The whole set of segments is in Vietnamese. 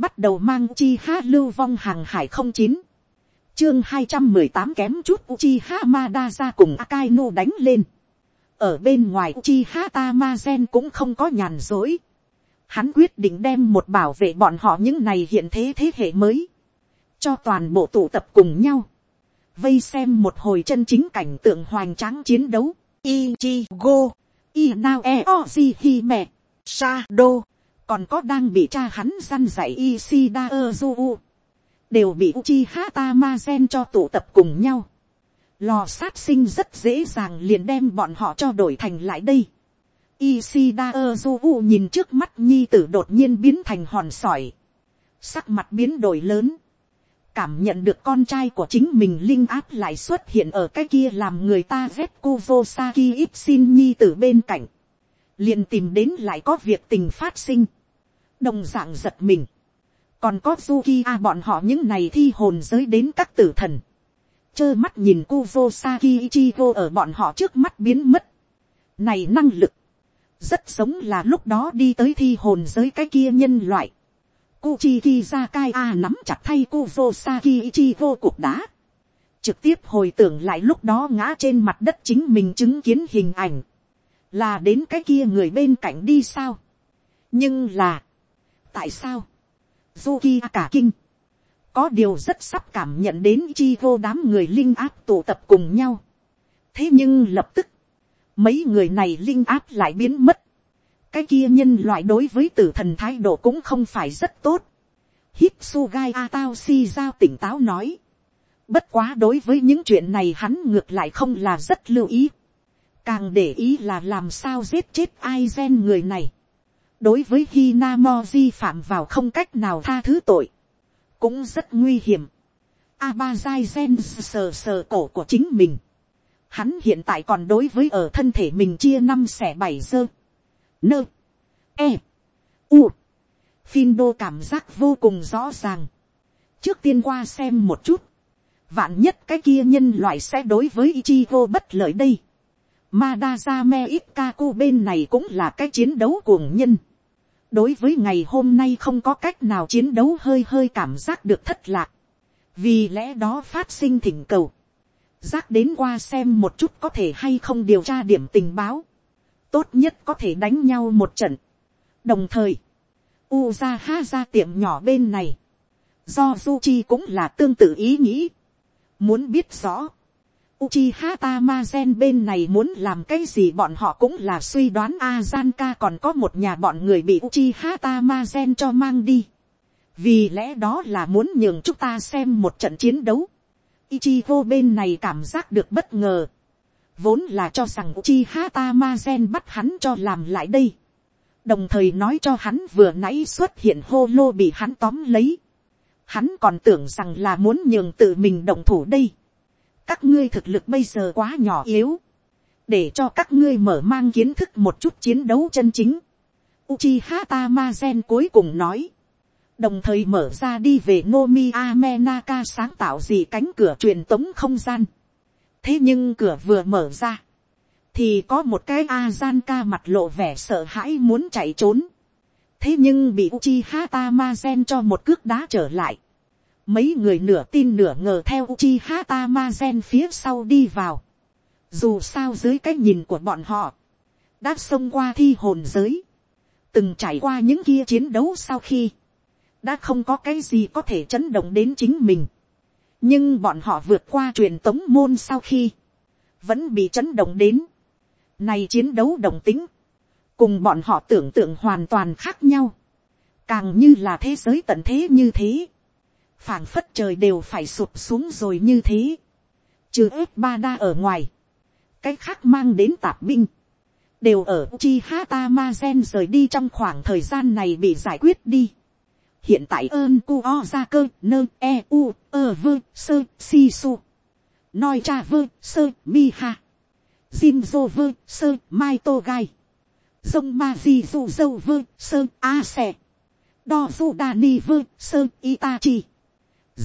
bắt đầu mang chi ha lưu vong hàng hải không chín, chương hai trăm mười tám kém chút chi ha ma đa ra cùng akai nu đánh lên, ở bên ngoài chi ha ta ma gen cũng không có nhàn dối, hắn quyết định đem một bảo vệ bọn họ những này hiện thế thế hệ mới, cho toàn bộ tụ tập cùng nhau, vây xem một hồi chân chính cảnh tượng hoành tráng chiến đấu, Ichigo, Inao Eoji Hime, Sado, còn có đang bị cha hắn săn dạy Ishida Ozu, đều bị Uchiha Tamazen cho tụ tập cùng nhau. Lò sát sinh rất dễ dàng liền đem bọn họ cho đổi thành lại đây. Ishida Ozu nhìn trước mắt nhi tử đột nhiên biến thành hòn sỏi. Sắc mặt biến đổi lớn cảm nhận được con trai của chính mình linh áp lại xuất hiện ở cái kia làm người ta ghét Kuvosaki ít xin nhi từ bên cạnh. liền tìm đến lại có việc tình phát sinh đồng dạng giật mình. còn có Zuki bọn họ những này thi hồn giới đến các tử thần. trơ mắt nhìn Kuvosaki Ichigo ở bọn họ trước mắt biến mất. này năng lực. rất giống là lúc đó đi tới thi hồn giới cái kia nhân loại Kuchiki Zakai A nắm chặt thay Kuzosaki Ichigo cuộc đá. Trực tiếp hồi tưởng lại lúc đó ngã trên mặt đất chính mình chứng kiến hình ảnh. Là đến cái kia người bên cạnh đi sao? Nhưng là. Tại sao? Zuki cả kinh. Có điều rất sắp cảm nhận đến chi vô đám người linh áp tụ tập cùng nhau. Thế nhưng lập tức. Mấy người này linh áp lại biến mất cái kia nhân loại đối với tử thần thái độ cũng không phải rất tốt. Hitsugai Atao si giao tỉnh táo nói. Bất quá đối với những chuyện này hắn ngược lại không là rất lưu ý. Càng để ý là làm sao giết chết ai gen người này. Đối với Hinamoji phạm vào không cách nào tha thứ tội. Cũng rất nguy hiểm. Abazai gen sờ sờ cổ của chính mình. Hắn hiện tại còn đối với ở thân thể mình chia năm xẻ bảy dơ nơ, e, u, Findo cảm giác vô cùng rõ ràng. Trước tiên qua xem một chút. Vạn nhất cái kia nhân loại sẽ đối với Ichigo bất lợi đây. Madazame Ikkaku bên này cũng là cái chiến đấu cuồng nhân. Đối với ngày hôm nay không có cách nào chiến đấu hơi hơi cảm giác được thất lạc. Vì lẽ đó phát sinh thỉnh cầu. Giác đến qua xem một chút có thể hay không điều tra điểm tình báo tốt nhất có thể đánh nhau một trận. đồng thời, u ra tiệm nhỏ bên này, do Zuchi cũng là tương tự ý nghĩ. muốn biết rõ, Uchiha Tamazen bên này muốn làm cái gì bọn họ cũng là suy đoán. Azanka còn có một nhà bọn người bị Uchiha Tamazen cho mang đi. Vì lẽ đó là muốn nhường chúng ta xem một trận chiến đấu. Ichigo bên này cảm giác được bất ngờ. Vốn là cho rằng Uchiha Tamazen bắt hắn cho làm lại đây, đồng thời nói cho hắn vừa nãy xuất hiện hô lô bị hắn tóm lấy, hắn còn tưởng rằng là muốn nhường tự mình động thủ đây, các ngươi thực lực bây giờ quá nhỏ yếu, để cho các ngươi mở mang kiến thức một chút chiến đấu chân chính. Uchiha Tamazen cuối cùng nói, đồng thời mở ra đi về Nomi Amenaka sáng tạo gì cánh cửa truyền tống không gian thế nhưng cửa vừa mở ra, thì có một cái Azanka mặt lộ vẻ sợ hãi muốn chạy trốn. thế nhưng bị Uchiha Tamazen cho một cước đá trở lại mấy người nửa tin nửa ngờ theo chi hata masen phía sau đi vào. dù sao dưới cái nhìn của bọn họ, đã xông qua thi hồn giới, từng trải qua những kia chiến đấu sau khi, đã không có cái gì có thể chấn động đến chính mình nhưng bọn họ vượt qua truyền tống môn sau khi, vẫn bị chấn động đến. Này chiến đấu đồng tính, cùng bọn họ tưởng tượng hoàn toàn khác nhau, càng như là thế giới tận thế như thế, phảng phất trời đều phải sụp xuống rồi như thế, trừ ép ba đa ở ngoài, cái khác mang đến tạp binh, đều ở chi hata ma gen rời đi trong khoảng thời gian này bị giải quyết đi. Hiện tại ơn cu o ra cơ nơ e u ơ vơ sơ si su. Noi cha vơ sơ mi ha. Jin dô vơ sơ mai tô gai. Dông ma di du dâu vơ sơ a xe đo du đa ni vơ sơ itachi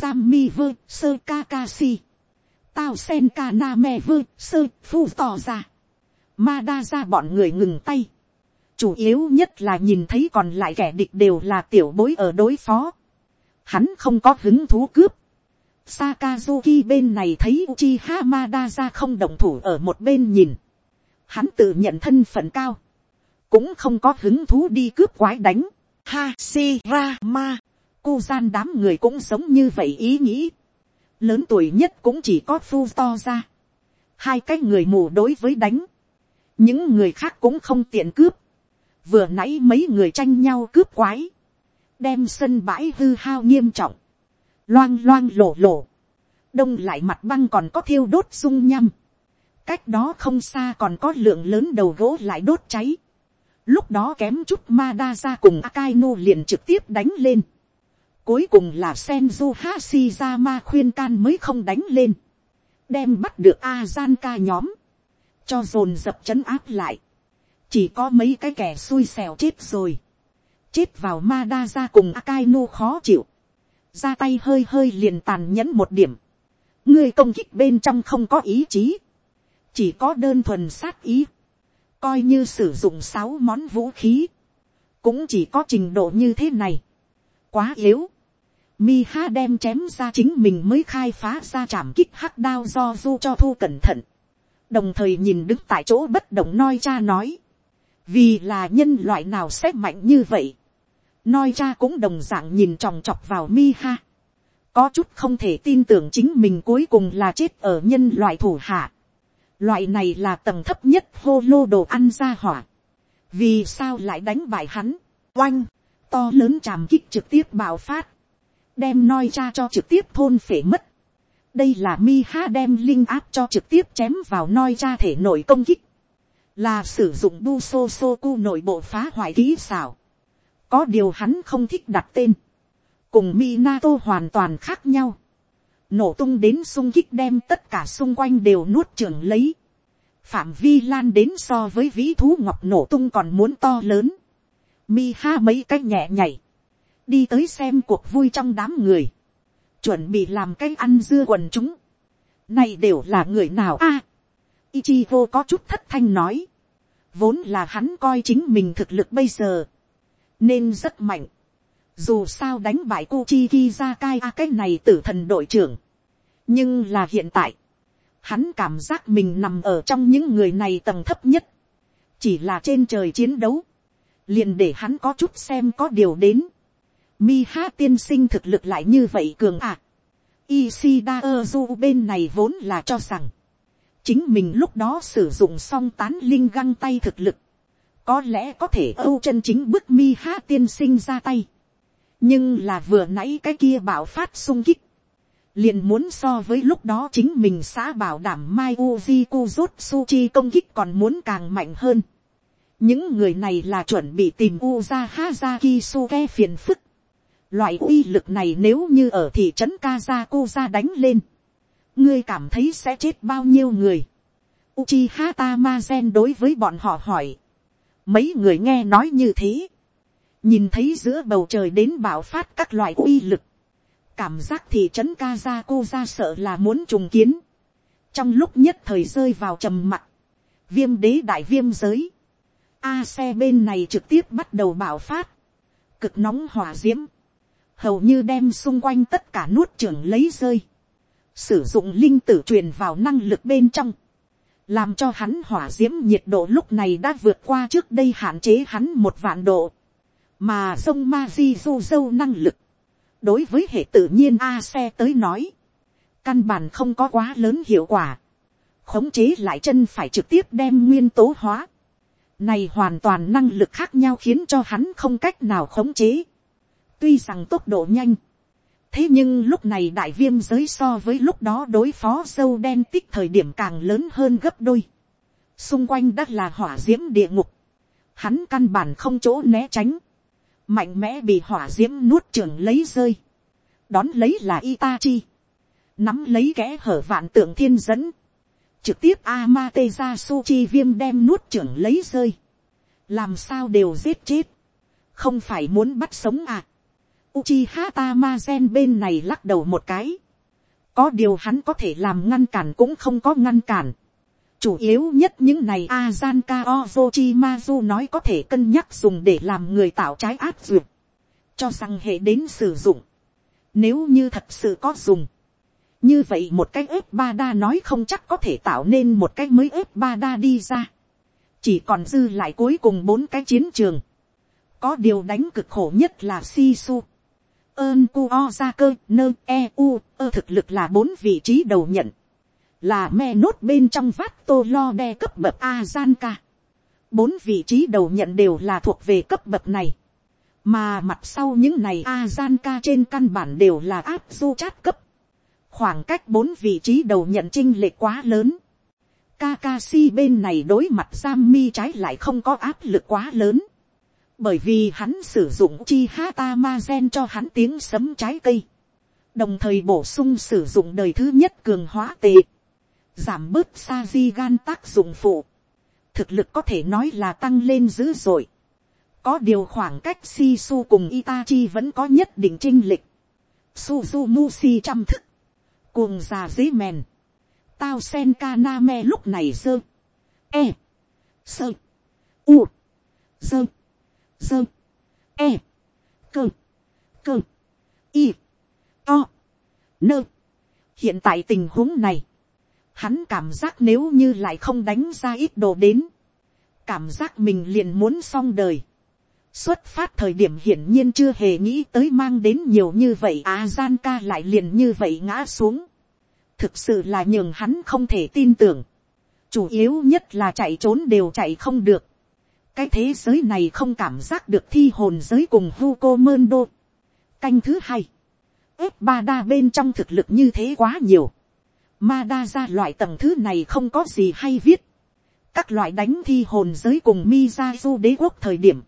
giam mi vơ, sơ kakashi tao sen ka na me vơ, sơ, phu tỏ ra ma đa ra bọn người ngừng tay chủ yếu nhất là nhìn thấy còn lại kẻ địch đều là tiểu bối ở đối phó. hắn không có hứng thú cướp. Sakazuki bên này thấy Uchiha Madara không động thủ ở một bên nhìn. Hắn tự nhận thân phận cao. Cũng không có hứng thú đi cướp quái đánh. Hashirama. Cu gian đám người cũng sống như vậy ý nghĩ. Lớn tuổi nhất cũng chỉ có Phu To ra. Hai cái người mù đối với đánh. Những người khác cũng không tiện cướp. Vừa nãy mấy người tranh nhau cướp quái. Đem sân bãi hư hao nghiêm trọng loang loang lổ lổ, đông lại mặt băng còn có thiêu đốt sung nhăm, cách đó không xa còn có lượng lớn đầu gỗ lại đốt cháy, lúc đó kém chút ma đa ra cùng Akainu liền trực tiếp đánh lên, cuối cùng là Senju Hashizama khuyên can mới không đánh lên, đem bắt được Azanka nhóm, cho dồn dập chấn áp lại, chỉ có mấy cái kẻ xui xẻo chết rồi, chết vào madara ra cùng Akainu khó chịu, ra tay hơi hơi liền tàn nhẫn một điểm, ngươi công kích bên trong không có ý chí, chỉ có đơn thuần sát ý, coi như sử dụng sáu món vũ khí, cũng chỉ có trình độ như thế này, quá yếu, mi ha đem chém ra chính mình mới khai phá ra chạm kích hắc đao do du cho thu cẩn thận, đồng thời nhìn đứng tại chỗ bất động noi cha nói, vì là nhân loại nào sẽ mạnh như vậy, Noi cha cũng đồng dạng nhìn tròng trọc vào mi ha. Có chút không thể tin tưởng chính mình cuối cùng là chết ở nhân loại thủ hạ. Loại này là tầng thấp nhất hô lô đồ ăn ra hỏa. Vì sao lại đánh bại hắn? Oanh, to lớn chàm kích trực tiếp bạo phát. Đem noi cha cho trực tiếp thôn phể mất. Đây là mi ha đem linh áp cho trực tiếp chém vào noi cha thể nội công kích. Là sử dụng bu so so cu nội bộ phá hoại kỹ xảo có điều hắn không thích đặt tên. Cùng mi na tô hoàn toàn khác nhau. Nổ tung đến sung kích đem tất cả xung quanh đều nuốt trường lấy. Phạm vi lan đến so với vĩ thú ngọc nổ tung còn muốn to lớn. Mi ha mấy cái nhẹ nhảy. Đi tới xem cuộc vui trong đám người. Chuẩn bị làm cái ăn dưa quần chúng. Này đều là người nào a? Ichigo có chút thất thanh nói. Vốn là hắn coi chính mình thực lực bây giờ nên rất mạnh. Dù sao đánh bại Kuchi cai a cái này tử thần đội trưởng. Nhưng là hiện tại, hắn cảm giác mình nằm ở trong những người này tầng thấp nhất. Chỉ là trên trời chiến đấu. Liền để hắn có chút xem có điều đến. Mi ha tiên sinh thực lực lại như vậy cường ạ. À. Ishida Ozu bên này vốn là cho rằng. Chính mình lúc đó sử dụng song tán linh găng tay thực lực, có lẽ có thể âu chân chính bức mi ha tiên sinh ra tay. nhưng là vừa nãy cái kia bảo phát sung kích. liền muốn so với lúc đó chính mình xã bảo đảm mai uji Kuzutsu chi công kích còn muốn càng mạnh hơn. những người này là chuẩn bị tìm uza hazaki suke phiền phức loại uy lực này nếu như ở thị trấn kazakuza đánh lên. ngươi cảm thấy sẽ chết bao nhiêu người. Uchiha Tamazen đối với bọn họ hỏi Mấy người nghe nói như thế. Nhìn thấy giữa bầu trời đến bạo phát các loại uy lực. Cảm giác thị trấn Kazakuza sợ là muốn trùng kiến. Trong lúc nhất thời rơi vào trầm mặc. Viêm đế đại viêm giới. A xe bên này trực tiếp bắt đầu bạo phát. Cực nóng hỏa diễm. Hầu như đem xung quanh tất cả nuốt trưởng lấy rơi. Sử dụng linh tử truyền vào năng lực bên trong. Làm cho hắn hỏa d i ễ m nhiệt độ lúc này đã vượt qua trước đây hạn chế hắn một vạn độ, mà sông ma di du dâu năng lực, đối với hệ tự nhiên a xe tới nói, căn bản không có quá lớn hiệu quả, khống chế lại chân phải trực tiếp đem nguyên tố hóa, này hoàn toàn năng lực khác nhau khiến cho hắn không cách nào khống chế, tuy rằng tốc độ nhanh, thế nhưng lúc này đại viêm giới so với lúc đó đối phó dâu đen tích thời điểm càng lớn hơn gấp đôi. xung quanh đất là hỏa d i ễ m địa ngục. hắn căn bản không chỗ né tránh. mạnh mẽ bị hỏa d i ễ m nuốt trường lấy rơi. đón lấy là Itachi. nắm lấy kẽ hở vạn tượng thiên dẫn. trực tiếp Amate ra Suchi viêm đem nuốt trưởng lấy rơi. làm sao đều giết chết. không phải muốn bắt sống à Uchiha Tamazen bên này lắc đầu một cái. Có điều hắn có thể làm ngăn cản cũng không có ngăn cản. Chủ yếu nhất những này Azanka Ozochimazu nói có thể cân nhắc dùng để làm người tạo trái áp dược. Cho rằng hệ đến sử dụng. Nếu như thật sự có dùng. Như vậy một cái ếp ba đa nói không chắc có thể tạo nên một cái mới ếp ba đa đi ra. Chỉ còn dư lại cuối cùng bốn cái chiến trường. Có điều đánh cực khổ nhất là Sisu. Ơn cu o ra cơ nơ e u ơ thực lực là bốn vị trí đầu nhận. Là me nốt bên trong vát tô lo đe cấp bậc A-gian-ca. Bốn vị trí đầu nhận đều là thuộc về cấp bậc này mà mặt sau những này a gian ca trên căn bản đều là áp du chát cấp, khoảng cách bốn vị trí đầu nhận chinh lệ quá lớn, Kakashi bên này đối mặt Sammy trái lại không có áp lực quá lớn, bởi vì hắn sử dụng chi hata ma gen cho hắn tiếng sấm trái cây, đồng thời bổ sung sử dụng đời thứ nhất cường hóa tệ, giảm bớt sa di gan tác dụng phụ, thực lực có thể nói là tăng lên dữ dội, có điều khoảng cách Sisu cùng Itachi vẫn có nhất định chinh lịch. Suzumushi chăm thức. Cuồng già dế mèn. Tao sen kaname lúc này dơ. E. Sơ. U. Dơ. Dơ. E. Cơ. Cơ. Y. To. Nơ. Hiện tại tình huống này. Hắn cảm giác nếu như lại không đánh ra ít đồ đến. Cảm giác mình liền muốn xong đời xuất phát thời điểm hiển nhiên chưa hề nghĩ tới mang đến nhiều như vậy à gian ca lại liền như vậy ngã xuống. thực sự là nhường hắn không thể tin tưởng. chủ yếu nhất là chạy trốn đều chạy không được cái thế giới này không cảm giác được thi hồn giới cùng Hugo Mendo. canh thứ hai. ếp ba đa bên trong thực lực như thế quá nhiều. ma đa ra loại tầng thứ này không có gì hay viết. các loại đánh thi hồn giới cùng mi ra du đế quốc thời điểm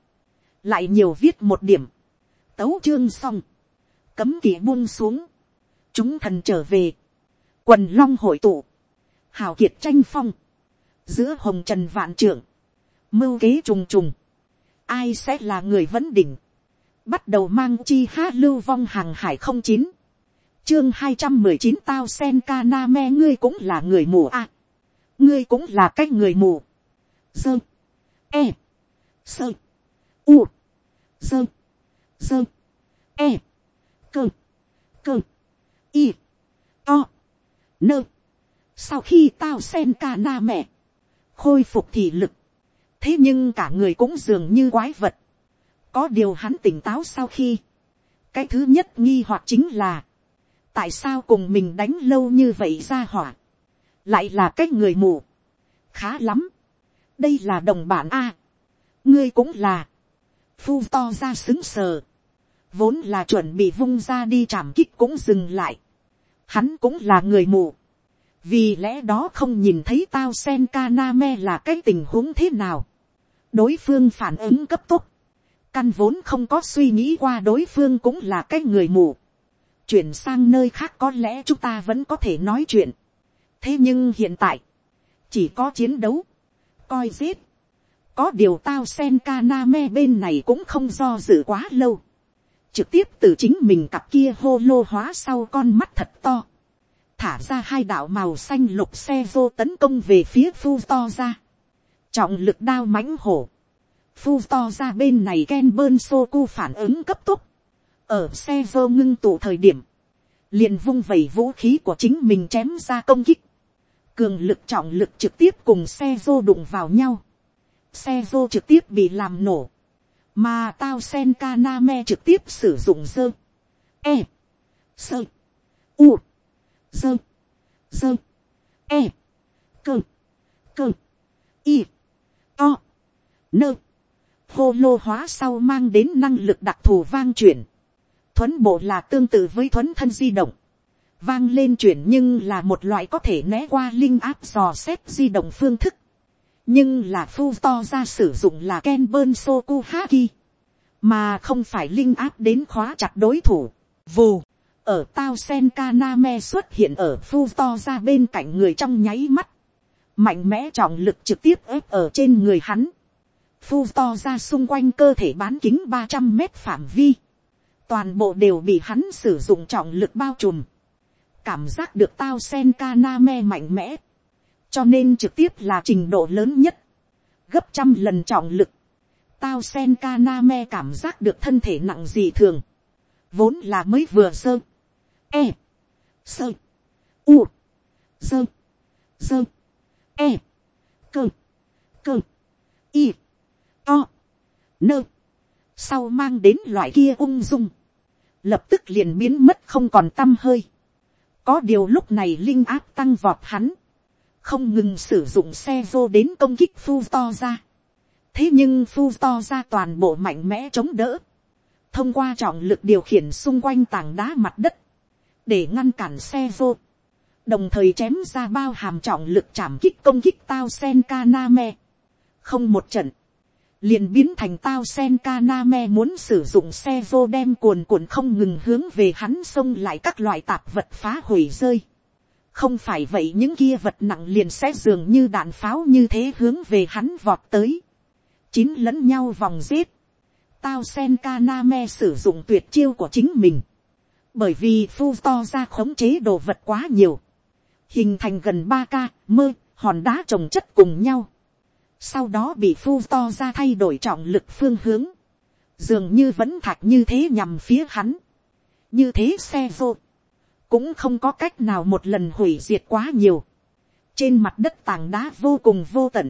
lại nhiều viết một điểm, tấu chương xong, cấm kỵ buông xuống, chúng thần trở về, quần long hội tụ, hào kiệt tranh phong, giữa hồng trần vạn trưởng, mưu kế trùng trùng, ai sẽ là người vấn đỉnh, bắt đầu mang chi hát lưu vong hàng hải không chín, chương hai trăm mười chín tao sen ca na me ngươi cũng là người mù à. ngươi cũng là cái người mù, dơ, e, sơ, u, dơ, dơ, e, cơ, cơ, y, to, nơ. Sau khi tao sen ca na mẹ, khôi phục thị lực, thế nhưng cả người cũng dường như quái vật. có điều hắn tỉnh táo sau khi, cái thứ nhất nghi hoặc chính là, tại sao cùng mình đánh lâu như vậy ra hỏa, lại là cái người mù, khá lắm, đây là đồng bản a, ngươi cũng là, phu to ra xứng sờ, vốn là chuẩn bị vung ra đi chạm kích cũng dừng lại, hắn cũng là người mù, vì lẽ đó không nhìn thấy tao sen kaname là cái tình huống thế nào, đối phương phản ứng cấp tốc, căn vốn không có suy nghĩ qua đối phương cũng là cái người mù, chuyển sang nơi khác có lẽ chúng ta vẫn có thể nói chuyện, thế nhưng hiện tại, chỉ có chiến đấu, coi giết, có điều tao sen kaname bên này cũng không do dự quá lâu. trực tiếp từ chính mình cặp kia hô lô hóa sau con mắt thật to thả ra hai đạo màu xanh lục xe vô tấn công về phía phu to ra. trọng lực đao mãnh hổ. phu to ra bên này ken bơn sô cu phản ứng cấp tốc. ở xe vô ngưng tụ thời điểm. liền vung vẩy vũ khí của chính mình chém ra công kích. cường lực trọng lực trực tiếp cùng xe vô đụng vào nhau xe vô trực tiếp bị làm nổ, mà tao sen kaname trực tiếp sử dụng dơ, e, sơ, u, dơ, dơ, e, cơ, cơ, y, to, nơ, hô lô hóa sau mang đến năng lực đặc thù vang chuyển, thuấn bộ là tương tự với thuấn thân di động, vang lên chuyển nhưng là một loại có thể né qua linh áp dò xét di động phương thức, nhưng là phu to ra sử dụng là ken bơn soku haki, mà không phải linh áp đến khóa chặt đối thủ. Vù, ở tao sen kaname xuất hiện ở phu to ra bên cạnh người trong nháy mắt, mạnh mẽ trọng lực trực tiếp ép ở trên người hắn. Phu to ra xung quanh cơ thể bán kính ba trăm mét phạm vi, toàn bộ đều bị hắn sử dụng trọng lực bao trùm. cảm giác được tao sen kaname mạnh mẽ. Cho nên trực tiếp là trình độ lớn nhất, gấp trăm lần trọng lực, tao sen kaname cảm giác được thân thể nặng gì thường, vốn là mới vừa sơ, e, sơ, u, dơ, dơ, e, cơ, cơ, y, to, nơ, sau mang đến loại kia ung dung, lập tức liền biến mất không còn t â m hơi. có điều lúc này linh áp tăng vọt hắn, không ngừng sử dụng xe vô đến công kích phu to ra. thế nhưng phu to ra toàn bộ mạnh mẽ chống đỡ, thông qua trọng lực điều khiển xung quanh tảng đá mặt đất, để ngăn cản xe vô, đồng thời chém ra bao hàm trọng lực chạm kích công kích tao sen Kaname. không một trận, liền biến thành tao sen Kaname muốn sử dụng xe vô đem cuồn cuộn không ngừng hướng về hắn xông lại các loại tạp vật phá hủy rơi. Không phải vậy những kia vật nặng liền sẽ dường như đạn pháo như thế hướng về hắn vọt tới. Chín lẫn nhau vòng giết. Tao sen Kaname sử dụng tuyệt chiêu của chính mình. Bởi vì phu to ra khống chế đồ vật quá nhiều. Hình thành gần ba ca, mơ, hòn đá trồng chất cùng nhau. Sau đó bị phu to ra thay đổi trọng lực phương hướng, dường như vẫn thạch như thế nhằm phía hắn, như thế xe vô, cũng không có cách nào một lần hủy diệt quá nhiều, trên mặt đất tảng đá vô cùng vô tận,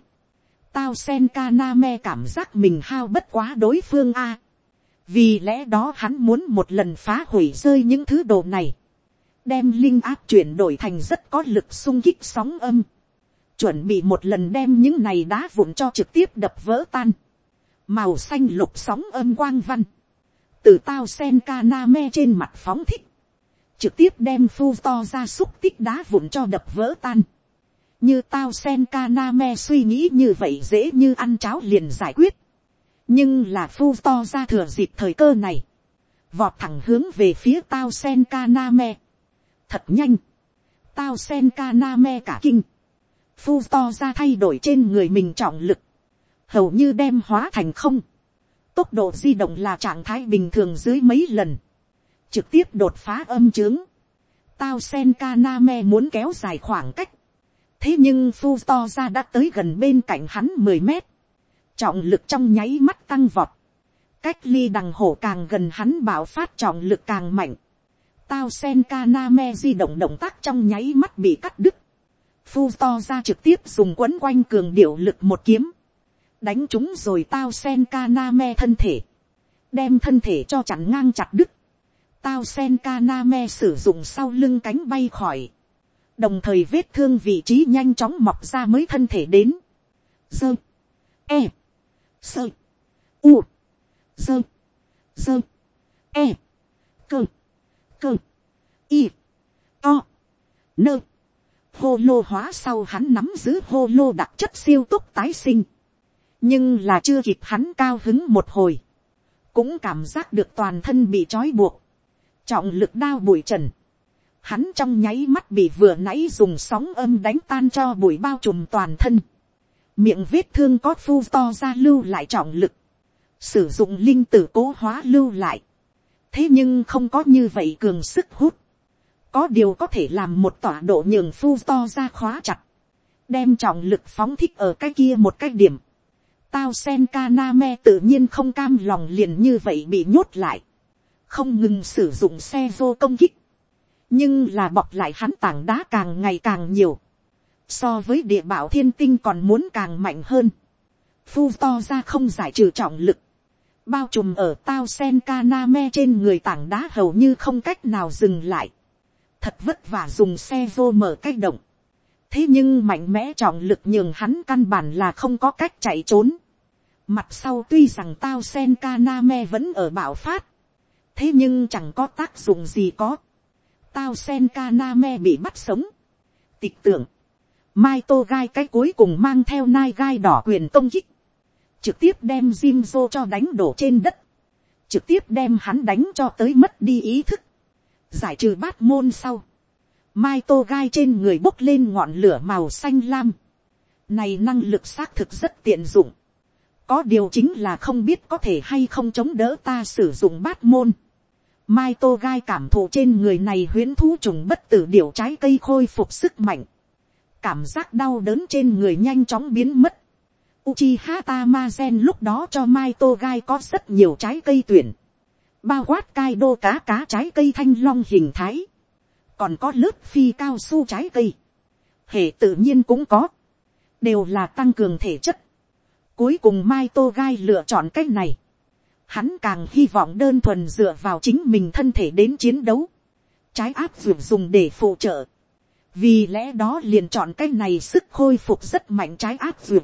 tao sen ka na me cảm giác mình hao bất quá đối phương a, vì lẽ đó hắn muốn một lần phá hủy rơi những thứ đồ này, đem linh áp chuyển đổi thành rất có lực sung kích sóng âm, chuẩn bị một lần đem những này đá vụn cho trực tiếp đập vỡ tan, màu xanh lục sóng âm quang văn, từ tao sen ca na me trên mặt phóng thích, trực tiếp đem phu to ra xúc tích đá vụn cho đập vỡ tan, như tao sen ca na me suy nghĩ như vậy dễ như ăn cháo liền giải quyết, nhưng là phu to ra thừa dịp thời cơ này, vọt thẳng hướng về phía tao sen ka na me, thật nhanh, tao sen ka na me cả kinh, phu to ra thay đổi trên người mình trọng lực, hầu như đem hóa thành không, tốc độ di động là trạng thái bình thường dưới mấy lần, trực tiếp đột phá âm trướng, tao sen Kaname muốn kéo dài khoảng cách, thế nhưng phu to ra đã tới gần bên cạnh hắn mười mét, trọng lực trong nháy mắt tăng vọt, cách ly đằng hổ càng gần hắn bảo phát trọng lực càng mạnh, tao sen Kaname di động động tác trong nháy mắt bị cắt đứt, phu to ra trực tiếp dùng quấn quanh cường điệu lực một kiếm, đánh chúng rồi tao sen ka na me thân thể, đem thân thể cho chặn ngang chặt đứt, tao sen ka na me sử dụng sau lưng cánh bay khỏi, đồng thời vết thương vị trí nhanh chóng mọc ra mới thân thể đến, dơ, e, sơ, u, dơ, dơ, e, cơ, cơ, y, to, nơ, hô lô hóa sau hắn nắm giữ hô lô đặc chất siêu tốc tái sinh. nhưng là chưa kịp hắn cao hứng một hồi. cũng cảm giác được toàn thân bị trói buộc. trọng lực đao bụi trần. hắn trong nháy mắt bị vừa nãy dùng sóng âm đánh tan cho bụi bao trùm toàn thân miệng vết thương có phu to ra lưu lại trọng lực. sử dụng linh tử cố hóa lưu lại. thế nhưng không có như vậy cường sức hút có điều có thể làm một tọa độ nhường phu to ra khóa chặt, đem trọng lực phóng thích ở cái kia một cái điểm. Tao sen ka na me tự nhiên không cam lòng liền như vậy bị nhốt lại, không ngừng sử dụng xe vô công kích, nhưng là bọc lại hắn tảng đá càng ngày càng nhiều, so với địa bảo thiên tinh còn muốn càng mạnh hơn, phu to ra không giải trừ trọng lực, bao trùm ở tao sen ka na me trên người tảng đá hầu như không cách nào dừng lại, thật vất vả dùng xe vô mở cách động. thế nhưng mạnh mẽ trọng lực nhường hắn căn bản là không có cách chạy trốn. mặt sau tuy rằng tao sen kaname vẫn ở bạo phát. thế nhưng chẳng có tác dụng gì có. tao sen kaname bị bắt sống. tịch tưởng mai tô gai cái cuối cùng mang theo nai gai đỏ quyền công kích. trực tiếp đem Jimzo cho đánh đổ trên đất. trực tiếp đem hắn đánh cho tới mất đi ý thức giải trừ bát môn sau, mai tô gai trên người bốc lên ngọn lửa màu xanh lam, này năng lực xác thực rất tiện dụng, có điều chính là không biết có thể hay không chống đỡ ta sử dụng bát môn. Mai tô gai cảm thụ trên người này huyến thú trùng bất tử điều trái cây khôi phục sức mạnh. Cảm giác đau đớn trên người nhanh chóng biến mất. Uchiha Tamazen lúc đó cho Mai Togai có rất nhiều trái cây tuyển bao quát cai đô cá cá trái cây thanh long hình thái, còn có lớp phi cao su trái cây, hệ tự nhiên cũng có, đều là tăng cường thể chất. Cuối cùng Mai Togai lựa chọn cách này. Hắn càng hy vọng đơn thuần dựa vào chính mình thân thể đến chiến đấu. Trái áp dụng dùng để phụ trợ. Vì lẽ đó liền chọn cách này sức khôi phục rất mạnh trái áp dược.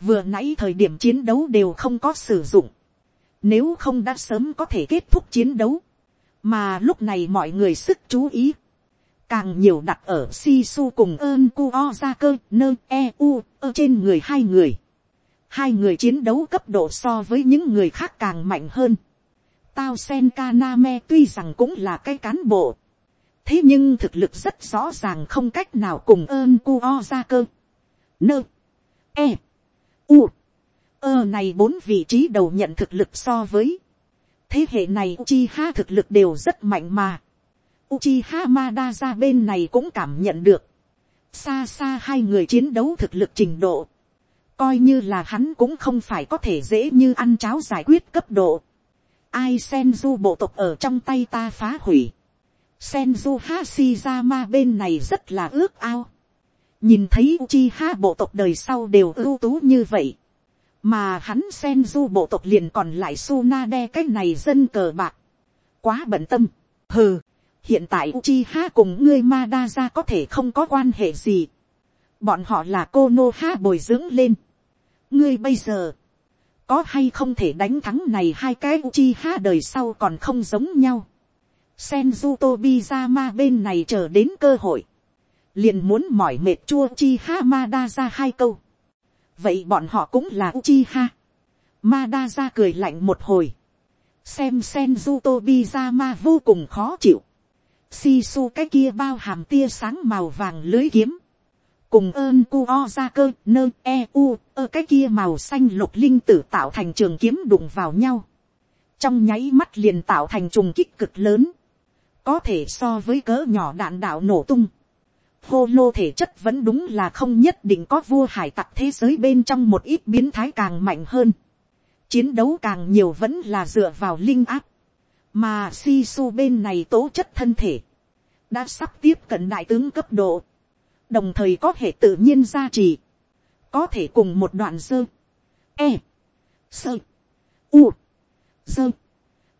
Vừa nãy thời điểm chiến đấu đều không có sử dụng. Nếu không đã sớm có thể kết thúc chiến đấu. Mà lúc này mọi người sức chú ý càng nhiều đặt ở si su cùng ơn cu o ra cơ, nơ e u, ơ trên người hai người. hai người chiến đấu cấp độ so với những người khác càng mạnh hơn. tao sen kaname tuy rằng cũng là cái cán bộ thế nhưng thực lực rất rõ ràng không cách nào cùng ơn cu o ra cơ nơ e u ơ này bốn vị trí đầu nhận thực lực so với thế hệ này uchiha thực lực đều rất mạnh mà Uchiha Madara bên này cũng cảm nhận được. Xa xa hai người chiến đấu thực lực trình độ. Coi như là hắn cũng không phải có thể dễ như ăn cháo giải quyết cấp độ. Ai Senju bộ tộc ở trong tay ta phá hủy. Senju Hashirama bên này rất là ước ao. Nhìn thấy Uchiha bộ tộc đời sau đều ưu tú như vậy. Mà hắn Senju bộ tộc liền còn lại Sunade cái này dân cờ bạc. Quá bận tâm. Hừ hiện tại Uchiha cùng ngươi Madara có thể không có quan hệ gì. Bọn họ là Konoha bồi dưỡng lên. Ngươi bây giờ, có hay không thể đánh thắng này hai cái Uchiha đời sau còn không giống nhau. Senju Tobizama bên này chờ đến cơ hội. Liền muốn mỏi mệt chua Chihamada ra hai câu. Vậy bọn họ cũng là Uchiha. Madara cười lạnh một hồi. Xem Senju Tobizama vô cùng khó chịu Sisu cái kia bao hàm tia sáng màu vàng lưới kiếm, cùng ơn cu o ra cơ nơ e u ơ cái kia màu xanh lục linh tử tạo thành trường kiếm đụng vào nhau, trong nháy mắt liền tạo thành trùng kích cực lớn, có thể so với cỡ nhỏ đạn đạo nổ tung, hô lô thể chất vẫn đúng là không nhất định có vua hải tặc thế giới bên trong một ít biến thái càng mạnh hơn, chiến đấu càng nhiều vẫn là dựa vào linh áp, mà si su bên này tố chất thân thể, đã sắp tiếp cận đại tướng cấp độ, đồng thời có thể tự nhiên gia trì, có thể cùng một đoạn sơ, e, sơ, u, sơ,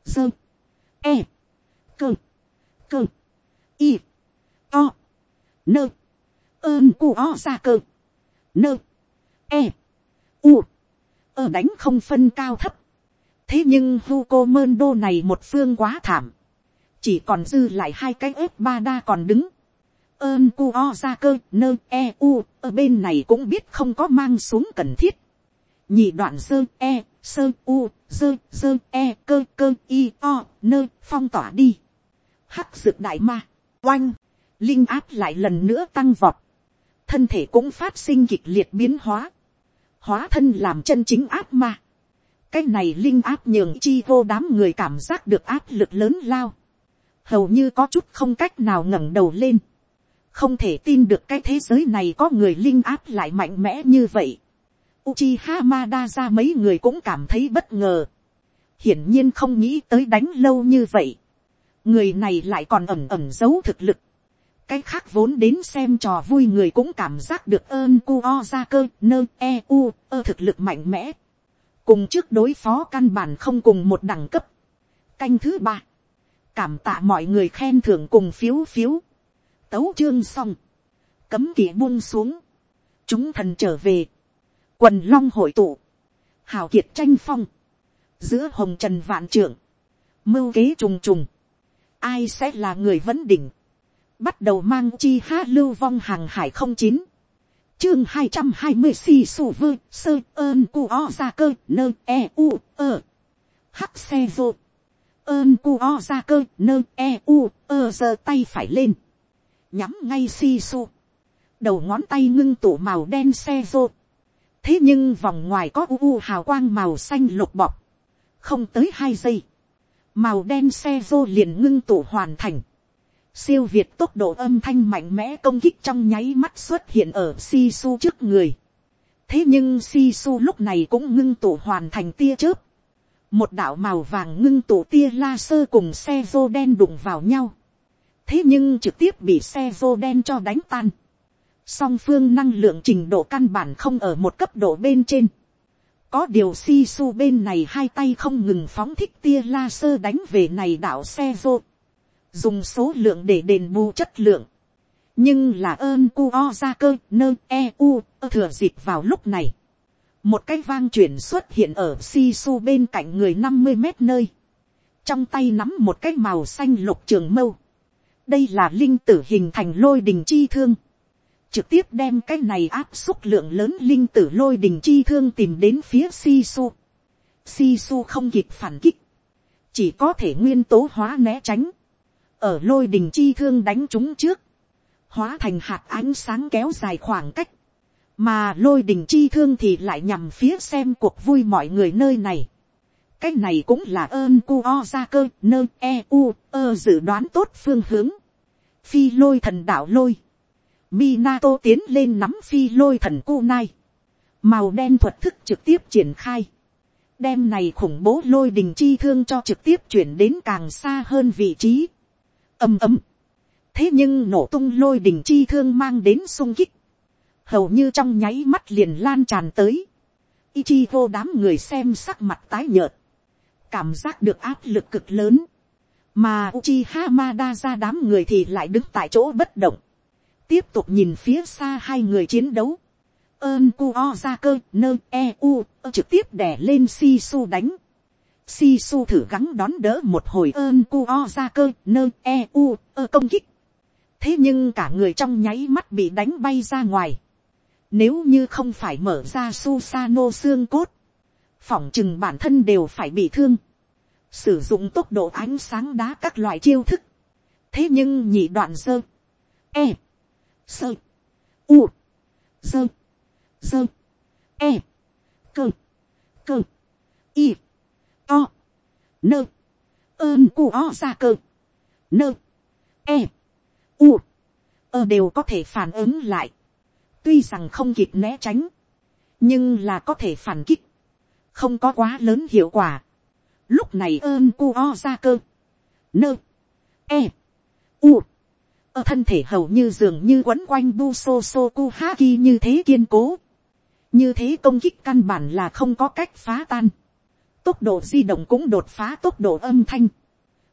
sơ, e, cơ, cơ, y, o, nơ, ơn cu o ra cơ, nơ, e, u, ở đánh không phân cao thấp, thế nhưng Hugo Mendo này một phương quá thảm. Chỉ còn dư lại hai cái ép ba đa còn đứng. Ơn cu o ra cơ nơ e u. Ở bên này cũng biết không có mang xuống cần thiết. Nhị đoạn sơ e sơ u sơ sơ e cơ cơ y o nơ phong tỏa đi. Hắc dược đại ma oanh linh áp lại lần nữa tăng vọt. Thân thể cũng phát sinh kịch liệt biến hóa. Hóa thân làm chân chính áp ma cái này linh áp nhường chi vô đám người cảm giác được áp lực lớn lao, hầu như có chút không cách nào ngẩng đầu lên, không thể tin được cái thế giới này có người linh áp lại mạnh mẽ như vậy. Uchiha Madara mấy người cũng cảm thấy bất ngờ. Hiển nhiên không nghĩ tới đánh lâu như vậy. Người này lại còn ẩm ẩm giấu thực lực. Cái khác vốn đến xem trò vui người cũng cảm giác được ơn cu o ra cơ nơ e u ơ thực lực mạnh mẽ. Cùng trước đối phó căn bản không cùng một đẳng cấp. canh thứ ba, cảm tạ mọi người khen thưởng cùng phiếu phiếu, tấu chương xong, cấm kỳ buông xuống, chúng thần trở về, quần long hội tụ, hào kiệt tranh phong, giữa hồng trần vạn trưởng, mưu kế trùng trùng, ai sẽ là người vấn đỉnh, bắt đầu mang chi ha lưu vong hàng hải không chín, chương hai trăm hai mươi si su vơ sơ ơn cu o ra cơ nơ e u ơ. Hắc xe vô. Ơn cu o ra cơ nơ e u ơ giơ tay phải lên. Nhắm ngay si su. Đầu ngón tay ngưng tủ màu đen xe vô. Thế nhưng vòng ngoài có u u hào quang màu xanh lục bọc. Không tới hai giây màu đen xe vô liền ngưng tụ hoàn thành siêu việt tốc độ âm thanh mạnh mẽ công kích trong nháy mắt xuất hiện ở si su trước người. thế nhưng si su lúc này cũng ngưng tụ hoàn thành tia chớp. một đạo màu vàng ngưng tụ tia la sơ cùng xe vô đen đụng vào nhau. thế nhưng trực tiếp bị xe vô đen cho đánh tan. song phương năng lượng trình độ căn bản không ở một cấp độ bên trên có điều si su bên này hai tay không ngừng phóng thích tia laser đánh về này đảo xe vô. dùng số lượng để đền bù chất lượng. nhưng là ơn cu o ra cơ nơ e u thừa dịp vào lúc này. một cái vang chuyển xuất hiện ở si su bên cạnh người năm mươi mét nơi. trong tay nắm một cái màu xanh lục trường mâu đây là linh tử hình thành lôi đình chi thương, trực tiếp đem cái này áp xúc lượng lớn linh tử lôi đình chi thương tìm đến phía si su. Si su không kịp phản kích, chỉ có thể nguyên tố hóa né tránh, ở lôi đình chi thương đánh chúng trước, hóa thành hạt ánh sáng kéo dài khoảng cách, mà lôi đình chi thương thì lại nhằm phía xem cuộc vui mọi người nơi này. cái này cũng là ơn cu o ra cơ nơ e u ơ dự đoán tốt phương hướng. phi lôi thần đạo lôi. Minato tiến lên nắm phi lôi thần cu nai. Màu đen thuật thức trực tiếp triển khai. Đem này khủng bố lôi đình chi thương cho trực tiếp chuyển đến càng xa hơn vị trí. Âm ấm. Thế nhưng nổ tung lôi đình chi thương mang đến sung kích. Hầu như trong nháy mắt liền lan tràn tới. Ichigo đám người xem sắc mặt tái nhợt cảm giác được áp lực cực lớn, mà Uchiha Madara ra đám người thì lại đứng tại chỗ bất động, tiếp tục nhìn phía xa hai người chiến đấu, ơn cu o ra cơ nơ e u trực tiếp đè lên si su đánh, si su thử gắng đón đỡ một hồi ơn cu o ra cơ nơ e u công kích, thế nhưng cả người trong nháy mắt bị đánh bay ra ngoài, nếu như không phải mở ra su sano xương cốt, phỏng chừng bản thân đều phải bị thương, sử dụng tốc độ ánh sáng đá các loại chiêu thức, thế nhưng nhị đoạn sơ. e, sơ, u, dơ, dơ, e, cơ, cơ, y, o, nơ, ơn cu o ra cơ, nơ, e, u, ơ đều có thể phản ứng lại, tuy rằng không kịp né tránh, nhưng là có thể phản kích, không có quá lớn hiệu quả. Lúc này ơn cu o ra cơ. Nơ. E. U. Ở thân thể hầu như dường như quấn quanh bu so so ku ha ki như thế kiên cố. Như thế công kích căn bản là không có cách phá tan. Tốc độ di động cũng đột phá tốc độ âm thanh.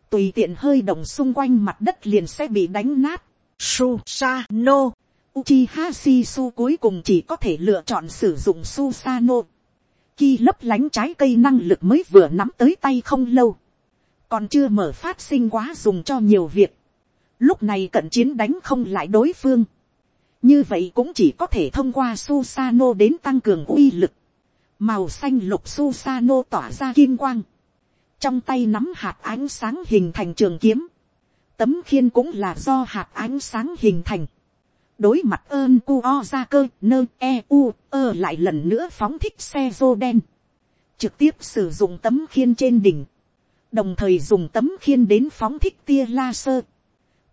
Tùy tiện hơi động xung quanh mặt đất liền sẽ bị đánh nát. Susano. Uchiha Shisu cuối cùng chỉ có thể lựa chọn sử dụng Susano Khi lấp lánh trái cây năng lực mới vừa nắm tới tay không lâu. Còn chưa mở phát sinh quá dùng cho nhiều việc. Lúc này cận chiến đánh không lại đối phương. Như vậy cũng chỉ có thể thông qua Susano đến tăng cường uy lực. Màu xanh lục Susano tỏa ra kim quang. Trong tay nắm hạt ánh sáng hình thành trường kiếm. Tấm khiên cũng là do hạt ánh sáng hình thành đối mặt ơn cu o ra cơ, nơ e u, ơ lại lần nữa phóng thích xe rô đen trực tiếp sử dụng tấm khiên trên đỉnh đồng thời dùng tấm khiên đến phóng thích tia laser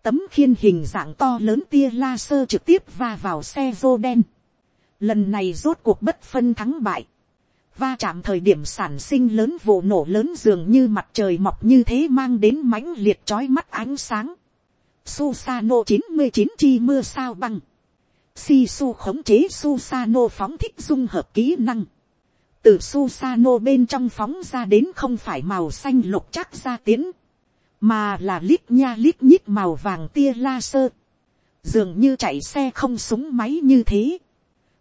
tấm khiên hình dạng to lớn tia laser trực tiếp va vào xe rô đen lần này rốt cuộc bất phân thắng bại va chạm thời điểm sản sinh lớn vụ nổ lớn dường như mặt trời mọc như thế mang đến mãnh liệt trói mắt ánh sáng Susano 99 chi mưa sao băng. Sisu khống chế Susano phóng thích dung hợp kỹ năng. Từ Susano bên trong phóng ra đến không phải màu xanh lục chắc ra tiến. Mà là lít nha lít nhít màu vàng tia laser. Dường như chạy xe không súng máy như thế.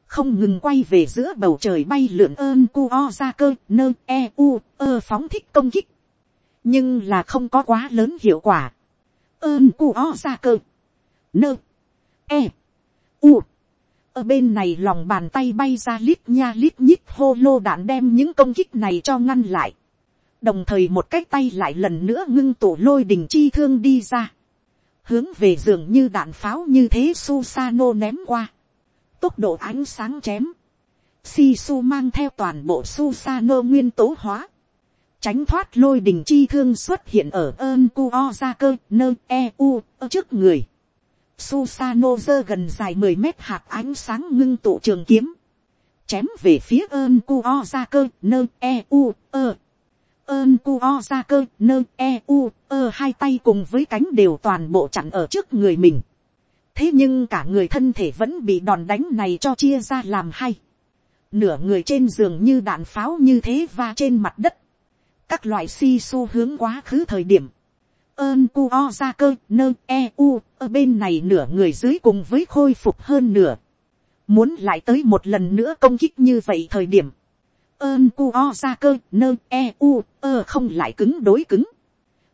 Không ngừng quay về giữa bầu trời bay lượn ơn cu o ra cơ nơ e u ơ phóng thích công kích. Nhưng là không có quá lớn hiệu quả ơn cu o ra cơ, nơ, e, u, ở bên này lòng bàn tay bay ra lít nha lít nhít hô lô đạn đem những công kích này cho ngăn lại, đồng thời một cái tay lại lần nữa ngưng tổ lôi đình chi thương đi ra, hướng về giường như đạn pháo như thế Susano ném qua, tốc độ ánh sáng chém, Sisu mang theo toàn bộ Susano nguyên tố hóa, tránh thoát lôi đình chi thương xuất hiện ở ơn cuo ra cơ nơ e u trước người. Susano dơ gần dài mười mét hạt ánh sáng ngưng tụ trường kiếm. Chém về phía ơn cuo ra cơ nơ e u ơ ơn cu o ra cơ, nơ e u, ơ, hai tay cùng với cánh đều toàn bộ chặn ở trước người mình. thế nhưng cả người thân thể vẫn bị đòn đánh này cho chia ra làm hay. nửa người trên giường như đạn pháo như thế và trên mặt đất. các loại si su hướng quá khứ thời điểm. ơn cu o ra cơ, nơ e u ở bên này nửa người dưới cùng với khôi phục hơn nửa. muốn lại tới một lần nữa công kích như vậy thời điểm ơn cu o ra cơ, nơ e u, ơ, không lại cứng đối cứng.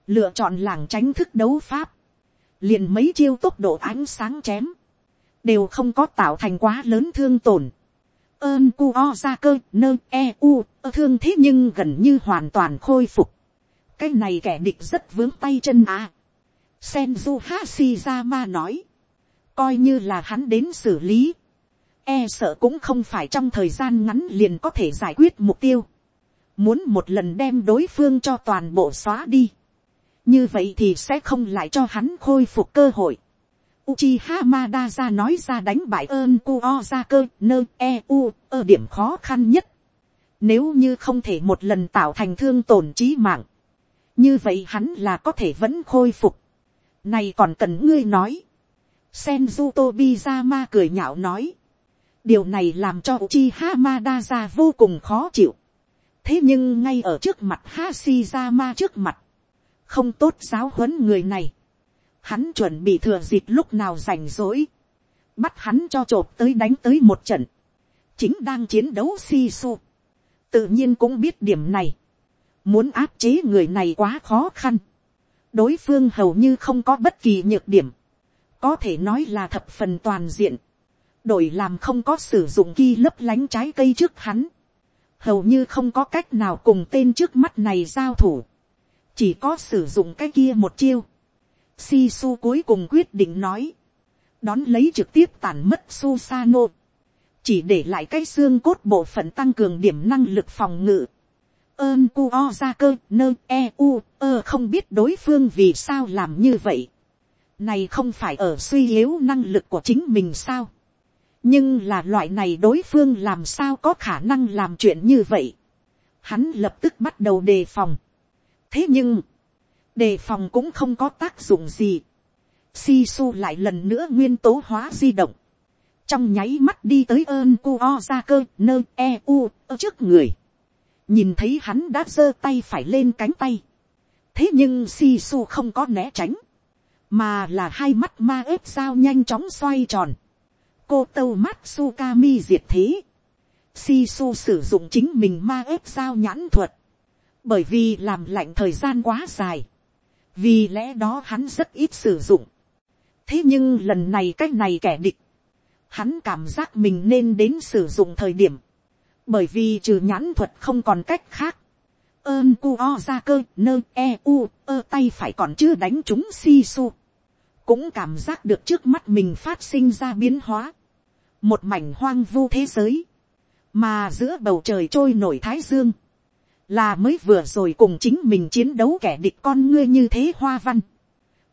Lựa chọn làng tránh thức đấu pháp. Liền mấy chiêu tốc độ ánh sáng chém. Đều không có tạo thành quá lớn thương tổn. ơn cu o ra cơ, nơ e u, ơ, thương thế nhưng gần như hoàn toàn khôi phục. Cái này kẻ địch rất vướng tay chân à. Senju Hashirama nói. Coi như là hắn đến xử lý e sợ cũng không phải trong thời gian ngắn liền có thể giải quyết mục tiêu. Muốn một lần đem đối phương cho toàn bộ xóa đi. Như vậy thì sẽ không lại cho hắn khôi phục cơ hội. Uchiha Madara nói ra đánh bại ơn Kuo ra cơ nơ e u, ở điểm khó khăn nhất. Nếu như không thể một lần tạo thành thương tổn trí mạng. Như vậy hắn là có thể vẫn khôi phục. Này còn cần ngươi nói. Senju Tobizama cười nhạo nói điều này làm cho Uchiha Madara vô cùng khó chịu. thế nhưng ngay ở trước mặt Hashirama trước mặt, không tốt giáo huấn người này. hắn chuẩn bị thừa dịp lúc nào rảnh rỗi, bắt hắn cho t tới đánh tới một trận, chính đang chiến đấu si su. tự nhiên cũng biết điểm này, muốn áp chế người này quá khó khăn. đối phương hầu như không có bất kỳ nhược điểm, có thể nói là thập phần toàn diện đổi làm không có sử dụng ki lấp lánh trái cây trước hắn, hầu như không có cách nào cùng tên trước mắt này giao thủ, chỉ có sử dụng cái kia một chiêu. Si su cuối cùng quyết định nói, đón lấy trực tiếp tàn mất Susano, chỉ để lại cái xương cốt bộ phận tăng cường điểm năng lực phòng ngự. ơn cu o ra cơ nơ e u ơ không biết đối phương vì sao làm như vậy. này không phải ở suy yếu năng lực của chính mình sao nhưng là loại này đối phương làm sao có khả năng làm chuyện như vậy. Hắn lập tức bắt đầu đề phòng. thế nhưng, đề phòng cũng không có tác dụng gì. Si su lại lần nữa nguyên tố hóa di động. trong nháy mắt đi tới ơn cu o ra cơ nơ e u ở trước người. nhìn thấy hắn đã giơ tay phải lên cánh tay. thế nhưng si su không có né tránh. mà là hai mắt ma ếp sao nhanh chóng xoay tròn cô tâu Matsukami diệt thế. Sisu sử dụng chính mình ma ép giao nhãn thuật. Bởi vì làm lạnh thời gian quá dài. Vì lẽ đó hắn rất ít sử dụng. Thế nhưng lần này cách này kẻ địch. Hắn cảm giác mình nên đến sử dụng thời điểm. Bởi vì trừ nhãn thuật không còn cách khác. Ơn cu o ra cơ nơ e u ơ tay phải còn chưa đánh chúng Sisu cũng cảm giác được trước mắt mình phát sinh ra biến hóa, một mảnh hoang vu thế giới, mà giữa bầu trời trôi nổi thái dương, là mới vừa rồi cùng chính mình chiến đấu kẻ địch con ngươi như thế hoa văn,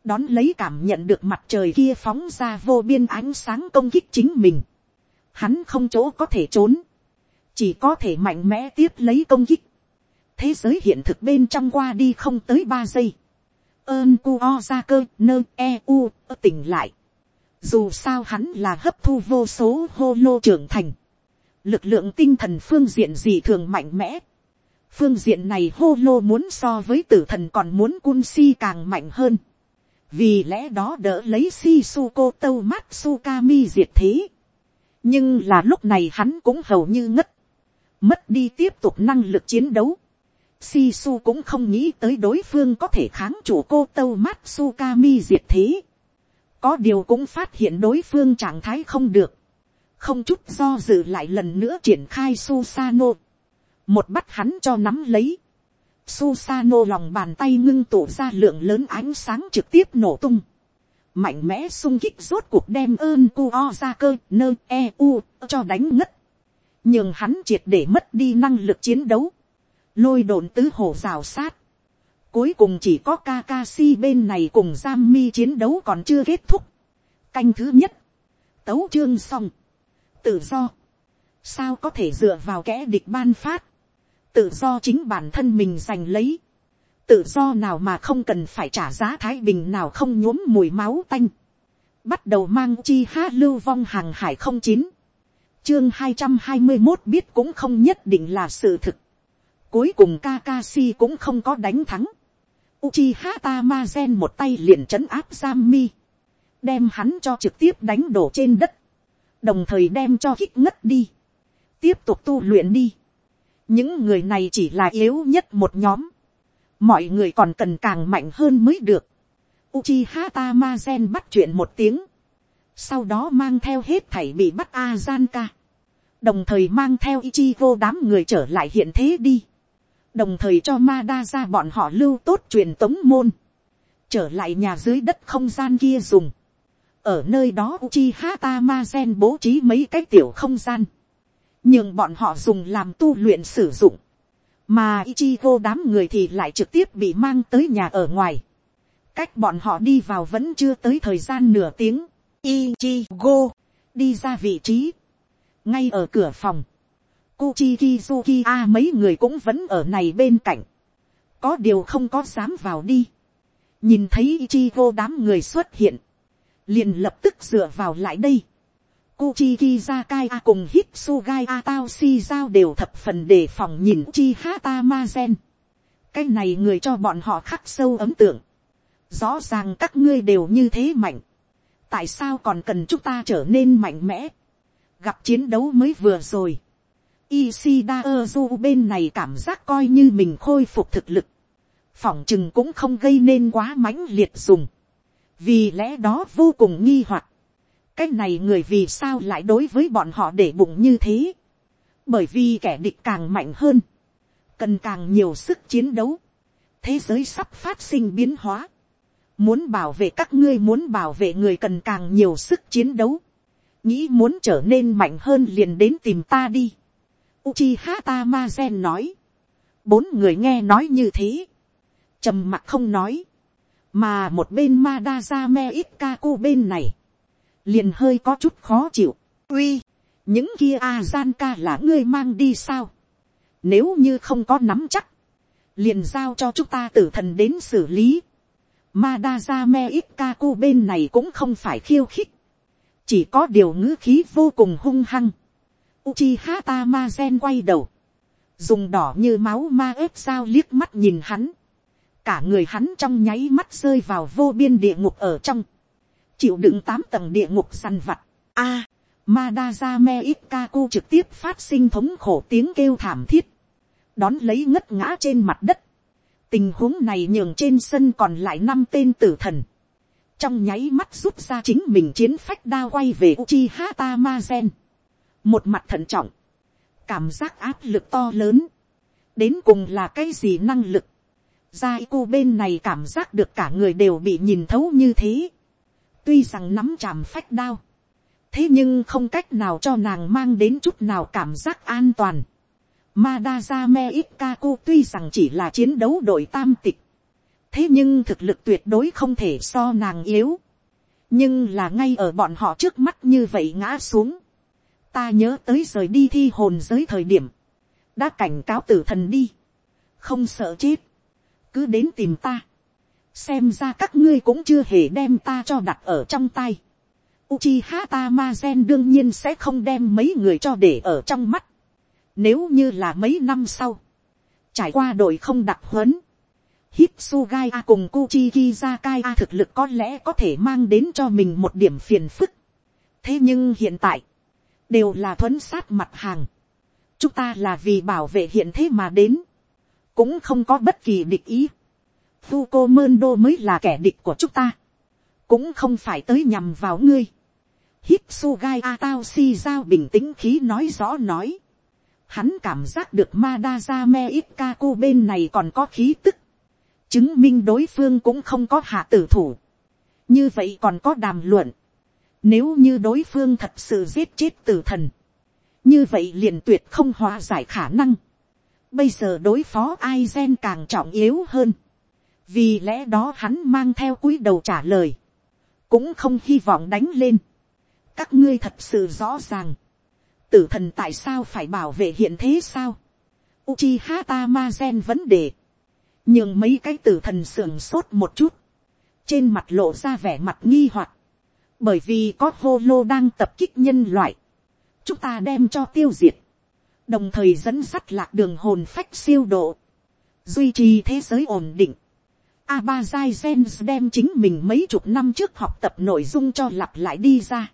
đón lấy cảm nhận được mặt trời kia phóng ra vô biên ánh sáng công kích chính mình, hắn không chỗ có thể trốn, chỉ có thể mạnh mẽ tiếp lấy công kích, thế giới hiện thực bên trong qua đi không tới ba giây, ơn cu o ra cơ, nơ e u tỉnh lại. Dù sao hắn là hấp thu vô số hô lô trưởng thành. Lực lượng tinh thần phương diện gì thường mạnh mẽ. Phương diện này hô lô muốn so với tử thần còn muốn cun si càng mạnh hơn. Vì lẽ đó đỡ lấy si su cô tâu mi diệt thế. Nhưng là lúc này hắn cũng hầu như ngất. Mất đi tiếp tục năng lực chiến đấu si su cũng không nghĩ tới đối phương có thể kháng chủ cô tâu Matsukami diệt thế. Có điều cũng phát hiện đối phương trạng thái không được. Không chút do dự lại lần nữa triển khai Susano. Một bắt hắn cho nắm lấy. Susano lòng bàn tay ngưng tụ ra lượng lớn ánh sáng trực tiếp nổ tung. Mạnh mẽ sung kích rốt cuộc đem ơn cu o ra cơ, nơ e u, cho đánh ngất. Nhưng hắn triệt để mất đi năng lực chiến đấu lôi đồn tứ hổ rào sát. Cuối cùng chỉ có Kakashi bên này cùng giam mi chiến đấu còn chưa kết thúc. Canh thứ nhất. Tấu chương xong. Tự do. Sao có thể dựa vào kẻ địch ban phát. tự do chính bản thân mình giành lấy, tự do nào mà không cần phải trả giá thái bình nào không nhuốm mùi máu tanh, bắt đầu mang chi ha lưu vong hàng hải không chín, chương hai trăm hai mươi một biết cũng không nhất định là sự thực, cuối cùng Kakashi cũng không có đánh thắng, Uchiha Tamazen một tay liền trấn áp Sammy, đem hắn cho trực tiếp đánh đổ trên đất, đồng thời đem cho hít ngất đi, tiếp tục tu luyện đi. những người này chỉ là yếu nhất một nhóm, mọi người còn cần càng mạnh hơn mới được. Uchiha Tamazen bắt chuyện một tiếng, sau đó mang theo hết thảy bị bắt Azanka, đồng thời mang theo Ichigo đám người trở lại hiện thế đi, đồng thời cho Mada ra bọn họ lưu tốt truyền tống môn, trở lại nhà dưới đất không gian kia dùng. Ở nơi đó Uchiha Tamazen bố trí mấy cái tiểu không gian, nhưng bọn họ dùng làm tu luyện sử dụng, mà Ichigo đám người thì lại trực tiếp bị mang tới nhà ở ngoài, cách bọn họ đi vào vẫn chưa tới thời gian nửa tiếng, Ichigo đi ra vị trí, ngay ở cửa phòng, Kuchikizuki a mấy người cũng vẫn ở này bên cạnh, có điều không có dám vào đi, nhìn thấy Ichigo đám người xuất hiện, liền lập tức dựa vào lại đây. Kuchi Kizakai A cùng Hitsugai A Tao Si Giao đều thập phần đề phòng nhìn Chi Hata Mazen. Cái này người cho bọn họ khắc sâu ấm tượng. Rõ ràng các ngươi đều như thế mạnh. Tại sao còn cần chúng ta trở nên mạnh mẽ? Gặp chiến đấu mới vừa rồi. Isida Ozu bên này cảm giác coi như mình khôi phục thực lực. Phỏng chừng cũng không gây nên quá mãnh liệt dùng. Vì lẽ đó vô cùng nghi hoặc, cái này người vì sao lại đối với bọn họ để bụng như thế, bởi vì kẻ địch càng mạnh hơn, cần càng nhiều sức chiến đấu, thế giới sắp phát sinh biến hóa, muốn bảo vệ các ngươi muốn bảo vệ người cần càng nhiều sức chiến đấu, nghĩ muốn trở nên mạnh hơn liền đến tìm ta đi. Uchiha Tamazen nói, bốn người nghe nói như thế, trầm mặc không nói, mà một bên Madazame Ikkaku bên này, liền hơi có chút khó chịu. Uy, những kia Azanka là ngươi mang đi sao? Nếu như không có nắm chắc, liền giao cho chúng ta tử thần đến xử lý. Madazame Ikkaku bên này cũng không phải khiêu khích, chỉ có điều ngữ khí vô cùng hung hăng. Uchiha Tamazen quay đầu, dùng đỏ như máu ma ép sao liếc mắt nhìn hắn cả người hắn trong nháy mắt rơi vào vô biên địa ngục ở trong, chịu đựng tám tầng địa ngục săn vặt. A, à, Madazame Ikkaku trực tiếp phát sinh thống khổ tiếng kêu thảm thiết, đón lấy ngất ngã trên mặt đất. tình huống này nhường trên sân còn lại năm tên tử thần, trong nháy mắt rút ra chính mình chiến phách đa quay về Uchiha Tamazen một mặt thận trọng, cảm giác áp lực to lớn, đến cùng là cái gì năng lực, Gia cô bên này cảm giác được cả người đều bị nhìn thấu như thế. Tuy rằng nắm chàm phách đao. Thế nhưng không cách nào cho nàng mang đến chút nào cảm giác an toàn. Madazame Ikkaku tuy rằng chỉ là chiến đấu đội tam tịch. Thế nhưng thực lực tuyệt đối không thể so nàng yếu. Nhưng là ngay ở bọn họ trước mắt như vậy ngã xuống. Ta nhớ tới rời đi thi hồn giới thời điểm. Đã cảnh cáo tử thần đi. Không sợ chết cứ đến tìm ta. xem ra các ngươi cũng chưa hề đem ta cho đặt ở trong tay. Uchiha Tamazen đương nhiên sẽ không đem mấy người cho để ở trong mắt. Nếu như là mấy năm sau, trải qua đội không đặc huấn, Hitsugai A cùng Kuchiki A thực lực có lẽ có thể mang đến cho mình một điểm phiền phức. Thế nhưng hiện tại, đều là thuấn sát mặt hàng. Chúng ta là vì bảo vệ hiện thế mà đến cũng không có bất kỳ địch ý. Fuko Mendo mới là kẻ địch của chúng ta, cũng không phải tới nhằm vào ngươi. Hipsugai Atao Si Giao bình tĩnh khí nói rõ nói. Hắn cảm giác được Madazame Ikkaku bên này còn có khí tức. Chứng minh đối phương cũng không có hạ tử thủ. Như vậy còn có đàm luận. Nếu như đối phương thật sự giết chết tử thần. Như vậy liền tuyệt không hóa giải khả năng Bây giờ đối phó ai gen càng trọng yếu hơn. Vì lẽ đó hắn mang theo cúi đầu trả lời. Cũng không hy vọng đánh lên. Các ngươi thật sự rõ ràng. Tử thần tại sao phải bảo vệ hiện thế sao? Uchiha Tamazen vấn đề. Nhưng mấy cái tử thần sườn sốt một chút. Trên mặt lộ ra vẻ mặt nghi hoặc bởi vì có hô lô đang tập kích nhân loại. Chúng ta đem cho tiêu diệt. Đồng thời dẫn sắt lạc đường hồn phách siêu độ. Duy trì thế giới ổn định. Abazai Zenz đem chính mình mấy chục năm trước học tập nội dung cho lặp lại đi ra.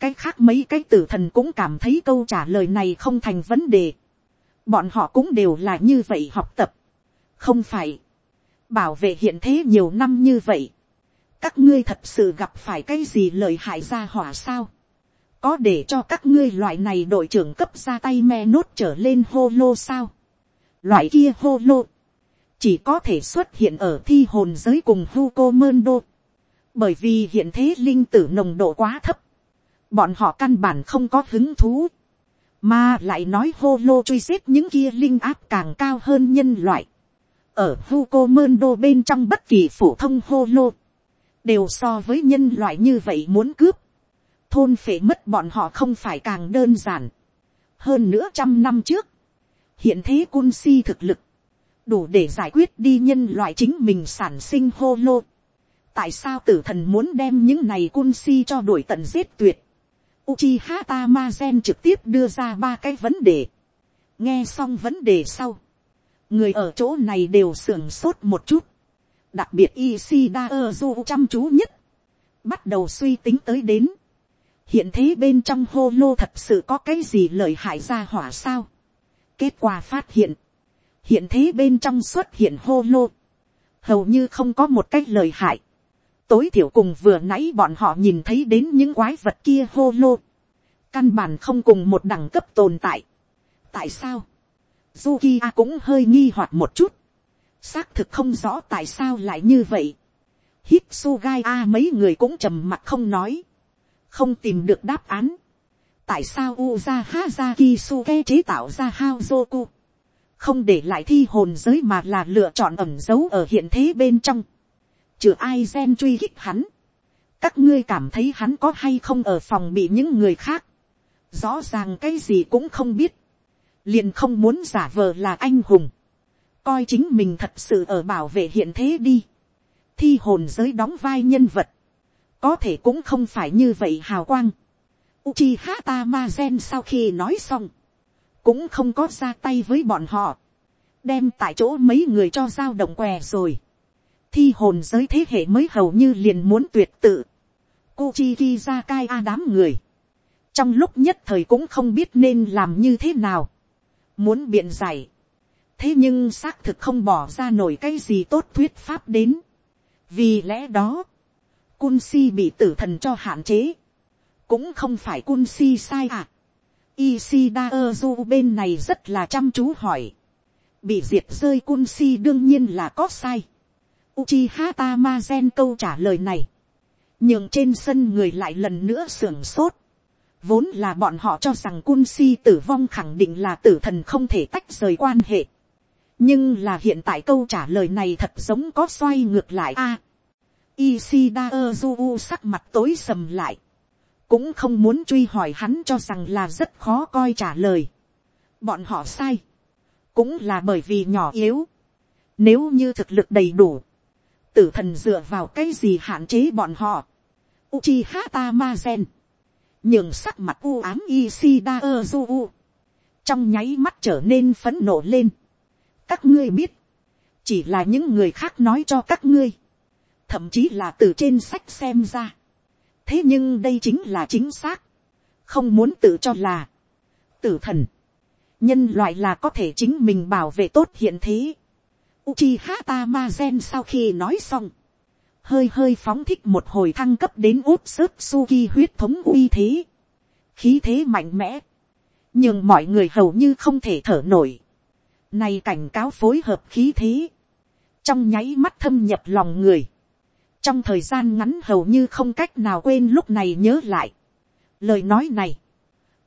Cái khác mấy cái tử thần cũng cảm thấy câu trả lời này không thành vấn đề. Bọn họ cũng đều là như vậy học tập. Không phải. Bảo vệ hiện thế nhiều năm như vậy. Các ngươi thật sự gặp phải cái gì lợi hại ra hỏa sao? Có để cho các ngươi loại này đội trưởng cấp ra tay me nốt trở lên hô lô sao? Loại kia hô lô chỉ có thể xuất hiện ở thi hồn giới cùng Hugo Mendo. Bởi vì hiện thế linh tử nồng độ quá thấp. Bọn họ căn bản không có hứng thú. Mà lại nói hô lô truy xếp những kia linh áp càng cao hơn nhân loại. Ở Hugo Mendo bên trong bất kỳ phổ thông hô lô. Đều so với nhân loại như vậy muốn cướp. Thôn phệ mất bọn họ không phải càng đơn giản. Hơn nữa trăm năm trước. Hiện thế cun si thực lực, đủ để giải quyết đi nhân loại chính mình sản sinh hô lô. tại sao tử thần muốn đem những này cun si cho đuổi tận giết tuyệt. Uchiha Tamazen trực tiếp đưa ra ba cái vấn đề. nghe xong vấn đề sau. người ở chỗ này đều sưởng sốt một chút đặc biệt Isida Ozu chăm chú nhất. bắt đầu suy tính tới đến. hiện thế bên trong hô lô thật sự có cái gì lợi hại ra hỏa sao. kết quả phát hiện hiện thế bên trong xuất hiện hô lô, hầu như không có một cách lợi hại, tối thiểu cùng vừa nãy bọn họ nhìn thấy đến những quái vật kia hô lô, căn bản không cùng một đẳng cấp tồn tại. tại sao, Zukiya cũng hơi nghi hoặc một chút, xác thực không rõ tại sao lại như vậy. Hitsugai a mấy người cũng trầm mặt không nói, không tìm được đáp án. tại sao Uza Hazaki Suke chế tạo ra Haozoku, không để lại thi hồn giới mà là lựa chọn ẩm dấu ở hiện thế bên trong, trừ ai gen truy hích hắn, các ngươi cảm thấy hắn có hay không ở phòng bị những người khác, rõ ràng cái gì cũng không biết, liền không muốn giả vờ là anh hùng, coi chính mình thật sự ở bảo vệ hiện thế đi, thi hồn giới đóng vai nhân vật, có thể cũng không phải như vậy hào quang. Uchiha Tamazen sau khi nói xong, cũng không có ra tay với bọn họ, đem tại chỗ mấy người cho giao động què rồi, thi hồn giới thế hệ mới hầu như liền muốn tuyệt tự, Kuchiki ra cai a đám người, trong lúc nhất thời cũng không biết nên làm như thế nào, muốn biện giải, thế nhưng xác thực không bỏ ra nổi cái gì tốt thuyết pháp đến, vì lẽ đó, cun si bị tử thần cho hạn chế, cũng không phải cun si sai à, Ishida Ozu bên này rất là chăm chú hỏi. Bị diệt rơi cun si đương nhiên là có sai. Uchiha Tamazen câu trả lời này. Nhưng trên sân người lại lần nữa sưởng sốt. Vốn là bọn họ cho rằng cun si tử vong khẳng định là tử thần không thể tách rời quan hệ. Nhưng là hiện tại câu trả lời này thật giống có xoay ngược lại a. Isida Ozu sắc mặt tối sầm lại cũng không muốn truy hỏi hắn cho rằng là rất khó coi trả lời. bọn họ sai, cũng là bởi vì nhỏ yếu. nếu như thực lực đầy đủ, tử thần dựa vào cái gì hạn chế bọn họ. Uchiha Tamazen, nhường sắc mặt u ám Isida Ozu, trong nháy mắt trở nên phấn nộ lên các ngươi biết, chỉ là những người khác nói cho các ngươi, thậm chí là từ trên sách xem ra. Thế nhưng đây chính là chính xác, không muốn tự cho là, tử thần, nhân loại là có thể chính mình bảo vệ tốt hiện thế. Uchiha Tamazen sau khi nói xong, hơi hơi phóng thích một hồi thăng cấp đến út sớt suki huyết thống uy thế, khí thế mạnh mẽ, nhưng mọi người hầu như không thể thở nổi. Này cảnh cáo phối hợp khí thế, trong nháy mắt thâm nhập lòng người, trong thời gian ngắn hầu như không cách nào quên lúc này nhớ lại. lời nói này,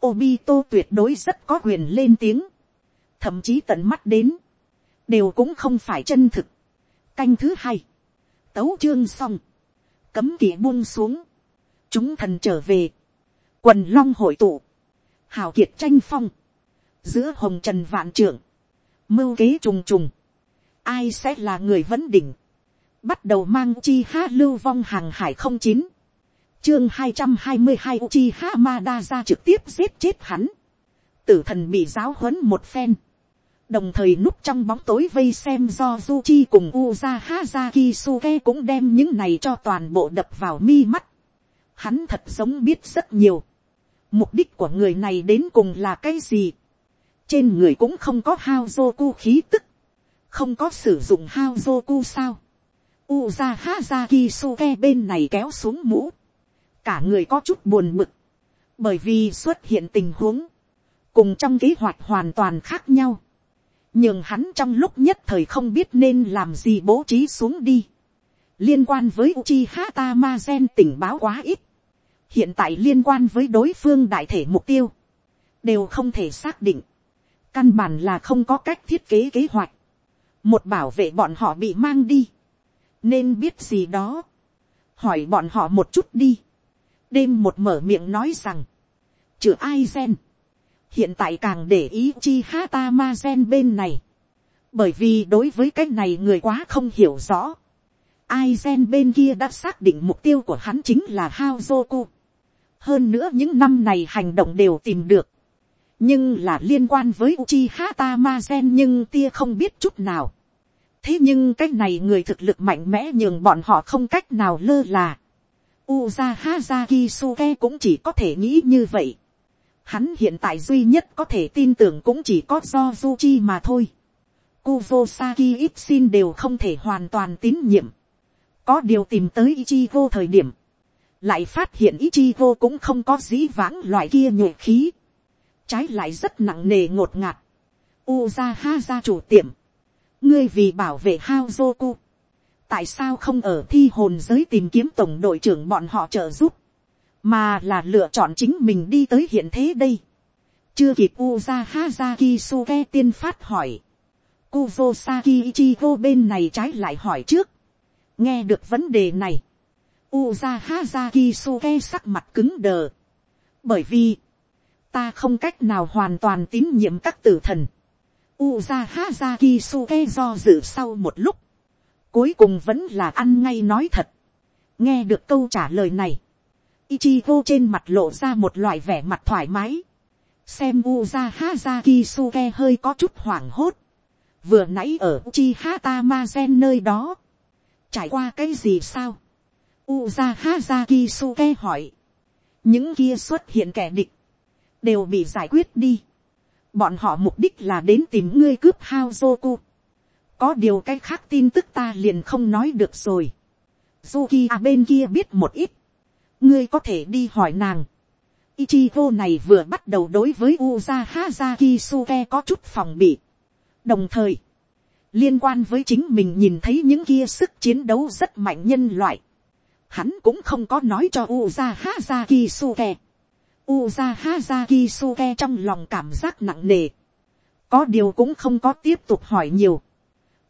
Obito tuyệt đối rất có quyền lên tiếng, thậm chí tận mắt đến, đều cũng không phải chân thực. canh thứ hai, tấu chương xong, cấm kỵ buông xuống, chúng thần trở về, quần long hội tụ, hào kiệt tranh phong, giữa hồng trần vạn trưởng, mưu kế trùng trùng, ai sẽ là người vấn đỉnh, bắt đầu mang chi ha lưu vong hàng hải không chín, chương hai trăm hai mươi hai chi ha ma đa ra trực tiếp giết chết hắn, tử thần bị giáo huấn một phen, đồng thời núp trong bóng tối vây xem do du chi cùng uza ki suke cũng đem những này cho toàn bộ đập vào mi mắt, hắn thật giống biết rất nhiều, mục đích của người này đến cùng là cái gì, trên người cũng không có hao dô khí tức, không có sử dụng hao dô sao, Uza Hazaki Suke bên này kéo xuống mũ. Cả người có chút buồn bực. Bởi vì xuất hiện tình huống. Cùng trong kế hoạch hoàn toàn khác nhau. Nhưng hắn trong lúc nhất thời không biết nên làm gì bố trí xuống đi. Liên quan với Uchiha Tamazen tình báo quá ít. Hiện tại liên quan với đối phương đại thể mục tiêu. Đều không thể xác định. Căn bản là không có cách thiết kế kế hoạch. Một bảo vệ bọn họ bị mang đi. Nên biết gì đó, hỏi bọn họ một chút đi, đêm một mở miệng nói rằng, chữ ai gen, hiện tại càng để ý chi hata ma gen bên này, bởi vì đối với cái này người quá không hiểu rõ, ai gen bên kia đã xác định mục tiêu của hắn chính là hao joku, hơn nữa những năm này hành động đều tìm được, nhưng là liên quan với Uchiha Tamazen nhưng tia không biết chút nào thế nhưng cái này người thực lực mạnh mẽ nhường bọn họ không cách nào lơ là. Uza Hazaki cũng chỉ có thể nghĩ như vậy. Hắn hiện tại duy nhất có thể tin tưởng cũng chỉ có do Zuchi mà thôi. Kuvosaki Ipsin đều không thể hoàn toàn tín nhiệm. Có điều tìm tới Ichigo thời điểm. Lại phát hiện Ichigo cũng không có dĩ vãng loại kia nhuệ khí. Trái lại rất nặng nề ngột ngạt. Uza Haza chủ tiệm. Ngươi vì bảo vệ hao tại sao không ở thi hồn giới tìm kiếm tổng đội trưởng bọn họ trợ giúp, mà là lựa chọn chính mình đi tới hiện thế đây. chưa kịp uza hazaki Kisuke tiên phát hỏi, kuzosaki ichigo bên này trái lại hỏi trước, nghe được vấn đề này, uza hazaki suke sắc mặt cứng đờ, bởi vì, ta không cách nào hoàn toàn tín nhiệm các tử thần, Uza Hazaki Suke do dự sau một lúc. Cuối cùng vẫn là ăn ngay nói thật. Nghe được câu trả lời này. Ichigo trên mặt lộ ra một loại vẻ mặt thoải mái. Xem Uza Hazaki Suke hơi có chút hoảng hốt. Vừa nãy ở Uchiha Tamazen nơi đó. Trải qua cái gì sao? Uza Hazaki Suke hỏi. Những kia xuất hiện kẻ địch. Đều bị giải quyết đi bọn họ mục đích là đến tìm ngươi cướp hao có điều cái khác tin tức ta liền không nói được rồi. Zuki à bên kia biết một ít. ngươi có thể đi hỏi nàng. Ichigo này vừa bắt đầu đối với Uza Kisuke có chút phòng bị. đồng thời, liên quan với chính mình nhìn thấy những kia sức chiến đấu rất mạnh nhân loại. Hắn cũng không có nói cho Uza Kisuke. Uza Hazaki Suke trong lòng cảm giác nặng nề. Có điều cũng không có tiếp tục hỏi nhiều.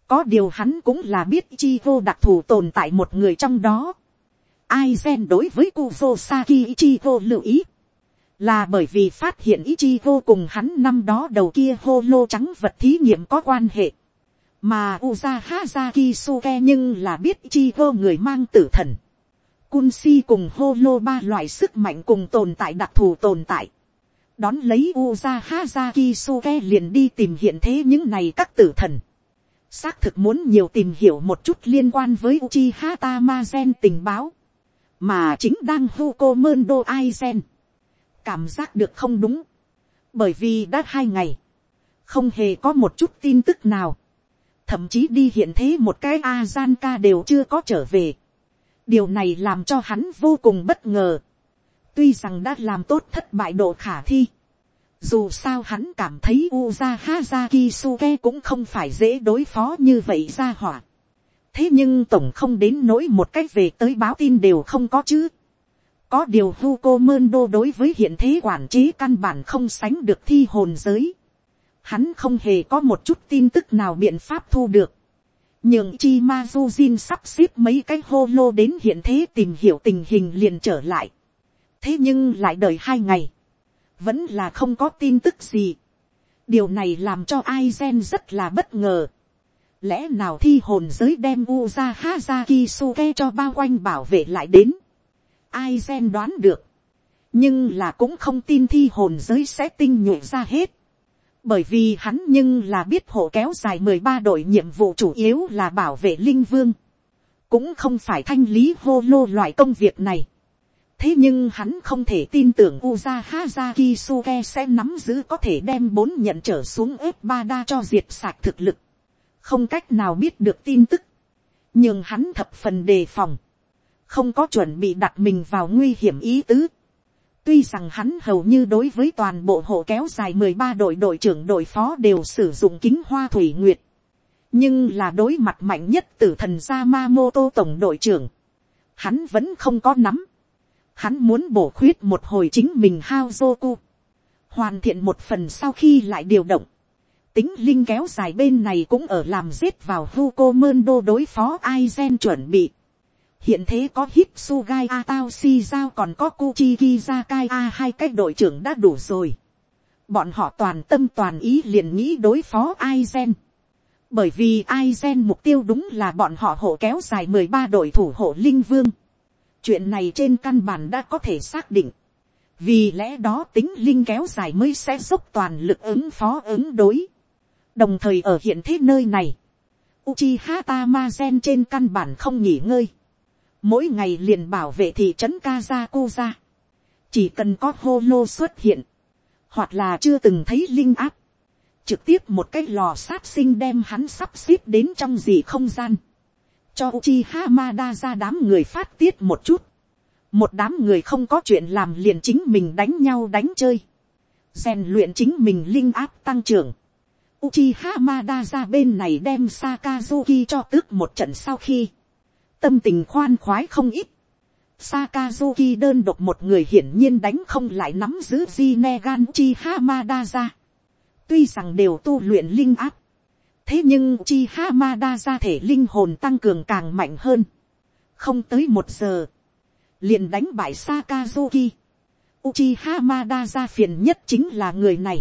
Có điều hắn cũng là biết Ichigo đặc thù tồn tại một người trong đó. Aizen đối với Kuzosaki Ichigo lưu ý. Là bởi vì phát hiện Ichigo cùng hắn năm đó đầu kia hô lô trắng vật thí nghiệm có quan hệ. Mà Uza Suke nhưng là biết Ichigo người mang tử thần Kunsi cùng Holo ba loại sức mạnh cùng tồn tại đặc thù tồn tại. Đón lấy Uza Hazaki Suke liền đi tìm hiện thế những này các tử thần. Xác thực muốn nhiều tìm hiểu một chút liên quan với Uchiha Tamazen tình báo. Mà chính đang Huko Mundo Aizen. Cảm giác được không đúng. Bởi vì đã hai ngày. Không hề có một chút tin tức nào. Thậm chí đi hiện thế một cái Azanka đều chưa có trở về điều này làm cho hắn vô cùng bất ngờ. tuy rằng đã làm tốt thất bại độ khả thi. dù sao hắn cảm thấy uza hazaki suke cũng không phải dễ đối phó như vậy ra hỏa. thế nhưng tổng không đến nỗi một cách về tới báo tin đều không có chứ. có điều Hugo mendo đối với hiện thế quản trí căn bản không sánh được thi hồn giới. hắn không hề có một chút tin tức nào biện pháp thu được nhường chi ma du jin sắp xếp mấy cái hô lô đến hiện thế tìm hiểu tình hình liền trở lại. thế nhưng lại đợi hai ngày, vẫn là không có tin tức gì. điều này làm cho Aizen rất là bất ngờ. lẽ nào thi hồn giới đem Uza Hazaki Suke cho bao quanh bảo vệ lại đến. Aizen đoán được. nhưng là cũng không tin thi hồn giới sẽ tinh nhuệ ra hết bởi vì hắn nhưng là biết hộ kéo dài mười ba đội nhiệm vụ chủ yếu là bảo vệ linh vương. cũng không phải thanh lý hô lô loại công việc này thế nhưng hắn không thể tin tưởng Uza haza kisuke sẽ nắm giữ có thể đem bốn nhận trở xuống ép ba đa cho diệt sạc thực lực. Không cách nào biết được tin tức. Nhưng hắn thập phần đề phòng. Không có chuẩn bị đặt mình vào nguy hiểm ý tứ. Tuy rằng hắn hầu như đối với toàn bộ hộ kéo dài mười ba đội đội trưởng đội phó đều sử dụng kính hoa thủy nguyệt. Nhưng là đối mặt mạnh nhất tử thần Yamamoto tổng đội trưởng. Hắn vẫn không có nắm Hắn muốn bổ khuyết một hồi chính mình hao Zoku. Hoàn thiện một phần sau khi lại điều động. Tính linh kéo dài bên này cũng ở làm giết vào Hugo đô đối phó Aizen chuẩn bị. Hiện thế có Hitsugai Atashi giao còn có Kuchiki Zakai A hai cái đội trưởng đã đủ rồi. Bọn họ toàn tâm toàn ý liền nghĩ đối phó Aizen. Bởi vì Aizen mục tiêu đúng là bọn họ hộ kéo dài mười ba đội thủ hộ Linh Vương chuyện này trên căn bản đã có thể xác định. vì lẽ đó tính linh kéo dài mới sẽ dốc toàn lực ứng phó ứng đối. đồng thời ở hiện thế nơi này, Uchiha Tamazen trên căn bản không nghỉ ngơi. Mỗi ngày liền bảo vệ thị trấn Kazakuza. Chỉ cần có holo xuất hiện. Hoặc là chưa từng thấy linh áp. Trực tiếp một cái lò sát sinh đem hắn sắp xếp đến trong gì không gian cho Uchiha Hamada ra đám người phát tiết một chút. Một đám người không có chuyện làm liền chính mình đánh nhau đánh chơi. rèn luyện chính mình linh áp tăng trưởng. Uchiha Hamada ra bên này đem Sakazuki cho tước một trận sau khi. Tâm tình khoan khoái không ít. Sakazuki đơn độc một người hiển nhiên đánh không lại nắm giữ Jinegan Hamada ra. Tuy rằng đều tu luyện linh áp thế nhưng chi Hamada ra thể linh hồn tăng cường càng mạnh hơn. không tới một giờ, liền đánh bại Sakazuki. Uchiha Hamada ra phiền nhất chính là người này.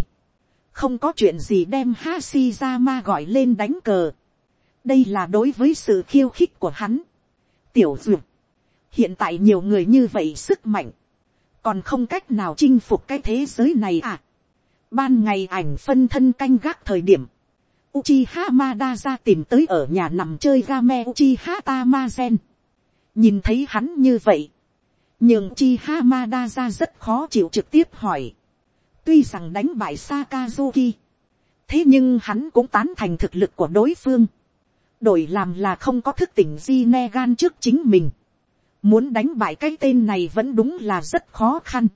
không có chuyện gì đem Hashirama gọi lên đánh cờ. đây là đối với sự khiêu khích của hắn tiểu dược. hiện tại nhiều người như vậy sức mạnh, còn không cách nào chinh phục cái thế giới này à. ban ngày ảnh phân thân canh gác thời điểm, Uchiha Madara tìm tới ở nhà nằm chơi game Uchiha Tamazen. Nhìn thấy hắn như vậy. Nhưng Uchiha Madara rất khó chịu trực tiếp hỏi. Tuy rằng đánh bại Sakazuki. Thế nhưng hắn cũng tán thành thực lực của đối phương. Đổi làm là không có thức tỉnh di nê gan trước chính mình. Muốn đánh bại cái tên này vẫn đúng là rất khó khăn.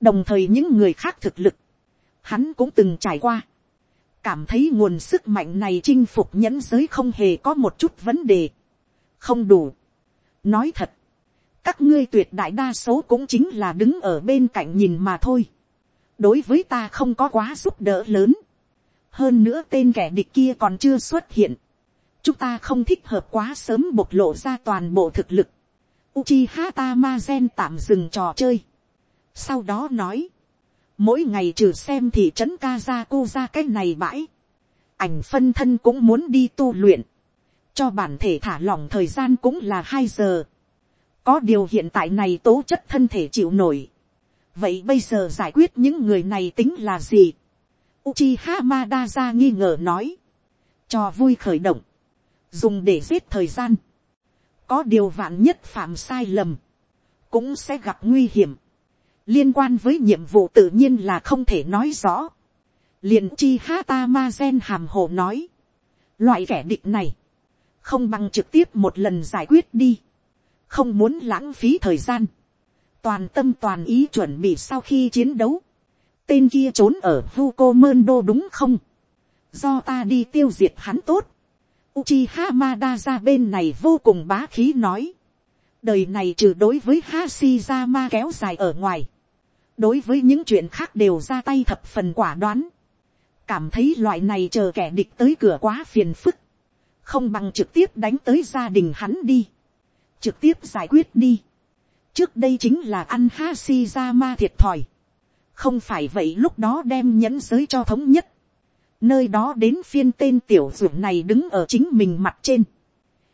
Đồng thời những người khác thực lực. Hắn cũng từng trải qua cảm thấy nguồn sức mạnh này chinh phục nhẫn giới không hề có một chút vấn đề, không đủ. nói thật, các ngươi tuyệt đại đa số cũng chính là đứng ở bên cạnh nhìn mà thôi. đối với ta không có quá giúp đỡ lớn. hơn nữa tên kẻ địch kia còn chưa xuất hiện chúng ta không thích hợp quá sớm bộc lộ ra toàn bộ thực lực. Uchiha Tamazen tạm dừng trò chơi. sau đó nói, mỗi ngày trừ xem thị trấn Kazaku ra cái này bãi, ảnh phân thân cũng muốn đi tu luyện, cho bản thể thả lỏng thời gian cũng là 2 giờ. có điều hiện tại này tố chất thân thể chịu nổi. vậy bây giờ giải quyết những người này tính là gì. Uchiha Madara nghi ngờ nói, cho vui khởi động, dùng để giết thời gian. có điều vạn nhất phạm sai lầm, cũng sẽ gặp nguy hiểm liên quan với nhiệm vụ tự nhiên là không thể nói rõ. liền chi hata ma gen hàm hồ nói. loại kẻ địch này, không bằng trực tiếp một lần giải quyết đi. không muốn lãng phí thời gian. toàn tâm toàn ý chuẩn bị sau khi chiến đấu. tên kia trốn ở Fuko Mendo đúng không. do ta đi tiêu diệt hắn tốt. Uchiha Madara bên này vô cùng bá khí nói. Đời này trừ đối với Hashirama kéo dài ở ngoài. Đối với những chuyện khác đều ra tay thập phần quả đoán, cảm thấy loại này chờ kẻ địch tới cửa quá phiền phức, không bằng trực tiếp đánh tới gia đình hắn đi, trực tiếp giải quyết đi. trước đây chính là ăn Hashirama thiệt thòi, không phải vậy lúc đó đem nhẫn giới cho thống nhất, nơi đó đến phiên tên tiểu ruộng này đứng ở chính mình mặt trên,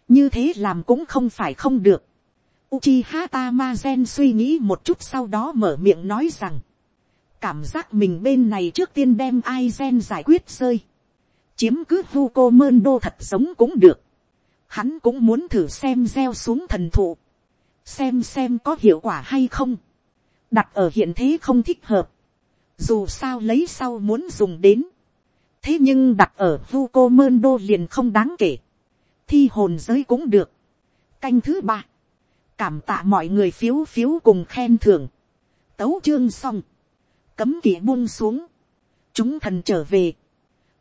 như thế làm cũng không phải không được. Uchiha Tamazen suy nghĩ một chút sau đó mở miệng nói rằng, cảm giác mình bên này trước tiên đem Aizen giải quyết rơi, chiếm cứ Huko Mendo thật giống cũng được. Hắn cũng muốn thử xem gieo xuống thần thụ, xem xem có hiệu quả hay không. đặt ở hiện thế không thích hợp, dù sao lấy sau muốn dùng đến, thế nhưng đặt ở Huko Mendo liền không đáng kể, thi hồn giới cũng được. canh thứ ba, cảm tạ mọi người phiếu phiếu cùng khen thưởng, tấu chương xong, cấm kỵ buông xuống, chúng thần trở về,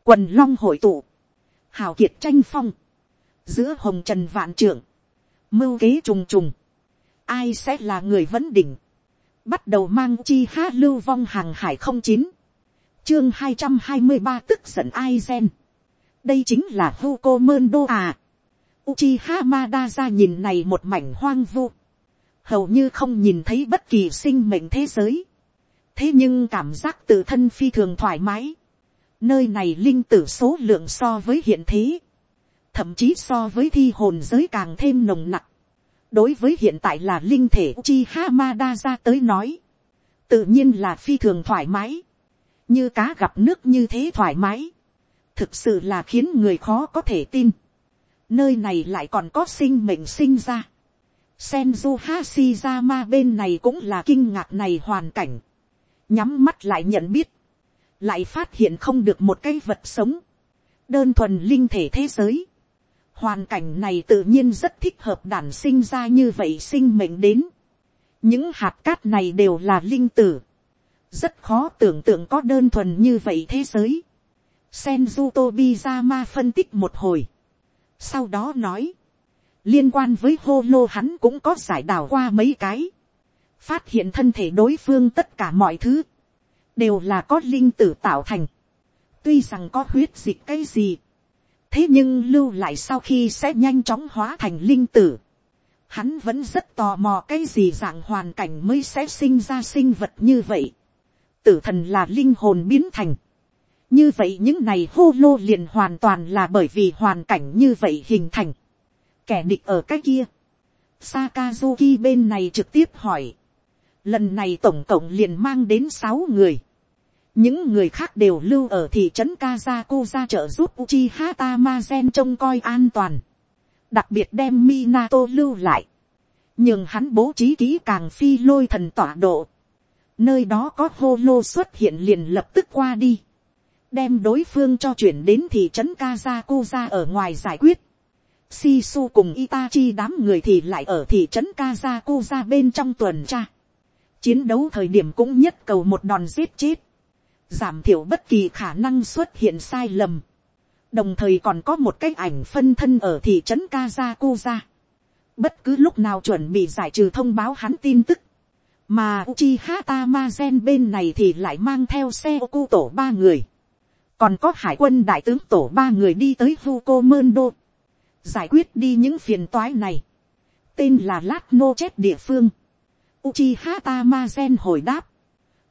quần long hội tụ, hào kiệt tranh phong, giữa hồng trần vạn trưởng, mưu kế trùng trùng, ai sẽ là người vấn đỉnh, bắt đầu mang chi hát lưu vong hàng hải không chín, chương hai trăm hai mươi ba tức giận ai gen, đây chính là Huko đô à. Uchiha Madara nhìn này một mảnh hoang vu. Hầu như không nhìn thấy bất kỳ sinh mệnh thế giới. Thế nhưng cảm giác tự thân phi thường thoải mái. Nơi này linh tử số lượng so với hiện thế. Thậm chí so với thi hồn giới càng thêm nồng nặng. Đối với hiện tại là linh thể Uchiha Madara tới nói. Tự nhiên là phi thường thoải mái. Như cá gặp nước như thế thoải mái. Thực sự là khiến người khó có thể tin nơi này lại còn có sinh mệnh sinh ra. Senju Hashirama bên này cũng là kinh ngạc này hoàn cảnh. Nhắm mắt lại nhận biết. Lại phát hiện không được một cái vật sống. Đơn thuần linh thể thế giới. Hoàn cảnh này tự nhiên rất thích hợp đản sinh ra như vậy sinh mệnh đến. Những hạt cát này đều là linh tử. Rất khó tưởng tượng có đơn thuần như vậy thế giới. Senju Tobizama phân tích một hồi. Sau đó nói, liên quan với hô lô hắn cũng có giải đảo qua mấy cái, phát hiện thân thể đối phương tất cả mọi thứ, đều là có linh tử tạo thành, tuy rằng có huyết dịch cái gì, thế nhưng lưu lại sau khi sẽ nhanh chóng hóa thành linh tử, hắn vẫn rất tò mò cái gì dạng hoàn cảnh mới sẽ sinh ra sinh vật như vậy, tử thần là linh hồn biến thành, như vậy những này hô lô liền hoàn toàn là bởi vì hoàn cảnh như vậy hình thành. kẻ địch ở cái kia. Sakazuki bên này trực tiếp hỏi. lần này tổng cộng liền mang đến sáu người. những người khác đều lưu ở thị trấn kazaku trợ giúp Uchiha Tamazen trông coi an toàn. đặc biệt đem Minato lưu lại. nhưng hắn bố trí kỹ càng phi lôi thần tọa độ nơi đó có hô lô xuất hiện liền lập tức qua đi đem đối phương cho chuyển đến thị trấn Kazakuza ở ngoài giải quyết. Sisu cùng Itachi đám người thì lại ở thị trấn Kazakuza bên trong tuần tra. Chiến đấu thời điểm cũng nhất cầu một đòn giết chết. Giảm thiểu bất kỳ khả năng xuất hiện sai lầm. Đồng thời còn có một cái ảnh phân thân ở thị trấn Kazakuza. Bất cứ lúc nào chuẩn bị giải trừ thông báo hắn tin tức. Mà Uchiha Tamazen bên này thì lại mang theo xe ô tổ ba người. Còn có hải quân đại tướng tổ ba người đi tới Hugo Mendo, giải quyết đi những phiền toái này, tên là Lát Nô chết địa phương, Uchiha Tamazen hồi đáp,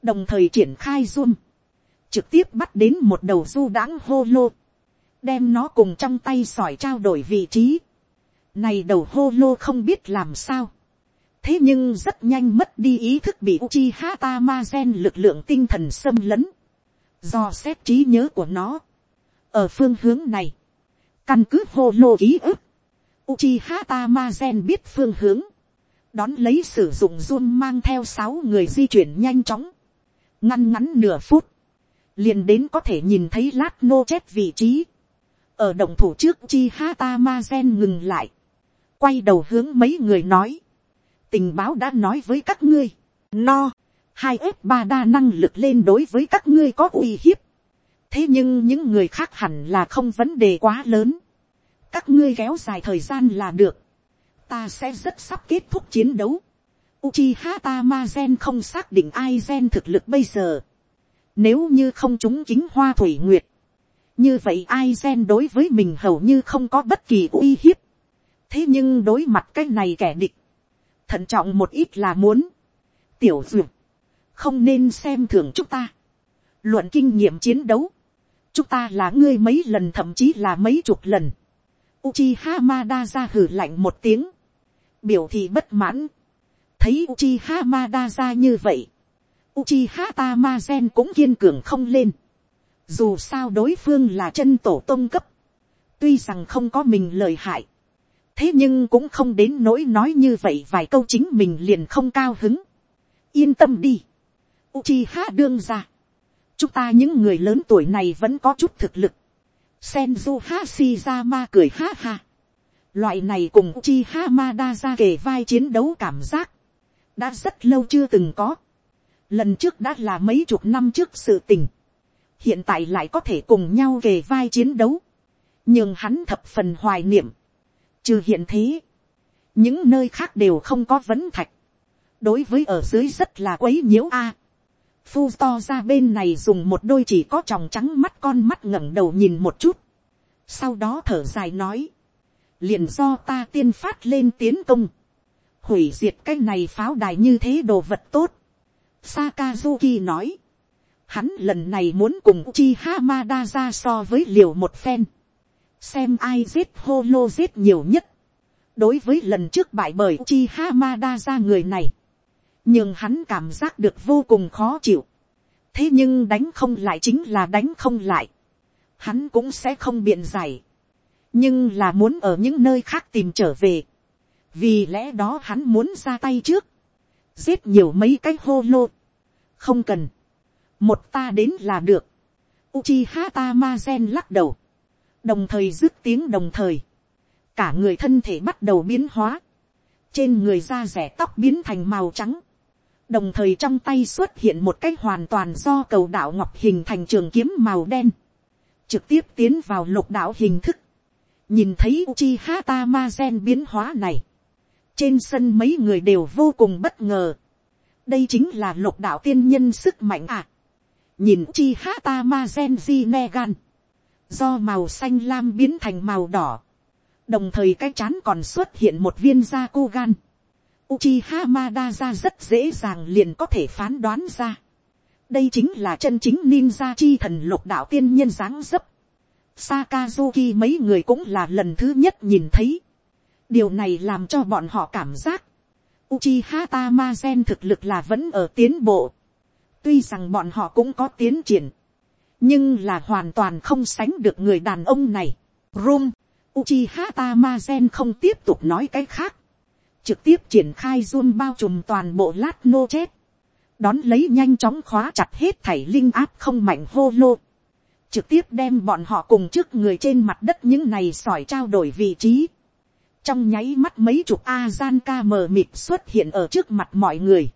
đồng thời triển khai zoom, trực tiếp bắt đến một đầu du đãng hô lô, đem nó cùng trong tay sỏi trao đổi vị trí, này đầu hô lô không biết làm sao, thế nhưng rất nhanh mất đi ý thức bị Uchiha Tamazen lực lượng tinh thần xâm lấn, do xét trí nhớ của nó, ở phương hướng này, căn cứ hô lô ký ức, Uchiha Tamazen biết phương hướng, đón lấy sử dụng run mang theo sáu người di chuyển nhanh chóng, ngăn ngắn nửa phút, liền đến có thể nhìn thấy lát nô chết vị trí, ở động thủ trước Uchiha Tamazen ngừng lại, quay đầu hướng mấy người nói, tình báo đã nói với các ngươi, no, hai ép ba đa năng lực lên đối với các ngươi có uy hiếp. thế nhưng những người khác hẳn là không vấn đề quá lớn. các ngươi kéo dài thời gian là được. ta sẽ rất sắp kết thúc chiến đấu. Uchiha Tamazen không xác định ai gen thực lực bây giờ. Nếu như không chúng chính hoa thủy nguyệt. Như vậy ai gen đối với mình hầu như không có bất kỳ uy hiếp. Thế nhưng đối mặt cái này kẻ địch. Thận trọng một ít là muốn. Tiểu dược không nên xem thường chúng ta. Luận kinh nghiệm chiến đấu, chúng ta là ngươi mấy lần thậm chí là mấy chục lần. Uchiha Madara hử lạnh một tiếng, biểu thị bất mãn. thấy Uchiha Madara như vậy, Uchiha Tamazen cũng kiên cường không lên. Dù sao đối phương là chân tổ tông cấp, tuy rằng không có mình lời hại, thế nhưng cũng không đến nỗi nói như vậy vài câu chính mình liền không cao hứng. yên tâm đi. Uchiha đương ra. chúng ta những người lớn tuổi này vẫn có chút thực lực. Senju Hashirama cười ha ha. Loại này cùng Uchiha Madara kề vai chiến đấu cảm giác. Đã rất lâu chưa từng có. Lần trước đã là mấy chục năm trước sự tình. Hiện tại lại có thể cùng nhau kề vai chiến đấu. Nhưng hắn thập phần hoài niệm. Trừ hiện thế. Những nơi khác đều không có vấn thạch. Đối với ở dưới rất là quấy nhiễu a. Phu to ra bên này dùng một đôi chỉ có tròng trắng mắt con mắt ngẩng đầu nhìn một chút. Sau đó thở dài nói. Liền do ta tiên phát lên tiến công. Hủy diệt cái này pháo đài như thế đồ vật tốt. Sakazuki nói. Hắn lần này muốn cùng Uchiha Madara so với liều một phen. Xem ai giết holo giết nhiều nhất. Đối với lần trước bại bởi Uchiha Madara người này nhưng hắn cảm giác được vô cùng khó chịu. thế nhưng đánh không lại chính là đánh không lại. hắn cũng sẽ không biện giải. nhưng là muốn ở những nơi khác tìm trở về. vì lẽ đó hắn muốn ra tay trước. giết nhiều mấy cái hô lô. không cần. một ta đến là được. Uchiha Tamazen lắc đầu đồng thời dứt tiếng đồng thời. cả người thân thể bắt đầu biến hóa. trên người da rẻ tóc biến thành màu trắng. Đồng thời trong tay xuất hiện một cái hoàn toàn do cầu đạo ngọc hình thành trường kiếm màu đen, trực tiếp tiến vào lục đạo hình thức, nhìn thấy uchi hata ma gen biến hóa này, trên sân mấy người đều vô cùng bất ngờ, đây chính là lục đạo tiên nhân sức mạnh à, nhìn uchi hata ma gen di negan, do màu xanh lam biến thành màu đỏ, đồng thời cái chán còn xuất hiện một viên da cô gan, Uchiha Madara rất dễ dàng liền có thể phán đoán ra. Đây chính là chân chính ninja chi thần lục đạo tiên nhân dáng dấp. Sakazuki mấy người cũng là lần thứ nhất nhìn thấy. Điều này làm cho bọn họ cảm giác. Uchiha Tamazen thực lực là vẫn ở tiến bộ. Tuy rằng bọn họ cũng có tiến triển. Nhưng là hoàn toàn không sánh được người đàn ông này. Rum. Uchiha Tamazen không tiếp tục nói cái khác trực tiếp triển khai zoom bao trùm toàn bộ lát nô chết, đón lấy nhanh chóng khóa chặt hết thảy linh áp không mạnh hô lô, trực tiếp đem bọn họ cùng trước người trên mặt đất những này sỏi trao đổi vị trí, trong nháy mắt mấy chục A-Zan ca mờ mịt xuất hiện ở trước mặt mọi người,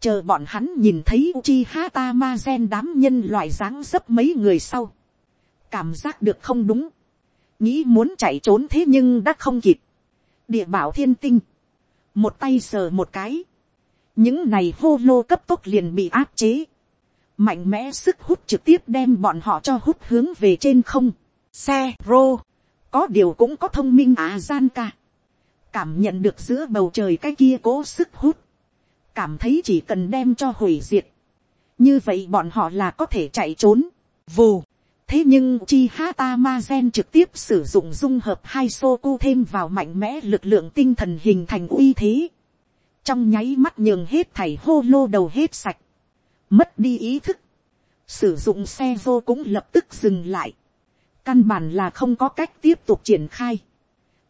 chờ bọn hắn nhìn thấy uchi hata ma gen đám nhân loại dáng dấp mấy người sau, cảm giác được không đúng, nghĩ muốn chạy trốn thế nhưng đã không kịp, địa bảo thiên tinh, một tay sờ một cái, những này hô lô cấp tốc liền bị áp chế, mạnh mẽ sức hút trực tiếp đem bọn họ cho hút hướng về trên không, xe rô, có điều cũng có thông minh à, á gian ca, cảm nhận được giữa bầu trời cái kia cố sức hút, cảm thấy chỉ cần đem cho hủy diệt, như vậy bọn họ là có thể chạy trốn, vù, thế nhưng chi hata ma gen trực tiếp sử dụng dung hợp hai sô cu thêm vào mạnh mẽ lực lượng tinh thần hình thành uy thế. Trong nháy mắt nhường hết thảy hô lô đầu hết sạch. Mất đi ý thức. Sử dụng xe vô cũng lập tức dừng lại. Căn bản là không có cách tiếp tục triển khai.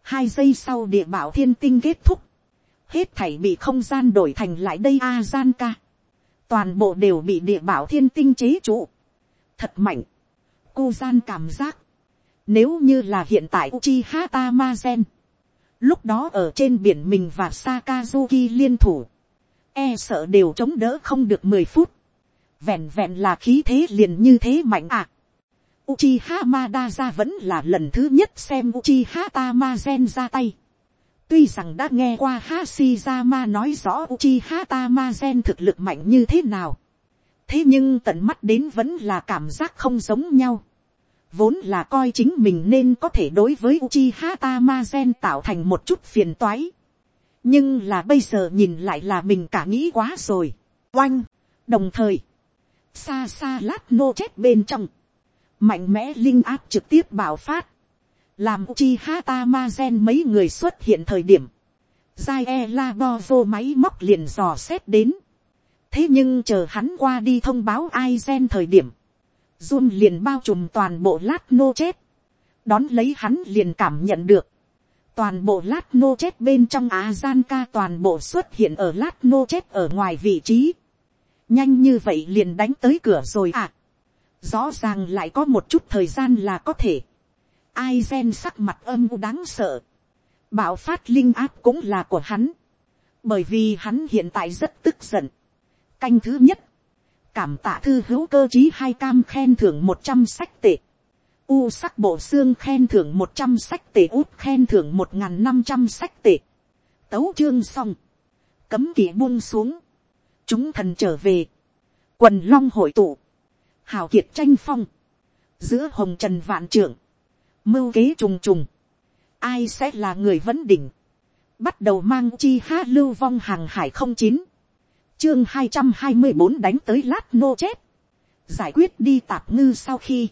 Hai giây sau địa bảo thiên tinh kết thúc hết thảy bị không gian đổi thành lại đây a gian ca. Toàn bộ đều bị địa bảo thiên tinh chế trụ. Thật mạnh. Cô gian cảm giác, nếu như là hiện tại Uchiha Tamazen, lúc đó ở trên biển mình và Sakazuki liên thủ, e sợ đều chống đỡ không được mười phút, vẹn vẹn là khí thế liền như thế mạnh à. Uchiha Madara vẫn là lần thứ nhất xem Uchiha Tamazen ra tay. Tuy rằng đã nghe qua Hashirama nói rõ Uchiha Tamazen thực lực mạnh như thế nào. Thế nhưng tận mắt đến vẫn là cảm giác không giống nhau vốn là coi chính mình nên có thể đối với Uchiha Tamazen tạo thành một chút phiền toái. nhưng là bây giờ nhìn lại là mình cả nghĩ quá rồi. oanh, đồng thời, xa xa lát nô chết bên trong, mạnh mẽ linh áp trực tiếp bạo phát, làm chi Hata Mazen mấy người xuất hiện thời điểm, Giai E La vô máy móc liền dò xét đến. Thế nhưng chờ hắn qua đi thông báo Aizen thời điểm, Jun liền bao trùm toàn bộ lát nô chết. Đón lấy hắn liền cảm nhận được. Toàn bộ lát nô chết bên trong Á Gian ca toàn bộ xuất hiện ở lát nô chết ở ngoài vị trí. Nhanh như vậy liền đánh tới cửa rồi à. Rõ ràng lại có một chút thời gian là có thể. Ai gen sắc mặt âm u đáng sợ. Bạo phát linh áp cũng là của hắn. Bởi vì hắn hiện tại rất tức giận. Canh thứ nhất cảm tạ thư hữu cơ chí hai cam khen thưởng một trăm sách tệ. U sắc bộ xương khen thưởng một trăm sách tệ, út khen thưởng một n năm trăm sách tệ. Tấu chương xong. Cấm kỵ buông xuống. Chúng thần trở về. Quần long hội tụ. Hào kiệt tranh phong. Giữa hồng trần vạn trưởng. Mưu kế trùng trùng. Ai sẽ là người vấn đỉnh. Bắt đầu mang chi ha lưu vong hàng hải không chín chương hai trăm hai mươi bốn đánh tới lát nô chết. giải quyết đi tạp ngư sau khi,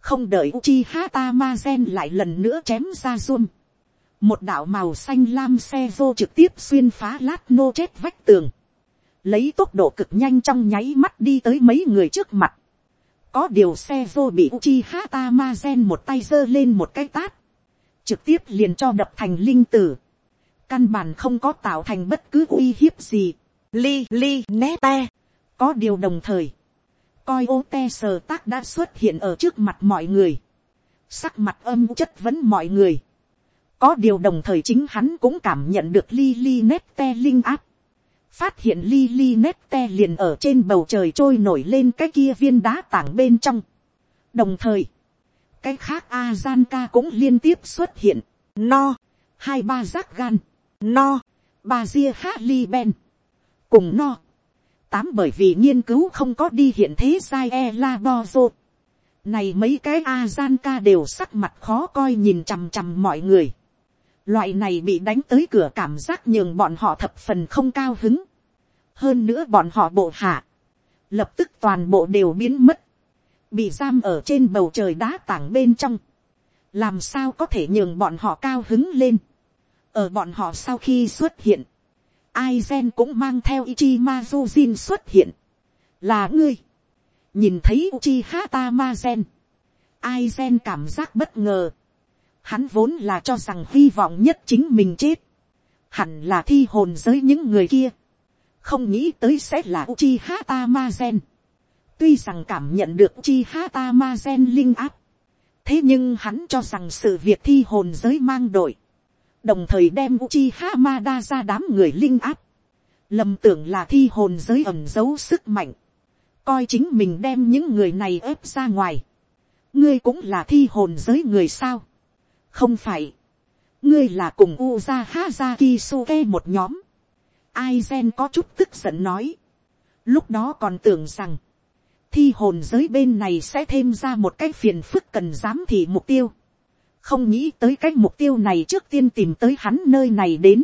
không đợi chi ha ta ma gen lại lần nữa chém ra zoom. một đạo màu xanh lam xe vô trực tiếp xuyên phá lát nô chết vách tường. lấy tốc độ cực nhanh trong nháy mắt đi tới mấy người trước mặt có điều xe vô bị uchi hata ma gen một tay giơ lên một cái tát. trực tiếp liền cho đập thành linh tử. căn bản không có tạo thành bất cứ uy hiếp gì li li nete. có điều đồng thời, coi ô te sờ tác đã xuất hiện ở trước mặt mọi người, sắc mặt âm chất vấn mọi người, có điều đồng thời chính hắn cũng cảm nhận được li li nete linh áp, phát hiện li li nete liền ở trên bầu trời trôi nổi lên cái kia viên đá tảng bên trong. đồng thời, cái khác a gian ca cũng liên tiếp xuất hiện, no, hai ba giác gan, no, ba ria hát li ben, cùng no. Tám bởi vì nghiên cứu không có đi hiện thế sai e la bozo. Này mấy cái a gian ca đều sắc mặt khó coi nhìn chằm chằm mọi người. Loại này bị đánh tới cửa cảm giác nhường bọn họ thập phần không cao hứng. Hơn nữa bọn họ bộ hạ. Lập tức toàn bộ đều biến mất. Bị giam ở trên bầu trời đá tảng bên trong. Làm sao có thể nhường bọn họ cao hứng lên. Ở bọn họ sau khi xuất hiện Aizen cũng mang theo Ichimazu Jin xuất hiện. Là ngươi. Nhìn thấy Uchiha Tamazen. Aizen cảm giác bất ngờ. Hắn vốn là cho rằng hy vọng nhất chính mình chết. Hẳn là thi hồn giới những người kia. Không nghĩ tới sẽ là Uchiha Tamazen. Tuy rằng cảm nhận được Uchiha Tamazen linh áp. Thế nhưng hắn cho rằng sự việc thi hồn giới mang đội đồng thời đem Uchiha Mada ra đám người linh áp, lầm tưởng là thi hồn giới ẩm giấu sức mạnh, coi chính mình đem những người này ép ra ngoài, ngươi cũng là thi hồn giới người sao, không phải, ngươi là cùng Uza haza kisuke một nhóm, Aizen có chút tức giận nói, lúc đó còn tưởng rằng, thi hồn giới bên này sẽ thêm ra một cái phiền phức cần giám thị mục tiêu không nghĩ tới cái mục tiêu này trước tiên tìm tới hắn nơi này đến.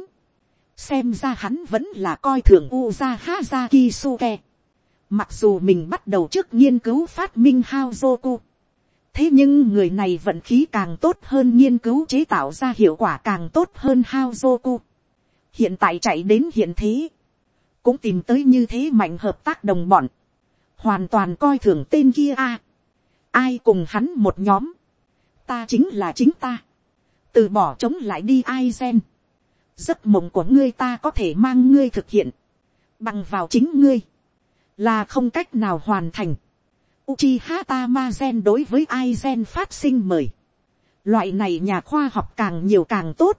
xem ra hắn vẫn là coi thường uza haza kisuke. mặc dù mình bắt đầu trước nghiên cứu phát minh haozoku thế nhưng người này vận khí càng tốt hơn nghiên cứu chế tạo ra hiệu quả càng tốt hơn haozoku. hiện tại chạy đến hiện thế. cũng tìm tới như thế mạnh hợp tác đồng bọn. hoàn toàn coi thường tên kia a. ai cùng hắn một nhóm ta chính là chính ta, từ bỏ chống lại đi ai gen, giấc mộng của ngươi ta có thể mang ngươi thực hiện, bằng vào chính ngươi, là không cách nào hoàn thành. Uchiha Tamazen đối với Aizen phát sinh mời. Loại này nhà khoa học càng nhiều càng tốt.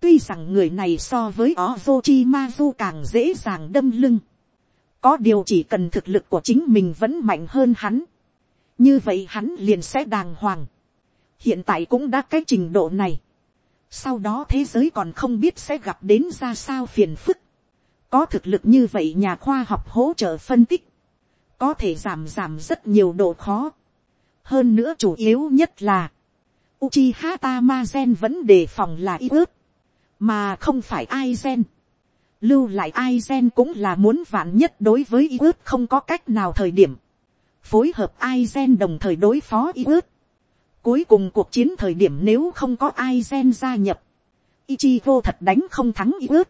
Tuy rằng người này so với Ozochimazu càng dễ dàng đâm lưng. Có điều chỉ cần thực lực của chính mình vẫn mạnh hơn hắn. Như vậy hắn liền sẽ đàng hoàng hiện tại cũng đã cái trình độ này. sau đó thế giới còn không biết sẽ gặp đến ra sao phiền phức. có thực lực như vậy nhà khoa học hỗ trợ phân tích, có thể giảm giảm rất nhiều độ khó. hơn nữa chủ yếu nhất là, Uchiha Tamazen vẫn đề phòng là y ước, mà không phải Aizen. Lưu lại Aizen cũng là muốn vạn nhất đối với y ước không có cách nào thời điểm. phối hợp ai gen đồng thời đối phó y ước. Cuối cùng cuộc chiến thời điểm nếu không có ai gen gia nhập, Ichigo thật đánh không thắng y ước.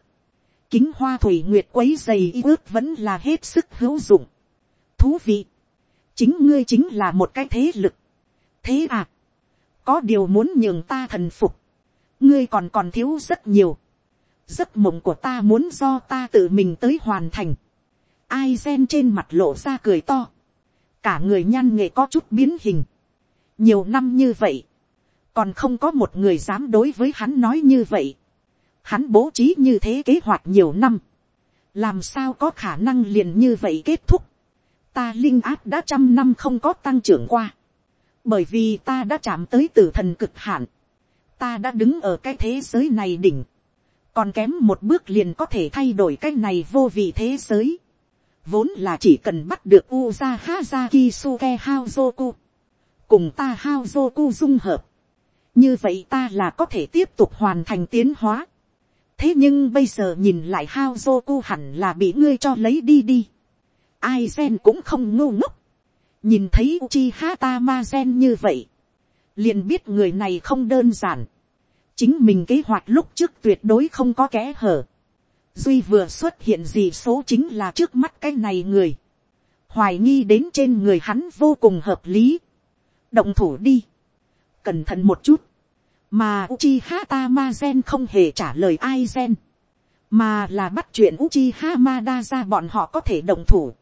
Kính hoa thủy nguyệt quấy dày ý ước vẫn là hết sức hữu dụng. Thú vị. Chính ngươi chính là một cái thế lực. Thế à. Có điều muốn nhường ta thần phục. Ngươi còn còn thiếu rất nhiều. Giấc mộng của ta muốn do ta tự mình tới hoàn thành. Ai gen trên mặt lộ ra cười to. Cả người nhăn nghệ có chút biến hình. Nhiều năm như vậy. Còn không có một người dám đối với hắn nói như vậy. Hắn bố trí như thế kế hoạch nhiều năm. Làm sao có khả năng liền như vậy kết thúc. Ta linh áp đã trăm năm không có tăng trưởng qua. Bởi vì ta đã chạm tới tử thần cực hạn. Ta đã đứng ở cái thế giới này đỉnh còn kém một bước liền có thể thay đổi cái này vô vị thế giới. Vốn là chỉ cần bắt được Uza Hazaki Suke Haozoku. Cùng ta Haozoku dung hợp. Như vậy ta là có thể tiếp tục hoàn thành tiến hóa. Thế nhưng bây giờ nhìn lại Haozoku hẳn là bị ngươi cho lấy đi đi. Ai gen cũng không ngu ngốc. Nhìn thấy Uchiha gen như vậy. Liền biết người này không đơn giản chính mình kế hoạch lúc trước tuyệt đối không có kẽ hở. duy vừa xuất hiện gì số chính là trước mắt cái này người. hoài nghi đến trên người hắn vô cùng hợp lý. động thủ đi. cẩn thận một chút. mà Uchiha Tamazen không hề trả lời ai gen. mà là bắt chuyện Uchiha Mada ra bọn họ có thể động thủ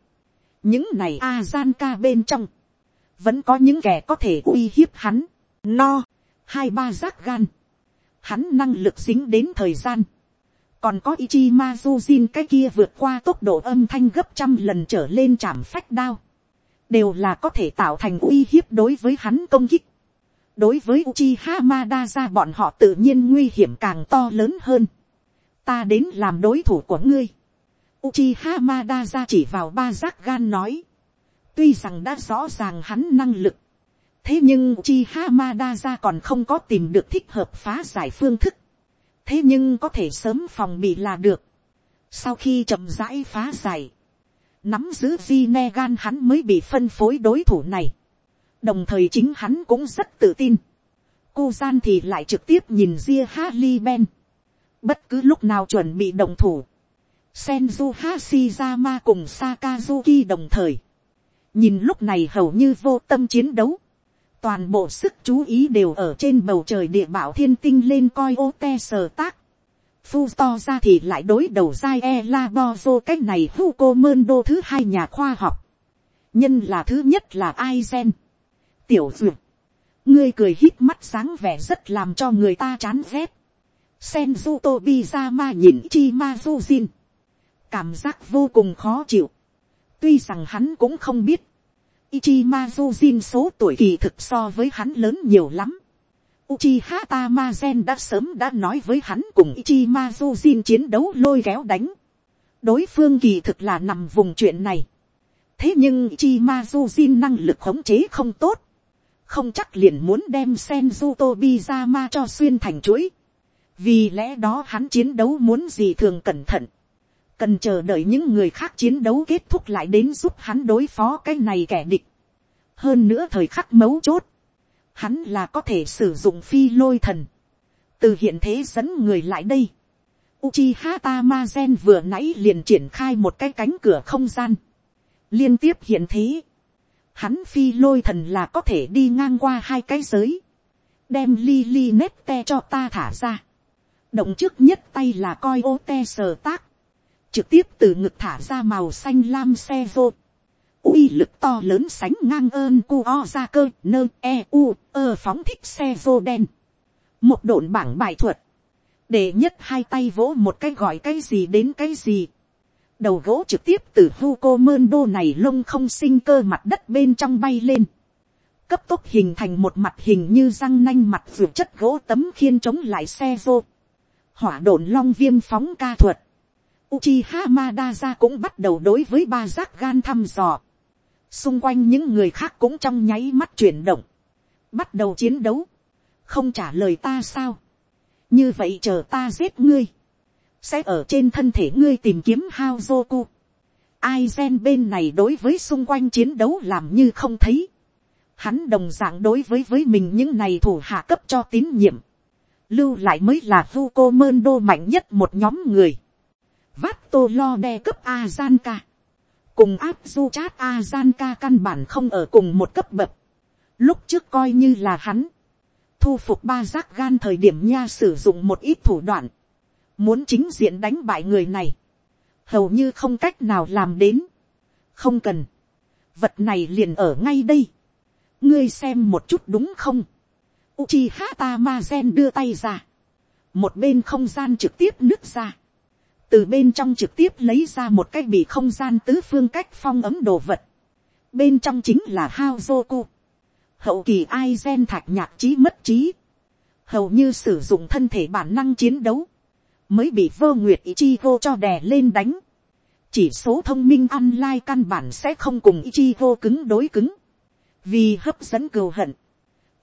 những này Azanka bên trong. vẫn có những kẻ có thể uy hiếp hắn. No, hai ba giác gan hắn năng lực dính đến thời gian, còn có Ichi Mazujin cái kia vượt qua tốc độ âm thanh gấp trăm lần trở lên chạm phách đao, đều là có thể tạo thành uy hiếp đối với hắn công kích. đối với Uchi Hamada ra bọn họ tự nhiên nguy hiểm càng to lớn hơn. ta đến làm đối thủ của ngươi. Uchiha Hamada chỉ vào ba giác gan nói. tuy rằng đã rõ ràng hắn năng lực, thế nhưng chi Hamada còn không có tìm được thích hợp phá giải phương thức. thế nhưng có thể sớm phòng bị là được. sau khi chậm rãi phá giải, nắm giữ Zinegan hắn mới bị phân phối đối thủ này. đồng thời chính hắn cũng rất tự tin. cô gian thì lại trực tiếp nhìn ria Haliben. Ben. bất cứ lúc nào chuẩn bị đồng thủ. Senju Hashizama cùng Sakazuki đồng thời. nhìn lúc này hầu như vô tâm chiến đấu toàn bộ sức chú ý đều ở trên bầu trời địa bảo thiên tinh lên coi ô te sờ tác. Phu to ra thì lại đối đầu dai e la bozo cách này hu cô mơn đô thứ hai nhà khoa học. Nhân là thứ nhất là ai gen. Tiểu dược. Ngươi cười hít mắt sáng vẻ rất làm cho người ta chán ghét. Senju Tobizama nhìn chi ma. Cảm giác vô cùng khó chịu. Tuy rằng hắn cũng không biết, Ichimazu Jin số tuổi kỳ thực so với hắn lớn nhiều lắm. Uchiha Tamazen đã sớm đã nói với hắn cùng Ichimazu Jin chiến đấu lôi kéo đánh. Đối phương kỳ thực là nằm vùng chuyện này. Thế nhưng Ichimazu Jin năng lực khống chế không tốt. Không chắc liền muốn đem senjuto Tobizama cho xuyên thành chuỗi. Vì lẽ đó hắn chiến đấu muốn gì thường cẩn thận cần chờ đợi những người khác chiến đấu kết thúc lại đến giúp hắn đối phó cái này kẻ địch. hơn nữa thời khắc mấu chốt, hắn là có thể sử dụng phi lôi thần, từ hiện thế dẫn người lại đây. Uchiha Tamazen vừa nãy liền triển khai một cái cánh cửa không gian, liên tiếp hiện thế. Hắn phi lôi thần là có thể đi ngang qua hai cái giới, đem li li te cho ta thả ra. động trước nhất tay là coi ô te sờ tác, trực tiếp từ ngực thả ra màu xanh lam xe vô. uy lực to lớn sánh ngang ơn cu o ra cơ, nơ e u, ơ, phóng thích xe vô đen. một độn bảng bài thuật. để nhất hai tay vỗ một cái gọi cái gì đến cái gì. đầu gỗ trực tiếp từ hu cô mơn đô này lông không sinh cơ mặt đất bên trong bay lên. cấp tốc hình thành một mặt hình như răng nanh mặt vượt chất gỗ tấm khiên chống lại xe vô. hỏa độn long viêm phóng ca thuật Uchiha Madara cũng bắt đầu đối với ba giác gan thăm dò. Xung quanh những người khác cũng trong nháy mắt chuyển động. Bắt đầu chiến đấu. Không trả lời ta sao. Như vậy chờ ta giết ngươi. Sẽ ở trên thân thể ngươi tìm kiếm Haozoku. aizen bên này đối với xung quanh chiến đấu làm như không thấy. Hắn đồng dạng đối với với mình những này thủ hạ cấp cho tín nhiệm. Lưu lại mới là vu cô mơn đô mạnh nhất một nhóm người. Vát tô lo đe cấp Azanka. Cùng áp du chát Azanka căn bản không ở cùng một cấp bậc. Lúc trước coi như là hắn. Thu phục ba giác gan thời điểm nha sử dụng một ít thủ đoạn. Muốn chính diện đánh bại người này hầu như không cách nào làm đến. không cần, vật này liền ở ngay đây. ngươi xem một chút đúng không. Uchiha Tamazen đưa tay ra. một bên không gian trực tiếp nứt ra từ bên trong trực tiếp lấy ra một cái bị không gian tứ phương cách phong ấm đồ vật. bên trong chính là hao Haozoku. hậu kỳ ai gen thạch nhạc trí mất trí. hầu như sử dụng thân thể bản năng chiến đấu mới bị vô nguyệt Ichigo cho đè lên đánh. Chỉ số thông minh online căn bản sẽ không cùng Ichigo cứng đối cứng. Vì hấp dẫn cừu hận.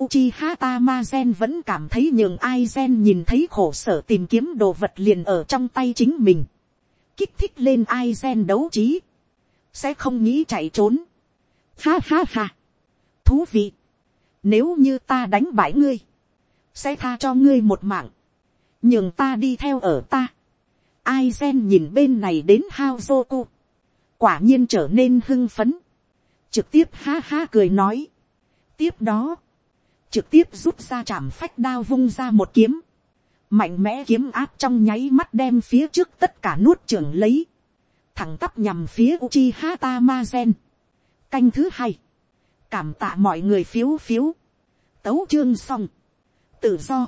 Uchiha Tamazen vẫn cảm thấy nhường ai gen nhìn thấy khổ sở tìm kiếm đồ vật liền ở trong tay chính mình. Kích thích lên ai gen đấu trí. Sẽ không nghĩ chạy trốn. Ha ha ha. Thú vị. Nếu như ta đánh bại ngươi. Sẽ tha cho ngươi một mạng nhường ta đi theo ở ta. Ai gen nhìn bên này đến hao Zoku. Quả nhiên trở nên hưng phấn. Trực tiếp ha ha cười nói. Tiếp đó. Trực tiếp rút ra chạm phách đao vung ra một kiếm. Mạnh mẽ kiếm áp trong nháy mắt đem phía trước tất cả nuốt trưởng lấy. Thẳng tắp nhằm phía Uchiha Tamazen. Canh thứ hai. Cảm tạ mọi người phiếu phiếu. Tấu chương xong. Tự do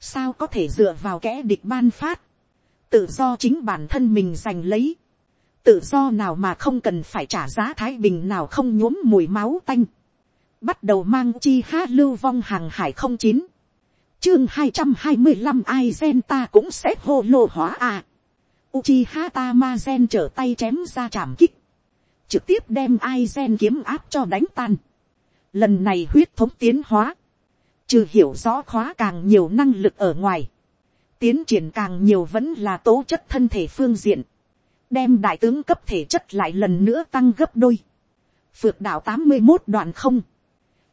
sao có thể dựa vào kẽ địch ban phát, tự do chính bản thân mình giành lấy, tự do nào mà không cần phải trả giá thái bình nào không nhuốm mùi máu tanh, bắt đầu mang chi ha lưu vong hàng hải không chín, chương hai trăm hai mươi năm ai gen ta cũng sẽ hô lô hóa à. Uchiha Tamazen trở tay chém ra chạm kích. Trực tiếp đem ai gen kiếm áp cho đánh tan. Lần này huyết thống tiến hóa trừ hiểu rõ khóa càng nhiều năng lực ở ngoài, tiến triển càng nhiều vẫn là tố chất thân thể phương diện, đem đại tướng cấp thể chất lại lần nữa tăng gấp đôi, phược đạo tám mươi một đoạn không,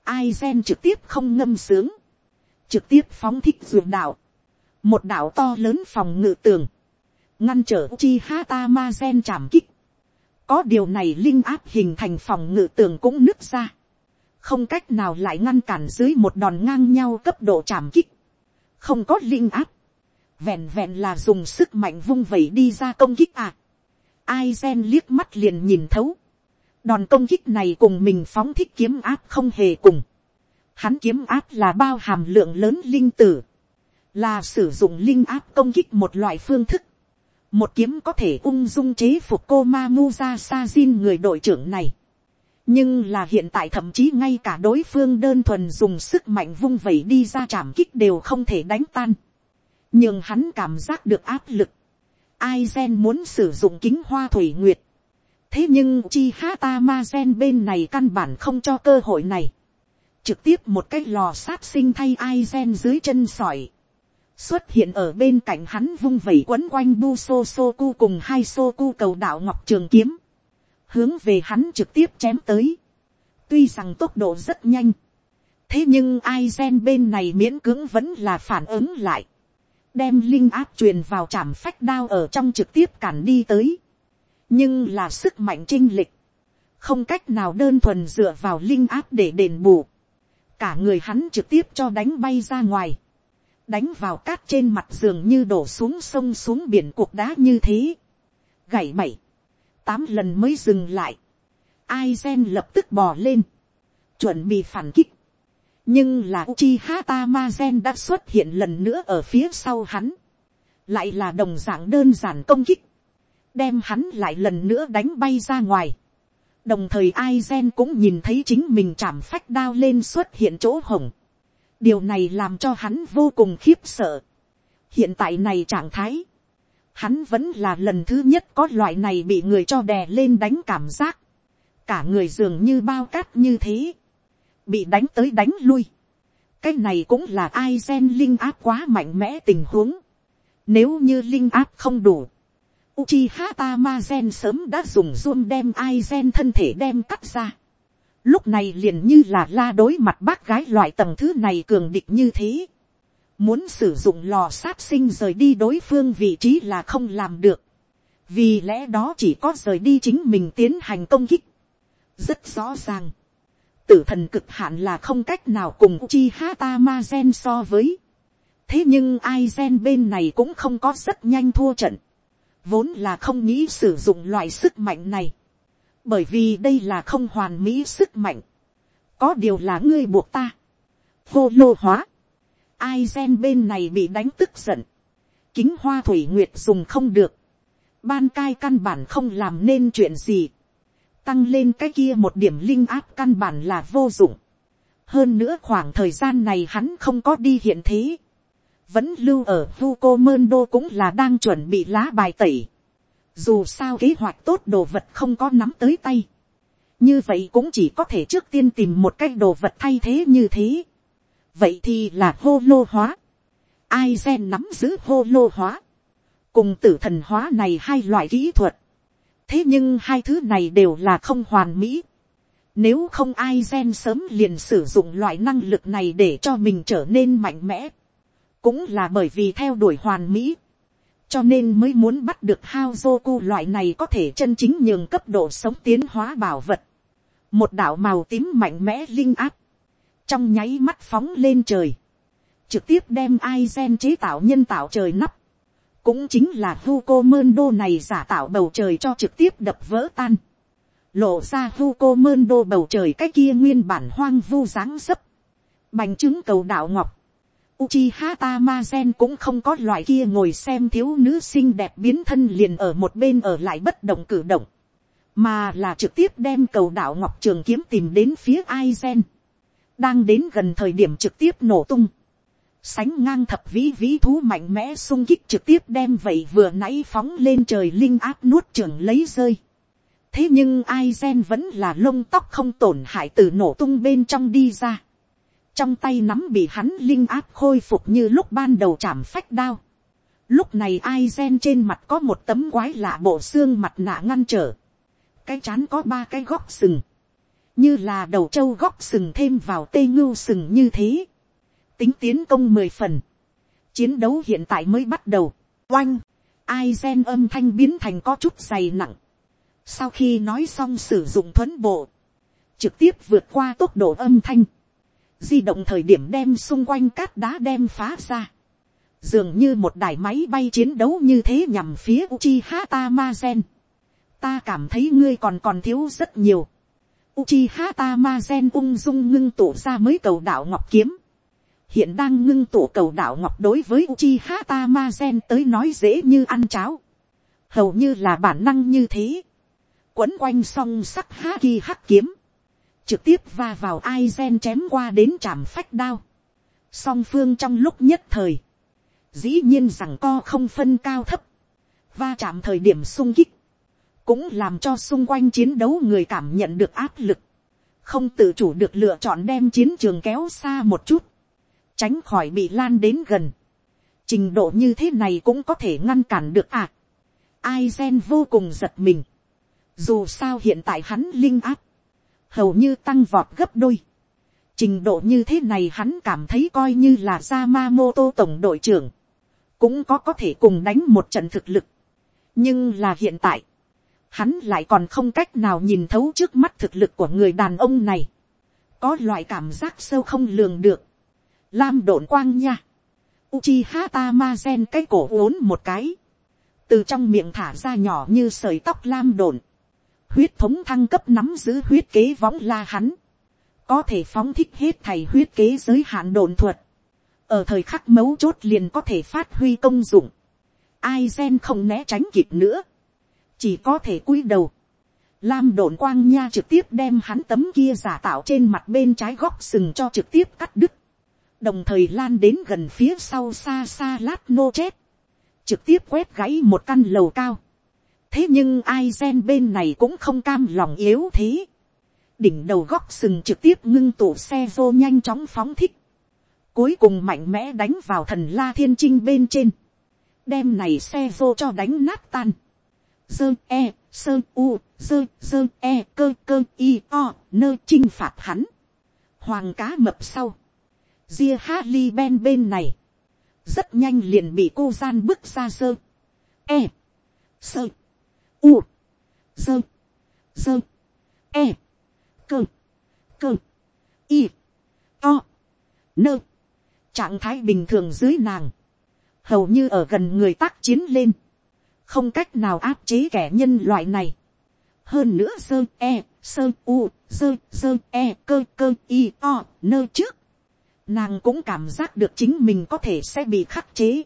ai gen trực tiếp không ngâm sướng, trực tiếp phóng thích ruột đạo, một đạo to lớn phòng ngự tường, ngăn trở chi hata ma gen chạm kích, có điều này linh áp hình thành phòng ngự tường cũng nứt ra, không cách nào lại ngăn cản dưới một đòn ngang nhau cấp độ chạm kích, không có linh áp, vẹn vẹn là dùng sức mạnh vung vẩy đi ra công kích à. Ai gen liếc mắt liền nhìn thấu, đòn công kích này cùng mình phóng thích kiếm áp không hề cùng, hắn kiếm áp là bao hàm lượng lớn linh tử, là sử dụng linh áp công kích một loại phương thức, một kiếm có thể ung dung chế phục cô ma mu ra sa jin người đội trưởng này nhưng là hiện tại thậm chí ngay cả đối phương đơn thuần dùng sức mạnh vung vẩy đi ra chạm kích đều không thể đánh tan. nhưng hắn cảm giác được áp lực. ai gen muốn sử dụng kính hoa thủy nguyệt thế nhưng chi hata ma gen bên này căn bản không cho cơ hội này. trực tiếp một cái lò sát sinh thay ai gen dưới chân sỏi. xuất hiện ở bên cạnh hắn vung vẩy quấn quanh bu so so cu cùng hai so cu cầu đạo ngọc trường kiếm hướng về hắn trực tiếp chém tới. tuy rằng tốc độ rất nhanh, thế nhưng ai gen bên này miễn cưỡng vẫn là phản ứng lại, đem linh áp truyền vào chạm phách đao ở trong trực tiếp cản đi tới, nhưng là sức mạnh chinh lịch, không cách nào đơn thuần dựa vào linh áp để đền bù, cả người hắn trực tiếp cho đánh bay ra ngoài, đánh vào cát trên mặt giường như đổ xuống sông xuống biển cuộc đá như thế, gảy bảy, tám lần mới dừng lại. Ai gen lập tức bò lên. Chuẩn bị phản kích. Nhưng là Uchiha Tamazen đã xuất hiện lần nữa ở phía sau hắn. Lại là đồng dạng đơn giản công kích. Đem hắn lại lần nữa đánh bay ra ngoài. Đồng thời Aizen cũng nhìn thấy chính mình chạm phách đao lên xuất hiện chỗ hồng. Điều này làm cho hắn vô cùng khiếp sợ. Hiện tại này trạng thái hắn vẫn là lần thứ nhất có loại này bị người cho đè lên đánh cảm giác, cả người dường như bao cát như thế, bị đánh tới đánh lui, cái này cũng là ai gen linh áp quá mạnh mẽ tình huống, nếu như linh áp không đủ, Uchiha Tamazen sớm đã dùng zoom đem Aizen thân thể đem cắt ra. Lúc này liền như là la đối mặt bác gái loại tầng thứ này cường địch như thế. Muốn sử dụng lò sát sinh rời đi đối phương vị trí là không làm được. Vì lẽ đó chỉ có rời đi chính mình tiến hành công kích. Rất rõ ràng. Tử thần cực hạn là không cách nào cùng Uchiha Tamazen so với. Thế nhưng Aizen bên này cũng không có rất nhanh thua trận vốn là không nghĩ sử dụng loại sức mạnh này, bởi vì đây là không hoàn mỹ sức mạnh, có điều là ngươi buộc ta, vô lô hóa, ai gen bên này bị đánh tức giận, kính hoa thủy nguyệt dùng không được, ban cai căn bản không làm nên chuyện gì, tăng lên cái kia một điểm linh áp căn bản là vô dụng, hơn nữa khoảng thời gian này hắn không có đi hiện thế, vẫn lưu ở Hugo Mendo cũng là đang chuẩn bị lá bài tẩy. Dù sao kế hoạch tốt đồ vật không có nắm tới tay. Như vậy cũng chỉ có thể trước tiên tìm một cái đồ vật thay thế như thế. Vậy thì là hô lô hóa. Ai gen nắm giữ hô lô hóa. Cùng tử thần hóa này hai loại kỹ thuật. Thế nhưng hai thứ này đều là không hoàn mỹ. Nếu không ai gen sớm liền sử dụng loại năng lực này để cho mình trở nên mạnh mẽ cũng là bởi vì theo đuổi hoàn mỹ, cho nên mới muốn bắt được hao Joku loại này có thể chân chính nhường cấp độ sống tiến hóa bảo vật. Một đạo màu tím mạnh mẽ linh áp, trong nháy mắt phóng lên trời, trực tiếp đem Aizen chế tạo nhân tạo trời nắp, cũng chính là Hugo Mendo này giả tạo bầu trời cho trực tiếp đập vỡ tan. Lộ ra Hugo Mendo bầu trời cái kia nguyên bản hoang vu dáng dấp. Bành trứng cầu đạo ngọc Uchiha Tamazen cũng không có loại kia ngồi xem thiếu nữ xinh đẹp biến thân liền ở một bên ở lại bất động cử động. Mà là trực tiếp đem cầu đảo Ngọc Trường kiếm tìm đến phía Aizen. Đang đến gần thời điểm trực tiếp nổ tung. Sánh ngang thập vĩ vĩ thú mạnh mẽ sung kích trực tiếp đem vậy vừa nãy phóng lên trời linh áp nuốt trường lấy rơi. Thế nhưng Aizen vẫn là lông tóc không tổn hại từ nổ tung bên trong đi ra trong tay nắm bị hắn linh áp khôi phục như lúc ban đầu chạm phách đao. Lúc này ai gen trên mặt có một tấm quái lạ bộ xương mặt nạ ngăn trở. Cái chán có ba cái góc sừng. Như là đầu trâu góc sừng thêm vào tê ngưu sừng như thế. Tính tiến công mười phần. Chiến đấu hiện tại mới bắt đầu. Oanh. Ai gen âm thanh biến thành có chút dày nặng. Sau khi nói xong sử dụng thuấn bộ. Trực tiếp vượt qua tốc độ âm thanh di động thời điểm đem xung quanh cát đá đem phá ra, dường như một đài máy bay chiến đấu như thế nhằm phía Uchiha Tamazen. Ta cảm thấy ngươi còn còn thiếu rất nhiều. Uchiha Tamazen ung dung ngưng tụ ra mới cầu đạo ngọc kiếm. Hiện đang ngưng tụ cầu đạo ngọc đối với Uchiha Tamazen tới nói dễ như ăn cháo. Hầu như là bản năng như thế. Quấn quanh song sắc Haki hắc kiếm trực tiếp va vào ai gen chém qua đến chạm phách đao. Song phương trong lúc nhất thời, dĩ nhiên rằng co không phân cao thấp, va chạm thời điểm sung kích, cũng làm cho xung quanh chiến đấu người cảm nhận được áp lực, không tự chủ được lựa chọn đem chiến trường kéo xa một chút, tránh khỏi bị lan đến gần. Trình độ như thế này cũng có thể ngăn cản được à. Ai gen vô cùng giật mình. Dù sao hiện tại hắn linh áp hầu như tăng vọt gấp đôi. Trình độ như thế này hắn cảm thấy coi như là Yamamoto tổng đội trưởng, cũng có có thể cùng đánh một trận thực lực. Nhưng là hiện tại, hắn lại còn không cách nào nhìn thấu trước mắt thực lực của người đàn ông này. Có loại cảm giác sâu không lường được. Lam độn quang nha. Uchiha Tamazen cái cổ uốn một cái. Từ trong miệng thả ra nhỏ như sợi tóc lam độn huyết thống thăng cấp nắm giữ huyết kế võng la hắn, có thể phóng thích hết thầy huyết kế giới hạn đồn thuật, ở thời khắc mấu chốt liền có thể phát huy công dụng, ai gen không né tránh kịp nữa, chỉ có thể cúi đầu, lam đồn quang nha trực tiếp đem hắn tấm kia giả tạo trên mặt bên trái góc sừng cho trực tiếp cắt đứt, đồng thời lan đến gần phía sau xa xa lát nô chết, trực tiếp quét gãy một căn lầu cao, thế nhưng ai gen bên này cũng không cam lòng yếu thế. đỉnh đầu góc sừng trực tiếp ngưng tụ xe vô nhanh chóng phóng thích. cuối cùng mạnh mẽ đánh vào thần la thiên trinh bên trên. đem này xe vô cho đánh nát tan. dơ e sơ, u, dơ dơ e cơ cơ, i, o, nơ chinh phạt hắn hoàng cá mập sau ria ha li ben bên này rất nhanh liền bị cô gian bước ra sơ e sơ u. Dơ dơ e. Cơ cơ y o. Nơ trạng thái bình thường dưới nàng. Hầu như ở gần người tác chiến lên. Không cách nào áp chế kẻ nhân loại này. Hơn nữa sơ e sơ u sơ sơ e cơ cơ y o, nơ trước. Nàng cũng cảm giác được chính mình có thể sẽ bị khắc chế.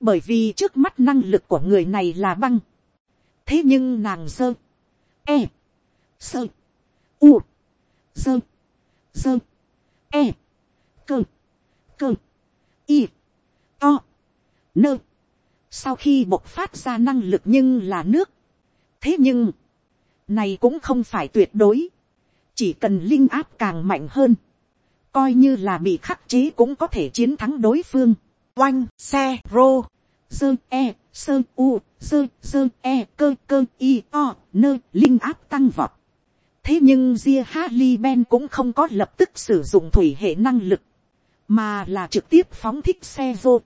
Bởi vì trước mắt năng lực của người này là băng thế nhưng nàng sơ e sơ u sơ sơ e cơ cơ y to nơ. Sau khi bộc phát ra năng lực nhưng là nước. Thế nhưng này cũng không phải tuyệt đối, chỉ cần linh áp càng mạnh hơn, coi như là bị khắc chế cũng có thể chiến thắng đối phương. Oanh, xe, rô, dơ, e, sơ, u, dơ, dơ, e, cơ, cơ, y, o, nơ, linh áp tăng vọt. thế nhưng ria Harley Ben cũng không có lập tức sử dụng thủy hệ năng lực, mà là trực tiếp phóng thích xe vô,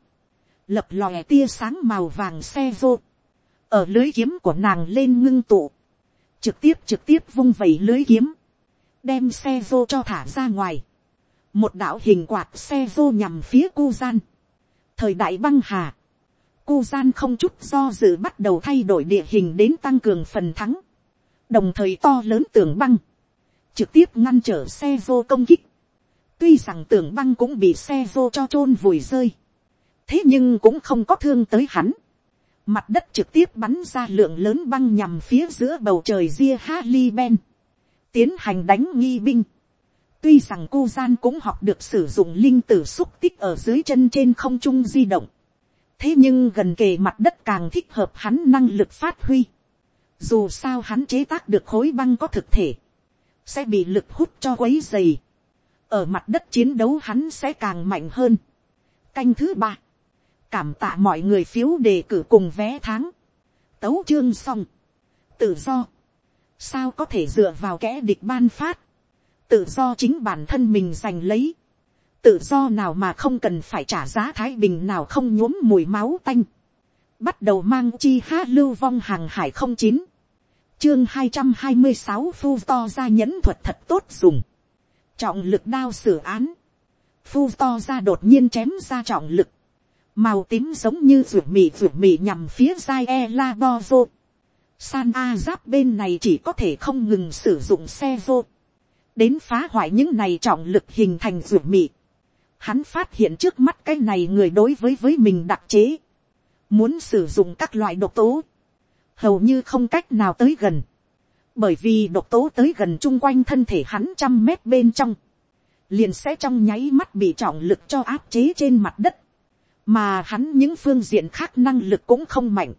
lập lòe tia sáng màu vàng xe vô, ở lưới kiếm của nàng lên ngưng tụ, trực tiếp trực tiếp vung vẩy lưới kiếm, đem xe vô cho thả ra ngoài, một đạo hình quạt xe vô nhằm phía cu gian, thời đại băng hà, cu gian không chút do dự bắt đầu thay đổi địa hình đến tăng cường phần thắng, đồng thời to lớn tường băng, trực tiếp ngăn trở xe vô công kích, tuy rằng tường băng cũng bị xe vô cho t r ô n vùi rơi, thế nhưng cũng không có thương tới hắn, Mặt đất trực tiếp bắn ra lượng lớn băng nhằm phía giữa bầu trời ria Harley Ben. Tiến hành đánh nghi binh. Tuy rằng cô gian cũng học được sử dụng linh tử xúc tích ở dưới chân trên không trung di động. Thế nhưng gần kề mặt đất càng thích hợp hắn năng lực phát huy. Dù sao hắn chế tác được khối băng có thực thể. Sẽ bị lực hút cho quấy dày. Ở mặt đất chiến đấu hắn sẽ càng mạnh hơn. Canh thứ ba cảm tạ mọi người phiếu đề cử cùng vé tháng. Tấu chương xong. Tự do. Sao có thể dựa vào kẻ địch ban phát. Tự do chính bản thân mình giành lấy. Tự do nào mà không cần phải trả giá thái bình nào không nhuốm mùi máu tanh. Bắt đầu mang chi há lưu vong hàng hải không chín. Chương hai trăm hai mươi sáu phu to ra nhẫn thuật thật tốt dùng. Trọng lực đao xử án. Phu to ra đột nhiên chém ra trọng lực màu tím giống như ruột mì ruột mì nhằm phía dai e la bo vô. San A giáp bên này chỉ có thể không ngừng sử dụng xe vô. Đến phá hoại những này trọng lực hình thành ruột mì. Hắn phát hiện trước mắt cái này người đối với với mình đặc chế. Muốn sử dụng các loại độc tố. Hầu như không cách nào tới gần. Bởi vì độc tố tới gần chung quanh thân thể hắn trăm mét bên trong. Liền sẽ trong nháy mắt bị trọng lực cho áp chế trên mặt đất mà hắn những phương diện khác năng lực cũng không mạnh.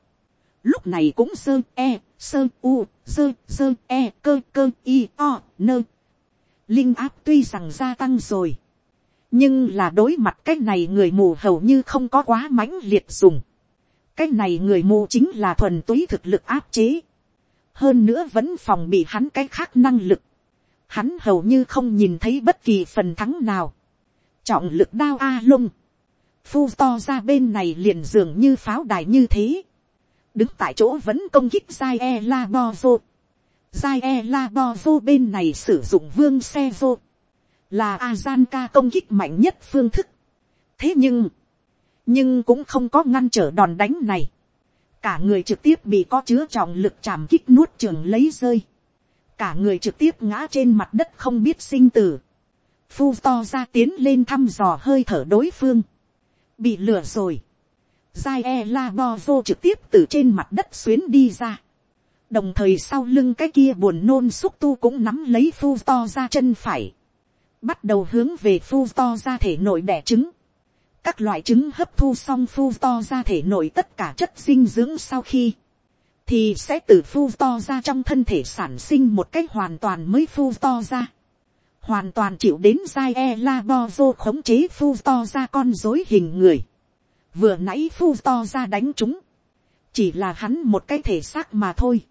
lúc này cũng sơ e, sơ u, sơ sơ e cơ cơ i o nơ. linh áp tuy rằng gia tăng rồi, nhưng là đối mặt cái này người mù hầu như không có quá mãnh liệt dùng. cái này người mù chính là thuần túy thực lực áp chế. hơn nữa vẫn phòng bị hắn cái khác năng lực. hắn hầu như không nhìn thấy bất kỳ phần thắng nào. trọng lực đao a lung phu to ra bên này liền dường như pháo đài như thế, đứng tại chỗ vẫn công kích giai e la bo vô, giai e la bo vô bên này sử dụng vương xe vô, là a gian ca công kích mạnh nhất phương thức. thế nhưng, nhưng cũng không có ngăn trở đòn đánh này, cả người trực tiếp bị có chứa trọng lực chạm kích nuốt trường lấy rơi, cả người trực tiếp ngã trên mặt đất không biết sinh tử, phu to ra tiến lên thăm dò hơi thở đối phương, bị lừa rồi. Giai e la bo vô trực tiếp từ trên mặt đất xuyến đi ra. đồng thời sau lưng cái kia buồn nôn xúc tu cũng nắm lấy phu to ra chân phải bắt đầu hướng về phu to ra thể nội đẻ trứng. các loại trứng hấp thu xong phu to ra thể nội tất cả chất dinh dưỡng sau khi thì sẽ từ phu to ra trong thân thể sản sinh một cách hoàn toàn mới phu to ra. Hoàn toàn chịu đến giai e la bo vô khống chế phu to ra con dối hình người, vừa nãy phu to ra đánh chúng, chỉ là hắn một cái thể xác mà thôi,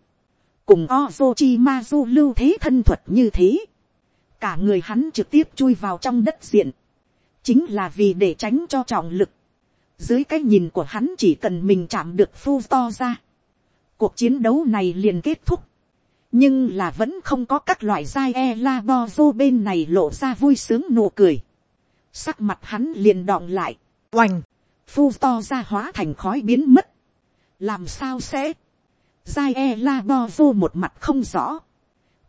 cùng Ozochimazu lưu thế thân thuật như thế, cả người hắn trực tiếp chui vào trong đất diện, chính là vì để tránh cho trọng lực, dưới cái nhìn của hắn chỉ cần mình chạm được phu to ra, cuộc chiến đấu này liền kết thúc, nhưng là vẫn không có các loại dai e la bo bên này lộ ra vui sướng nụ cười, sắc mặt hắn liền đọng lại, oành, phu to ra hóa thành khói biến mất, làm sao sẽ, dai e la bo một mặt không rõ,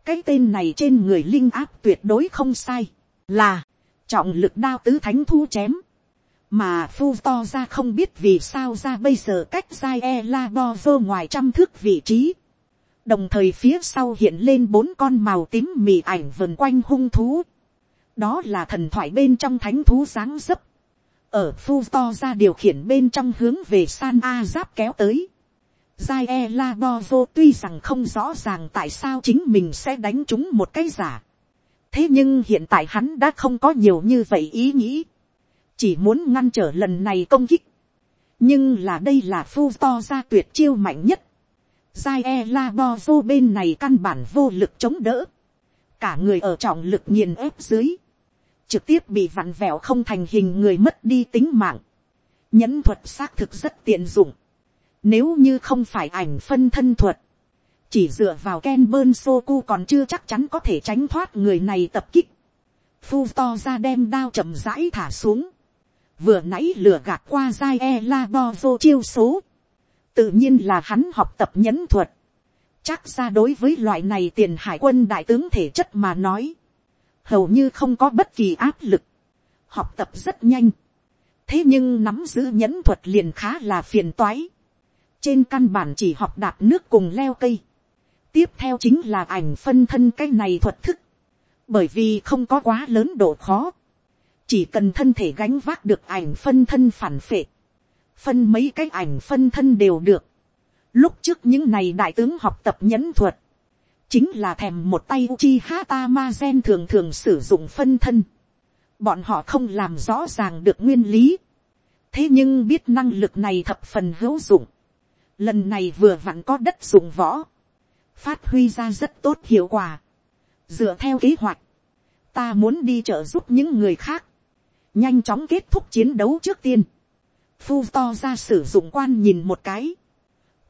cái tên này trên người linh áp tuyệt đối không sai, là, trọng lực đao tứ thánh thu chém, mà phu to ra không biết vì sao ra bây giờ cách dai e la bo vơ ngoài trăm thước vị trí, đồng thời phía sau hiện lên bốn con màu tím mì ảnh vần quanh hung thú, đó là thần thoại bên trong thánh thú sáng dấp, ở phu to ra điều khiển bên trong hướng về san a giáp kéo tới, Giai e la đo vô tuy rằng không rõ ràng tại sao chính mình sẽ đánh chúng một cái giả. thế nhưng hiện tại hắn đã không có nhiều như vậy ý nghĩ. chỉ muốn ngăn trở lần này công kích. nhưng là đây là phu to ra tuyệt chiêu mạnh nhất. Giai e la đo vô bên này căn bản vô lực chống đỡ. cả người ở trọng lực nghiền ép dưới. trực tiếp bị vặn vẹo không thành hình người mất đi tính mạng. nhẫn thuật xác thực rất tiện dụng nếu như không phải ảnh phân thân thuật, chỉ dựa vào Ken Bơn Soku còn chưa chắc chắn có thể tránh thoát người này tập kích. Phu to ra đem đao chậm rãi thả xuống. Vừa nãy lửa gạt qua dai e la bo chiêu số. Tự nhiên là hắn học tập nhẫn thuật. Chắc ra đối với loại này tiền hải quân đại tướng thể chất mà nói. Hầu như không có bất kỳ áp lực. Học tập rất nhanh. Thế nhưng nắm giữ nhẫn thuật liền khá là phiền toái trên căn bản chỉ học đạp nước cùng leo cây. tiếp theo chính là ảnh phân thân cái này thuật thức, bởi vì không có quá lớn độ khó, chỉ cần thân thể gánh vác được ảnh phân thân phản phệ, phân mấy cái ảnh phân thân đều được. lúc trước những này đại tướng học tập nhẫn thuật, chính là thèm một tay uchi hata ma gen thường thường sử dụng phân thân. bọn họ không làm rõ ràng được nguyên lý. thế nhưng biết năng lực này thập phần hữu dụng lần này vừa vặn có đất dùng võ, phát huy ra rất tốt hiệu quả. dựa theo kế hoạch, ta muốn đi trợ giúp những người khác, nhanh chóng kết thúc chiến đấu trước tiên. Phu to ra sử dụng quan nhìn một cái,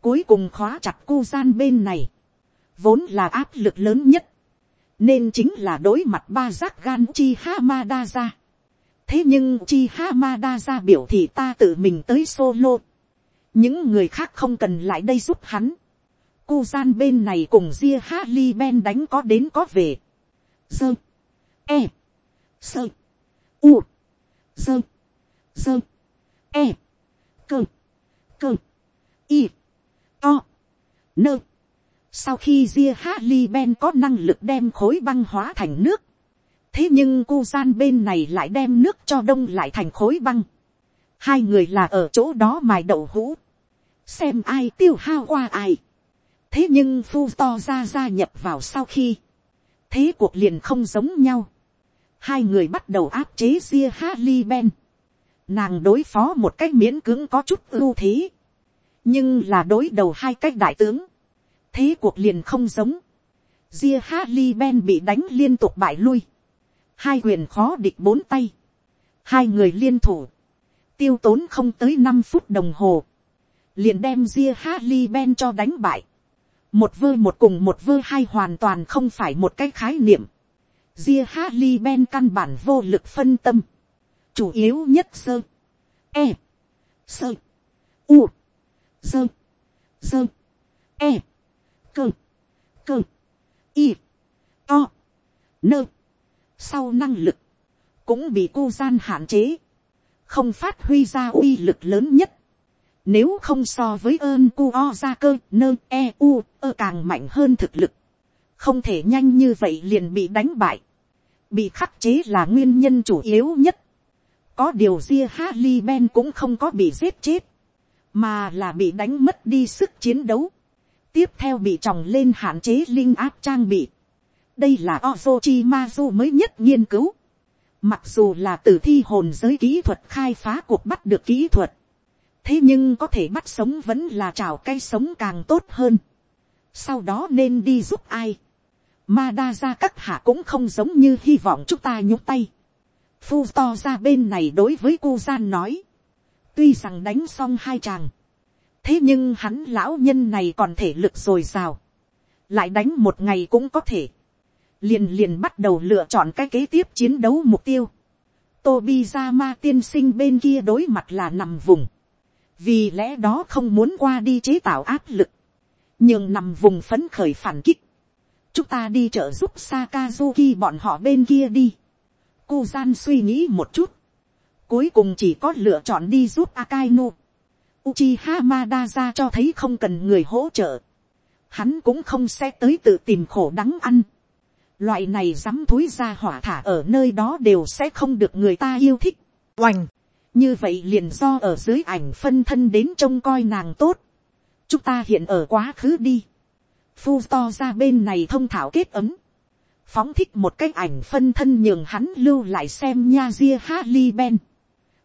cuối cùng khóa chặt cu gian bên này, vốn là áp lực lớn nhất, nên chính là đối mặt ba giác gan chi hamada ra. thế nhưng chi hamada ra biểu thì ta tự mình tới solo những người khác không cần lại đây giúp hắn. Cu gian bên này cùng ria Harley Ben đánh có đến có về. Dơ. E. Sơ. U. Dơ. Dơ. E. Cơ. Cơ. Y. To. Nơ. Sau khi ria Harley Ben có năng lực đem khối băng hóa thành nước. Thế nhưng cu gian bên này lại đem nước cho đông lại thành khối băng. Hai người là ở chỗ đó mài đậu hũ xem ai tiêu hao qua ai. thế nhưng phu to ra gia nhập vào sau khi, thế cuộc liền không giống nhau. hai người bắt đầu áp chế ria Harley Ben. nàng đối phó một cách miễn cưỡng có chút ưu thế. nhưng là đối đầu hai cách đại tướng. thế cuộc liền không giống. ria Harley Ben bị đánh liên tục bại lui. hai quyền khó địch bốn tay. hai người liên thủ. tiêu tốn không tới năm phút đồng hồ liền đem ria Harley Ben cho đánh bại. Một vơ một cùng một vơ hai hoàn toàn không phải một cái khái niệm. Ria Harley Ben căn bản vô lực phân tâm. Chủ yếu nhất sơ. E. Sơ. U. Sơ. Sơ. E. Cơ. Cơ. Y. To. Nơ. Sau năng lực. Cũng bị cô gian hạn chế. Không phát huy ra uy lực lớn nhất nếu không so với ơn cu o ra cơ, nơ e u, ơ càng mạnh hơn thực lực. Không thể nhanh như vậy liền bị đánh bại. Bị khắc chế là nguyên nhân chủ yếu nhất. Có điều ria Harley Ben cũng không có bị giết chết. Mà là bị đánh mất đi sức chiến đấu. Tiếp theo bị tròng lên hạn chế linh áp trang bị. Đây là Ozochimazu mới nhất nghiên cứu. Mặc dù là tử thi hồn giới kỹ thuật khai phá cuộc bắt được kỹ thuật thế nhưng có thể bắt sống vẫn là chào cây sống càng tốt hơn. sau đó nên đi giúp ai. ma đa ra các hạ cũng không giống như hy vọng chúng ta nhúc tay. phu to ra bên này đối với cô gian nói. tuy rằng đánh xong hai chàng. thế nhưng hắn lão nhân này còn thể lực dồi dào. lại đánh một ngày cũng có thể. liền liền bắt đầu lựa chọn cái kế tiếp chiến đấu mục tiêu. Tobi ra ma tiên sinh bên kia đối mặt là nằm vùng vì lẽ đó không muốn qua đi chế tạo áp lực, nhưng nằm vùng phấn khởi phản kích, chúng ta đi trợ giúp Sakazuki bọn họ bên kia đi. Cô gian suy nghĩ một chút, cuối cùng chỉ có lựa chọn đi giúp Akainu. Uchiha Madara cho thấy không cần người hỗ trợ, hắn cũng không sẽ tới tự tìm khổ đắng ăn. Loại này dám thúi ra hỏa thả ở nơi đó đều sẽ không được người ta yêu thích. Oành! Như vậy liền do ở dưới ảnh phân thân đến trông coi nàng tốt. chúng ta hiện ở quá khứ đi. phu to ra bên này thông thảo kết ấm. phóng thích một cái ảnh phân thân nhường hắn lưu lại xem nha ria ha li ben.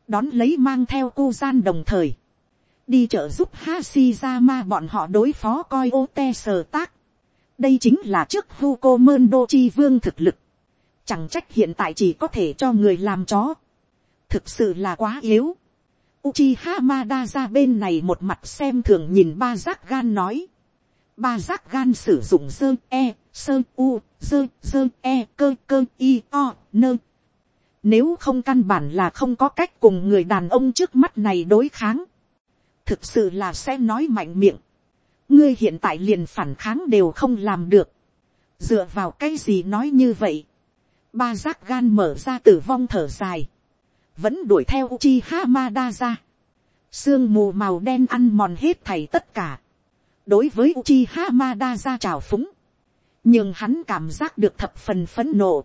đón lấy mang theo cô gian đồng thời. đi trợ giúp ha si ra ma bọn họ đối phó coi ô te sờ tác. đây chính là trước Hugo đô chi vương thực lực. Chẳng trách hiện tại chỉ có thể cho người làm chó thực sự là quá yếu. Uchiha Madara bên này một mặt xem thường nhìn ba giác gan nói. Ba giác gan sử dụng dơ e, sơ u, dơ dơ e cơ cơ i o nơ. Nếu không căn bản là không có cách cùng người đàn ông trước mắt này đối kháng. Thực sự là sẽ nói mạnh miệng. Ngươi hiện tại liền phản kháng đều không làm được. Dựa vào cái gì nói như vậy. Ba giác gan mở ra tử vong thở dài vẫn đuổi theo Uchiha Madara. Sương mù màu đen ăn mòn hết thảy tất cả. Đối với Uchiha Madara trào phúng. Nhưng hắn cảm giác được thập phần phấn nộ.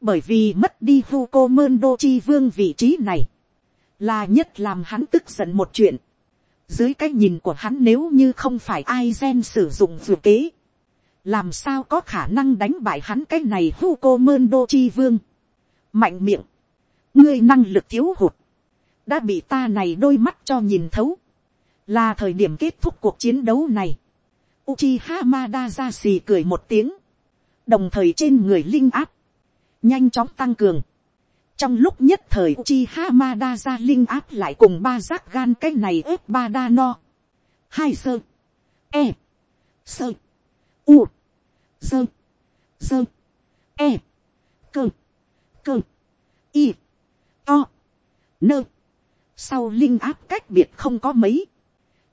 Bởi vì mất đi Huko Mendo Chi Vương vị trí này. Là nhất làm hắn tức giận một chuyện. Dưới cái nhìn của hắn nếu như không phải ai gen sử dụng vừa kế. Làm sao có khả năng đánh bại hắn cái này Huko Mendo Chi Vương. Mạnh miệng ngươi năng lực thiếu hụt, đã bị ta này đôi mắt cho nhìn thấu, là thời điểm kết thúc cuộc chiến đấu này. Uchiha Madara xì cười một tiếng, đồng thời trên người linh áp, nhanh chóng tăng cường. trong lúc nhất thời Uchiha Madara linh áp lại cùng ba giác gan cái này ép ba đa no. hai sơ, e, sơ, u, sơ, sơ, e, cơ, cơ, y to, nơ, sau linh áp cách biệt không có mấy,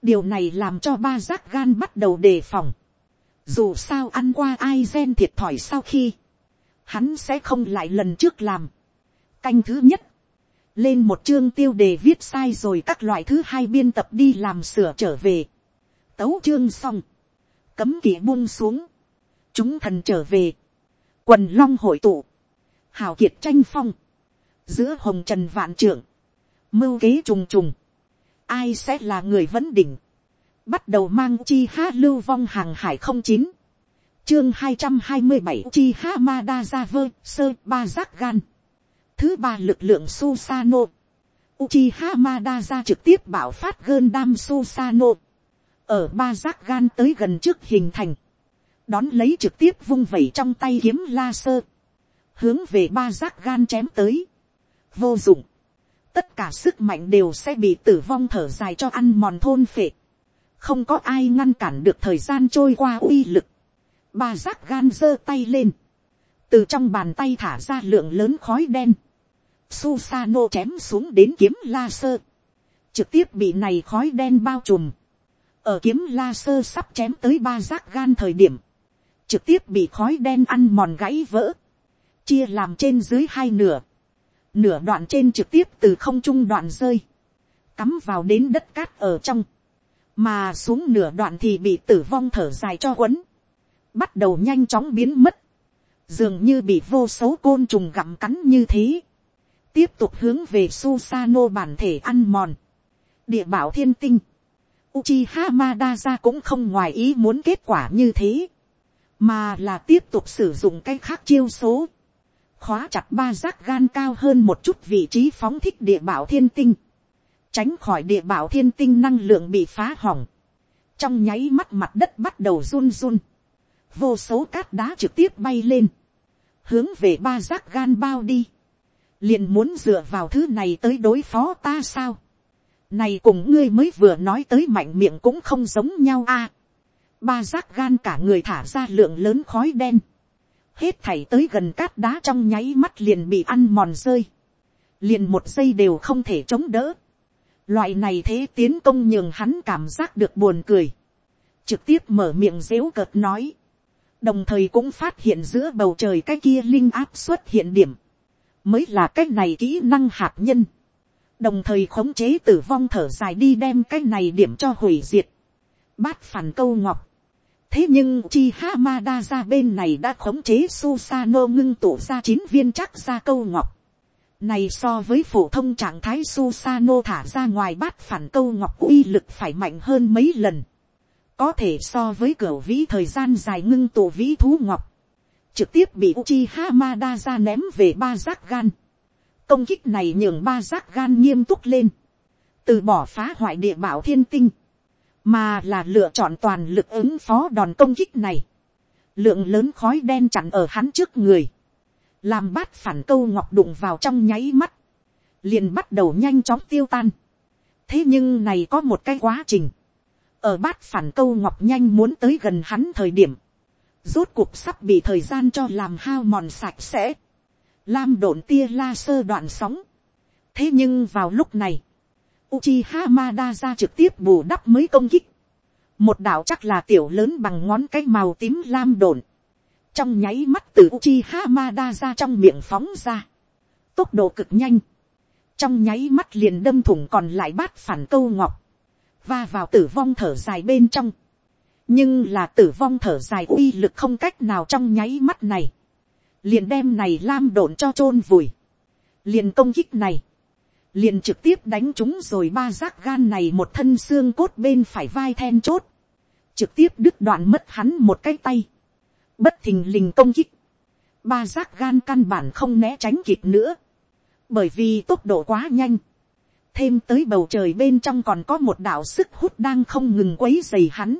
điều này làm cho ba giác gan bắt đầu đề phòng, dù sao ăn qua ai gen thiệt thòi sau khi, hắn sẽ không lại lần trước làm, canh thứ nhất, lên một chương tiêu đề viết sai rồi các loại thứ hai biên tập đi làm sửa trở về, tấu chương xong, cấm kỵ buông xuống, chúng thần trở về, quần long hội tụ, hào kiệt tranh phong, giữa hồng trần vạn trưởng, mưu kế trùng trùng, ai sẽ là người vấn đỉnh, bắt đầu mang chi ha lưu vong hàng hải không chín, chương hai trăm hai mươi bảy chi ha ma đa ra vơ sơ ba giác gan, thứ ba lực lượng Susano, Uchiha Madara trực tiếp bảo phát gơn đam Susano. Ở ba giác gan tới gần trước hình thành. Đón lấy trực tiếp vung vẩy trong tay kiếm la sơ. Hướng về ba giác gan chém tới vô dụng. Tất cả sức mạnh đều sẽ bị tử vong thở dài cho ăn mòn thôn phệ. Không có ai ngăn cản được thời gian trôi qua uy lực. Ba giác gan giơ tay lên. Từ trong bàn tay thả ra lượng lớn khói đen. Susano chém xuống đến kiếm la sơ. Trực tiếp bị này khói đen bao trùm. Ở kiếm la sơ sắp chém tới ba giác gan thời điểm. Trực tiếp bị khói đen ăn mòn gãy vỡ. Chia làm trên dưới hai nửa nửa đoạn trên trực tiếp từ không trung đoạn rơi, cắm vào đến đất cát ở trong, mà xuống nửa đoạn thì bị tử vong thở dài cho quấn, bắt đầu nhanh chóng biến mất, dường như bị vô số côn trùng gặm cắn như thế, tiếp tục hướng về Susano bản thể ăn mòn, địa bảo thiên tinh, Uchiha Madara cũng không ngoài ý muốn kết quả như thế, mà là tiếp tục sử dụng cái khác chiêu số, khóa chặt ba giác gan cao hơn một chút vị trí phóng thích địa bảo thiên tinh, tránh khỏi địa bảo thiên tinh năng lượng bị phá hỏng, trong nháy mắt mặt đất bắt đầu run run, vô số cát đá trực tiếp bay lên, hướng về ba giác gan bao đi, liền muốn dựa vào thứ này tới đối phó ta sao, này cùng ngươi mới vừa nói tới mạnh miệng cũng không giống nhau a, ba giác gan cả người thả ra lượng lớn khói đen, hết thảy tới gần cát đá trong nháy mắt liền bị ăn mòn rơi, liền một giây đều không thể chống đỡ, Loại này thế tiến công nhường hắn cảm giác được buồn cười. Trực tiếp mở miệng dếu cợt nói. Đồng thời cũng phát hiện giữa bầu trời cái kia linh áp xuất hiện điểm. Mới là cái này kỹ năng hạt nhân. Đồng thời khống chế tử vong thở dài đi đem cái này điểm cho hủy diệt. Bát phản câu ngọc. Thế nhưng chi Hamada ra bên này đã khống chế Susano ngưng tụ ra chín viên chắc ra câu ngọc này so với phổ thông trạng thái Susano thả ra ngoài bát phản câu ngọc uy lực phải mạnh hơn mấy lần. Có thể so với cửa vĩ thời gian dài ngưng tụ vĩ thú ngọc. Trực tiếp bị Uchiha Hamada ra ném về ba giác gan. Công kích này nhường ba giác gan nghiêm túc lên. Từ bỏ phá hoại địa bảo thiên tinh. Mà là lựa chọn toàn lực ứng phó đòn công kích này. Lượng lớn khói đen chặn ở hắn trước người làm bát phản câu ngọc đụng vào trong nháy mắt, liền bắt đầu nhanh chóng tiêu tan. thế nhưng này có một cái quá trình, ở bát phản câu ngọc nhanh muốn tới gần hắn thời điểm, rốt cuộc sắp bị thời gian cho làm hao mòn sạch sẽ, lam độn tia la sơ đoạn sóng. thế nhưng vào lúc này, Uchiha Madara trực tiếp bù đắp mới công kích. Một đạo chắc là tiểu lớn bằng ngón cái màu tím lam đồn. Trong nháy mắt từ Uchiha Mada ra trong miệng phóng ra, tốc độ cực nhanh, trong nháy mắt liền đâm thủng còn lại bát phản câu ngọc, và vào tử vong thở dài bên trong, nhưng là tử vong thở dài uy lực không cách nào trong nháy mắt này, liền đem này lam độn cho chôn vùi, liền công kích này, liền trực tiếp đánh chúng rồi ba giác gan này một thân xương cốt bên phải vai then chốt, trực tiếp đứt đoạn mất hắn một cái tay, bất thình lình công kích, ba giác gan căn bản không né tránh kịp nữa, bởi vì tốc độ quá nhanh, thêm tới bầu trời bên trong còn có một đạo sức hút đang không ngừng quấy dày hắn,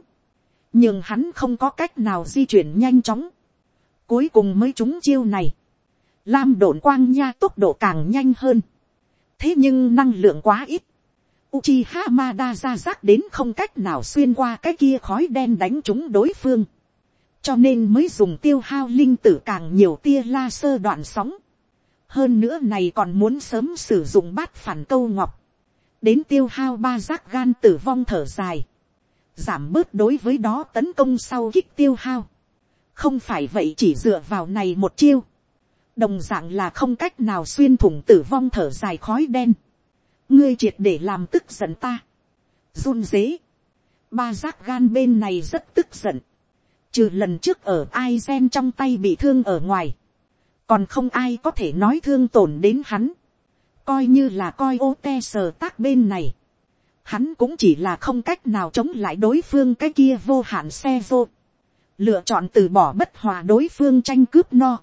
nhưng hắn không có cách nào di chuyển nhanh chóng, cuối cùng mới trúng chiêu này, lam đổn quang nha tốc độ càng nhanh hơn, thế nhưng năng lượng quá ít, Uchiha Hamada ra rác đến không cách nào xuyên qua cái kia khói đen đánh trúng đối phương. Cho nên mới dùng tiêu hao linh tử càng nhiều tia la sơ đoạn sóng. hơn nữa này còn muốn sớm sử dụng bát phản câu ngọc, đến tiêu hao ba rác gan tử vong thở dài, giảm bớt đối với đó tấn công sau kích tiêu hao. không phải vậy chỉ dựa vào này một chiêu, đồng dạng là không cách nào xuyên thủng tử vong thở dài khói đen, ngươi triệt để làm tức giận ta, run dế, ba giác gan bên này rất tức giận, Trừ lần trước ở ai gen trong tay bị thương ở ngoài. Còn không ai có thể nói thương tổn đến hắn. Coi như là coi ô te sờ tác bên này. Hắn cũng chỉ là không cách nào chống lại đối phương cái kia vô hạn xe vô. Lựa chọn từ bỏ bất hòa đối phương tranh cướp no.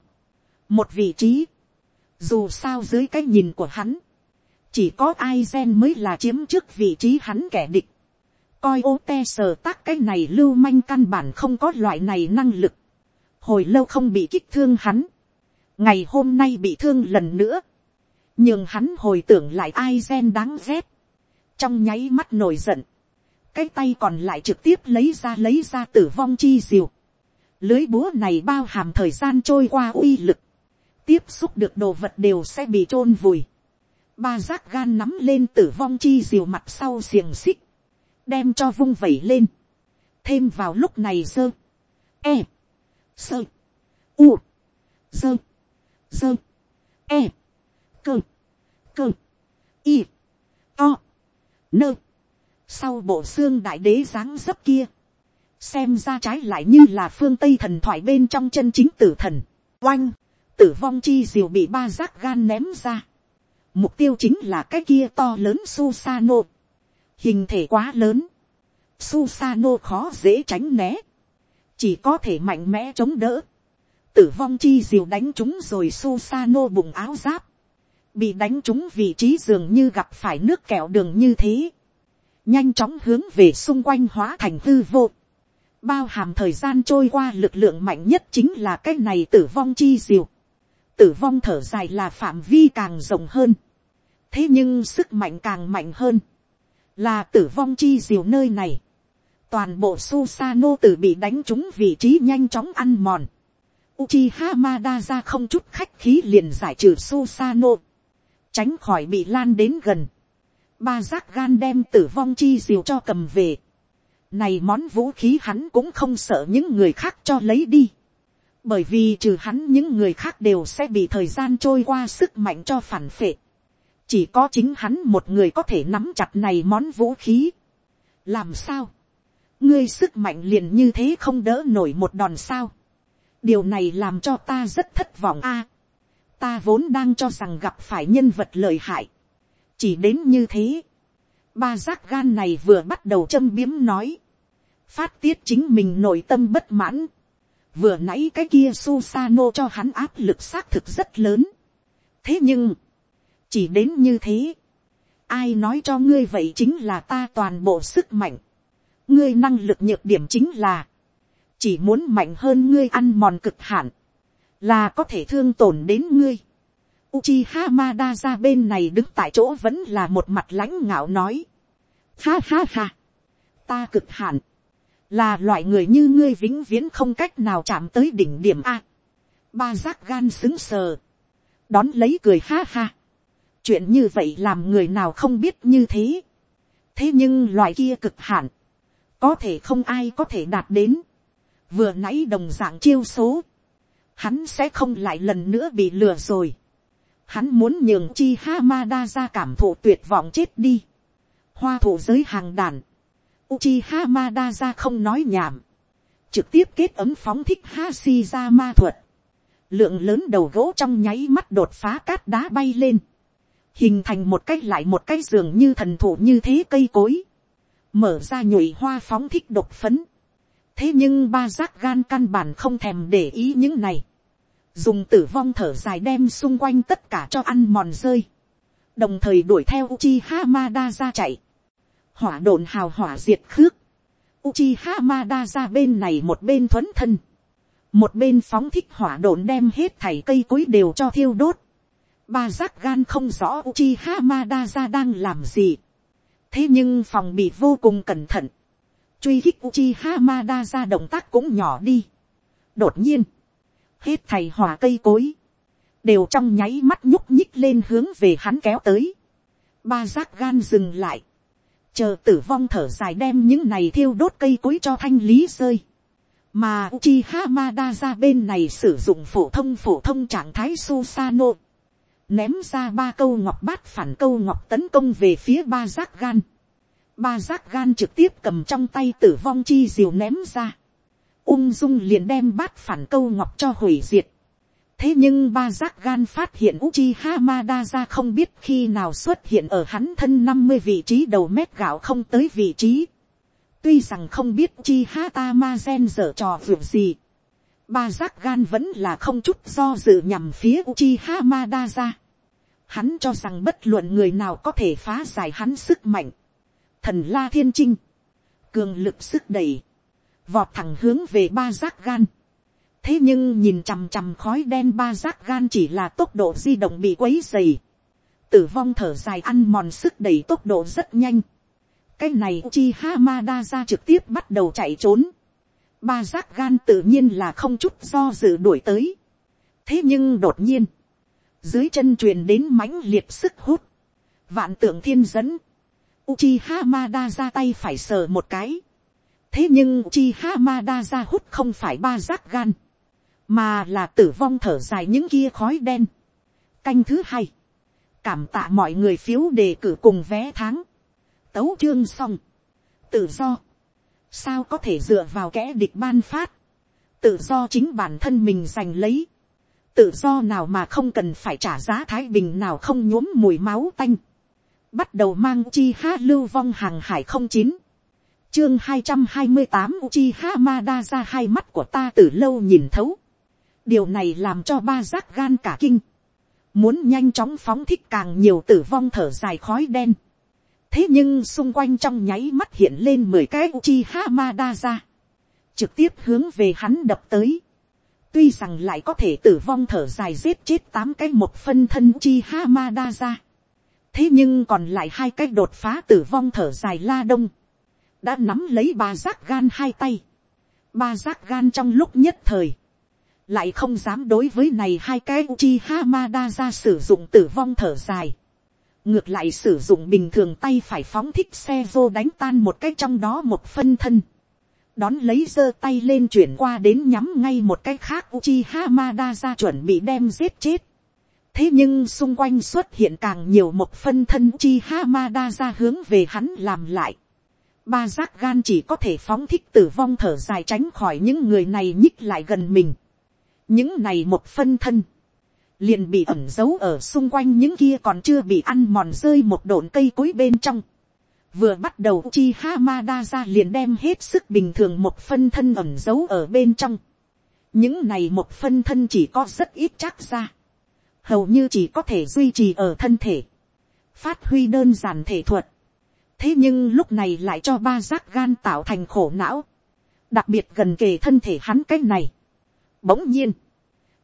Một vị trí. Dù sao dưới cái nhìn của hắn. Chỉ có ai gen mới là chiếm trước vị trí hắn kẻ địch coi ô te sờ tác cái này lưu manh căn bản không có loại này năng lực. Hồi lâu không bị kích thương hắn. Ngày hôm nay bị thương lần nữa. Nhưng hắn hồi tưởng lại ai gen đáng ghét. Trong nháy mắt nổi giận. Cái tay còn lại trực tiếp lấy ra lấy ra tử vong chi diều. Lưới búa này bao hàm thời gian trôi qua uy lực. Tiếp xúc được đồ vật đều sẽ bị chôn vùi. Ba giác gan nắm lên tử vong chi diều mặt sau xiềng xích đem cho vung vẩy lên, thêm vào lúc này dơ, e, sơ, u, dơ, dơ, e, cơ, cơ, y, to, nơ, sau bộ xương đại đế dáng dấp kia, xem ra trái lại như là phương tây thần thoại bên trong chân chính tử thần, oanh, tử vong chi diều bị ba rác gan ném ra, mục tiêu chính là cái kia to lớn Susano. Hình thể quá lớn, Susano khó dễ tránh né, chỉ có thể mạnh mẽ chống đỡ, tử vong chi diều đánh chúng rồi Susano bùng áo giáp, bị đánh chúng vị trí dường như gặp phải nước kẹo đường như thế, nhanh chóng hướng về xung quanh hóa thành hư vô, bao hàm thời gian trôi qua lực lượng mạnh nhất chính là cái này tử vong chi diều, tử vong thở dài là phạm vi càng rộng hơn, thế nhưng sức mạnh càng mạnh hơn, là tử vong chi diều nơi này, toàn bộ Susano tử bị đánh trúng vị trí nhanh chóng ăn mòn. Uchiha ra không chút khách khí liền giải trừ Susano. Tránh khỏi bị lan đến gần. Ba giác gan đem tử vong chi diều cho cầm về. Này món vũ khí hắn cũng không sợ những người khác cho lấy đi. Bởi vì trừ hắn những người khác đều sẽ bị thời gian trôi qua sức mạnh cho phản phệ. Chỉ có chính hắn một người có thể nắm chặt này món vũ khí. Làm sao? ngươi sức mạnh liền như thế không đỡ nổi một đòn sao. điều này làm cho ta rất thất vọng a. ta vốn đang cho rằng gặp phải nhân vật lợi hại. chỉ đến như thế. ba giác gan này vừa bắt đầu châm biếm nói. phát tiết chính mình nội tâm bất mãn vừa nãy cái kia Susano cho hắn áp lực xác thực rất lớn. thế nhưng, chỉ đến như thế. ai nói cho ngươi vậy chính là ta toàn bộ sức mạnh ngươi năng lực nhược điểm chính là, chỉ muốn mạnh hơn ngươi ăn mòn cực hạn, là có thể thương tổn đến ngươi. Uchiha Madara bên này đứng tại chỗ vẫn là một mặt lãnh ngạo nói. Ha ha ha. Ta cực hạn. Là loại người như ngươi vĩnh viễn không cách nào chạm tới đỉnh điểm A. Ba giác gan xứng sờ. Đón lấy cười ha ha. Chuyện như vậy làm người nào không biết như thế. Thế nhưng loại kia cực hạn có thể không ai có thể đạt đến, vừa nãy đồng dạng chiêu số, hắn sẽ không lại lần nữa bị lừa rồi, hắn muốn nhường chi Hamada ra cảm thụ tuyệt vọng chết đi, hoa thủ giới hàng đàn, Uchiha Madara ra không nói nhảm, trực tiếp kết ấm phóng thích Hashi ra ma thuật, lượng lớn đầu gỗ trong nháy mắt đột phá cát đá bay lên, hình thành một cái lại một cái giường như thần thủ như thế cây cối, mở ra nhụy hoa phóng thích độc phấn. thế nhưng ba giác gan căn bản không thèm để ý những này. dùng tử vong thở dài đem xung quanh tất cả cho ăn mòn rơi. đồng thời đuổi theo Uchiha Madara chạy hỏa đồn hào hỏa diệt khước. Uchiha hamada ra bên này một bên thuấn thân. một bên phóng thích hỏa đồn đem hết thảy cây cối đều cho thiêu đốt. ba giác gan không rõ Uchiha hamada ra đang làm gì thế nhưng phòng bị vô cùng cẩn thận, truy hích Uchiha hamada ra động tác cũng nhỏ đi. đột nhiên, hết thầy hỏa cây cối, đều trong nháy mắt nhúc nhích lên hướng về hắn kéo tới. ba giác gan dừng lại, chờ tử vong thở dài đem những này thiêu đốt cây cối cho thanh lý rơi. mà uchi hamada ra bên này sử dụng phổ thông phổ thông trạng thái susano ném ra ba câu ngọc bát phản câu ngọc tấn công về phía ba giác gan. Ba giác gan trực tiếp cầm trong tay tử vong chi diều ném ra. Ung dung liền đem bát phản câu ngọc cho hủy diệt. Thế nhưng ba giác gan phát hiện Uchi Hamada ra không biết khi nào xuất hiện ở hắn thân năm mươi vị trí đầu mét gạo không tới vị trí. Tuy rằng không biết Chi Hata Ma Gen dở trò vượt gì. Ba giác gan vẫn là không chút do dự nhằm phía Uchiha Madara. Hắn cho rằng bất luận người nào có thể phá giải hắn sức mạnh. Thần la thiên trinh. Cường lực sức đẩy. Vọt thẳng hướng về ba giác gan. Thế nhưng nhìn chằm chằm khói đen ba giác gan chỉ là tốc độ di động bị quấy dày. Tử vong thở dài ăn mòn sức đẩy tốc độ rất nhanh. Cái này chi Hamada ra trực tiếp bắt đầu chạy trốn. Ba giác gan tự nhiên là không chút do dự đuổi tới. Thế nhưng đột nhiên dưới chân truyền đến mãnh liệt sức hút, vạn tượng thiên dẫn, Uchiha Mada ra tay phải sờ một cái, thế nhưng Uchiha Mada ra hút không phải ba giác gan, mà là tử vong thở dài những kia khói đen. Canh thứ hai, cảm tạ mọi người phiếu đề cử cùng vé tháng, tấu chương xong, tự do, sao có thể dựa vào kẻ địch ban phát, tự do chính bản thân mình giành lấy, tự do nào mà không cần phải trả giá thái bình nào không nhuốm mùi máu tanh. bắt đầu mang chi ha lưu vong hàng hải không chín. chương hai trăm hai mươi tám chi ha ma đa ra hai mắt của ta từ lâu nhìn thấu điều này làm cho ba giác gan cả kinh. muốn nhanh chóng phóng thích càng nhiều tử vong thở dài khói đen. thế nhưng xung quanh trong nháy mắt hiện lên mười cái uchi hamada ra, trực tiếp hướng về hắn đập tới. tuy rằng lại có thể tử vong thở dài giết chết tám cái một phân thân uchi hamada ra. thế nhưng còn lại hai cái đột phá tử vong thở dài la đông, đã nắm lấy ba giác gan hai tay. ba giác gan trong lúc nhất thời, lại không dám đối với này hai cái uchi hamada ra sử dụng tử vong thở dài. ngược lại sử dụng bình thường tay phải phóng thích xe vô đánh tan một cái trong đó một phân thân. đón lấy giơ tay lên chuyển qua đến nhắm ngay một cái khác uchi hamada ra chuẩn bị đem giết chết. thế nhưng xung quanh xuất hiện càng nhiều một phân thân uchi hamada ra hướng về hắn làm lại. ba giác gan chỉ có thể phóng thích tử vong thở dài tránh khỏi những người này nhích lại gần mình những này một phân thân, liền bị ẩn giấu ở xung quanh những kia còn chưa bị ăn mòn rơi một độn cây cối bên trong. Vừa bắt đầu chi Hamada ra liền đem hết sức bình thường một phân thân ẩn giấu ở bên trong. Những này một phân thân chỉ có rất ít chắc ra. Hầu như chỉ có thể duy trì ở thân thể. Phát huy đơn giản thể thuật. Thế nhưng lúc này lại cho ba giác gan tạo thành khổ não. Đặc biệt gần kề thân thể hắn cái này Bỗng nhiên,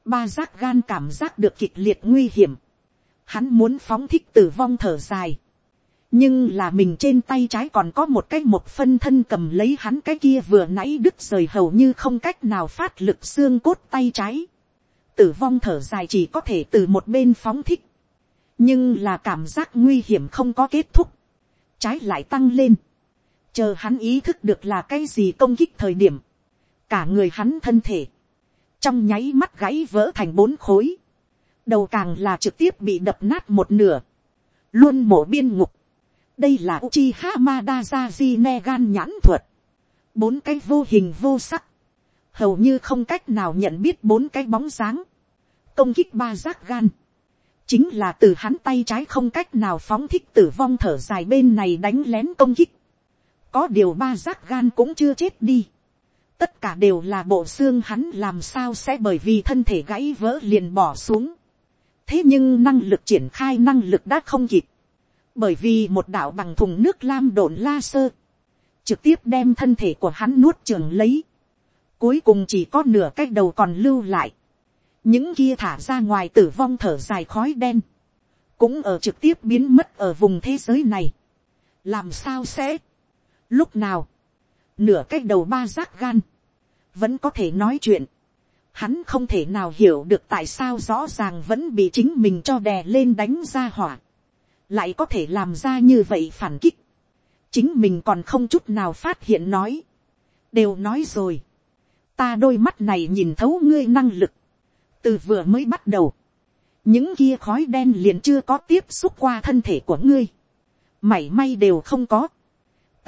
ba giác gan cảm giác được kịch liệt nguy hiểm. Hắn muốn phóng thích tử vong thở dài. Nhưng là mình trên tay trái còn có một cái một phân thân cầm lấy hắn cái kia vừa nãy đứt rời hầu như không cách nào phát lực xương cốt tay trái. Tử vong thở dài chỉ có thể từ một bên phóng thích. Nhưng là cảm giác nguy hiểm không có kết thúc. Trái lại tăng lên. Chờ hắn ý thức được là cái gì công kích thời điểm. Cả người hắn thân thể trong nháy mắt gãy vỡ thành bốn khối, đầu càng là trực tiếp bị đập nát một nửa, luôn mổ biên ngục. đây là uchi hamada ne negan nhãn thuật, bốn cái vô hình vô sắc, hầu như không cách nào nhận biết bốn cái bóng dáng, công kích ba giác gan, chính là từ hắn tay trái không cách nào phóng thích tử vong thở dài bên này đánh lén công kích, có điều ba giác gan cũng chưa chết đi, tất cả đều là bộ xương hắn làm sao sẽ bởi vì thân thể gãy vỡ liền bỏ xuống. thế nhưng năng lực triển khai năng lực đã không kịp, bởi vì một đạo bằng thùng nước lam đồn la sơ, trực tiếp đem thân thể của hắn nuốt trường lấy, cuối cùng chỉ có nửa cái đầu còn lưu lại, những kia thả ra ngoài tử vong thở dài khói đen, cũng ở trực tiếp biến mất ở vùng thế giới này, làm sao sẽ, lúc nào, nửa cái đầu ba giác gan, vẫn có thể nói chuyện. Hắn không thể nào hiểu được tại sao rõ ràng vẫn bị chính mình cho đè lên đánh ra hỏa. Lại có thể làm ra như vậy phản kích. Chính mình còn không chút nào phát hiện nói. Đều nói rồi. Ta đôi mắt này nhìn thấu ngươi năng lực. Từ vừa mới bắt đầu. Những kia khói đen liền chưa có tiếp xúc qua thân thể của ngươi. Mảy may đều không có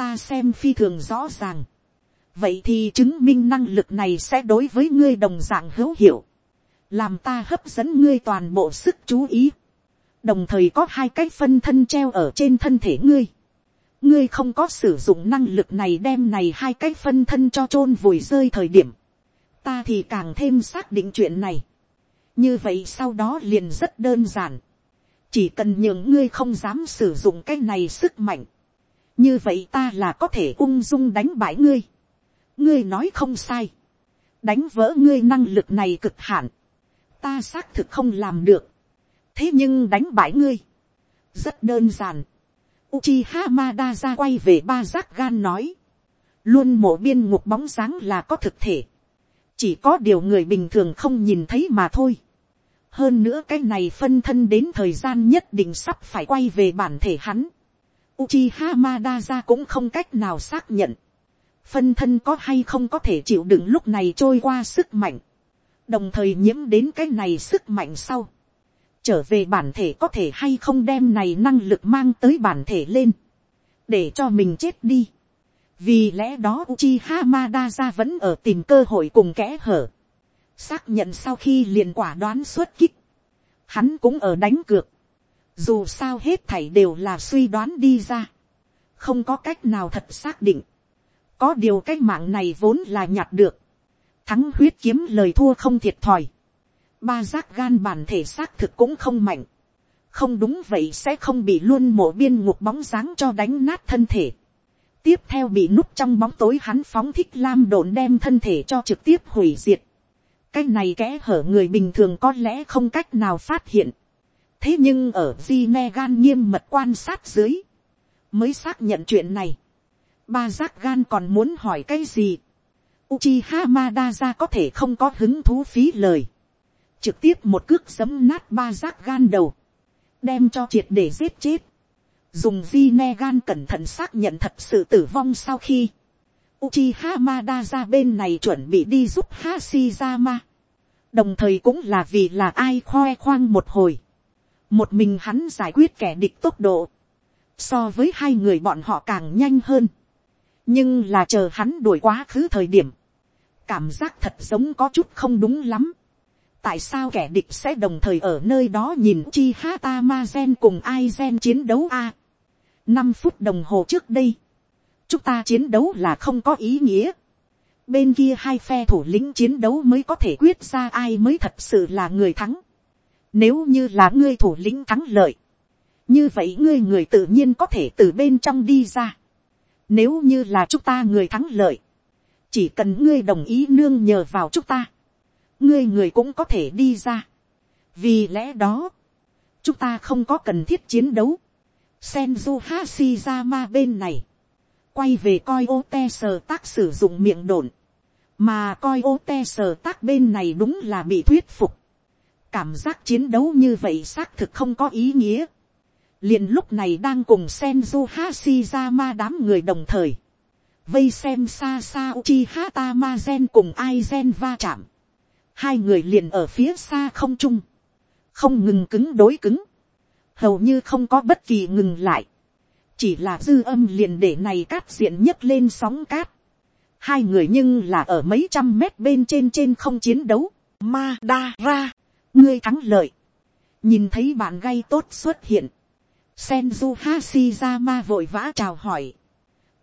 ta xem phi thường rõ ràng. vậy thì chứng minh năng lực này sẽ đối với ngươi đồng dạng hữu hiệu, làm ta hấp dẫn ngươi toàn bộ sức chú ý, đồng thời có hai cái phân thân treo ở trên thân thể ngươi. ngươi không có sử dụng năng lực này đem này hai cái phân thân cho t r ô n vùi rơi thời điểm, ta thì càng thêm xác định chuyện này. như vậy sau đó liền rất đơn giản, chỉ cần những ngươi không dám sử dụng cái này sức mạnh, như vậy ta là có thể ung dung đánh bại ngươi. ngươi nói không sai. đánh vỡ ngươi năng lực này cực hạn. ta xác thực không làm được. thế nhưng đánh bại ngươi. rất đơn giản. Uchiha Hamada ra quay về ba giác gan nói. Luôn mổ biên ngục bóng dáng là có thực thể. Chỉ có điều người bình thường không nhìn thấy mà thôi. Hơn nữa cái này phân thân đến thời gian nhất định sắp phải quay về bản thể hắn. Uchiha Madara cũng không cách nào xác nhận. Phân thân có hay không có thể chịu đựng lúc này trôi qua sức mạnh. Đồng thời nhiễm đến cái này sức mạnh sau. Trở về bản thể có thể hay không đem này năng lực mang tới bản thể lên. Để cho mình chết đi. Vì lẽ đó Uchiha Madara vẫn ở tìm cơ hội cùng kẽ hở. Xác nhận sau khi liền quả đoán xuất kích. Hắn cũng ở đánh cược dù sao hết thảy đều là suy đoán đi ra, không có cách nào thật xác định, có điều cái mạng này vốn là nhặt được, thắng huyết kiếm lời thua không thiệt thòi, ba giác gan bản thể xác thực cũng không mạnh, không đúng vậy sẽ không bị luôn mổ biên ngục bóng dáng cho đánh nát thân thể. tiếp theo bị núp trong bóng tối hắn phóng thích lam đồn đem thân thể cho trực tiếp hủy diệt. cái này kẽ hở người bình thường có lẽ không cách nào phát hiện thế nhưng ở Gine gan nghiêm mật quan sát dưới, mới xác nhận chuyện này. ba giác gan còn muốn hỏi cái gì. Uchiha Madara có thể không có hứng thú phí lời. Trực tiếp một cước sấm nát ba giác gan đầu đem cho triệt để giết chết, dùng Gine gan cẩn thận xác nhận thật sự tử vong sau khi, Uchiha Madara bên này chuẩn bị đi giúp Hashirama. Đồng thời cũng là vì là ai khoe khoang một hồi. Một mình hắn giải quyết kẻ địch tốc độ. So với hai người bọn họ càng nhanh hơn. Nhưng là chờ hắn đuổi quá khứ thời điểm. Cảm giác thật giống có chút không đúng lắm tại sao kẻ địch sẽ đồng thời ở nơi đó nhìn chi hata ma gen cùng ai gen chiến đấu a năm phút đồng hồ trước đây chúng ta chiến đấu là không có ý nghĩa bên kia hai phe thủ lĩnh chiến đấu mới có thể quyết ra ai mới thật sự là người thắng nếu như là ngươi thủ lĩnh thắng lợi như vậy ngươi người tự nhiên có thể từ bên trong đi ra nếu như là chúng ta người thắng lợi chỉ cần ngươi đồng ý nương nhờ vào chúng ta ngươi người cũng có thể đi ra. vì lẽ đó, chúng ta không có cần thiết chiến đấu. Senju Hashirama bên này, quay về coi ô te sờ tác sử dụng miệng đồn, mà coi ô te sờ tác bên này đúng là bị thuyết phục cảm giác chiến đấu như vậy xác thực không có ý nghĩa. liền lúc này đang cùng Senju Hashirama đám người đồng thời, vây xem xa xa Uchiha Tamazen cùng Aizen va chạm. Hai người liền ở phía xa không trung, không ngừng cứng đối cứng, hầu như không có bất kỳ ngừng lại, chỉ là dư âm liền để này cát diện nhấc lên sóng cát, hai người nhưng là ở mấy trăm mét bên trên trên không chiến đấu, ma da ra, ngươi thắng lợi, nhìn thấy bạn gay tốt xuất hiện, Senju Hashizama vội vã chào hỏi.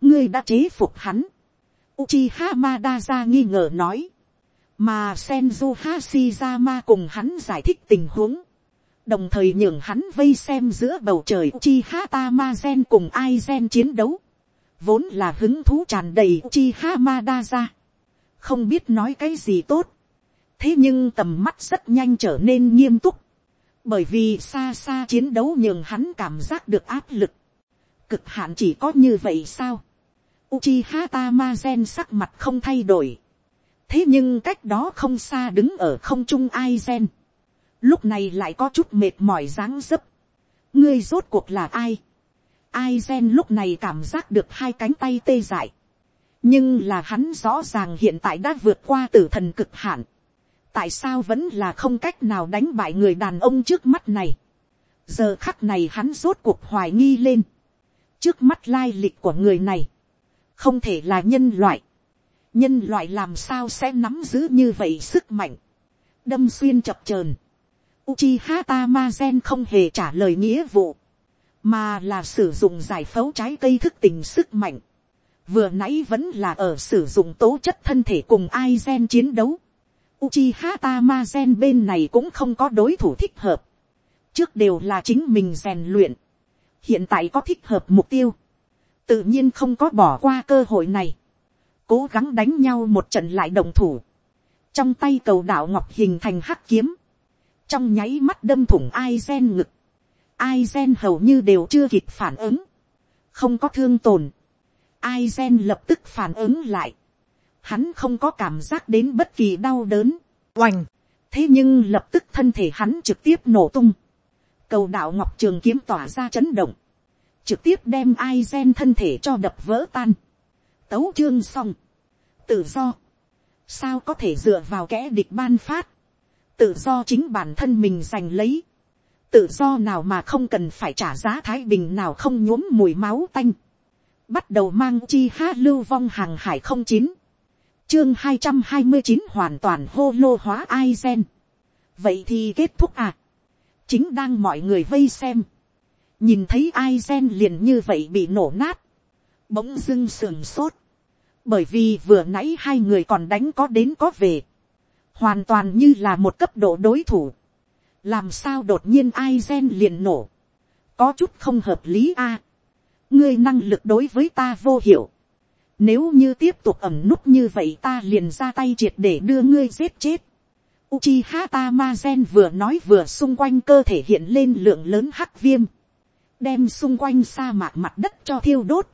Ngươi đã chế phục hắn. Uchiha Madara nghi ngờ nói. Mà Senju Hashizama cùng hắn giải thích tình huống, đồng thời nhường hắn vây xem giữa bầu trời Uchiha Tamazen cùng Aizen chiến đấu, vốn là hứng thú tràn đầy Uchiha Madara, không biết nói cái gì tốt, thế nhưng tầm mắt rất nhanh trở nên nghiêm túc, bởi vì xa xa chiến đấu nhường hắn cảm giác được áp lực, cực hạn chỉ có như vậy sao, Uchiha Tamazen sắc mặt không thay đổi, thế nhưng cách đó không xa đứng ở không trung ai gen, lúc này lại có chút mệt mỏi dáng dấp, ngươi rốt cuộc là ai, ai gen lúc này cảm giác được hai cánh tay tê dại, nhưng là hắn rõ ràng hiện tại đã vượt qua tử thần cực hạn, tại sao vẫn là không cách nào đánh bại người đàn ông trước mắt này, giờ khắc này hắn rốt cuộc hoài nghi lên, trước mắt lai lịch của người này, không thể là nhân loại, nhân loại làm sao sẽ nắm giữ như vậy sức mạnh, đâm xuyên chập chờn. Uchiha Tamazen không hề trả lời nghĩa vụ, mà là sử dụng giải phẫu trái cây thức tình sức mạnh. Vừa nãy vẫn là ở sử dụng tố chất thân thể cùng Aizen chiến đấu. Uchiha Tamazen bên này cũng không có đối thủ thích hợp. Trước đều là chính mình rèn luyện. Hiện tại có thích hợp mục tiêu. Tự nhiên không có bỏ qua cơ hội này. Cố gắng đánh nhau một trận lại đồng thủ, trong tay cầu đạo ngọc hình thành hắc kiếm, trong nháy mắt đâm thủng ai gen ngực, ai gen hầu như đều chưa kịp phản ứng, không có thương tồn, ai gen lập tức phản ứng lại, hắn không có cảm giác đến bất kỳ đau đớn, oành, thế nhưng lập tức thân thể hắn trực tiếp nổ tung, cầu đạo ngọc trường kiếm tỏa ra chấn động, trực tiếp đem ai gen thân thể cho đập vỡ tan, tấu chương xong, tự do, sao có thể dựa vào kẽ địch ban phát, tự do chính bản thân mình giành lấy, tự do nào mà không cần phải trả giá thái bình nào không nhuốm mùi máu tanh, bắt đầu mang chi hát lưu vong hàng hải không chín, chương hai trăm hai mươi chín hoàn toàn hô lô hóa ai gen, vậy thì kết thúc à, chính đang mọi người vây xem, nhìn thấy ai gen liền như vậy bị nổ nát, bỗng dưng sườn sốt, bởi vì vừa nãy hai người còn đánh có đến có về, hoàn toàn như là một cấp độ đối thủ, làm sao đột nhiên ai gen liền nổ, có chút không hợp lý a, ngươi năng lực đối với ta vô hiệu, nếu như tiếp tục ẩm núp như vậy ta liền ra tay triệt để đưa ngươi giết chết. Uchiha Tamazen vừa nói vừa xung quanh cơ thể hiện lên lượng lớn hắc viêm. Đem xung quanh sa mạc mặt đất cho thiêu đốt.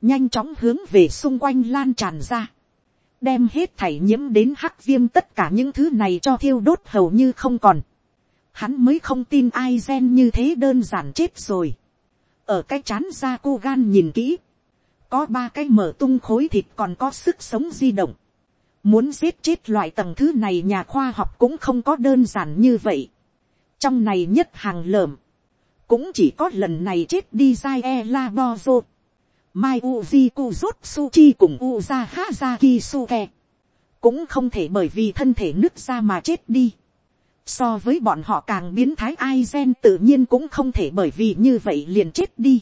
Nhanh chóng hướng về xung quanh lan tràn ra. Đem hết thảy nhiễm đến hắc viêm tất cả những thứ này cho thiêu đốt hầu như không còn. Hắn mới không tin ai gen như thế đơn giản chết rồi. Ở cái chán ra cô gan nhìn kỹ có ba cái mở tung khối thịt còn có sức sống di động. Muốn giết chết loại tầng thứ này nhà khoa học cũng không có đơn giản như vậy. Trong này nhất hàng lợm. Cũng chỉ có lần này chết đi Zai E La Bozo. Mai Uji Kuzutsuchi cùng Uza Hazaki Suke. Cũng không thể bởi vì thân thể nứt ra mà chết đi. So với bọn họ càng biến thái Aizen tự nhiên cũng không thể bởi vì như vậy liền chết đi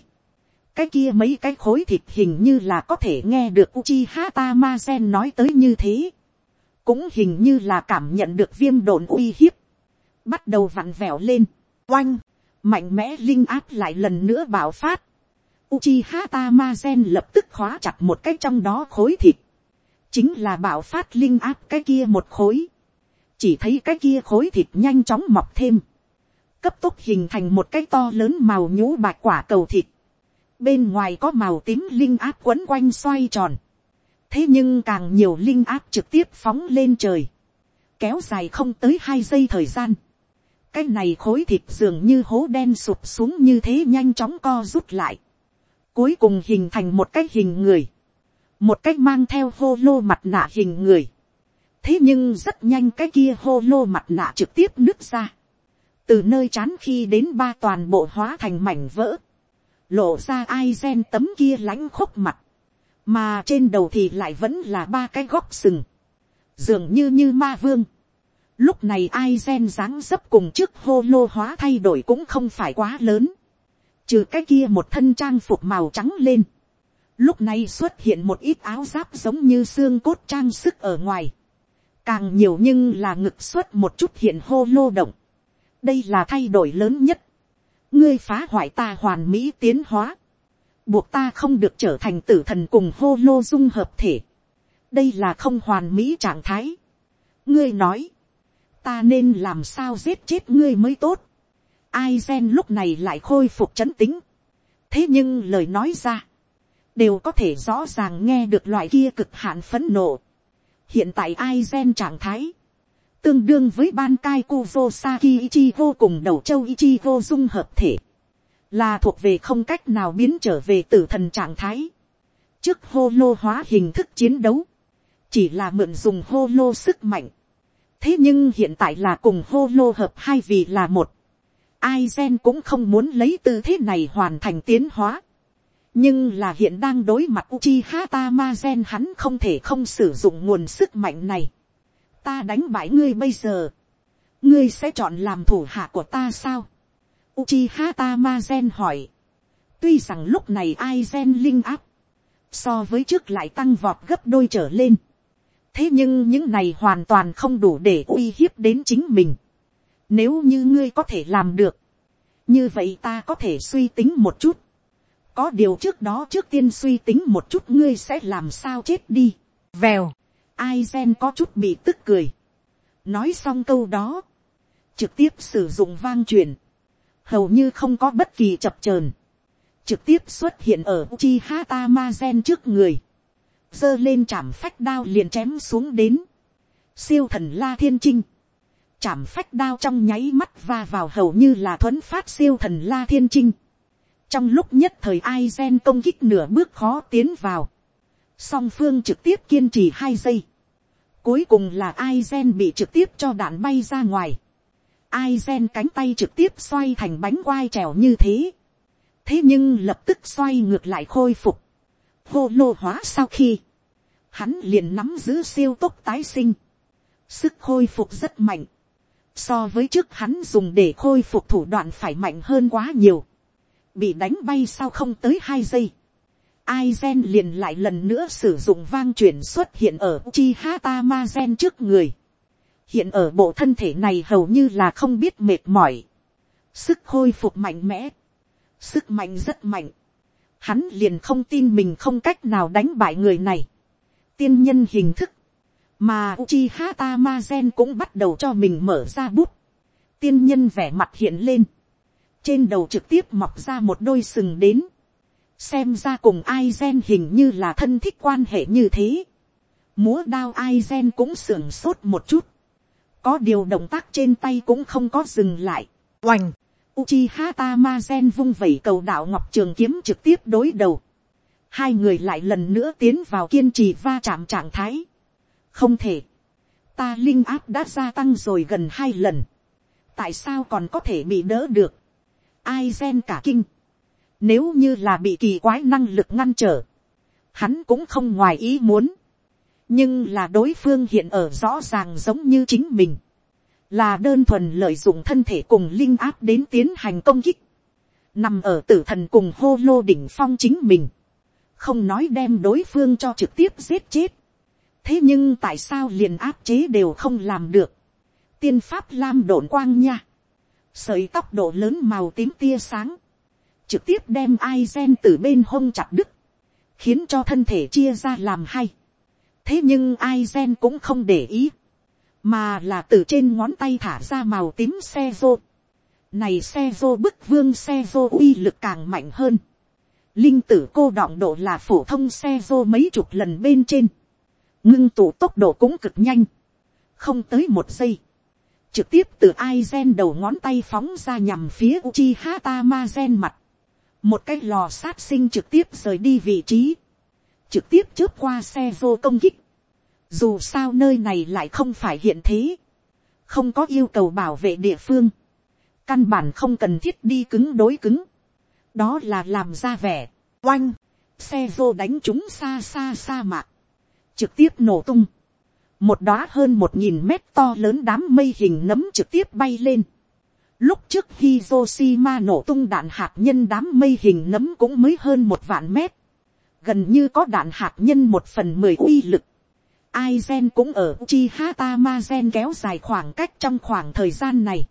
cái kia mấy cái khối thịt hình như là có thể nghe được Uchiha Tamazen nói tới như thế. Cũng hình như là cảm nhận được viêm đồn uy hiếp. Bắt đầu vặn vẹo lên. Oanh. Mạnh mẽ linh áp lại lần nữa bảo phát. Uchiha Tamazen lập tức khóa chặt một cái trong đó khối thịt. Chính là bảo phát linh áp cái kia một khối. Chỉ thấy cái kia khối thịt nhanh chóng mọc thêm. Cấp tốc hình thành một cái to lớn màu nhũ bạch quả cầu thịt bên ngoài có màu tím linh áp quấn quanh xoay tròn, thế nhưng càng nhiều linh áp trực tiếp phóng lên trời, kéo dài không tới hai giây thời gian, cái này khối thịt dường như hố đen sụp xuống như thế nhanh chóng co rút lại, cuối cùng hình thành một cái hình người, một cái mang theo hô lô mặt nạ hình người, thế nhưng rất nhanh cái kia hô lô mặt nạ trực tiếp nứt ra, từ nơi chán khi đến ba toàn bộ hóa thành mảnh vỡ, lộ ra ai gen tấm kia lãnh khúc mặt, mà trên đầu thì lại vẫn là ba cái góc sừng, dường như như ma vương. Lúc này ai gen dáng dấp cùng trước hô lô hóa thay đổi cũng không phải quá lớn, trừ cái kia một thân trang phục màu trắng lên. Lúc này xuất hiện một ít áo giáp giống như xương cốt trang sức ở ngoài. Càng nhiều nhưng là ngực xuất một chút hiện hô lô động. Đây là thay đổi lớn nhất ngươi phá hoại ta hoàn mỹ tiến hóa, buộc ta không được trở thành tử thần cùng hô lô dung hợp thể. đây là không hoàn mỹ trạng thái. ngươi nói, ta nên làm sao giết chết ngươi mới tốt. ai gen lúc này lại khôi phục c h ấ n tính. thế nhưng lời nói ra, đều có thể rõ ràng nghe được loại kia cực hạn phấn nộ. hiện tại ai gen trạng thái, tương đương với ban cai Kuvo Saki Ichigo cùng đầu châu Ichigo dung hợp thể, là thuộc về không cách nào biến trở về tử thần trạng thái. Trước hô lô hóa hình thức chiến đấu, chỉ là mượn dùng hô lô sức mạnh. thế nhưng hiện tại là cùng hô lô hợp hai vì là một. Ai gen cũng không muốn lấy tư thế này hoàn thành tiến hóa. nhưng là hiện đang đối mặt Uchiha Tamazen hắn không thể không sử dụng nguồn sức mạnh này ta đánh bại ngươi bây giờ, ngươi sẽ chọn làm thủ hạ của ta sao. Uchiha Tamazen hỏi. Tuy rằng lúc này ai gen linh áp, so với trước lại tăng vọt gấp đôi trở lên. thế nhưng những này hoàn toàn không đủ để uy hiếp đến chính mình. Nếu như ngươi có thể làm được, như vậy ta có thể suy tính một chút. có điều trước đó trước tiên suy tính một chút ngươi sẽ làm sao chết đi. vèo ai gen có chút bị tức cười. nói xong câu đó, trực tiếp sử dụng vang truyền, hầu như không có bất kỳ chập chờn, trực tiếp xuất hiện ở chi hata ma gen trước người, giơ lên chạm phách đao liền chém xuống đến, siêu thần la thiên trinh, chạm phách đao trong nháy mắt va vào hầu như là thuấn phát siêu thần la thiên trinh, trong lúc nhất thời ai gen công kích nửa bước khó tiến vào, song phương trực tiếp kiên trì hai giây. Cuối cùng là ai gen bị trực tiếp cho đạn bay ra ngoài. Ai gen cánh tay trực tiếp xoay thành bánh quai trèo như thế. Thế nhưng lập tức xoay ngược lại khôi phục. Hô lô hóa sau khi. Hắn liền nắm giữ siêu tốc tái sinh. Sức khôi phục rất mạnh. So với trước hắn dùng để khôi phục thủ đoạn phải mạnh hơn quá nhiều. Bị đánh bay sau không tới hai giây Aizen liền lại lần nữa sử dụng vang chuyển xuất hiện ở Uchiha Tamazen trước người. hiện ở bộ thân thể này hầu như là không biết mệt mỏi, sức khôi phục mạnh mẽ, sức mạnh rất mạnh, hắn liền không tin mình không cách nào đánh bại người này, tiên nhân hình thức, mà Uchiha Tamazen cũng bắt đầu cho mình mở ra bút, tiên nhân vẻ mặt hiện lên, trên đầu trực tiếp mọc ra một đôi sừng đến, xem ra cùng ai gen hình như là thân thích quan hệ như thế, múa đao ai gen cũng sưởng sốt một chút, có điều động tác trên tay cũng không có dừng lại, oành, Uchiha Tamazen vung vẩy cầu đạo ngọc trường kiếm trực tiếp đối đầu, hai người lại lần nữa tiến vào kiên trì va chạm trạng thái, không thể, ta linh áp đã gia tăng rồi gần hai lần, tại sao còn có thể bị đỡ được, ai gen cả kinh, nếu như là bị kỳ quái năng lực ngăn trở, hắn cũng không ngoài ý muốn, nhưng là đối phương hiện ở rõ ràng giống như chính mình, là đơn thuần lợi dụng thân thể cùng linh áp đến tiến hành công kích, nằm ở tử thần cùng hô lô đỉnh phong chính mình, không nói đem đối phương cho trực tiếp giết chết, thế nhưng tại sao liền áp chế đều không làm được, tiên pháp lam đồn quang nha, sợi tóc độ lớn màu tím tia sáng, trực tiếp đem ai gen từ bên hông chặt đứt, khiến cho thân thể chia ra làm hay. thế nhưng ai gen cũng không để ý, mà là từ trên ngón tay thả ra màu tím xe rô. này xe rô bức vương xe rô uy lực càng mạnh hơn. linh tử cô đọng độ là phổ thông xe rô mấy chục lần bên trên. ngưng tụ tốc độ cũng cực nhanh. không tới một giây trực tiếp từ ai gen đầu ngón tay phóng ra nhằm phía Uchiha Tamazen mặt. Một cái lò sát sinh trực tiếp rời đi vị trí. Trực tiếp trước qua xe vô công kích. Dù sao nơi này lại không phải hiện thế. Không có yêu cầu bảo vệ địa phương. Căn bản không cần thiết đi cứng đối cứng. Đó là làm ra vẻ. Oanh. Xe vô đánh chúng xa xa xa mạc. Trực tiếp nổ tung một đóa hơn một nghìn mét to lớn đám mây hình nấm trực tiếp bay lên. Lúc trước Hiroshima nổ tung đạn hạt nhân đám mây hình nấm cũng mới hơn một vạn mét. Gần như có đạn hạt nhân một phần mười uy lực. Aizen cũng ở Uchiha Tamazen kéo dài khoảng cách trong khoảng thời gian này.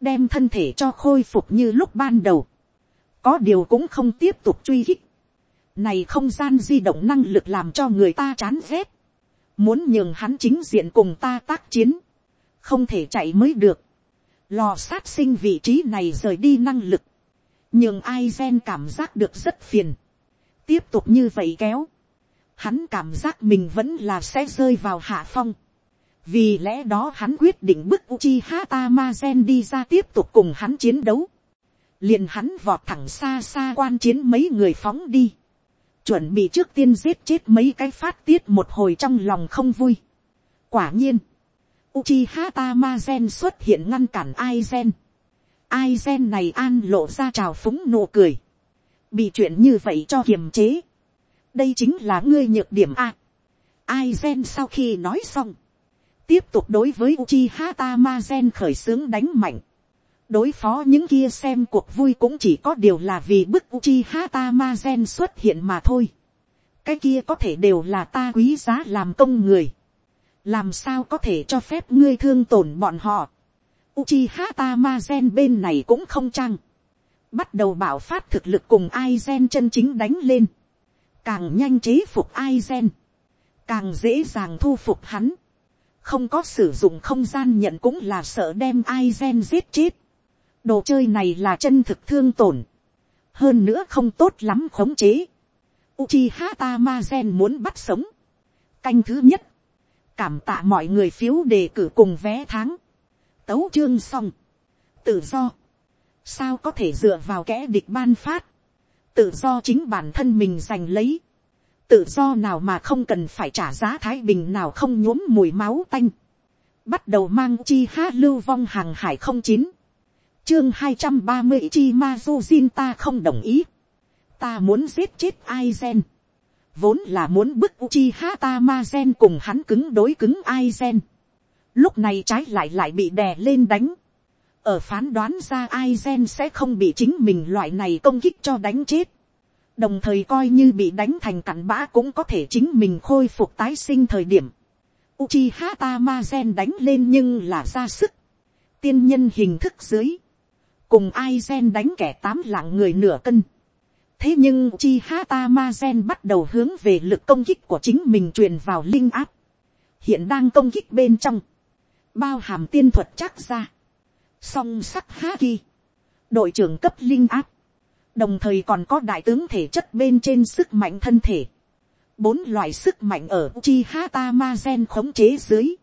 Đem thân thể cho khôi phục như lúc ban đầu. Có điều cũng không tiếp tục truy hích. Này không gian di động năng lực làm cho người ta chán ghét muốn nhường hắn chính diện cùng ta tác chiến, không thể chạy mới được, lò sát sinh vị trí này rời đi năng lực, nhưng ai gen cảm giác được rất phiền, tiếp tục như vậy kéo, hắn cảm giác mình vẫn là sẽ rơi vào hạ phong, vì lẽ đó hắn quyết định bức uchi hata ma gen đi ra tiếp tục cùng hắn chiến đấu, liền hắn vọt thẳng xa xa quan chiến mấy người phóng đi, chuẩn bị trước tiên giết chết mấy cái phát tiết một hồi trong lòng không vui. quả nhiên, Uchiha Tamazen xuất hiện ngăn cản Aizen. Aizen này an lộ ra trào phúng nụ cười. Bị chuyện như vậy cho kiềm chế. Đây chính là ngươi nhược điểm A. Aizen sau khi nói xong. Tiếp tục đối với Uchiha Tamazen khởi xướng đánh mạnh đối phó những kia xem cuộc vui cũng chỉ có điều là vì bức Uchiha Tamazen xuất hiện mà thôi. Cái kia có thể đều là ta quý giá làm công người. Làm sao có thể cho phép ngươi thương tổn bọn họ. Uchiha Tamazen bên này cũng không chăng. Bắt đầu bảo phát thực lực cùng Aizen chân chính đánh lên. Càng nhanh chế phục Aizen. Càng dễ dàng thu phục hắn. Không có sử dụng không gian nhận cũng là sợ đem Aizen giết chết đồ chơi này là chân thực thương tổn, hơn nữa không tốt lắm khống chế. Uchiha Tamazen muốn bắt sống. Canh thứ nhất, cảm tạ mọi người phiếu đề cử cùng vé tháng. Tấu chương xong, tự do. Sao có thể dựa vào kẻ địch ban phát, tự do chính bản thân mình giành lấy. Tự do nào mà không cần phải trả giá thái bình nào không nhuốm mùi máu tanh. Bắt đầu mang chi ha lưu vong hàng hải không chín chương hai trăm ba mươi chi ma du xin ta không đồng ý. ta muốn giết chết ai gen vốn là muốn bức uchi hata ma gen cùng hắn cứng đối cứng ai gen. lúc này trái lại lại bị đè lên đánh. ở phán đoán ra ai gen sẽ không bị chính mình loại này công kích cho đánh chết. đồng thời coi như bị đánh thành cặn bã cũng có thể chính mình khôi phục tái sinh thời điểm. Uchiha Tamazen đánh lên nhưng là ra sức. Tiên nhân hình thức dưới. Cùng Aizen đánh kẻ tám lạng người nửa cân. Thế nhưng Chi Hatama Sen bắt đầu hướng về lực công kích của chính mình truyền vào linh áp. Hiện đang công kích bên trong. Bao hàm tiên thuật chắc ra. Song sắc Haki. Đội trưởng cấp linh áp. Đồng thời còn có đại tướng thể chất bên trên sức mạnh thân thể bốn loại sức mạnh ở Chi Hatama Sen khống chế dưới,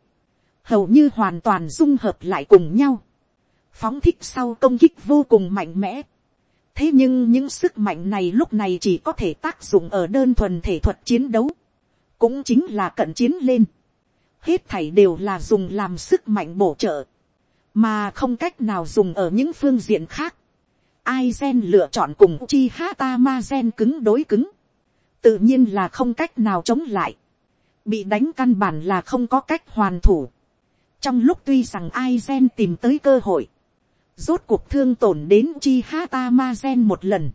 hầu như hoàn toàn dung hợp lại cùng nhau, phóng thích sau công kích vô cùng mạnh mẽ thế nhưng những sức mạnh này lúc này chỉ có thể tác dụng ở đơn thuần thể thuật chiến đấu, cũng chính là cận chiến lên. hết thảy đều là dùng làm sức mạnh bổ trợ, mà không cách nào dùng ở những phương diện khác. Ai gen lựa chọn cùng Uchiha Tamazen cứng đối cứng tự nhiên là không cách nào chống lại, bị đánh căn bản là không có cách hoàn thủ. trong lúc tuy rằng ai gen tìm tới cơ hội, rốt cuộc thương tổn đến Uchiha Tamazen một lần,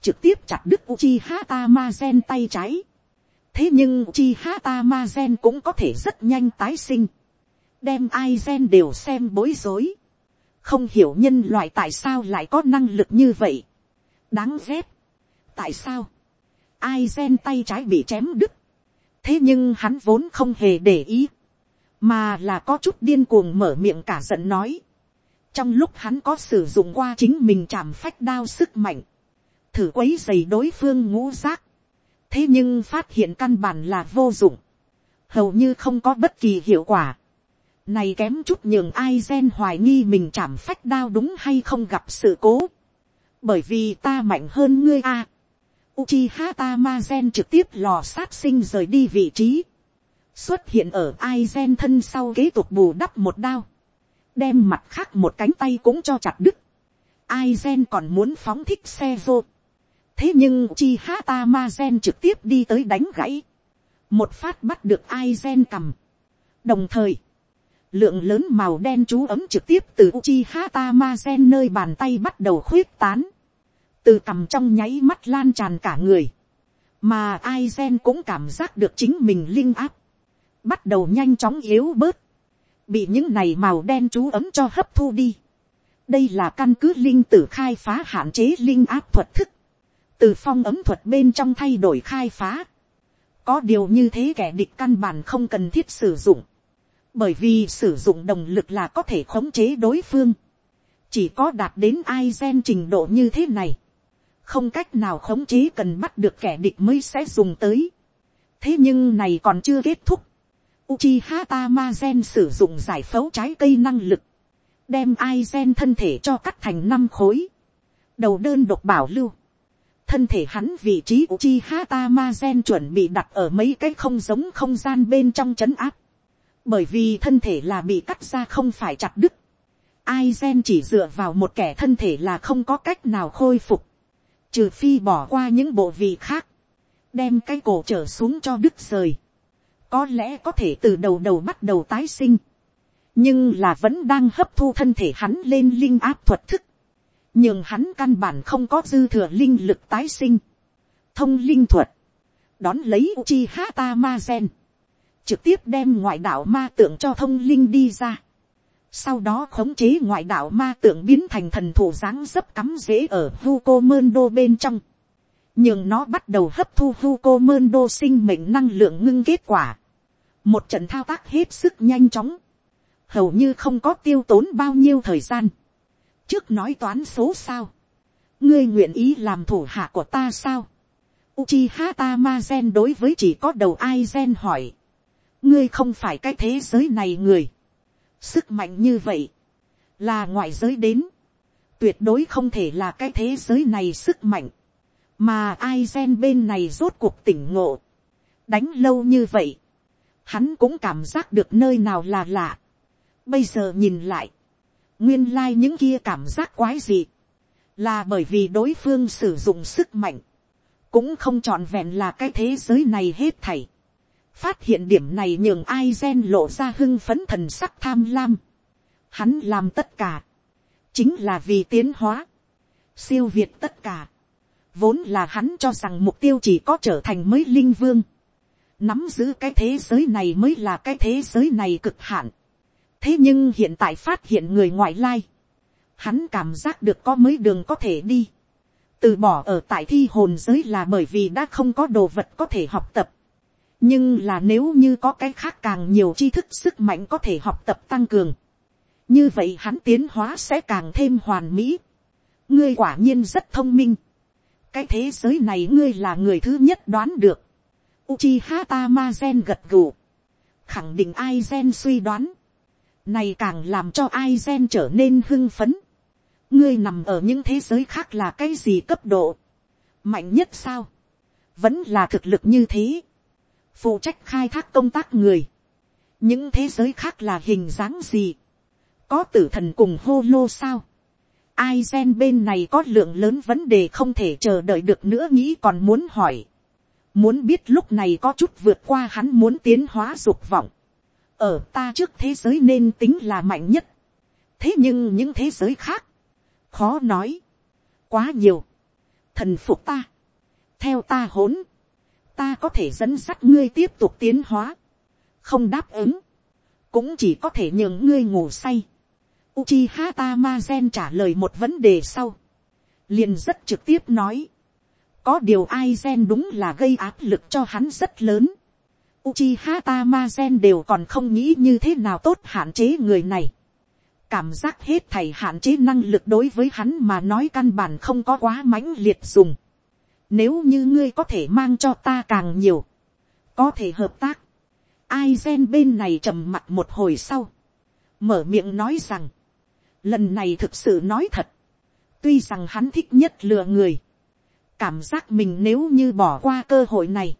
trực tiếp chặt đứt Uchiha Tamazen tay trái. thế nhưng Uchiha Tamazen cũng có thể rất nhanh tái sinh, đem ai gen đều xem bối rối, không hiểu nhân loại tại sao lại có năng lực như vậy, đáng ghét, tại sao, ai gen tay trái bị chém đứt. thế nhưng hắn vốn không hề để ý, mà là có chút điên cuồng mở miệng cả giận nói trong lúc hắn có sử dụng qua chính mình chạm phách đao sức mạnh, thử quấy dày đối phương ngũ giác, thế nhưng phát hiện căn bản là vô dụng, hầu như không có bất kỳ hiệu quả. Này kém chút nhường ai gen hoài nghi mình chạm phách đao đúng hay không gặp sự cố. Bởi vì ta mạnh hơn ngươi a. Uchiha Tamazen trực tiếp lò sát sinh rời đi vị trí. Xuất hiện ở Aizen thân sau kế tục bù đắp một đao. Đem mặt khác một cánh tay cũng cho chặt đứt. Aizen còn muốn phóng thích xe vô. Thế nhưng Uchiha gen trực tiếp đi tới đánh gãy. Một phát bắt được Aizen cầm. Đồng thời, lượng lớn màu đen chú ấm trực tiếp từ Uchiha Tamazen nơi bàn tay bắt đầu khuyết tán từ cầm trong nháy mắt lan tràn cả người, mà Aizen cũng cảm giác được chính mình linh áp, bắt đầu nhanh chóng yếu bớt, bị những này màu đen chú ấm cho hấp thu đi. đây là căn cứ linh tử khai phá hạn chế linh áp thuật thức, từ phong ấm thuật bên trong thay đổi khai phá. có điều như thế kẻ địch căn bản không cần thiết sử dụng, bởi vì sử dụng đồng lực là có thể khống chế đối phương, chỉ có đạt đến ai gen trình độ như thế này, không cách nào khống chế cần bắt được kẻ địch mới sẽ dùng tới. thế nhưng này còn chưa kết thúc. Uchiha Tamazen sử dụng giải phẫu trái cây năng lực, đem Aizen thân thể cho cắt thành năm khối. đầu đơn độc bảo lưu. thân thể hắn vị trí Uchiha Tamazen chuẩn bị đặt ở mấy cái không giống không gian bên trong chấn áp. bởi vì thân thể là bị cắt ra không phải chặt đứt. Aizen chỉ dựa vào một kẻ thân thể là không có cách nào khôi phục trừ phi bỏ qua những bộ vị khác, đem cái cổ trở xuống cho đứt rời, có lẽ có thể từ đầu đầu bắt đầu tái sinh, nhưng là vẫn đang hấp thu thân thể hắn lên linh áp thuật thức, nhưng hắn căn bản không có dư thừa linh lực tái sinh, thông linh thuật, đón lấy uchi hata ma gen, trực tiếp đem ngoại đạo ma tượng cho thông linh đi ra, sau đó khống chế ngoại đạo ma tượng biến thành thần thủ dáng dấp cắm rễ ở Hugo Mendo bên trong. Nhưng nó bắt đầu hấp thu Hugo Mendo sinh mệnh năng lượng ngưng kết quả. Một trận thao tác hết sức nhanh chóng. Hầu như không có tiêu tốn bao nhiêu thời gian. Trước nói toán số sao. Ngươi nguyện ý làm thủ hạ của ta sao? Uchiha Tamazen đối với chỉ có đầu Aizen hỏi. Ngươi không phải cái thế giới này người Sức mạnh như vậy, là ngoại giới đến, tuyệt đối không thể là cái thế giới này sức mạnh, mà ai gen bên này rốt cuộc tỉnh ngộ, đánh lâu như vậy, hắn cũng cảm giác được nơi nào là lạ. Bây giờ nhìn lại, nguyên lai những kia cảm giác quái gì, là bởi vì đối phương sử dụng sức mạnh, cũng không trọn vẹn là cái thế giới này hết thảy. Phát hiện điểm này nhường ai gen lộ ra hưng phấn thần sắc tham lam. Hắn làm tất cả, chính là vì tiến hóa, siêu việt tất cả. Vốn là hắn cho rằng mục tiêu chỉ có trở thành mới linh vương, nắm giữ cái thế giới này mới là cái thế giới này cực hạn. thế nhưng hiện tại phát hiện người ngoại lai, hắn cảm giác được có mấy đường có thể đi. từ bỏ ở tại thi hồn giới là bởi vì đã không có đồ vật có thể học tập. nhưng là nếu như có cái khác càng nhiều tri thức sức mạnh có thể học tập tăng cường. như vậy hắn tiến hóa sẽ càng thêm hoàn mỹ. ngươi quả nhiên rất thông minh. cái thế giới này ngươi là người thứ nhất đoán được Uchiha Tamazen gật gù. Khẳng định Aizen suy đoán. Này càng làm cho Aizen trở nên hưng phấn. Ngươi nằm ở những thế giới khác là cái gì cấp độ? Mạnh nhất sao? Vẫn là thực lực như thế. Phụ trách khai thác công tác người. Những thế giới khác là hình dáng gì? Có tử thần cùng hô lô sao? Aizen bên này có lượng lớn vấn đề không thể chờ đợi được nữa nghĩ còn muốn hỏi Muốn biết lúc này có chút vượt qua hắn muốn tiến hóa dục vọng. Ở ta trước thế giới nên tính là mạnh nhất. Thế nhưng những thế giới khác. Khó nói. Quá nhiều. Thần phục ta. Theo ta hỗn. Ta có thể dẫn dắt ngươi tiếp tục tiến hóa. Không đáp ứng. Cũng chỉ có thể nhường ngươi ngủ say. Uchiha Tamazen trả lời một vấn đề sau. liền rất trực tiếp nói có điều ai gen đúng là gây áp lực cho hắn rất lớn. Uchiha Tamazen đều còn không nghĩ như thế nào tốt hạn chế người này. Cảm giác hết thầy hạn chế năng lực đối với hắn mà nói căn bản không có quá mãnh liệt dùng. Nếu như ngươi có thể mang cho ta càng nhiều. Có thể hợp tác. Ai gen bên này trầm mặt một hồi sau. Mở miệng nói rằng. Lần này thực sự nói thật. Tuy rằng hắn thích nhất lừa người cảm giác mình nếu như bỏ qua cơ hội này,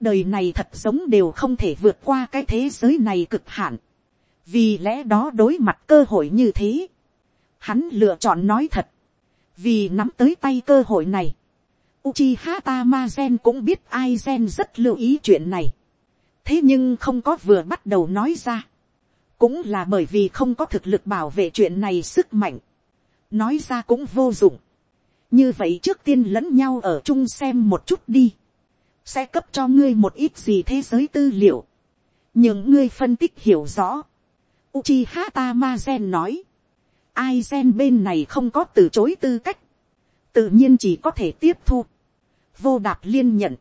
đời này thật giống đều không thể vượt qua cái thế giới này cực hạn. vì lẽ đó đối mặt cơ hội như thế, hắn lựa chọn nói thật, vì nắm tới tay cơ hội này. Uchiha Tamazen cũng biết ai gen rất lưu ý chuyện này. thế nhưng không có vừa bắt đầu nói ra. cũng là bởi vì không có thực lực bảo vệ chuyện này sức mạnh. nói ra cũng vô dụng như vậy trước tiên lẫn nhau ở chung xem một chút đi, sẽ cấp cho ngươi một ít gì thế giới tư liệu, những ngươi phân tích hiểu rõ. Uchiha Gen nói, ai gen bên này không có từ chối tư cách, tự nhiên chỉ có thể tiếp thu. vô đạp liên nhận.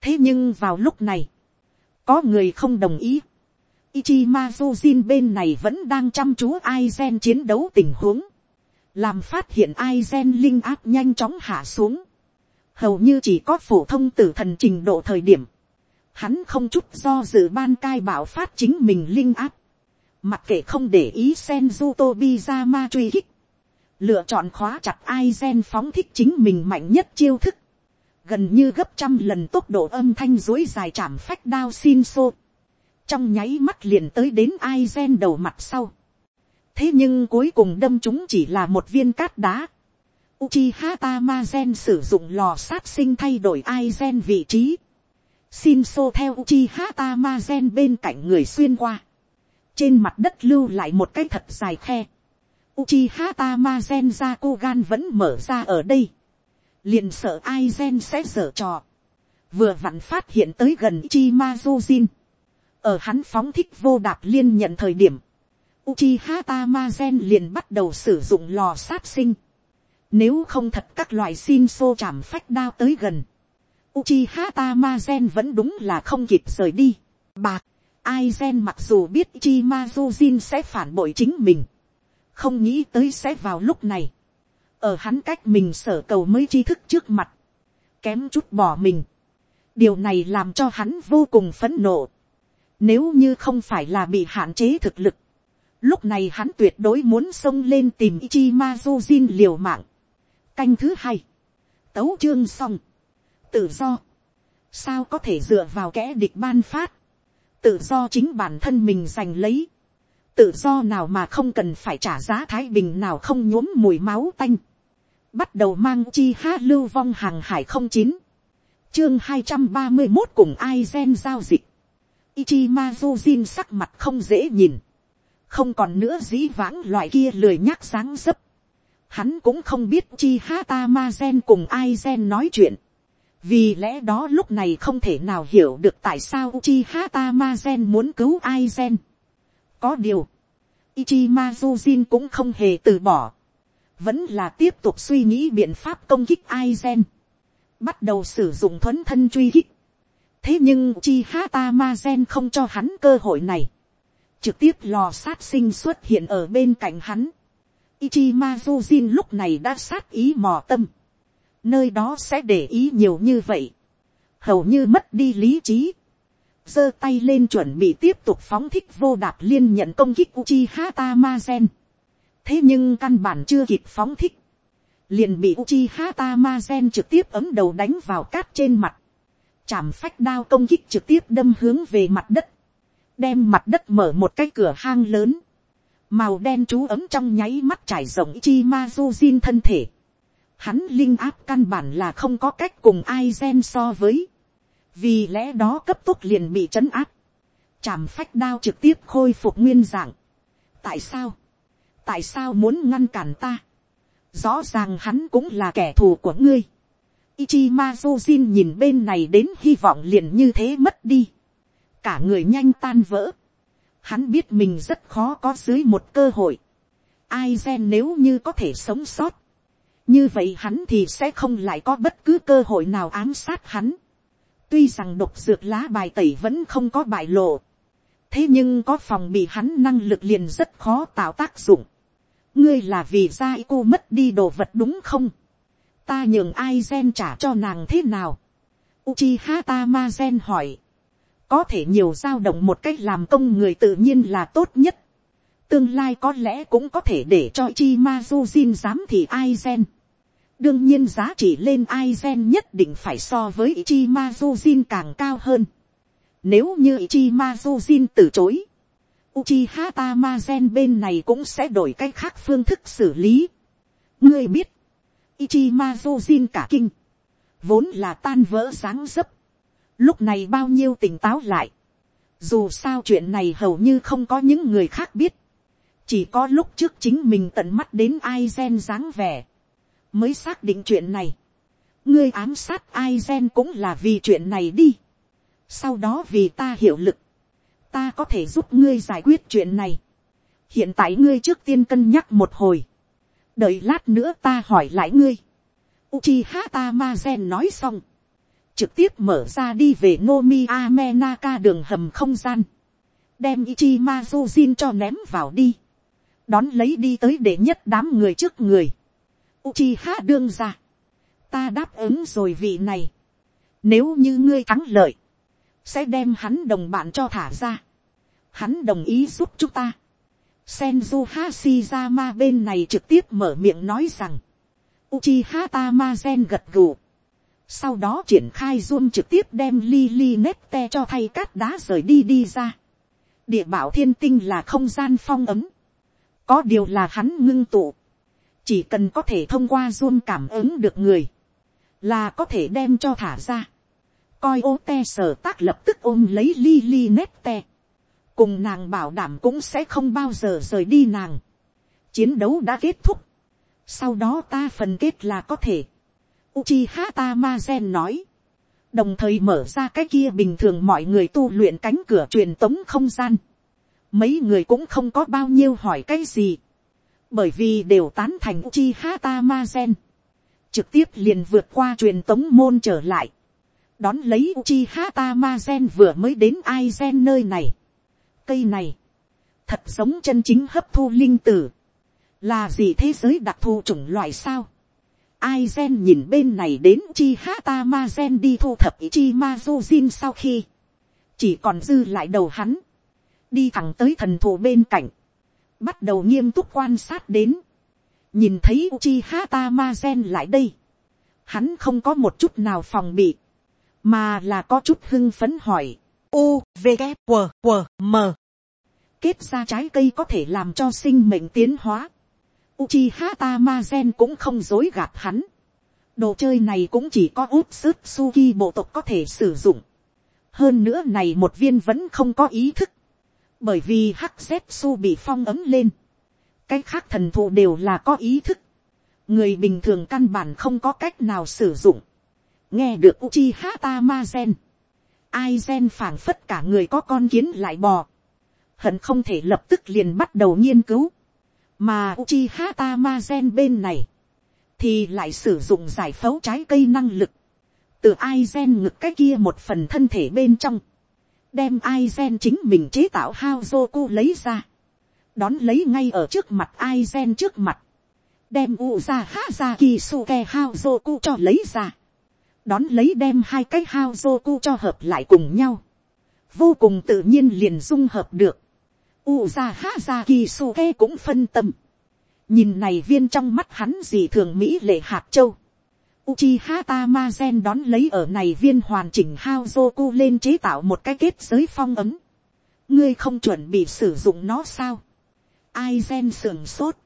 thế nhưng vào lúc này, có người không đồng ý. Ichimazu Jin bên này vẫn đang chăm chú ai gen chiến đấu tình huống làm phát hiện ai gen linh áp nhanh chóng hạ xuống, hầu như chỉ có phổ thông tử thần trình độ thời điểm, hắn không chút do dự ban cai bảo phát chính mình linh áp, mặc kệ không để ý sen du tobi ra ma truy hích, lựa chọn khóa chặt ai gen phóng thích chính mình mạnh nhất chiêu thức, gần như gấp trăm lần tốc độ âm thanh dối dài chạm phách đao xin xô, trong nháy mắt liền tới đến ai gen đầu mặt sau, thế nhưng cuối cùng đâm chúng chỉ là một viên cát đá. Uchiha Tamazen sử dụng lò sát sinh thay đổi ai gen vị trí. Shinso theo Uchiha Tamazen bên cạnh người xuyên qua. Trên mặt đất lưu lại một cái thật dài khe. Uchiha Tamazen ra cô gan vẫn mở ra ở đây. Liền sợ ai gen sẽ dở trò. Vừa vặn phát hiện tới gần Ichimazu Ở hắn phóng thích vô đạp liên nhận thời điểm Uchiha Tamazen liền bắt đầu sử dụng lò sát sinh. Nếu không thật các loại xin xô chạm phách đao tới gần. Uchiha Tamazen vẫn đúng là không kịp rời đi. Bạc, Aizen mặc dù biết Chimazujin sẽ phản bội chính mình. Không nghĩ tới sẽ vào lúc này. Ở hắn cách mình sở cầu mới tri thức trước mặt. Kém chút bỏ mình. Điều này làm cho hắn vô cùng phẫn nộ. Nếu như không phải là bị hạn chế thực lực Lúc này hắn tuyệt đối muốn xông lên tìm Ichimazu Jin liều mạng. Canh thứ hai. Tấu chương xong. Tự do. Sao có thể dựa vào kẻ địch ban phát. Tự do chính bản thân mình giành lấy. Tự do nào mà không cần phải trả giá thái bình nào không nhuốm mùi máu tanh. Bắt đầu mang chi ha lưu vong hàng hải không chín. Chương hai trăm ba mươi một cùng ai gen giao dịch. Ichimazu Jin sắc mặt không dễ nhìn không còn nữa dĩ vãng loại kia lười nhắc sáng dấp. Hắn cũng không biết chi ha ta ma gen cùng ai gen nói chuyện. vì lẽ đó lúc này không thể nào hiểu được tại sao Uchiha Tamazen muốn cứu Aizen. có điều, Ichimazujin cũng không hề từ bỏ, vẫn là tiếp tục suy nghĩ biện pháp công kích Aizen, bắt đầu sử dụng thuấn thân truy kích. thế nhưng Uchiha Tamazen không cho hắn cơ hội này, trực tiếp lò sát sinh xuất hiện ở bên cạnh hắn. Ichimazu Jin lúc này đã sát ý mò tâm. Nơi đó sẽ để ý nhiều như vậy, hầu như mất đi lý trí, giơ tay lên chuẩn bị tiếp tục phóng thích vô đạp liên nhận công kích Uchiha Tamazen. thế nhưng căn bản chưa kịp phóng thích, liền bị Uchiha Tamazen trực tiếp ấm đầu đánh vào cát trên mặt, chạm phách đao công kích trực tiếp đâm hướng về mặt đất, đem mặt đất mở một cái cửa hang lớn, màu đen chú ấm trong nháy mắt trải rộng Ichimazu thân thể, hắn linh áp căn bản là không có cách cùng ai gen so với, vì lẽ đó cấp tốc liền bị trấn áp, chạm phách đao trực tiếp khôi phục nguyên dạng. tại sao, tại sao muốn ngăn cản ta, rõ ràng hắn cũng là kẻ thù của ngươi. Ichimazu Jin nhìn bên này đến hy vọng liền như thế mất đi. Cả người nhanh tan vỡ. Hắn biết mình rất khó có dưới một cơ hội. Ai gen nếu như có thể sống sót như vậy hắn thì sẽ không lại có bất cứ cơ hội nào ám sát hắn. tuy rằng độc dược lá bài tẩy vẫn không có bại lộ, thế nhưng có phòng bị hắn năng lực liền rất khó tạo tác dụng. ngươi là vì gia cô mất đi đồ vật đúng không. ta nhường ai gen trả cho nàng thế nào. Uchiha Tamazen hỏi. Có thể nhiều dao động một cách làm công người tự nhiên là tốt nhất. Tương lai có lẽ cũng có thể để cho Chi Mazujin dám thì ai gen đương nhiên giá trị lên Aizen nhất định phải so với Ichi Mazujin càng cao hơn. Nếu như Ichi Mazujin từ chối, Uchiha Tamazen bên này cũng sẽ đổi cách khác phương thức xử lý. Ngươi biết, Ichimazu Jin cả kinh, vốn là tan vỡ sáng dấp. Lúc này bao nhiêu tỉnh táo lại. Dù sao chuyện này hầu như không có những người khác biết. Chỉ có lúc trước chính mình tận mắt đến Aizen dáng vẻ mới xác định chuyện này. ngươi ám sát ai gen cũng là vì chuyện này đi. sau đó vì ta hiệu lực, ta có thể giúp ngươi giải quyết chuyện này. hiện tại ngươi trước tiên cân nhắc một hồi. đợi lát nữa ta hỏi lại ngươi. Uchiha Tamazen nói xong. Trực tiếp mở ra đi về Nomi Amenaka đường hầm không gian. Đem Ichimazu Jin cho ném vào đi. Đón lấy đi tới để nhất đám người trước người. Uchiha đương ra. Ta đáp ứng rồi vị này. Nếu như ngươi thắng lợi. Sẽ đem hắn đồng bạn cho thả ra. Hắn đồng ý giúp chúng ta. Senju Hashizama bên này trực tiếp mở miệng nói rằng. Uchiha Tamazen gật gù. Sau đó triển khai zoom trực tiếp đem Lily Nette cho thay cát đá rời đi đi ra. Địa bảo thiên tinh là không gian phong ấm. Có điều là hắn ngưng tụ chỉ cần có thể thông qua zoom cảm ứng được người, là có thể đem cho thả ra. coi ô te sở tác lập tức ôm lấy li li te, cùng nàng bảo đảm cũng sẽ không bao giờ rời đi nàng. chiến đấu đã kết thúc, sau đó ta phần kết là có thể. Uchiha Tamazen nói, đồng thời mở ra cái kia bình thường mọi người tu luyện cánh cửa truyền tống không gian. Mấy người cũng không có bao nhiêu hỏi cái gì bởi vì đều tán thành Uchiha Tamazen, trực tiếp liền vượt qua truyền tống môn trở lại, đón lấy Uchiha Tamazen vừa mới đến Aizen nơi này. Cây này, thật giống chân chính hấp thu linh tử, là gì thế giới đặc thù chủng loại sao. Aizen nhìn bên này đến Uchiha Tamazen đi thu thập chi Mazu Jin sau khi, chỉ còn dư lại đầu hắn, đi thẳng tới thần thù bên cạnh, bắt đầu nghiêm túc quan sát đến, nhìn thấy Uchiha Tamazen lại đây, hắn không có một chút nào phòng bị, mà là có chút hưng phấn hỏi, u v g q q m. Kết ra trái cây có thể làm cho sinh mệnh tiến hóa. Uchiha Tamazen cũng không dối gạt hắn. Đồ chơi này cũng chỉ có út sức suki bộ tộc có thể sử dụng. Hơn nữa này một viên vẫn không có ý thức. Bởi vì hắc su bị phong ấm lên, cái khác thần thụ đều là có ý thức, người bình thường căn bản không có cách nào sử dụng, nghe được Uchiha Tamazen, ai gen phảng phất cả người có con kiến lại bò, hận không thể lập tức liền bắt đầu nghiên cứu, mà Uchiha Tamazen bên này, thì lại sử dụng giải phẫu trái cây năng lực, từ ai gen ngực cái kia một phần thân thể bên trong, đem ai gen chính mình chế tạo hao Zoku lấy ra, đón lấy ngay ở trước mặt ai gen trước mặt, đem u ra ha ra kỳ su ke hao Zoku cho lấy ra, đón lấy đem hai cái hao Zoku cho hợp lại cùng nhau, vô cùng tự nhiên liền dung hợp được, u ra ha cũng phân tâm, nhìn này viên trong mắt hắn gì thường mỹ lệ hạt châu, Uchiha Tamazen đón lấy ở này viên hoàn chỉnh Haozoku lên chế tạo một cái kết giới phong ấm. Ngươi không chuẩn bị sử dụng nó sao? Aizen sườn sốt.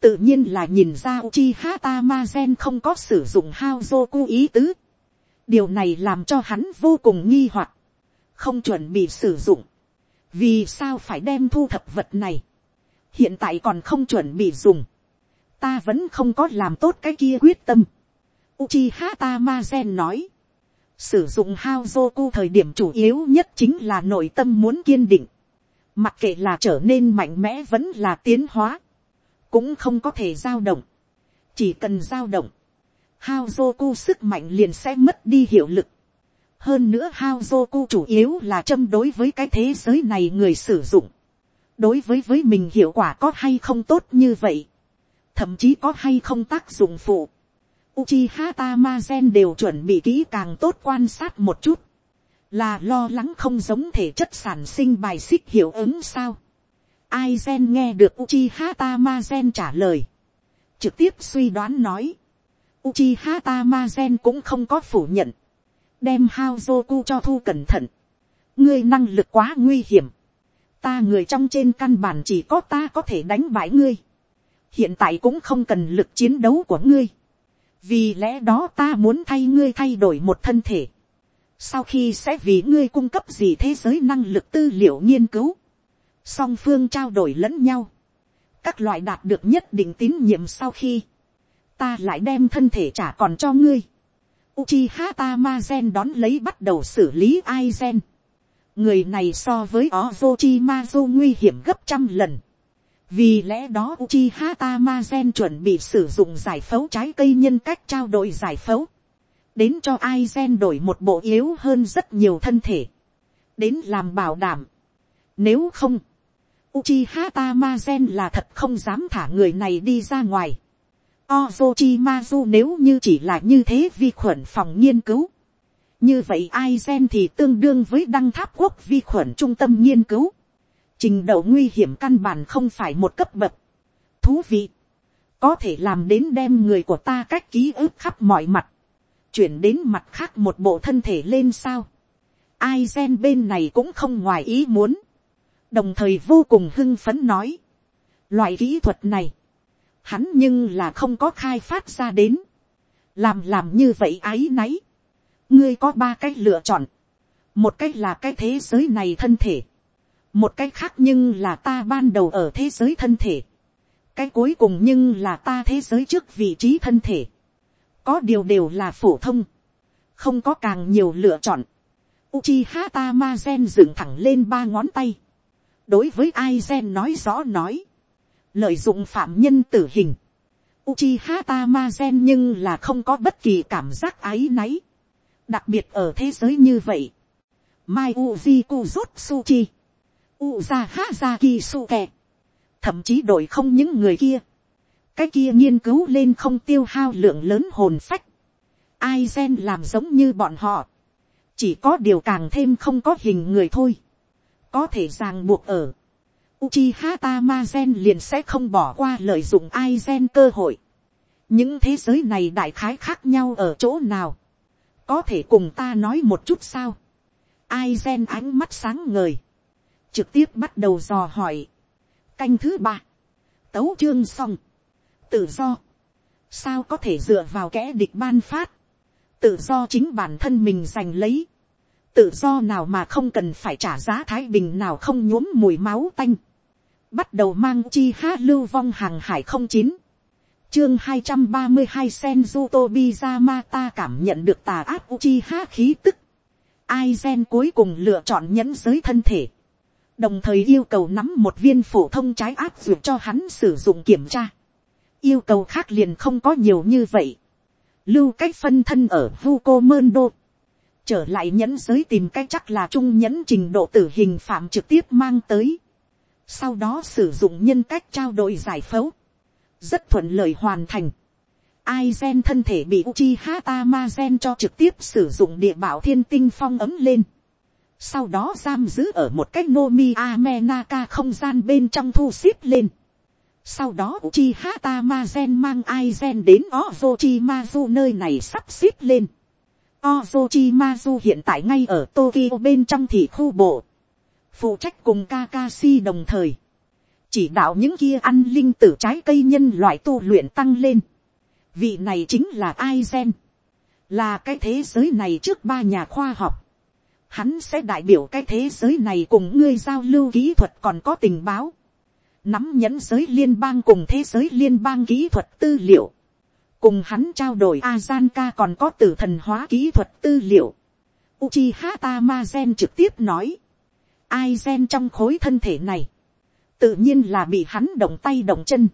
Tự nhiên là nhìn ra Uchiha Tamazen không có sử dụng Haozoku ý tứ. Điều này làm cho hắn vô cùng nghi hoặc. Không chuẩn bị sử dụng. Vì sao phải đem thu thập vật này? Hiện tại còn không chuẩn bị dùng. Ta vẫn không có làm tốt cái kia quyết tâm Uchiha Tamazen nói. Sử dụng Haozoku thời điểm chủ yếu nhất chính là nội tâm muốn kiên định. Mặc kệ là trở nên mạnh mẽ vẫn là tiến hóa. Cũng không có thể dao động. Chỉ cần dao động. Haozoku sức mạnh liền sẽ mất đi hiệu lực. Hơn nữa Haozoku chủ yếu là châm đối với cái thế giới này người sử dụng. Đối với với mình hiệu quả có hay không tốt như vậy. Thậm chí có hay không tác dụng phụ Uchiha Tamazen đều chuẩn bị kỹ càng tốt quan sát một chút. Là lo lắng không giống thể chất sản sinh bài xích hiệu ứng sao. Ai gen nghe được Uchiha Tamazen trả lời. Trực tiếp suy đoán nói. Uchiha Tamazen cũng không có phủ nhận. Đem hao vô cu cho thu cẩn thận. Ngươi năng lực quá nguy hiểm. Ta người trong trên căn bản chỉ có ta có thể đánh bại ngươi. Hiện tại cũng không cần lực chiến đấu của ngươi vì lẽ đó ta muốn thay ngươi thay đổi một thân thể, sau khi sẽ vì ngươi cung cấp gì thế giới năng lực tư liệu nghiên cứu, song phương trao đổi lẫn nhau, các loại đạt được nhất định tín nhiệm sau khi, ta lại đem thân thể trả còn cho ngươi. Uchiha Tamazen đón lấy bắt đầu xử lý Aizen. Người này so với Orochimaru nguy hiểm gấp trăm lần. Vì lẽ đó Uchiha Tamazen chuẩn bị sử dụng giải phẫu trái cây nhân cách trao đổi giải phẫu. Đến cho Aizen đổi một bộ yếu hơn rất nhiều thân thể. Đến làm bảo đảm. Nếu không, Uchiha Tamazen là thật không dám thả người này đi ra ngoài. Ozochimazu nếu như chỉ là như thế vi khuẩn phòng nghiên cứu. Như vậy Aizen thì tương đương với đăng tháp quốc vi khuẩn trung tâm nghiên cứu trình độ nguy hiểm căn bản không phải một cấp bậc. thú vị, có thể làm đến đem người của ta cách ký ức khắp mọi mặt, chuyển đến mặt khác một bộ thân thể lên sao. ai gen bên này cũng không ngoài ý muốn, đồng thời vô cùng hưng phấn nói, loại kỹ thuật này, hắn nhưng là không có khai phát ra đến, làm làm như vậy ái náy, ngươi có ba cách lựa chọn, một cách là cái thế giới này thân thể, một cái khác nhưng là ta ban đầu ở thế giới thân thể, cái cuối cùng nhưng là ta thế giới trước vị trí thân thể, có điều đều là phổ thông, không có càng nhiều lựa chọn. Uchiha Tamazen dựng thẳng lên ba ngón tay, đối với Aizen nói rõ nói, lợi dụng phạm nhân tử hình, Uchiha Tamazen nhưng là không có bất kỳ cảm giác áy náy, đặc biệt ở thế giới như vậy, Mai Uji Kuzutsuchi, Uzahazaki Suke. Thậm chí đổi không những người kia. Cái kia nghiên cứu lên không tiêu hao lượng lớn hồn phách. Ai gen làm giống như bọn họ. Chỉ có điều càng thêm không có hình người thôi. Có thể ràng buộc ở. Uchiha Tamazen liền sẽ không bỏ qua lợi dụng ai gen cơ hội. Những thế giới này đại khái khác nhau ở chỗ nào. Có thể cùng ta nói một chút sao. Ai gen ánh mắt sáng ngời trực tiếp bắt đầu dò hỏi. Canh thứ ba, tấu chương xong, tự do, sao có thể dựa vào kẻ địch ban phát, tự do chính bản thân mình giành lấy, tự do nào mà không cần phải trả giá thái bình nào không nhuốm mùi máu tanh, bắt đầu mang chi ha lưu vong hàng hải không chín, chương hai trăm ba mươi hai Senju Tobizama ta cảm nhận được tà áp Uchiha khí tức. ai gen cuối cùng lựa chọn nhẫn giới thân thể. Đồng thời yêu cầu nắm một viên phổ thông trái áp dược cho hắn sử dụng kiểm tra. Yêu cầu khác liền không có nhiều như vậy. Lưu cách phân thân ở Vuko Mendo. Trở lại nhẫn giới tìm cách chắc là trung nhẫn trình độ tử hình phạm trực tiếp mang tới. Sau đó sử dụng nhân cách trao đổi giải phẫu rất thuận lợi hoàn thành. Ai gen thân thể bị Uchiha Tamazen cho trực tiếp sử dụng địa bảo thiên tinh phong ấm lên. Sau đó giam giữ ở một cách Nomi Amenaka không gian bên trong thu xếp lên. Sau đó Uchiha Tamazen mang Aizen đến Ozochimazu nơi này sắp xếp lên. Ozochimazu hiện tại ngay ở Tokyo bên trong thị khu bộ. Phụ trách cùng Kakashi đồng thời chỉ đạo những kia ăn linh tử trái cây nhân loại tu luyện tăng lên. vị này chính là Aizen là cái thế giới này trước ba nhà khoa học. hắn sẽ đại biểu cái thế giới này cùng ngươi giao lưu kỹ thuật còn có tình báo. nắm nhẫn giới liên bang cùng thế giới liên bang kỹ thuật tư liệu. cùng hắn trao đổi Azanka còn có tử thần hóa kỹ thuật tư liệu. Uchiha Tamazen trực tiếp nói. Ai gen trong khối thân thể này? Tự nhiên là bị hắn động tay động chân,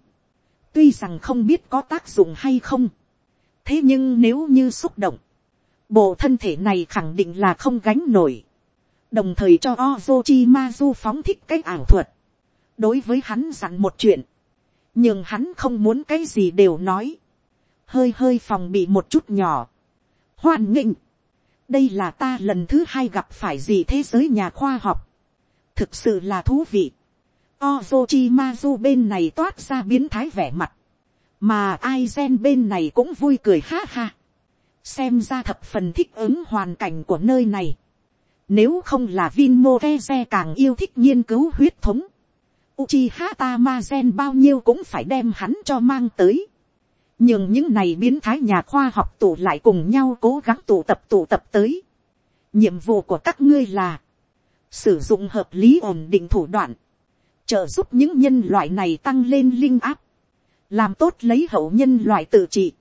tuy rằng không biết có tác dụng hay không, thế nhưng nếu như xúc động, bộ thân thể này khẳng định là không gánh nổi, đồng thời cho Ozochi Mazu phóng thích cái ảo thuật, đối với hắn dặn một chuyện, nhưng hắn không muốn cái gì đều nói, hơi hơi phòng bị một chút nhỏ, hoan nghịnh, đây là ta lần thứ hai gặp phải gì thế giới nhà khoa học, thực sự là thú vị, Ozochimazu bên này toát ra biến thái vẻ mặt. Mà Aizen bên này cũng vui cười ha ha. Xem ra thập phần thích ứng hoàn cảnh của nơi này. Nếu không là Vinmo Reze càng yêu thích nghiên cứu huyết thống. Uchiha Tamazen bao nhiêu cũng phải đem hắn cho mang tới. Nhưng những này biến thái nhà khoa học tụ lại cùng nhau cố gắng tụ tập tụ tập tới. Nhiệm vụ của các ngươi là sử dụng hợp lý ổn định thủ đoạn trợ giúp những nhân loại này tăng lên linh áp, làm tốt lấy hậu nhân loại tự trị,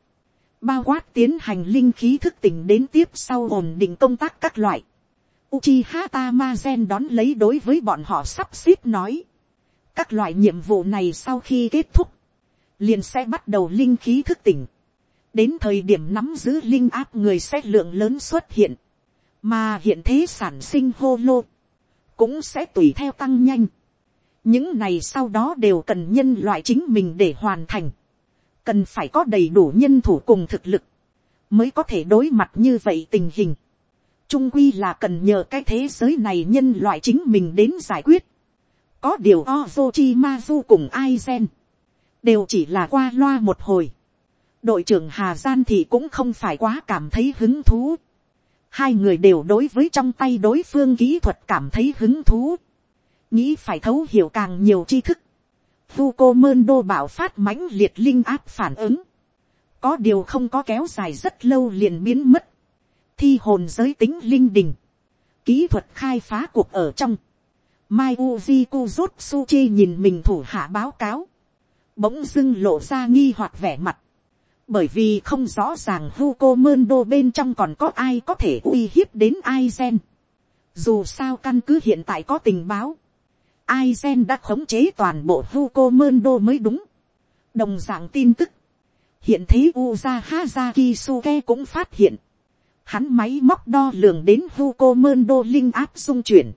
bao quát tiến hành linh khí thức tỉnh đến tiếp sau ổn định công tác các loại. Uchiha Tamazen đón lấy đối với bọn họ sắp xếp nói. Các loại nhiệm vụ này sau khi kết thúc, liền sẽ bắt đầu linh khí thức tỉnh. Đến thời điểm nắm giữ linh áp người sẽ lượng lớn xuất hiện. Mà hiện thế sản sinh hô lô, cũng sẽ tùy theo tăng nhanh những này sau đó đều cần nhân loại chính mình để hoàn thành, cần phải có đầy đủ nhân thủ cùng thực lực, mới có thể đối mặt như vậy tình hình. trung quy là cần nhờ cái thế giới này nhân loại chính mình đến giải quyết. có điều ozochi mazu cùng aizen, đều chỉ là qua loa một hồi. đội trưởng hà gian thì cũng không phải quá cảm thấy hứng thú hai người đều đối với trong tay đối phương kỹ thuật cảm thấy hứng thú nghĩ phải thấu hiểu càng nhiều tri thức. Fuko mơn đô bảo phát mãnh liệt linh áp phản ứng. Có điều không có kéo dài rất lâu liền biến mất. Thi hồn giới tính linh đình. Kỹ thuật khai phá cuộc ở trong. Mai Uji Kuzutsuchi nhìn mình thủ hạ báo cáo. Bỗng dưng lộ ra nghi hoặc vẻ mặt. Bởi vì không rõ ràng Fuko mơn đô bên trong còn có ai có thể uy hiếp đến ai gen. Dù sao căn cứ hiện tại có tình báo Aizen đã khống chế toàn bộ Huko Mendo mới đúng. Đồng dạng tin tức. Hiện thế Uza Hazaki cũng phát hiện. Hắn máy móc đo lường đến Huko Mendo linh áp dung chuyển.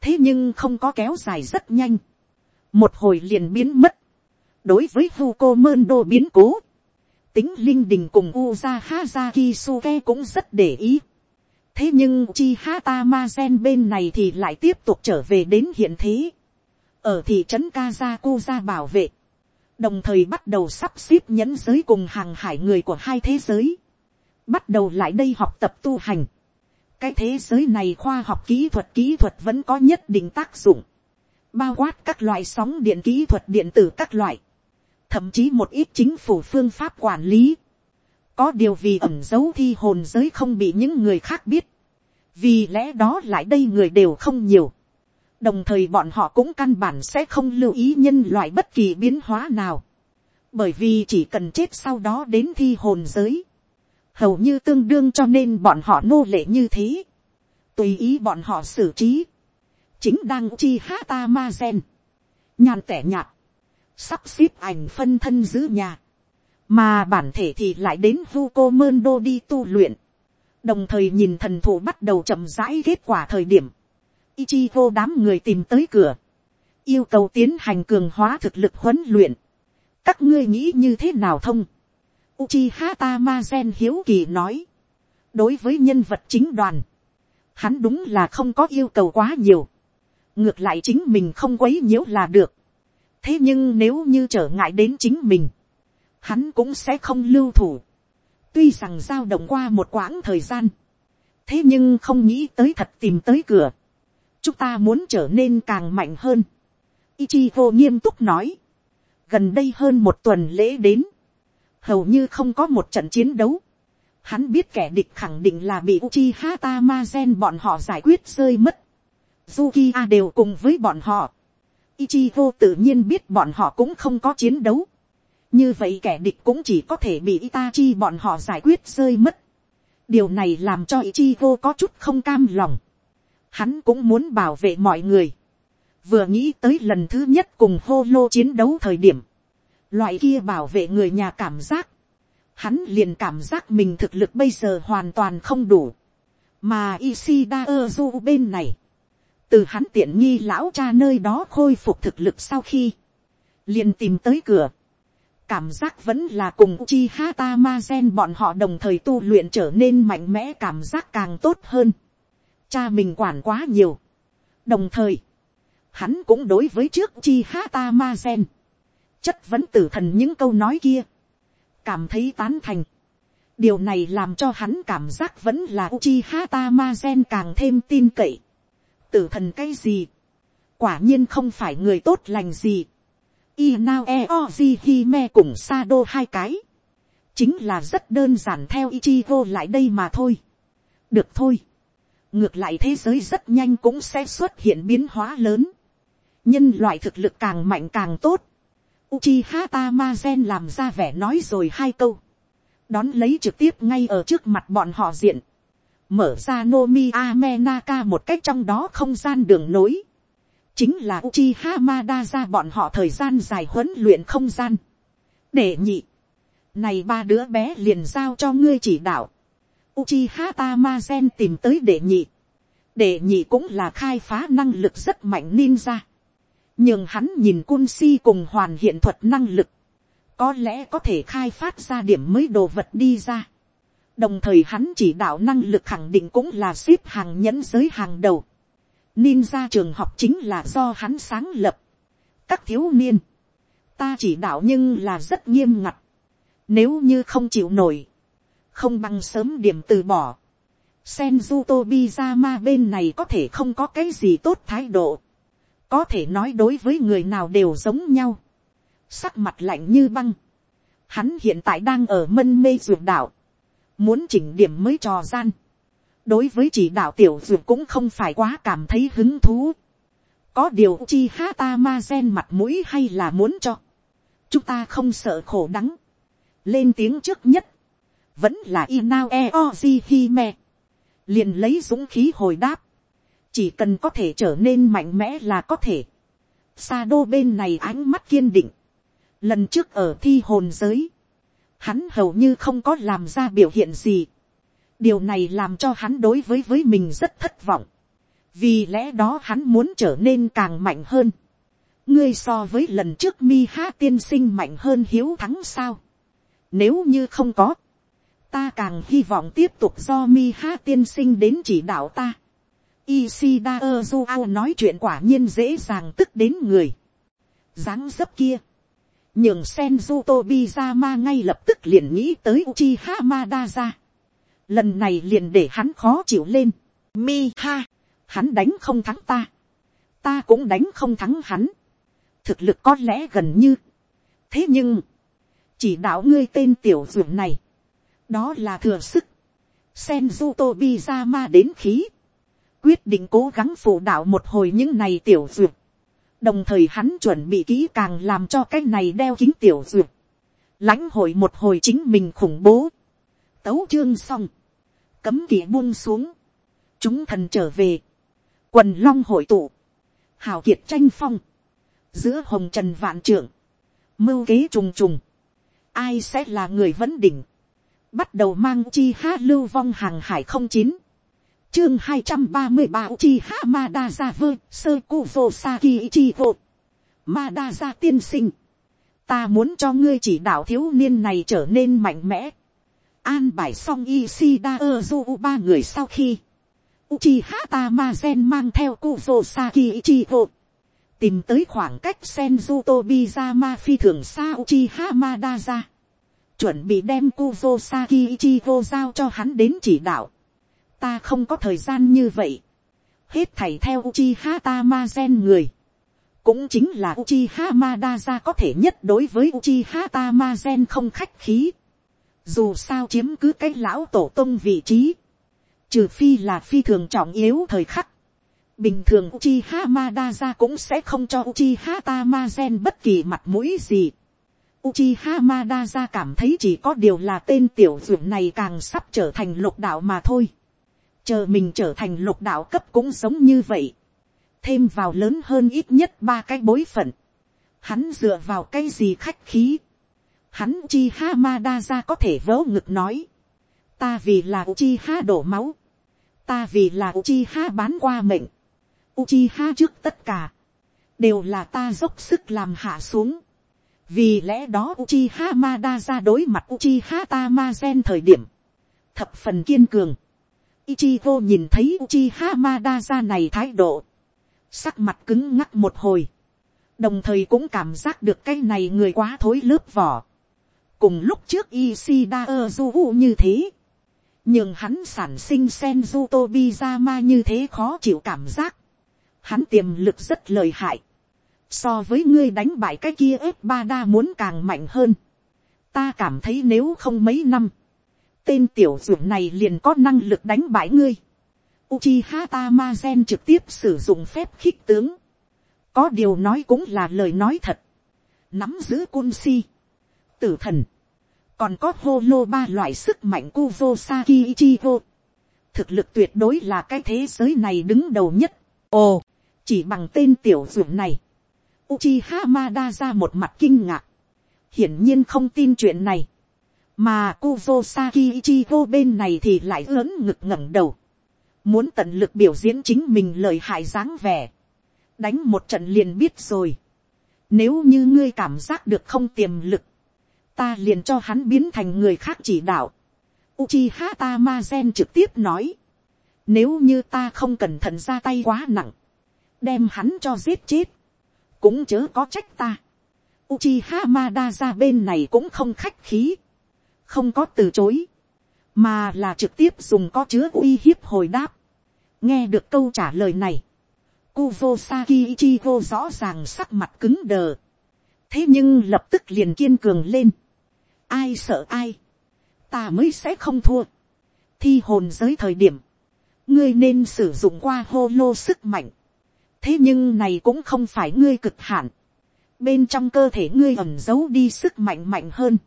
Thế nhưng không có kéo dài rất nhanh. Một hồi liền biến mất. Đối với Huko Mendo biến cố. Tính linh đình cùng Uza Haza Kisuke cũng rất để ý. Thế nhưng chi hata ma gen bên này thì lại tiếp tục trở về đến hiện thế. Ở thị trấn Kazakuza bảo vệ, đồng thời bắt đầu sắp xếp nhẫn giới cùng hàng hải người của hai thế giới, bắt đầu lại đây học tập tu hành. cái thế giới này khoa học kỹ thuật kỹ thuật vẫn có nhất định tác dụng, bao quát các loại sóng điện kỹ thuật điện tử các loại, thậm chí một ít chính phủ phương pháp quản lý, có điều vì ẩn dấu thi hồn giới không bị những người khác biết, vì lẽ đó lại đây người đều không nhiều, đồng thời bọn họ cũng căn bản sẽ không lưu ý nhân loại bất kỳ biến hóa nào. bởi vì chỉ cần chết sau đó đến thi hồn giới, hầu như tương đương cho nên bọn họ nô lệ như thế, tùy ý bọn họ xử trí, chính đang chi hát ta ma gen, nhàn tẻ nhạt, sắp xếp ảnh phân thân giữ nhà, mà bản thể thì lại đến vu cô mơn đô đi tu luyện, đồng thời nhìn thần thủ bắt đầu chậm rãi kết quả thời điểm, Ichi vô đám người tìm tới cửa, yêu cầu tiến hành cường hóa thực lực huấn luyện, các ngươi nghĩ như thế nào thông, Uchiha Tamazen hiếu kỳ nói, đối với nhân vật chính đoàn, hắn đúng là không có yêu cầu quá nhiều, ngược lại chính mình không quấy nhiễu là được, thế nhưng nếu như trở ngại đến chính mình, hắn cũng sẽ không lưu thủ, tuy rằng giao động qua một quãng thời gian, thế nhưng không nghĩ tới thật tìm tới cửa, chúng ta muốn trở nên càng mạnh hơn. Ichigo nghiêm túc nói, gần đây hơn một tuần lễ đến, hầu như không có một trận chiến đấu. Hắn biết kẻ địch khẳng định là bị Uchiha Tamazen bọn họ giải quyết rơi mất. Zukiya đều cùng với bọn họ. Ichigo tự nhiên biết bọn họ cũng không có chiến đấu. Như vậy kẻ địch cũng chỉ có thể bị Itachi bọn họ giải quyết rơi mất. Điều này làm cho Ichigo có chút không cam lòng. Hắn cũng muốn bảo vệ mọi người. Vừa nghĩ tới lần thứ nhất cùng Holo chiến đấu thời điểm loại kia bảo vệ người nhà cảm giác, hắn liền cảm giác mình thực lực bây giờ hoàn toàn không đủ, mà Ishida Ozu bên này, từ hắn tiện nghi lão cha nơi đó khôi phục thực lực sau khi, liền tìm tới cửa, cảm giác vẫn là cùng chi hata ma gen bọn họ đồng thời tu luyện trở nên mạnh mẽ cảm giác càng tốt hơn, cha mình quản quá nhiều, đồng thời, hắn cũng đối với trước chi hata ma gen, chất vẫn tử thần những câu nói kia, cảm thấy tán thành. điều này làm cho hắn cảm giác vẫn là uchi hata ma gen càng thêm tin cậy tử thần cái gì, quả nhiên không phải người tốt lành gì. Inao Eoji Hime cùng Sado hai cái. Chính là rất đơn giản theo Ichigo lại đây mà thôi. Được thôi. Ngược lại thế giới rất nhanh cũng sẽ xuất hiện biến hóa lớn. Nhân loại thực lực càng mạnh càng tốt. Uchiha Tamazen làm ra vẻ nói rồi hai câu. Đón lấy trực tiếp ngay ở trước mặt bọn họ diện. Mở ra Nomi Amenaka một cách trong đó không gian đường nối. Chính là Uchiha Madara bọn họ thời gian dài huấn luyện không gian. Để nhị. Này ba đứa bé liền giao cho ngươi chỉ đạo. Uchiha Tamazen tìm tới đệ nhị. Đệ nhị cũng là khai phá năng lực rất mạnh ninja nhưng hắn nhìn Kunsi cùng hoàn hiện thuật năng lực, có lẽ có thể khai phát ra điểm mới đồ vật đi ra đồng thời hắn chỉ đạo năng lực khẳng định cũng là ship hàng nhẫn giới hàng đầu. Ninja trường học chính là do hắn sáng lập. các thiếu niên, ta chỉ đạo nhưng là rất nghiêm ngặt. nếu như không chịu nổi, không bằng sớm điểm từ bỏ. Senju Tobizama bên này có thể không có cái gì tốt thái độ có thể nói đối với người nào đều giống nhau, sắc mặt lạnh như băng, hắn hiện tại đang ở mân mê ruột đảo muốn chỉnh điểm mới trò gian, đối với chỉ đạo tiểu ruột cũng không phải quá cảm thấy hứng thú, có điều chi ha ta ma gen mặt mũi hay là muốn cho, chúng ta không sợ khổ đắng, lên tiếng trước nhất, vẫn là inao e hi me, liền lấy dũng khí hồi đáp, chỉ cần có thể trở nên mạnh mẽ là có thể. Sa đô bên này ánh mắt kiên định. Lần trước ở thi hồn giới, hắn hầu như không có làm ra biểu hiện gì. điều này làm cho hắn đối với với mình rất thất vọng. vì lẽ đó hắn muốn trở nên càng mạnh hơn. ngươi so với lần trước mi ha tiên sinh mạnh hơn hiếu thắng sao. nếu như không có, ta càng hy vọng tiếp tục do mi ha tiên sinh đến chỉ đạo ta Ishida Ozuao nói chuyện quả nhiên dễ dàng tức đến người. dáng dấp kia. Nhưng Senju Tobizama ngay lập tức liền nghĩ tới Uchiha Madara. Lần này liền để hắn khó chịu lên. Mi ha. Hắn đánh không thắng ta. Ta cũng đánh không thắng hắn. Thực lực có lẽ gần như. Thế nhưng. Chỉ đạo ngươi tên tiểu dưỡng này. Đó là thừa sức. Senju Tobizama đến khí quyết định cố gắng phụ đạo một hồi những này tiểu dưỡng đồng thời hắn chuẩn bị kỹ càng làm cho cái này đeo kính tiểu duyệt. lãnh hội một hồi chính mình khủng bố, tấu chương xong, cấm kỵ buông xuống, chúng thần trở về, quần long hội tụ, hào kiệt tranh phong, giữa hồng trần vạn trưởng, mưu kế trùng trùng, ai sẽ là người vấn đỉnh, bắt đầu mang chi hát lưu vong hàng hải không chín, chương hai trăm ba mươi ba chi ha ma đa ra vơ sơ cu vô sa ki chi vô, ma đa ra tiên sinh, ta muốn cho ngươi chỉ đạo thiếu niên này trở nên mạnh mẽ, an bài xong Ishida Ozu ba người sau khi. Uchiha Tamazen mang theo Kuzosaki Ichigo. Tìm tới khoảng cách Senju Tobizama phi thường xa Uchiha Madara chuẩn bị đem Kuzosaki Ichigo giao cho hắn đến chỉ đạo ta không có thời gian như vậy. Hết thảy theo Uchiha Tamazen người. Cũng chính là Uchiha Madara có thể nhất đối với Uchiha Tamazen không khách khí. Dù sao chiếm cứ cái lão tổ tông vị trí, trừ phi là phi thường trọng yếu thời khắc, bình thường Uchiha Madara cũng sẽ không cho Uchiha Tamazen bất kỳ mặt mũi gì. Uchiha Madara cảm thấy chỉ có điều là tên tiểu dược này càng sắp trở thành lục đạo mà thôi. Chờ mình trở thành lục đạo cấp cũng giống như vậy. Thêm vào lớn hơn ít nhất ba cái bối phận. Hắn dựa vào cái gì khách khí hắn Uchiha Madara có thể vớ ngực nói. Ta vì là Uchiha đổ máu. Ta vì là Uchiha bán qua mệnh. Uchiha trước tất cả. Đều là ta dốc sức làm hạ xuống. Vì lẽ đó Uchiha Madara đối mặt Uchiha Tamazen thời điểm. Thập phần kiên cường. Ichigo nhìn thấy Uchiha Madara này thái độ. Sắc mặt cứng ngắc một hồi. Đồng thời cũng cảm giác được cái này người quá thối lớp vỏ. Cùng lúc trước Ishida Ozu như thế, nhưng hắn sản sinh Senju Tobizama như thế khó chịu cảm giác, hắn tiềm lực rất lợi hại, so với ngươi đánh bại cái kia ếp ba đa muốn càng mạnh hơn, ta cảm thấy nếu không mấy năm, tên tiểu dược này liền có năng lực đánh bại ngươi. Uchiha Tamazen trực tiếp sử dụng phép khích tướng. Có điều nói cũng là lời nói thật. Nắm giữ cun si. Tử thần còn có hô lô ba loại sức mạnh kuvo saki ichigo. thực lực tuyệt đối là cái thế giới này đứng đầu nhất. ồ, chỉ bằng tên tiểu dũng này, Uchiha Mada ra một mặt kinh ngạc, hiển nhiên không tin chuyện này, mà kuzo saki ichigo bên này thì lại lớn ngực ngẩng đầu, muốn tận lực biểu diễn chính mình lời hại dáng vẻ, đánh một trận liền biết rồi. Nếu như ngươi cảm giác được không tiềm lực, ta liền cho hắn biến thành người khác chỉ đạo. Uchiha Tamazen trực tiếp nói, nếu như ta không cẩn thận ra tay quá nặng, đem hắn cho giết chết, cũng chớ có trách ta. Uchiha Madara bên này cũng không khách khí, không có từ chối, mà là trực tiếp dùng có chứa uy hiếp hồi đáp. nghe được câu trả lời này, Kuvosaki Ichigo rõ ràng sắc mặt cứng đờ. thế nhưng lập tức liền kiên cường lên ai sợ ai, ta mới sẽ không thua. thi hồn giới thời điểm, ngươi nên sử dụng qua hô lô sức mạnh. thế nhưng này cũng không phải ngươi cực hạn. bên trong cơ thể ngươi ẩm giấu đi sức mạnh mạnh hơn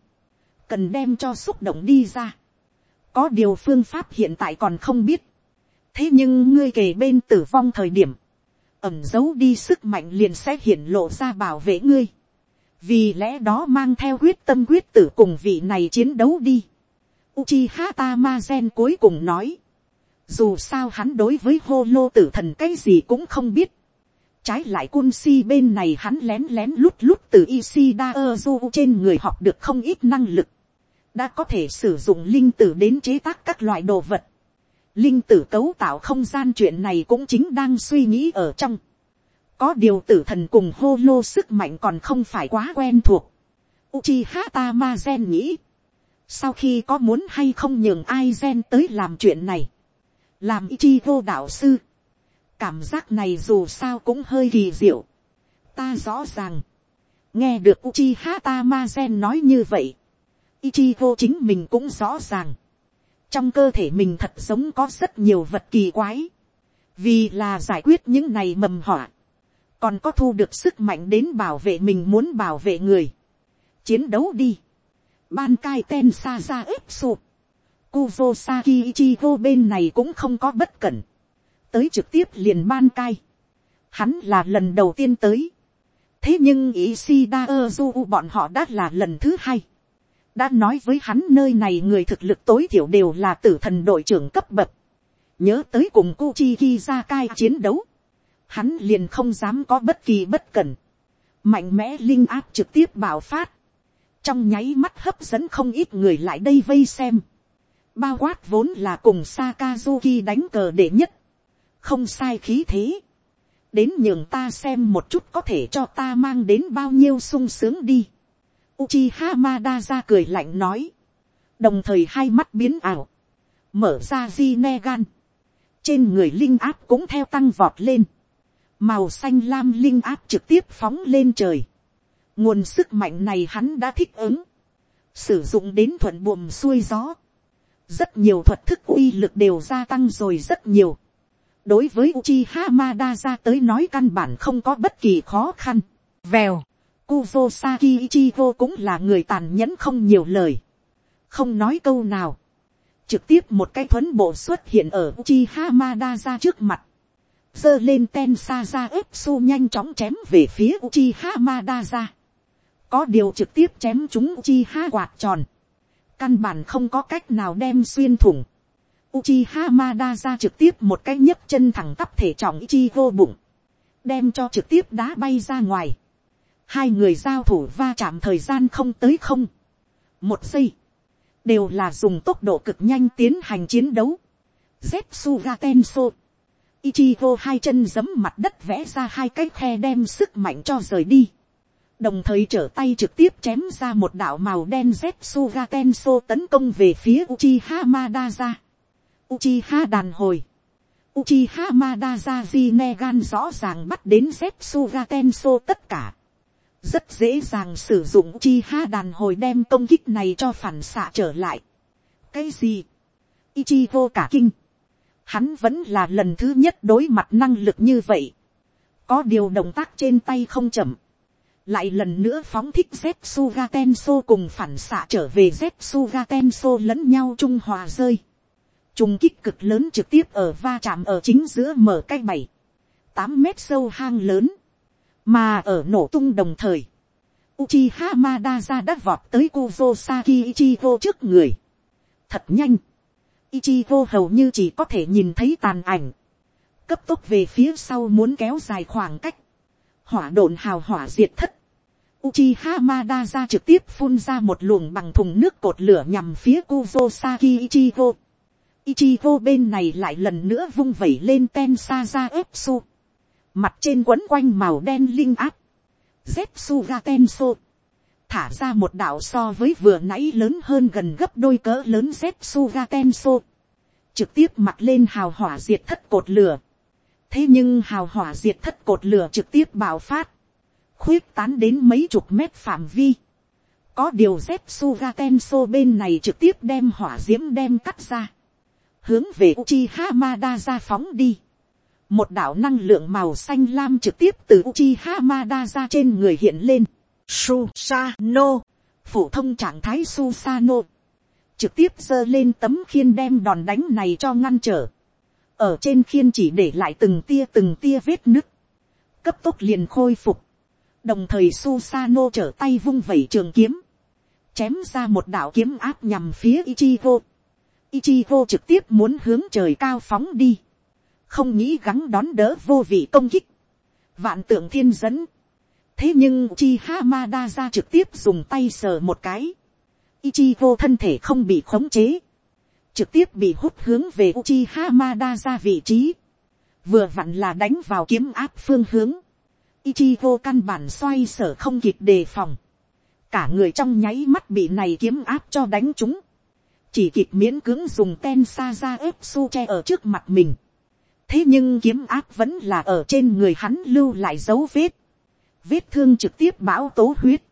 cần đem cho xúc động đi ra. có điều phương pháp hiện tại còn không biết. thế nhưng ngươi kề bên tử vong thời điểm, ẩm giấu đi sức mạnh liền sẽ hiện lộ ra bảo vệ ngươi vì lẽ đó mang theo quyết tâm quyết tử cùng vị này chiến đấu đi. Uchiha Tamazen cuối cùng nói, dù sao hắn đối với hô lô tử thần cái gì cũng không biết. trái lại cun si bên này hắn lén lén lút lút từ Ishida Ozu trên người học được không ít năng lực đã có thể sử dụng linh tử đến chế tác các loại đồ vật. linh tử cấu tạo không gian chuyện này cũng chính đang suy nghĩ ở trong có điều tử thần cùng hô lô sức mạnh còn không phải quá quen thuộc. Uchiha Tamazen nghĩ, sau khi có muốn hay không nhường ai gen tới làm chuyện này, làm Ichigo đạo sư, cảm giác này dù sao cũng hơi kỳ diệu. ta rõ ràng, nghe được Uchiha Tamazen nói như vậy, Ichigo chính mình cũng rõ ràng, trong cơ thể mình thật giống có rất nhiều vật kỳ quái, vì là giải quyết những này mầm họa, còn có thu được sức mạnh đến bảo vệ mình muốn bảo vệ người. chiến đấu đi. ban cai ten xa ra ếp sụp, kuzo saki ichigo bên này cũng không có bất cẩn, tới trực tiếp liền ban cai, hắn là lần đầu tiên tới, thế nhưng Ishida Ozu bọn họ đã là lần thứ hai, đã nói với hắn nơi này người thực lực tối thiểu đều là tử thần đội trưởng cấp bậc, nhớ tới cùng Kuchiki ra cai chiến đấu, hắn liền không dám có bất kỳ bất cần mạnh mẽ linh áp trực tiếp bảo phát, trong nháy mắt hấp dẫn không ít người lại đây vây xem, bao quát vốn là cùng Sakazuki đánh cờ để nhất, không sai khí thế, đến nhường ta xem một chút có thể cho ta mang đến bao nhiêu sung sướng đi. Uchiha Madara cười lạnh nói, đồng thời hai mắt biến ảo, mở ra di trên người linh áp cũng theo tăng vọt lên, màu xanh lam linh áp trực tiếp phóng lên trời, nguồn sức mạnh này hắn đã thích ứng, sử dụng đến thuận buồm xuôi gió, rất nhiều thuật thức uy lực đều gia tăng rồi rất nhiều, đối với Uchiha Madara tới nói căn bản không có bất kỳ khó khăn. Vèo, Kuzosaki Ichigo cũng là người tàn nhẫn không nhiều lời. Không nói câu nào. Trực tiếp một cái thuấn bộ xuất hiện ở Uchiha Madara trước mặt. Dơ lên ten Saza su nhanh chóng chém về phía Uchiha Madara. Có điều trực tiếp chém chúng Uchiha quạt tròn. Căn bản không có cách nào đem xuyên thủng Uchiha Madara trực tiếp một cái nhấc chân thẳng tắp thể trọng Ichigo bụng. Đem cho trực tiếp đá bay ra ngoài. Hai người giao thủ va chạm thời gian không tới không. Một giây. Đều là dùng tốc độ cực nhanh tiến hành chiến đấu. Zetsuga Tenso. Ichigo hai chân giấm mặt đất vẽ ra hai cái khe đem sức mạnh cho rời đi. Đồng thời trở tay trực tiếp chém ra một đạo màu đen Zetsuga Tenso tấn công về phía Uchiha Madara Uchiha đàn hồi. Uchiha Madara Jinegan rõ ràng bắt đến Zetsuga Tenso tất cả. Rất dễ dàng sử dụng chi ha đàn hồi đem công kích này cho phản xạ trở lại. Cái gì? Ichigo cả kinh. Hắn vẫn là lần thứ nhất đối mặt năng lực như vậy. Có điều động tác trên tay không chậm. Lại lần nữa phóng thích Zetsuga Tenso cùng phản xạ trở về Zetsuga Tenso lẫn nhau trung hòa rơi trùng kích cực lớn trực tiếp ở va chạm ở chính giữa mở cái bảy, tám mét sâu hang lớn, mà ở nổ tung đồng thời, Uchiha Madara đã vọt tới Kuzosaki Ichigo trước người. Thật nhanh. Ichigo hầu như chỉ có thể nhìn thấy tàn ảnh. Cấp tốc về phía sau muốn kéo dài khoảng cách. Hỏa độn hào hỏa diệt thất. Uchiha Madara trực tiếp phun ra một luồng bằng thùng nước cột lửa nhằm phía Kuzosaki Ichigo. Ichigo bên này lại lần nữa vung vẩy lên ten sa ra ép su. Mặt trên quấn quanh màu đen linh áp. Zetsu ga tenso. Thả ra một đạo so với vừa nãy lớn hơn gần gấp đôi cỡ lớn Zetsu ga tenso. Trực tiếp mặt lên hào hỏa diệt thất cột lửa. Thế nhưng hào hỏa diệt thất cột lửa trực tiếp bạo phát. Khuyết tán đến mấy chục mét phạm vi. Có điều Zetsu ga tenso bên này trực tiếp đem hỏa diễm đem cắt ra hướng về Uchiha Madara phóng đi. Một đạo năng lượng màu xanh lam trực tiếp từ Uchi Hamada ra trên người hiện lên. Susano, phổ thông trạng thái Susano, trực tiếp giơ lên tấm khiên đem đòn đánh này cho ngăn trở. Ở trên khiên chỉ để lại từng tia từng tia vết nứt, cấp tốc liền khôi phục. Đồng thời Susano trở tay vung vẩy trường kiếm, chém ra một đạo kiếm áp nhằm phía Ichigo Ichigo trực tiếp muốn hướng trời cao phóng đi. Không nghĩ gắng đón đỡ vô vị công kích. Vạn tượng thiên dẫn. Thế nhưng chi Uchiha Madara trực tiếp dùng tay sờ một cái. Ichigo thân thể không bị khống chế. Trực tiếp bị hút hướng về Uchiha Madara vị trí. Vừa vặn là đánh vào kiếm áp phương hướng. Ichigo căn bản xoay sở không kịp đề phòng. Cả người trong nháy mắt bị này kiếm áp cho đánh trúng chỉ kịp miễn cưỡng dùng ten sa ra ép su che ở trước mặt mình thế nhưng kiếm áp vẫn là ở trên người hắn lưu lại dấu vết. vết thương trực tiếp bão tố huyết.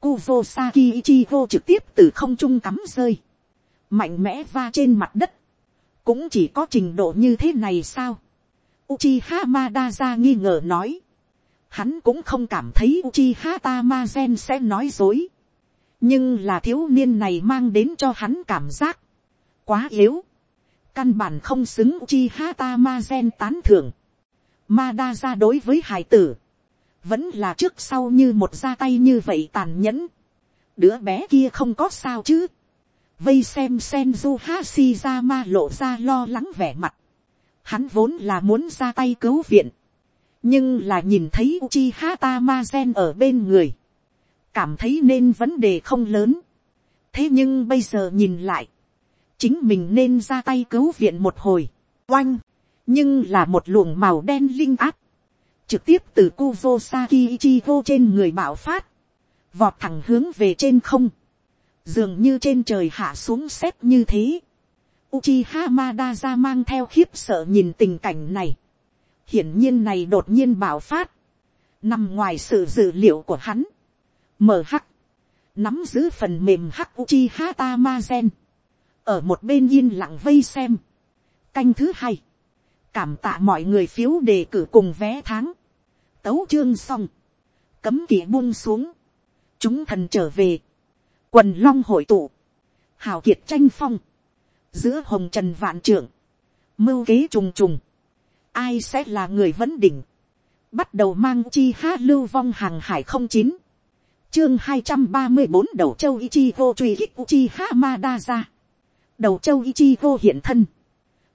Kuvo Saki Ichigo trực tiếp từ không trung cắm rơi. Mạnh mẽ va trên mặt đất. Cũng chỉ có trình độ như thế này sao? Uchiha Madara nghi ngờ nói. Hắn cũng không cảm thấy Uchiha Tamazen sẽ nói dối. nhưng là thiếu niên này mang đến cho hắn cảm giác quá yếu, căn bản không xứng chi hata ma gen tán thưởng, ma đa ra đối với hải tử, vẫn là trước sau như một ra tay như vậy tàn nhẫn, đứa bé kia không có sao chứ, vây xem sen du ha si ra ma lộ ra lo lắng vẻ mặt, hắn vốn là muốn ra tay cứu viện, nhưng là nhìn thấy Uchi Hata Mazen ở bên người, cảm thấy nên vấn đề không lớn. thế nhưng bây giờ nhìn lại, chính mình nên ra tay cứu viện một hồi, oanh, nhưng là một luồng màu đen linh áp, trực tiếp từ Kuvo Saki Ichigo trên người bạo phát, vọt thẳng hướng về trên không, dường như trên trời hạ xuống xếp như thế. Uchiha Madara mang theo khiếp sợ nhìn tình cảnh này, hiển nhiên này đột nhiên bạo phát, nằm ngoài sự dự liệu của hắn, Mở hắc, nắm giữ phần mềm hắc Uchiha Tamazen, ở một bên yên lặng vây xem, canh thứ hai, cảm tạ mọi người phiếu đề cử cùng vé tháng, tấu chương xong, cấm kỵ buông xuống, chúng thần trở về, quần long hội tụ, hào kiệt tranh phong, giữa hồng trần vạn trưởng, mưu kế trùng trùng, ai sẽ là người vấn đỉnh, bắt đầu mang chi ha lưu vong hàng hải không chín, chương hai trăm ba mươi bốn đầu châu Ichigo truy ma Uchiha Madara. Đầu châu Ichigo hiện thân.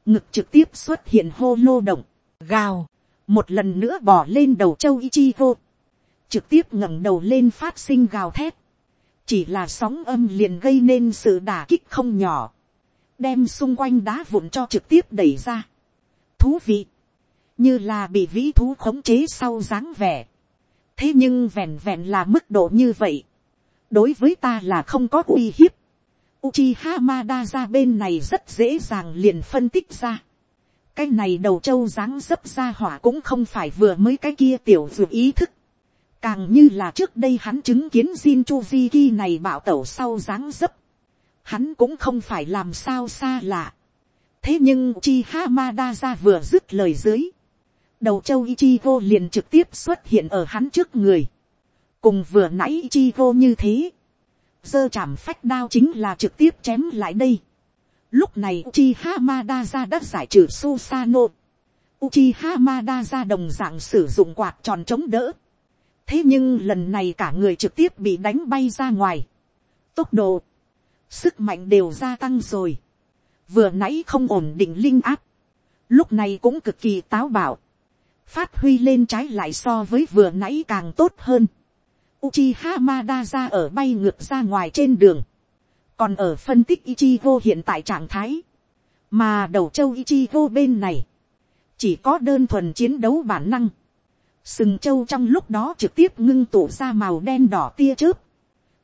Ngực trực tiếp xuất hiện hô lô động. Gào. Một lần nữa bỏ lên đầu châu Ichigo. Trực tiếp ngẩng đầu lên phát sinh gào thét. Chỉ là sóng âm liền gây nên sự đả kích không nhỏ. Đem xung quanh đá vụn cho trực tiếp đẩy ra. Thú vị. Như là bị vĩ thú khống chế sau dáng vẻ thế nhưng vẹn vẹn là mức độ như vậy, đối với ta là không có uy hiếp. Uchiha Madara bên này rất dễ dàng liền phân tích ra. cái này đầu châu dáng dấp ra hỏa cũng không phải vừa mới cái kia tiểu dù ý thức. càng như là trước đây hắn chứng kiến Jin Chuziki này bảo tẩu sau dáng dấp. hắn cũng không phải làm sao xa lạ. thế nhưng Uchiha Madara vừa dứt lời dưới đầu châu Ichigo liền trực tiếp xuất hiện ở hắn trước người. cùng vừa nãy Ichigo như thế dơ chạm phách đao chính là trực tiếp chém lại đây. lúc này Uchiha Madara đã giải trừ Susano. Uchiha Madara đồng dạng sử dụng quạt tròn chống đỡ. thế nhưng lần này cả người trực tiếp bị đánh bay ra ngoài. tốc độ, sức mạnh đều gia tăng rồi. vừa nãy không ổn định linh áp. lúc này cũng cực kỳ táo bạo phát huy lên trái lại so với vừa nãy càng tốt hơn. Uchiha Madara ở bay ngược ra ngoài trên đường. Còn ở phân tích Ichigo hiện tại trạng thái. Mà đầu châu Ichigo bên này. Chỉ có đơn thuần chiến đấu bản năng. Sừng châu trong lúc đó trực tiếp ngưng tụ ra màu đen đỏ tia chớp.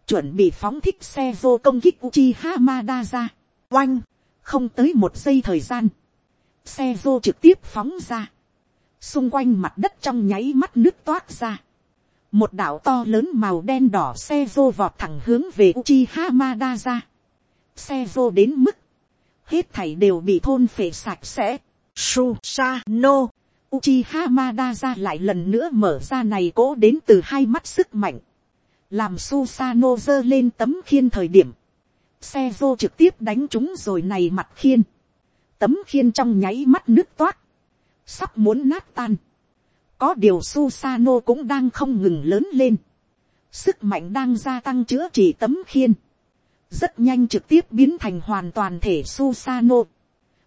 Chuẩn bị phóng thích xe vô công kích Uchiha Madara. Oanh. Không tới một giây thời gian. Xe vô trực tiếp phóng ra xung quanh mặt đất trong nháy mắt nước toát ra một đảo to lớn màu đen đỏ xe vô vọt thẳng hướng về Uchiha Madara. xe vô đến mức, hết thảy đều bị thôn phệ sạch sẽ. Susano, Uchiha Madara lại lần nữa mở ra này cố đến từ hai mắt sức mạnh. làm Susano dơ lên tấm khiên thời điểm. xe vô trực tiếp đánh chúng rồi này mặt khiên. tấm khiên trong nháy mắt nước toát sắp muốn nát tan có điều Susano cũng đang không ngừng lớn lên. sức mạnh đang gia tăng chữa trị tấm khiên. rất nhanh trực tiếp biến thành hoàn toàn thể Susano.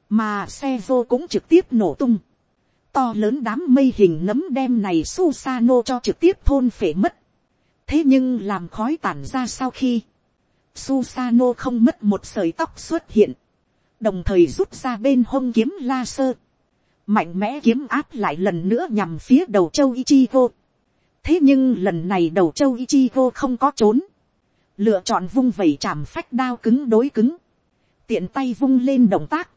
mà xe vô cũng trực tiếp nổ tung. to lớn đám mây hình nấm đem này Susano cho trực tiếp thôn phể mất. thế nhưng làm khói tản ra sau khi, Susano không mất một sợi tóc xuất hiện, đồng thời rút ra bên hông kiếm laser mạnh mẽ kiếm áp lại lần nữa nhằm phía đầu châu Ichigo. thế nhưng lần này đầu châu Ichigo không có trốn, lựa chọn vung vẩy chạm phách đao cứng đối cứng, tiện tay vung lên động tác,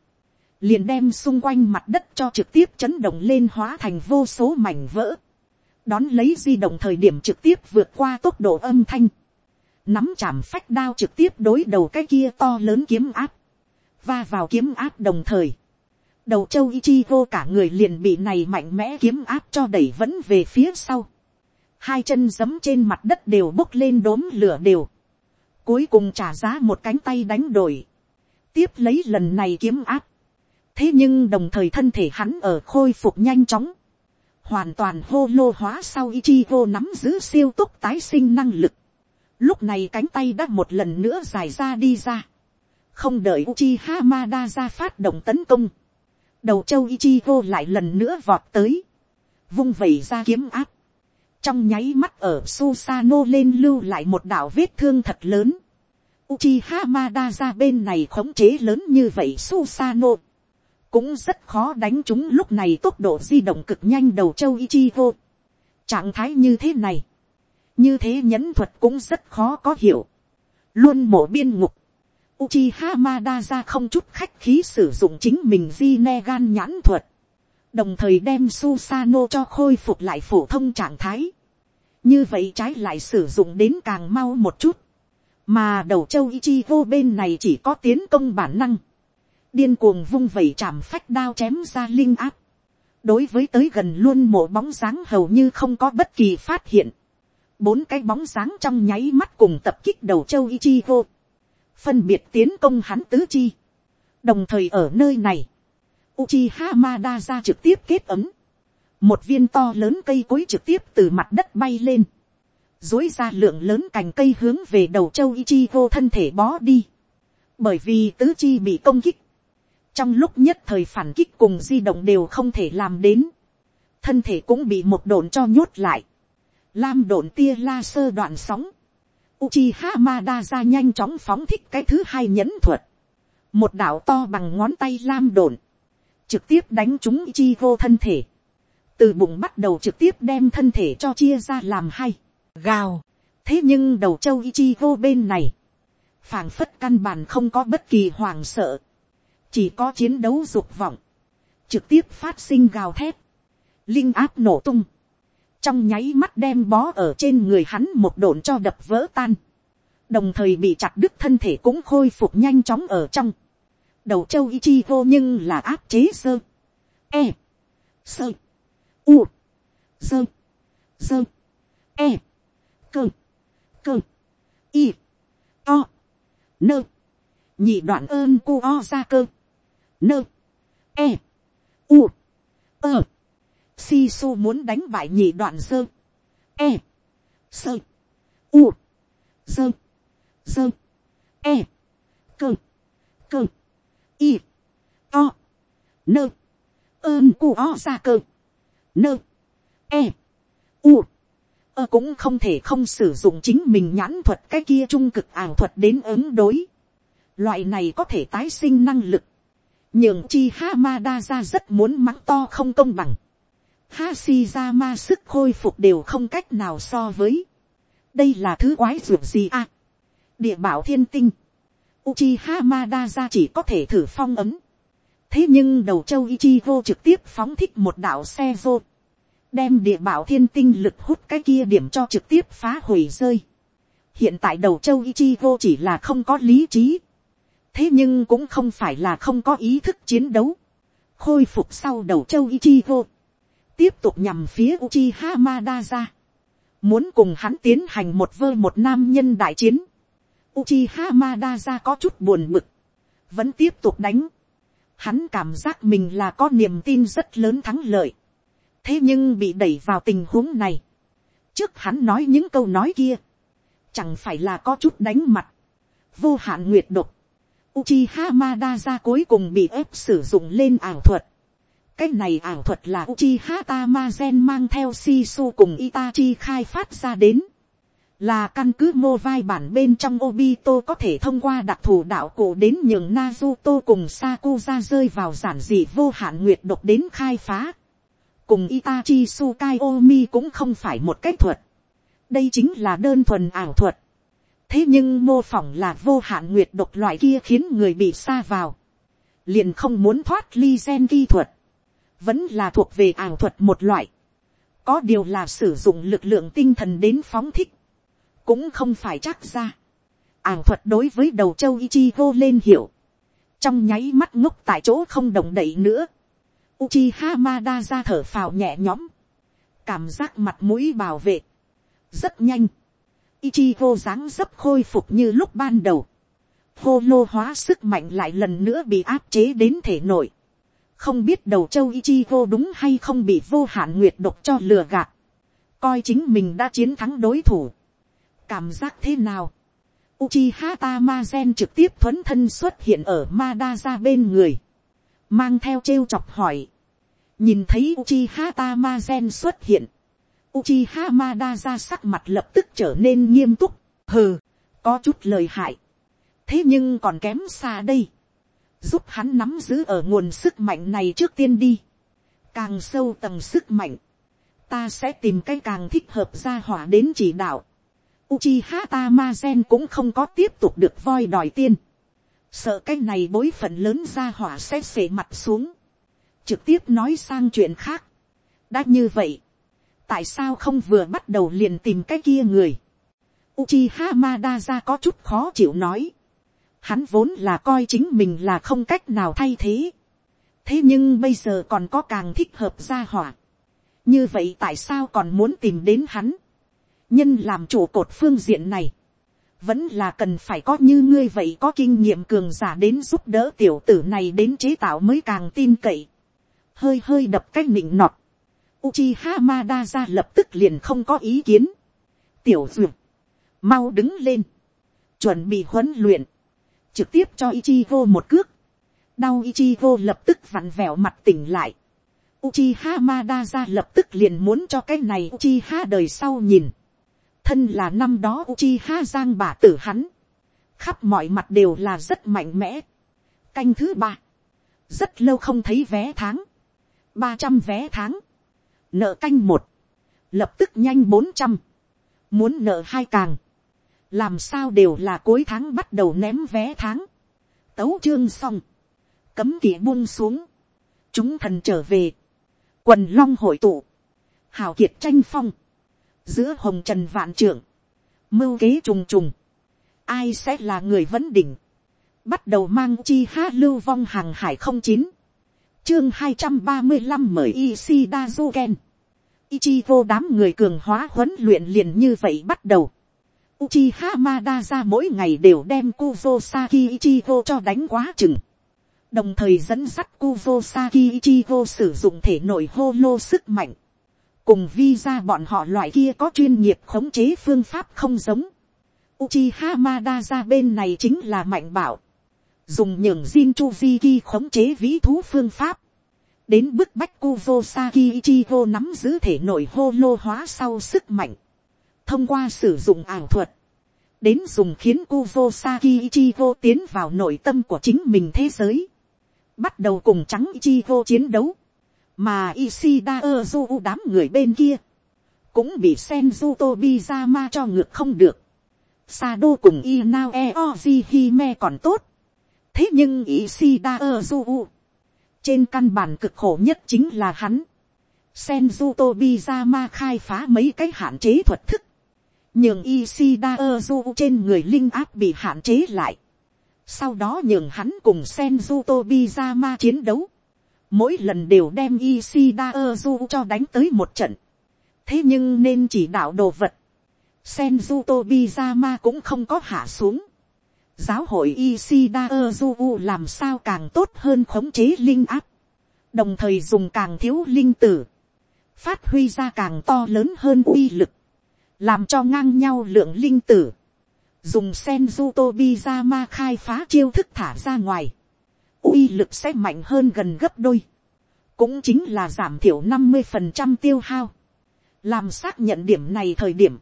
liền đem xung quanh mặt đất cho trực tiếp chấn động lên hóa thành vô số mảnh vỡ, đón lấy di động thời điểm trực tiếp vượt qua tốc độ âm thanh, nắm chạm phách đao trực tiếp đối đầu cái kia to lớn kiếm áp, va vào kiếm áp đồng thời, đầu châu Ichigo cả người liền bị này mạnh mẽ kiếm áp cho đẩy vẫn về phía sau. Hai chân giấm trên mặt đất đều bốc lên đốm lửa đều. cuối cùng trả giá một cánh tay đánh đổi, tiếp lấy lần này kiếm áp, thế nhưng đồng thời thân thể hắn ở khôi phục nhanh chóng, hoàn toàn hô lô hóa sau Ichigo nắm giữ siêu tốc tái sinh năng lực. Lúc này cánh tay đã một lần nữa dài ra đi ra. Không đợi Uchiha Madara phát động tấn công. Đầu châu Ichigo lại lần nữa vọt tới. Vung vẩy ra kiếm áp. Trong nháy mắt ở Susano lên lưu lại một đạo vết thương thật lớn. Uchiha Madara bên này khống chế lớn như vậy Susano cũng rất khó đánh chúng lúc này tốc độ di động cực nhanh đầu châu Ichigo. Trạng thái như thế này, như thế nhẫn thuật cũng rất khó có hiểu. Luôn mổ biên ngục. Uchiha Madara không chút khách khí sử dụng chính mình Jinegan nhãn thuật. Đồng thời đem Susano cho khôi phục lại phổ thông trạng thái. Như vậy trái lại sử dụng đến càng mau một chút. Mà đầu châu Ichigo bên này chỉ có tiến công bản năng điên cuồng vung vẩy chạm phách đao chém ra linh áp. đối với tới gần luôn mộ bóng dáng hầu như không có bất kỳ phát hiện. bốn cái bóng dáng trong nháy mắt cùng tập kích đầu châu Ichigo phân biệt tiến công hắn tứ chi. đồng thời ở nơi này, Uchiha Madara trực tiếp kết ấm. một viên to lớn cây cối trực tiếp từ mặt đất bay lên. dối ra lượng lớn cành cây hướng về đầu châu Ichigo thân thể bó đi. bởi vì tứ chi bị công kích trong lúc nhất thời phản kích cùng di động đều không thể làm đến, thân thể cũng bị một đồn cho nhốt lại, lam đồn tia la sơ đoạn sóng, Uchiha Madara nhanh chóng phóng thích cái thứ hai nhẫn thuật, một đảo to bằng ngón tay lam đồn, trực tiếp đánh trúng Ichigo thân thể, từ bụng bắt đầu trực tiếp đem thân thể cho chia ra làm hai, gào, thế nhưng đầu châu Ichigo bên này, phảng phất căn bản không có bất kỳ hoàng sợ, chỉ có chiến đấu dục vọng, trực tiếp phát sinh gào thét, linh áp nổ tung, trong nháy mắt đem bó ở trên người hắn một đồn cho đập vỡ tan, đồng thời bị chặt đứt thân thể cũng khôi phục nhanh chóng ở trong, đầu châu Ichigo nhưng là áp chế sơ, e, sơ, u, sơ, sơ, e, cơ, cơ, y, to, nơ, nhị đoạn ơn cu o ra cơ, nơ, e, u, ơ, si su muốn đánh bại nhị đoạn dơ, e, sơ, u, dơ, dơ, e, cơ, cơ, y, o. Nơ, ơn cu o ra cơ, nơ, e, u, ơ cũng không thể không sử dụng chính mình nhãn thuật cái kia trung cực ảo thuật đến ứng đối. Loại này có thể tái sinh năng lực, nhưng chi ha ma đa ra rất muốn mắng to không công bằng. Hashirama sức khôi phục đều không cách nào so với. đây là thứ quái ruột gì à. địa bảo thiên tinh. Uchiha Madara chỉ có thể thử phong ấm. thế nhưng đầu châu Ichigo trực tiếp phóng thích một đạo xe vô. đem địa bảo thiên tinh lực hút cái kia điểm cho trực tiếp phá hủy rơi. hiện tại đầu châu Ichigo chỉ là không có lý trí thế nhưng cũng không phải là không có ý thức chiến đấu, khôi phục sau đầu châu Ichigo, tiếp tục nhằm phía Uchiha Madara, muốn cùng hắn tiến hành một vơ một nam nhân đại chiến, Uchiha Madara có chút buồn bực, vẫn tiếp tục đánh, hắn cảm giác mình là có niềm tin rất lớn thắng lợi, thế nhưng bị đẩy vào tình huống này, trước hắn nói những câu nói kia, chẳng phải là có chút đánh mặt, vô hạn nguyệt độc, Uchiha Madara cuối cùng bị ép sử dụng lên ảo thuật. Cái này ảo thuật là Uchiha Tamazen mang theo Shisu cùng Itachi khai phát ra đến. Là căn cứ mô vai bản bên trong Obito có thể thông qua đặc thù đạo cổ đến nhường Naruto cùng Sakuza rơi vào giản dị vô hạn nguyệt độc đến khai phá. Cùng Itachi Tsukayomi cũng không phải một cách thuật. Đây chính là đơn thuần ảo thuật thế nhưng mô phỏng là vô hạn nguyệt độc loại kia khiến người bị xa vào, liền không muốn thoát ly gen kỹ thuật, vẫn là thuộc về ảo thuật một loại, có điều là sử dụng lực lượng tinh thần đến phóng thích, cũng không phải chắc ra, ảo thuật đối với đầu châu Ichigo lên hiểu, trong nháy mắt ngốc tại chỗ không động đậy nữa, Uchiha Hamada ra thở phào nhẹ nhõm, cảm giác mặt mũi bảo vệ, rất nhanh, Ichigo dáng dấp khôi phục như lúc ban đầu. Hô lô hóa sức mạnh lại lần nữa bị áp chế đến thể nội. Không biết đầu châu Ichigo đúng hay không bị vô hạn nguyệt độc cho lừa gạt. Coi chính mình đã chiến thắng đối thủ. Cảm giác thế nào? Uchiha Tamazen trực tiếp thuấn thân xuất hiện ở Madara bên người. Mang theo trêu chọc hỏi. Nhìn thấy Uchiha Tamazen xuất hiện. Uchiha Madara sắc mặt lập tức trở nên nghiêm túc. Hừ, có chút lời hại. Thế nhưng còn kém xa đây. Giúp hắn nắm giữ ở nguồn sức mạnh này trước tiên đi. Càng sâu tầng sức mạnh. Ta sẽ tìm cái càng thích hợp ra hỏa đến chỉ đạo. Uchiha Tamazen cũng không có tiếp tục được voi đòi tiên. Sợ cái này bối phận lớn ra hỏa sẽ xể mặt xuống. Trực tiếp nói sang chuyện khác. Đã như vậy, tại sao không vừa bắt đầu liền tìm cái kia người. Uchiha Madara có chút khó chịu nói. Hắn vốn là coi chính mình là không cách nào thay thế. Thế nhưng bây giờ còn có càng thích hợp gia hỏa. Như vậy tại sao còn muốn tìm đến hắn? Nhân làm chủ cột phương diện này. Vẫn là cần phải có như ngươi vậy có kinh nghiệm cường giả đến giúp đỡ tiểu tử này đến chế tạo mới càng tin cậy. Hơi hơi đập cách nịnh nọt Uchiha Madara lập tức liền không có ý kiến. Tiểu dược. Mau đứng lên. Chuẩn bị huấn luyện. Trực tiếp cho Ichigo một cước. Đau Ichigo lập tức vặn vẹo mặt tỉnh lại. Uchiha Madara lập tức liền muốn cho cái này Uchiha đời sau nhìn. Thân là năm đó Uchiha giang bà tử hắn. Khắp mọi mặt đều là rất mạnh mẽ. Canh thứ ba. Rất lâu không thấy vé tháng. ba trăm vé tháng nợ canh một, lập tức nhanh bốn trăm, muốn nợ hai càng, làm sao đều là cuối tháng bắt đầu ném vé tháng, tấu chương xong, cấm kỵ buông xuống, chúng thần trở về, quần long hội tụ, hào kiệt tranh phong, giữa hồng trần vạn trưởng, mưu kế trùng trùng, ai sẽ là người vấn đỉnh, bắt đầu mang chi hát lưu vong hàng hải không chín, chương hai trăm ba mươi năm mời Ishida Zuken. Ichigo đám người cường hóa huấn luyện liền như vậy bắt đầu. Uchiha Madara mỗi ngày đều đem Kuzosaki Ichigo cho đánh quá chừng. Đồng thời dẫn dắt Kuzosaki Ichigo sử dụng thể nội holo sức mạnh. Cùng vi ra bọn họ loại kia có chuyên nghiệp khống chế phương pháp không giống. Uchiha Madara bên này chính là mạnh bảo dùng nhường Jinchuziki khống chế vĩ thú phương pháp, đến bức bách Kuzosaki Ichigo nắm giữ thể nội holo hóa sau sức mạnh, thông qua sử dụng ảo thuật, đến dùng khiến Kuzosaki Ichigo tiến vào nội tâm của chính mình thế giới, bắt đầu cùng trắng Ichigo chiến đấu, mà Ishida Ozu đám người bên kia, cũng bị Senju Tobizama cho ngược không được. Sado cùng Inao Eoji Hime còn tốt, thế nhưng Ishida Ozu trên căn bản cực khổ nhất chính là hắn. Senju Tobizama khai phá mấy cái hạn chế thuật thức nhường Ishida Ozu trên người linh áp bị hạn chế lại. Sau đó nhường hắn cùng Senju Tobizama chiến đấu. Mỗi lần đều đem Ishida Ozu cho đánh tới một trận. Thế nhưng nên chỉ đạo đồ vật. Senju Tobizama cũng không có hạ xuống giáo hội Ishida Ozu làm sao càng tốt hơn khống chế linh áp, đồng thời dùng càng thiếu linh tử, phát huy ra càng to lớn hơn uy lực, làm cho ngang nhau lượng linh tử, dùng Senju ma khai phá chiêu thức thả ra ngoài, uy lực sẽ mạnh hơn gần gấp đôi, cũng chính là giảm thiểu năm mươi phần trăm tiêu hao, làm xác nhận điểm này thời điểm,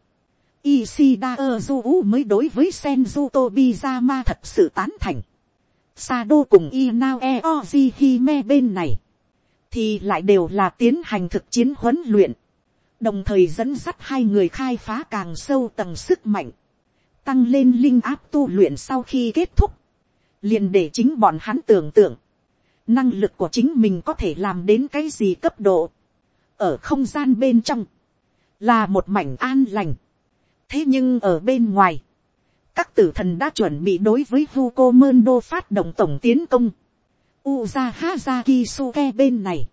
Isida Ozu mới đối với Senju Tobizama thật sự tán thành. Sado cùng Inao Eoji Hime bên này. Thì lại đều là tiến hành thực chiến huấn luyện. Đồng thời dẫn dắt hai người khai phá càng sâu tầng sức mạnh. Tăng lên linh áp tu luyện sau khi kết thúc. liền để chính bọn hắn tưởng tượng. Năng lực của chính mình có thể làm đến cái gì cấp độ. Ở không gian bên trong. Là một mảnh an lành thế nhưng ở bên ngoài, các tử thần đã chuẩn bị đối với Hugo Mendo phát động tổng tiến công. Uza Hazaki Suke bên này,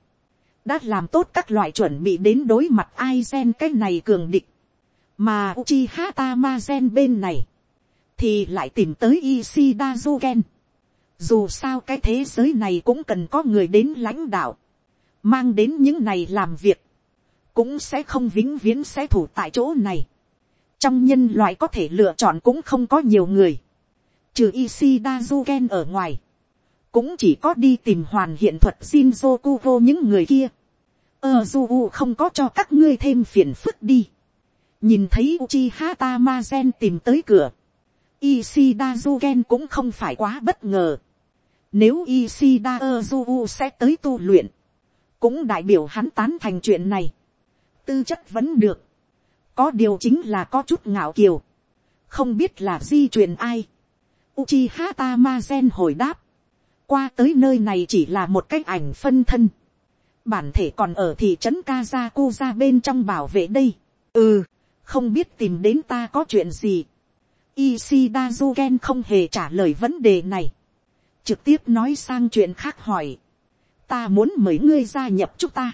đã làm tốt các loại chuẩn bị đến đối mặt Aizen cái này cường địch. mà Uchiha Tamazen bên này, thì lại tìm tới Ishida Zugen. Dù sao cái thế giới này cũng cần có người đến lãnh đạo, mang đến những này làm việc, cũng sẽ không vĩnh viễn sẽ thủ tại chỗ này. Trong nhân loại có thể lựa chọn cũng không có nhiều người, trừ Ishida Zugen ở ngoài, cũng chỉ có đi tìm hoàn hiện thuật Shinzo Kuho những người kia. Ờ dù không có cho các ngươi thêm phiền phức đi. Nhìn thấy Uchiha Tamazen tìm tới cửa. Ishida Zugen cũng không phải quá bất ngờ. Nếu Ishida Ozu sẽ tới tu luyện. Cũng đại biểu hắn tán thành chuyện này. Tư chất vẫn được. Có điều chính là có chút ngạo kiều. Không biết là di truyền ai. Uchiha Tamazen hồi đáp. Qua tới nơi này chỉ là một cái ảnh phân thân. Bản thể còn ở thị trấn Kazakuza bên trong bảo vệ đây. Ừ, không biết tìm đến ta có chuyện gì. Ishida Zuken không hề trả lời vấn đề này. Trực tiếp nói sang chuyện khác hỏi. Ta muốn mời ngươi gia nhập chúng ta.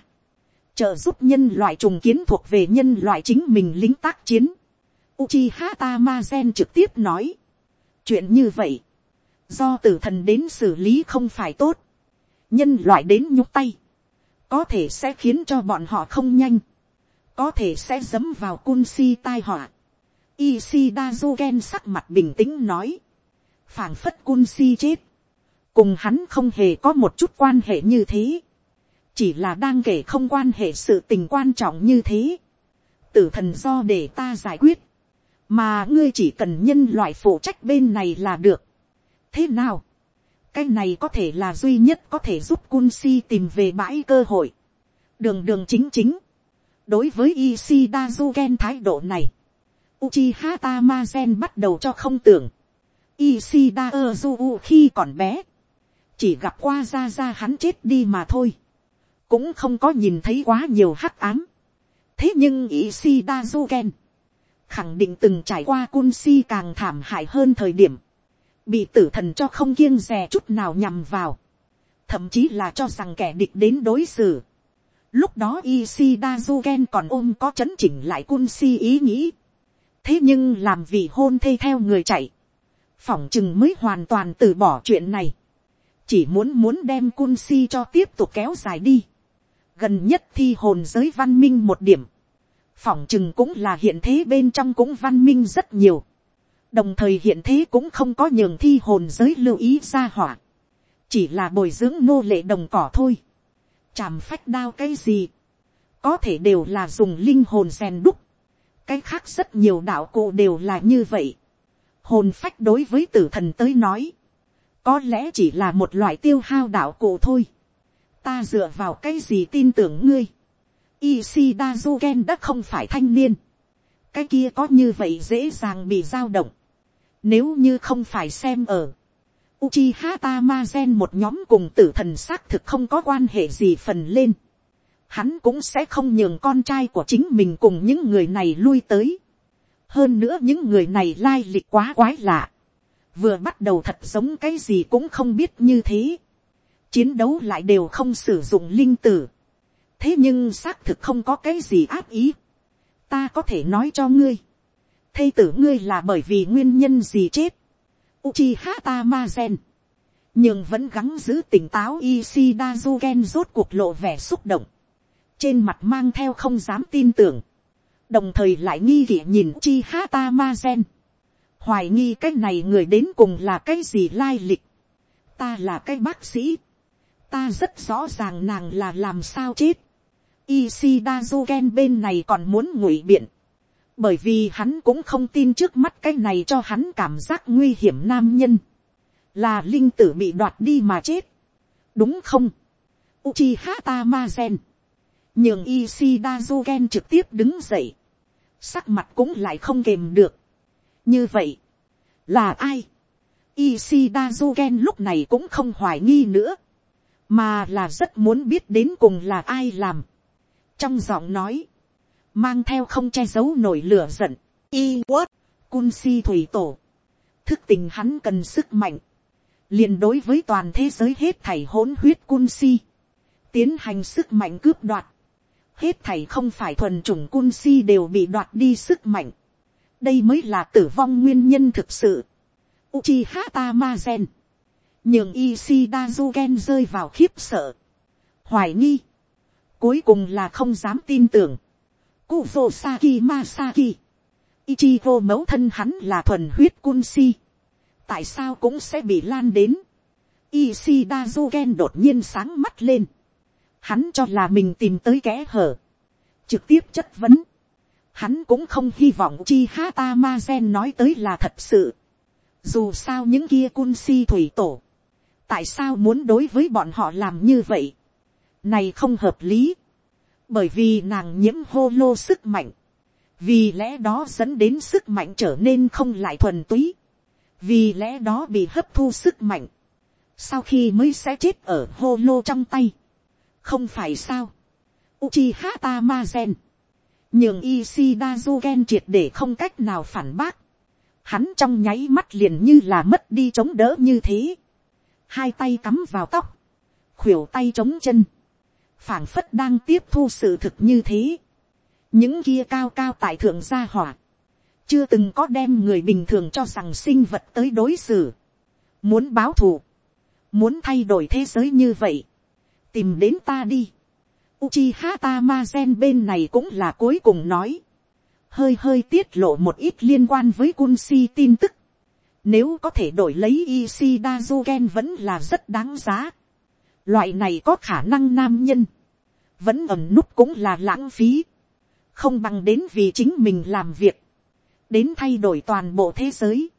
Trợ giúp nhân loại trùng kiến thuộc về nhân loại chính mình lính tác chiến. Uchiha Tamazen trực tiếp nói. Chuyện như vậy. Do tử thần đến xử lý không phải tốt. Nhân loại đến nhúc tay. Có thể sẽ khiến cho bọn họ không nhanh. Có thể sẽ dấm vào cun si tai họa Ishida Zuken sắc mặt bình tĩnh nói. phảng phất cun si chết. Cùng hắn không hề có một chút quan hệ như thế. Chỉ là đang kể không quan hệ sự tình quan trọng như thế. Tử thần do để ta giải quyết. Mà ngươi chỉ cần nhân loại phụ trách bên này là được. Thế nào? Cái này có thể là duy nhất có thể giúp cun si tìm về bãi cơ hội. Đường đường chính chính. Đối với Ishida Zuken thái độ này, Uchiha Tamazen bắt đầu cho không tưởng. Ishida Ozu khi còn bé. Chỉ gặp qua ra ra hắn chết đi mà thôi. Cũng không có nhìn thấy quá nhiều hắc ám. Thế nhưng Ishida Zuken. Khẳng định từng trải qua Kunsi càng thảm hại hơn thời điểm. Bị tử thần cho không kiêng rè chút nào nhằm vào. Thậm chí là cho rằng kẻ địch đến đối xử. Lúc đó Ishida Zuken còn ôm có chấn chỉnh lại cun si ý nghĩ. Thế nhưng làm vì hôn thê theo người chạy, phỏng chừng mới hoàn toàn từ bỏ chuyện này, chỉ muốn muốn đem cun si cho tiếp tục kéo dài đi, gần nhất thi hồn giới văn minh một điểm, phỏng chừng cũng là hiện thế bên trong cũng văn minh rất nhiều, đồng thời hiện thế cũng không có nhường thi hồn giới lưu ý ra hỏa, chỉ là bồi dưỡng nô lệ đồng cỏ thôi, chàm phách đao cái gì, có thể đều là dùng linh hồn rèn đúc, cái khác rất nhiều đạo cụ đều là như vậy. hồn phách đối với tử thần tới nói, có lẽ chỉ là một loại tiêu hao đạo cụ thôi. ta dựa vào cái gì tin tưởng ngươi. Ishida Zuken đã không phải thanh niên. cái kia có như vậy dễ dàng bị dao động nếu như không phải xem ở. Uchiha Tamazen một nhóm cùng tử thần xác thực không có quan hệ gì phần lên hắn cũng sẽ không nhường con trai của chính mình cùng những người này lui tới. hơn nữa những người này lai lịch quá quái lạ. vừa bắt đầu thật giống cái gì cũng không biết như thế. chiến đấu lại đều không sử dụng linh tử. thế nhưng xác thực không có cái gì áp ý. ta có thể nói cho ngươi thây tử ngươi là bởi vì nguyên nhân gì chết. Uchiha Tamazen. nhưng vẫn gắng giữ tỉnh táo Ishida Zuken rốt cuộc lộ vẻ xúc động. Trên mặt mang theo không dám tin tưởng, đồng thời lại nghi kỵ nhìn Uchiha ha ma gen, hoài nghi cái này người đến cùng là cái gì lai lịch, ta là cái bác sĩ, ta rất rõ ràng nàng là làm sao chết, Ishida Zuken bên này còn muốn ngụy biện, bởi vì hắn cũng không tin trước mắt cái này cho hắn cảm giác nguy hiểm nam nhân, là linh tử bị đoạt đi mà chết, đúng không, Uchiha gen, nhường Ishida Zuken trực tiếp đứng dậy, sắc mặt cũng lại không kềm được. như vậy, là ai? Ishida Zuken lúc này cũng không hoài nghi nữa, mà là rất muốn biết đến cùng là ai làm. trong giọng nói, mang theo không che giấu nổi lửa giận, y quất, cun si thủy tổ, thức tình hắn cần sức mạnh, liền đối với toàn thế giới hết thảy hỗn huyết cun si, tiến hành sức mạnh cướp đoạt, hết thảy không phải thuần chủng cun si đều bị đoạt đi sức mạnh. đây mới là tử vong nguyên nhân thực sự. Uchiha Tamazen. nhường Ishida Zuken rơi vào khiếp sợ. hoài nghi. cuối cùng là không dám tin tưởng. Kuvo Saki Masaki. Ichigo mẫu thân hắn là thuần huyết cun si. tại sao cũng sẽ bị lan đến. Ishida Zuken đột nhiên sáng mắt lên. Hắn cho là mình tìm tới kẽ hở, trực tiếp chất vấn, hắn cũng không hy vọng chi Hata Mazen nói tới là thật sự, dù sao những kia cun si thủy tổ, tại sao muốn đối với bọn họ làm như vậy, này không hợp lý, bởi vì nàng nhiễm hô lô sức mạnh, vì lẽ đó dẫn đến sức mạnh trở nên không lại thuần túy, vì lẽ đó bị hấp thu sức mạnh, sau khi mới sẽ chết ở hô lô trong tay, không phải sao, Uchiha gen, nhường Ishida Zugen triệt để không cách nào phản bác, hắn trong nháy mắt liền như là mất đi chống đỡ như thế, hai tay cắm vào tóc, khuỷu tay chống chân, phảng phất đang tiếp thu sự thực như thế, những kia cao cao tại thượng gia hỏa, chưa từng có đem người bình thường cho rằng sinh vật tới đối xử, muốn báo thù, muốn thay đổi thế giới như vậy, tìm đến ta đi. Uchiha Tamazen bên này cũng là cuối cùng nói. Hơi hơi tiết lộ một ít liên quan với Kunsi tin tức. Nếu có thể đổi lấy Ishida vẫn là rất đáng giá. Loại này có khả năng nam nhân. Vẫn ẩn nút cũng là lãng phí. Không bằng đến vì chính mình làm việc. Đến thay đổi toàn bộ thế giới.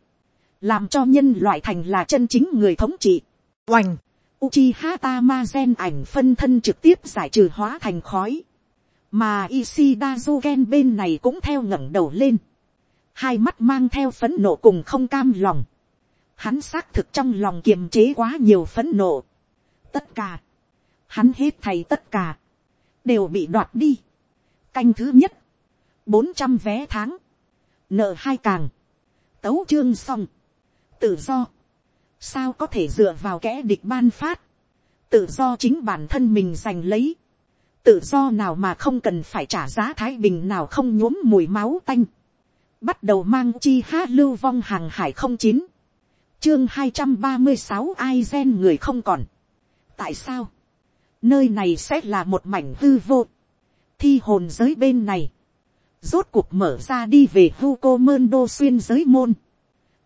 Làm cho nhân loại thành là chân chính người thống trị. Oành! Uchiha Tamazen ảnh phân thân trực tiếp giải trừ hóa thành khói. Mà Ishida Zugen bên này cũng theo ngẩng đầu lên. Hai mắt mang theo phấn nộ cùng không cam lòng. Hắn xác thực trong lòng kiềm chế quá nhiều phấn nộ. Tất cả. Hắn hết thầy tất cả. Đều bị đoạt đi. Canh thứ nhất. bốn trăm vé tháng. Nợ hai càng. Tấu chương xong. Tự do sao có thể dựa vào kẻ địch ban phát, tự do chính bản thân mình giành lấy, tự do nào mà không cần phải trả giá thái bình nào không nhuốm mùi máu tanh, bắt đầu mang chi ha lưu vong hàng hải không chín, chương hai trăm ba mươi sáu ai gen người không còn, tại sao, nơi này sẽ là một mảnh hư vô, thi hồn giới bên này, rốt cuộc mở ra đi về hu cô mơn đô xuyên giới môn,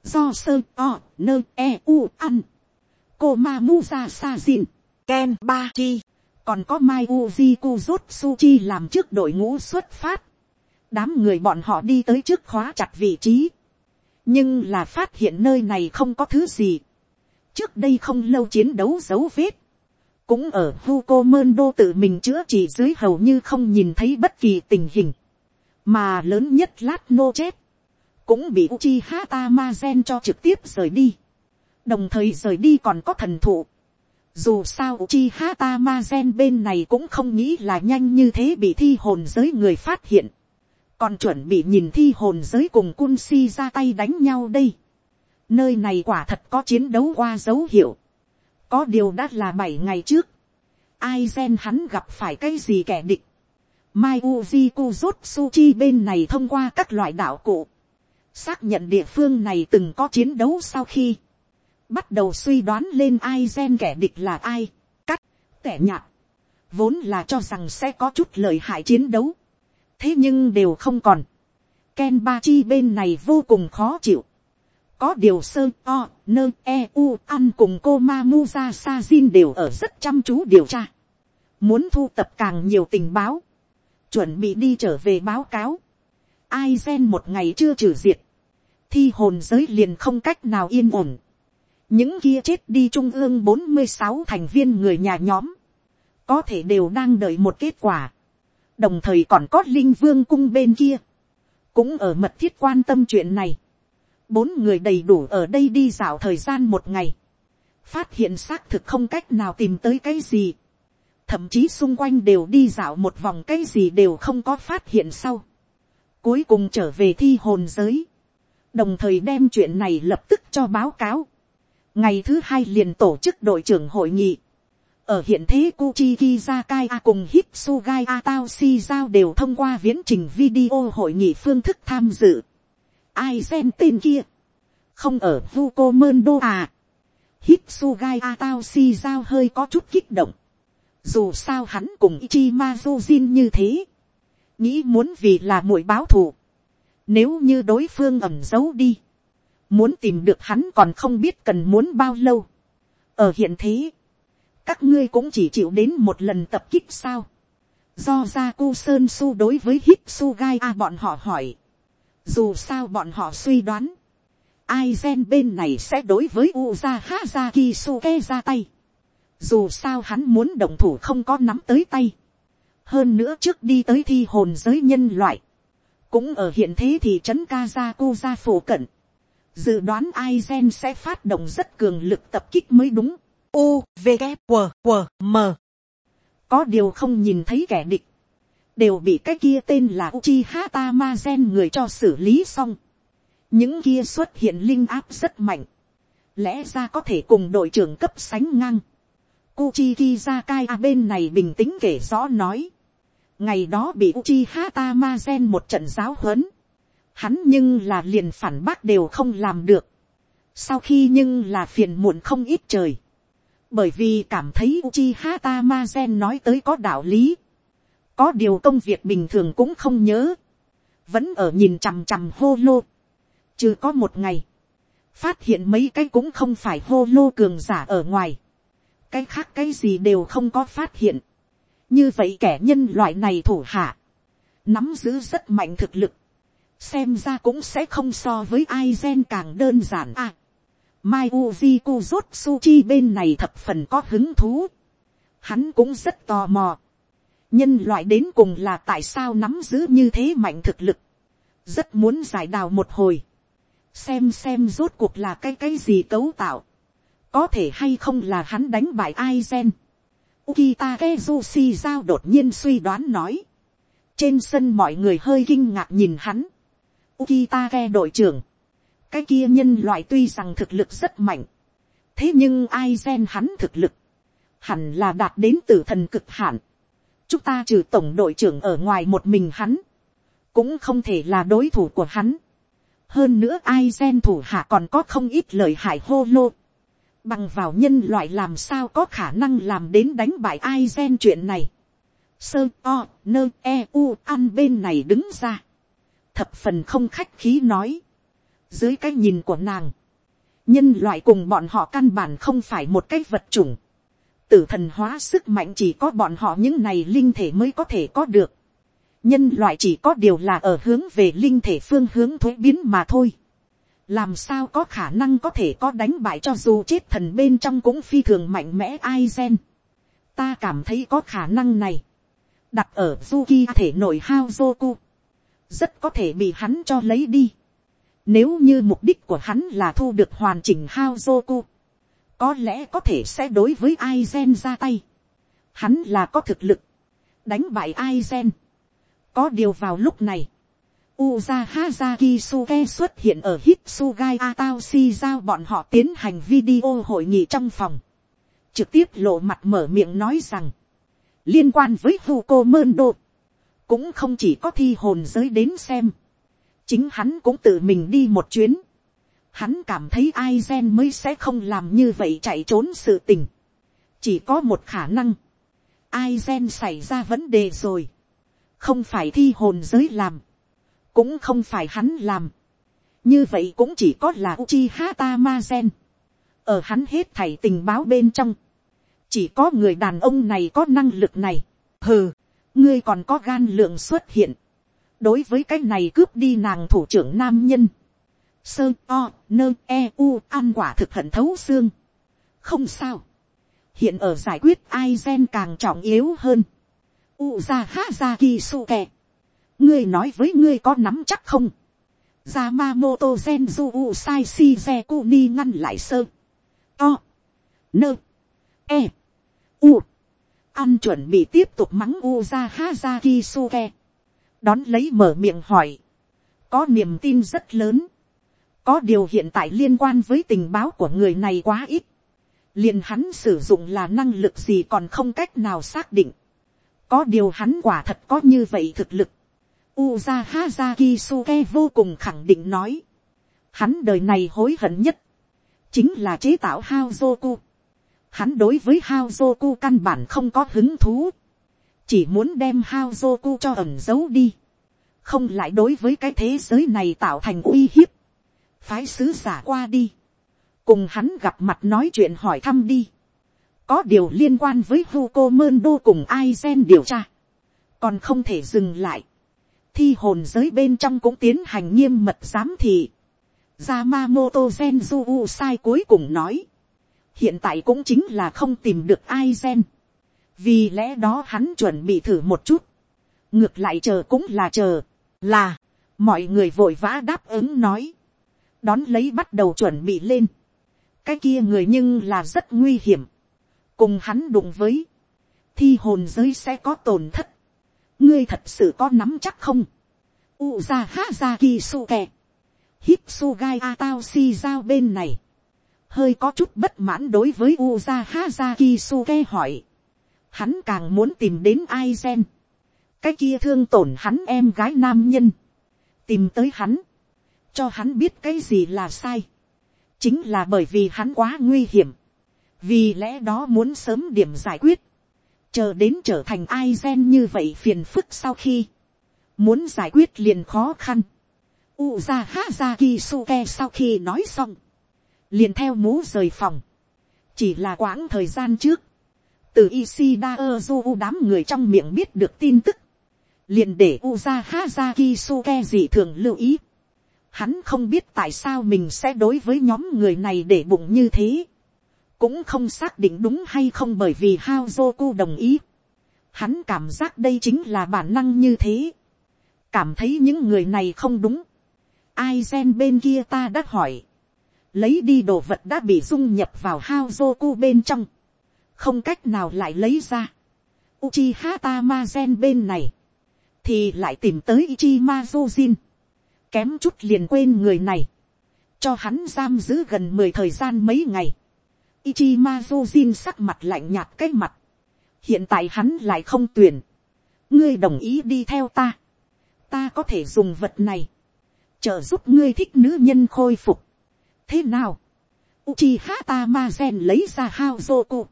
do sơ o nơ e u ăn cô ma mu ra sa zin ken ba chi. Còn có mai uji ku rút su chi làm trước đội ngũ xuất phát. Đám người bọn họ đi tới trước khóa chặt vị trí. Nhưng là phát hiện nơi này không có thứ gì. Trước đây không lâu chiến đấu dấu vết cũng ở Hugo Mendo tự mình chữa trị dưới hầu như không nhìn thấy bất kỳ tình hình, mà lớn nhất lát nô chết, cũng bị Uchiha Tamazen cho trực tiếp rời đi. Đồng thời rời đi còn có thần thụ. Dù sao Uchiha Tamazen bên này cũng không nghĩ là nhanh như thế bị thi hồn giới người phát hiện. Còn chuẩn bị nhìn thi hồn giới cùng Kunsi ra tay đánh nhau đây. Nơi này quả thật có chiến đấu qua dấu hiệu. Có điều đã là bảy ngày trước. Ai gen hắn gặp phải cái gì kẻ địch. Mai Uji Kuzutsuchi bên này thông qua các loại đạo cụ. Xác nhận địa phương này từng có chiến đấu sau khi, bắt đầu suy đoán lên ai gen kẻ địch là ai, cắt, tẻ nhạt, vốn là cho rằng sẽ có chút lời hại chiến đấu, thế nhưng đều không còn, Ken ba chi bên này vô cùng khó chịu, có điều sơ o nơ e u ăn cùng cô ma mu ra sa zin đều ở rất chăm chú điều tra, muốn thu tập càng nhiều tình báo, chuẩn bị đi trở về báo cáo, ai gen một ngày chưa trừ diệt, thi hồn giới liền không cách nào yên ổn. những kia chết đi trung ương bốn mươi sáu thành viên người nhà nhóm, có thể đều đang đợi một kết quả. đồng thời còn có linh vương cung bên kia, cũng ở mật thiết quan tâm chuyện này bốn người đầy đủ ở đây đi dạo thời gian một ngày, phát hiện xác thực không cách nào tìm tới cái gì. thậm chí xung quanh đều đi dạo một vòng cái gì đều không có phát hiện sau. cuối cùng trở về thi hồn giới đồng thời đem chuyện này lập tức cho báo cáo. ngày thứ hai liền tổ chức đội trưởng hội nghị, ở hiện thế Kuchi Kizakai A cùng Hitsugai A Tao Si Giao đều thông qua viễn trình video hội nghị phương thức tham dự. Ai xem tên kia? Không ở Vuko Mendo à? Hitsugai A Tao Si Giao hơi có chút kích động. Dù sao hắn cùng Ichimazu Jin như thế. Nghĩ muốn vì là mũi báo thù. Nếu như đối phương ẩm giấu đi. Muốn tìm được hắn còn không biết cần muốn bao lâu. Ở hiện thế, các ngươi cũng chỉ chịu đến một lần tập kích sao. do ra cu sơn su đối với hít su gai a à, bọn họ hỏi dù sao bọn họ suy đoán, ai gen bên này sẽ đối với uza haza kisuke ra tay. dù sao hắn muốn động thủ không có nắm tới tay. hơn nữa trước đi tới thi hồn giới nhân loại. cũng ở hiện thế thì trấn kazaku phổ cận. dự đoán ai gen sẽ phát động rất cường lực tập kích mới đúng u v g q q m có điều không nhìn thấy kẻ địch đều bị cái kia tên là Uchiha Tamazen người cho xử lý xong. Những kia xuất hiện linh áp rất mạnh. Lẽ ra có thể cùng đội trưởng cấp sánh ngang. Kuchiki Zakai à, bên này bình tĩnh kể rõ nói. Ngày đó bị Uchiha Tamazen một trận giáo huấn. Hắn nhưng là liền phản bác đều không làm được. Sau khi nhưng là phiền muộn không ít trời bởi vì cảm thấy Uchiha Tamazen nói tới có đạo lý. Có điều công việc bình thường cũng không nhớ. Vẫn ở nhìn chằm chằm hô lô. Chưa có một ngày. Phát hiện mấy cái cũng không phải hô lô cường giả ở ngoài. Cái khác cái gì đều không có phát hiện. Như vậy kẻ nhân loại này thủ hạ. Nắm giữ rất mạnh thực lực. Xem ra cũng sẽ không so với ai gen càng đơn giản à Mai Uji Kuzutsuchi bên này thập phần có hứng thú. Hắn cũng rất tò mò. Nhân loại đến cùng là tại sao nắm giữ như thế mạnh thực lực. Rất muốn giải đào một hồi. Xem xem rốt cuộc là cái cái gì cấu tạo. Có thể hay không là hắn đánh bại Aizen. Ukita Kezushi giao đột nhiên suy đoán nói. Trên sân mọi người hơi kinh ngạc nhìn hắn. Ukita Ke đội trưởng cái kia nhân loại tuy rằng thực lực rất mạnh, thế nhưng ai gen hắn thực lực, hẳn là đạt đến từ thần cực hạn chúng ta trừ tổng đội trưởng ở ngoài một mình hắn, cũng không thể là đối thủ của hắn. hơn nữa ai gen thủ hạ còn có không ít lời hại hô lô. bằng vào nhân loại làm sao có khả năng làm đến đánh bại ai gen chuyện này. sơ o nơ e u an bên này đứng ra. thập phần không khách khí nói dưới cái nhìn của nàng, nhân loại cùng bọn họ căn bản không phải một cái vật chủng. Tử thần hóa sức mạnh chỉ có bọn họ những này linh thể mới có thể có được. Nhân loại chỉ có điều là ở hướng về linh thể phương hướng thuế biến mà thôi. Làm sao có khả năng có thể có đánh bại cho dù chết thần bên trong cũng phi thường mạnh mẽ ai gen. Ta cảm thấy có khả năng này. Đặt ở Zuki thể nội hao Zoku. Rất có thể bị hắn cho lấy đi nếu như mục đích của hắn là thu được hoàn chỉnh hao Zoku, có lẽ có thể sẽ đối với Aizen ra tay. Hắn là có thực lực, đánh bại Aizen. Có điều vào lúc này, Uza Hazaki Suke xuất hiện ở Hitsugai Atao Si giao bọn họ tiến hành video hội nghị trong phòng. Trực tiếp lộ mặt mở miệng nói rằng, liên quan với Huko Mendo, cũng không chỉ có thi hồn giới đến xem chính hắn cũng tự mình đi một chuyến. Hắn cảm thấy ai gen mới sẽ không làm như vậy chạy trốn sự tình. Chỉ có một khả năng. Ai gen xảy ra vấn đề rồi. Không phải thi hồn giới làm. Cũng không phải hắn làm. Như vậy cũng chỉ có là Uchiha gen, Ở hắn hết thảy tình báo bên trong. Chỉ có người đàn ông này có năng lực này. Hừ, ngươi còn có gan lượng xuất hiện đối với cái này cướp đi nàng thủ trưởng nam nhân, sơ o nơ e u ăn quả thực hận thấu xương. không sao, hiện ở giải quyết ai gen càng trọng yếu hơn. u ra ha ra kỳ su kè, ngươi nói với ngươi có nắm chắc không. Yamamoto Genju Usai ni ngăn lại sơ. o, Nơ. E. U. Ăn chuẩn bị tiếp tục mắng Uza su Suke đón lấy mở miệng hỏi, có niềm tin rất lớn, có điều hiện tại liên quan với tình báo của người này quá ít, liền hắn sử dụng là năng lực gì còn không cách nào xác định. có điều hắn quả thật có như vậy thực lực. Uza Hazaki Suke vô cùng khẳng định nói. Hắn đời này hối hận nhất. Chính là chế tạo Haozoku. Hắn đối với Haozoku căn bản không có hứng thú. Chỉ muốn đem Haozoku cho ẩn giấu đi. Không lại đối với cái thế giới này tạo thành uy hiếp. Phái sứ giả qua đi. Cùng hắn gặp mặt nói chuyện hỏi thăm đi. Có điều liên quan với Hugo Mendo cùng Aizen điều tra. Còn không thể dừng lại. Thi hồn giới bên trong cũng tiến hành nghiêm mật giám thị. Yamamoto Genju Usai cuối cùng nói. Hiện tại cũng chính là không tìm được Aizen vì lẽ đó hắn chuẩn bị thử một chút, ngược lại chờ cũng là chờ, là, mọi người vội vã đáp ứng nói, đón lấy bắt đầu chuẩn bị lên, cái kia người nhưng là rất nguy hiểm, cùng hắn đụng với, thi hồn giới sẽ có tổn thất, ngươi thật sự có nắm chắc không, Uza su gai a tao Si giao bên này, hơi có chút bất mãn đối với Uza Hazaki Suke hỏi, hắn càng muốn tìm đến ai gen, cái kia thương tổn hắn em gái nam nhân, tìm tới hắn, cho hắn biết cái gì là sai, chính là bởi vì hắn quá nguy hiểm, vì lẽ đó muốn sớm điểm giải quyết, chờ đến trở thành ai gen như vậy phiền phức sau khi, muốn giải quyết liền khó khăn, Uza Hazaki Suke sau khi nói xong, liền theo mũ rời phòng, chỉ là quãng thời gian trước, từ Isida Ozu đám người trong miệng biết được tin tức, liền để Uza Hazaki Suke gì thường lưu ý. Hắn không biết tại sao mình sẽ đối với nhóm người này để bụng như thế. Cũng không xác định đúng hay không bởi vì Haozoku đồng ý. Hắn cảm giác đây chính là bản năng như thế. Cảm thấy những người này không đúng. Ai gen bên kia ta đã hỏi. Lấy đi đồ vật đã bị dung nhập vào Haozoku bên trong không cách nào lại lấy ra. Uchiha Tamazen bên này, thì lại tìm tới Ichi Mazujin. Kém chút liền quên người này, cho hắn giam giữ gần mười thời gian mấy ngày. Ichi Mazujin sắc mặt lạnh nhạt cái mặt. Hiện tại hắn lại không tuyển. Ngươi đồng ý đi theo ta. Ta có thể dùng vật này. Trợ giúp ngươi thích nữ nhân khôi phục. Thế nào? Uchiha Tamazen lấy ra Haozoku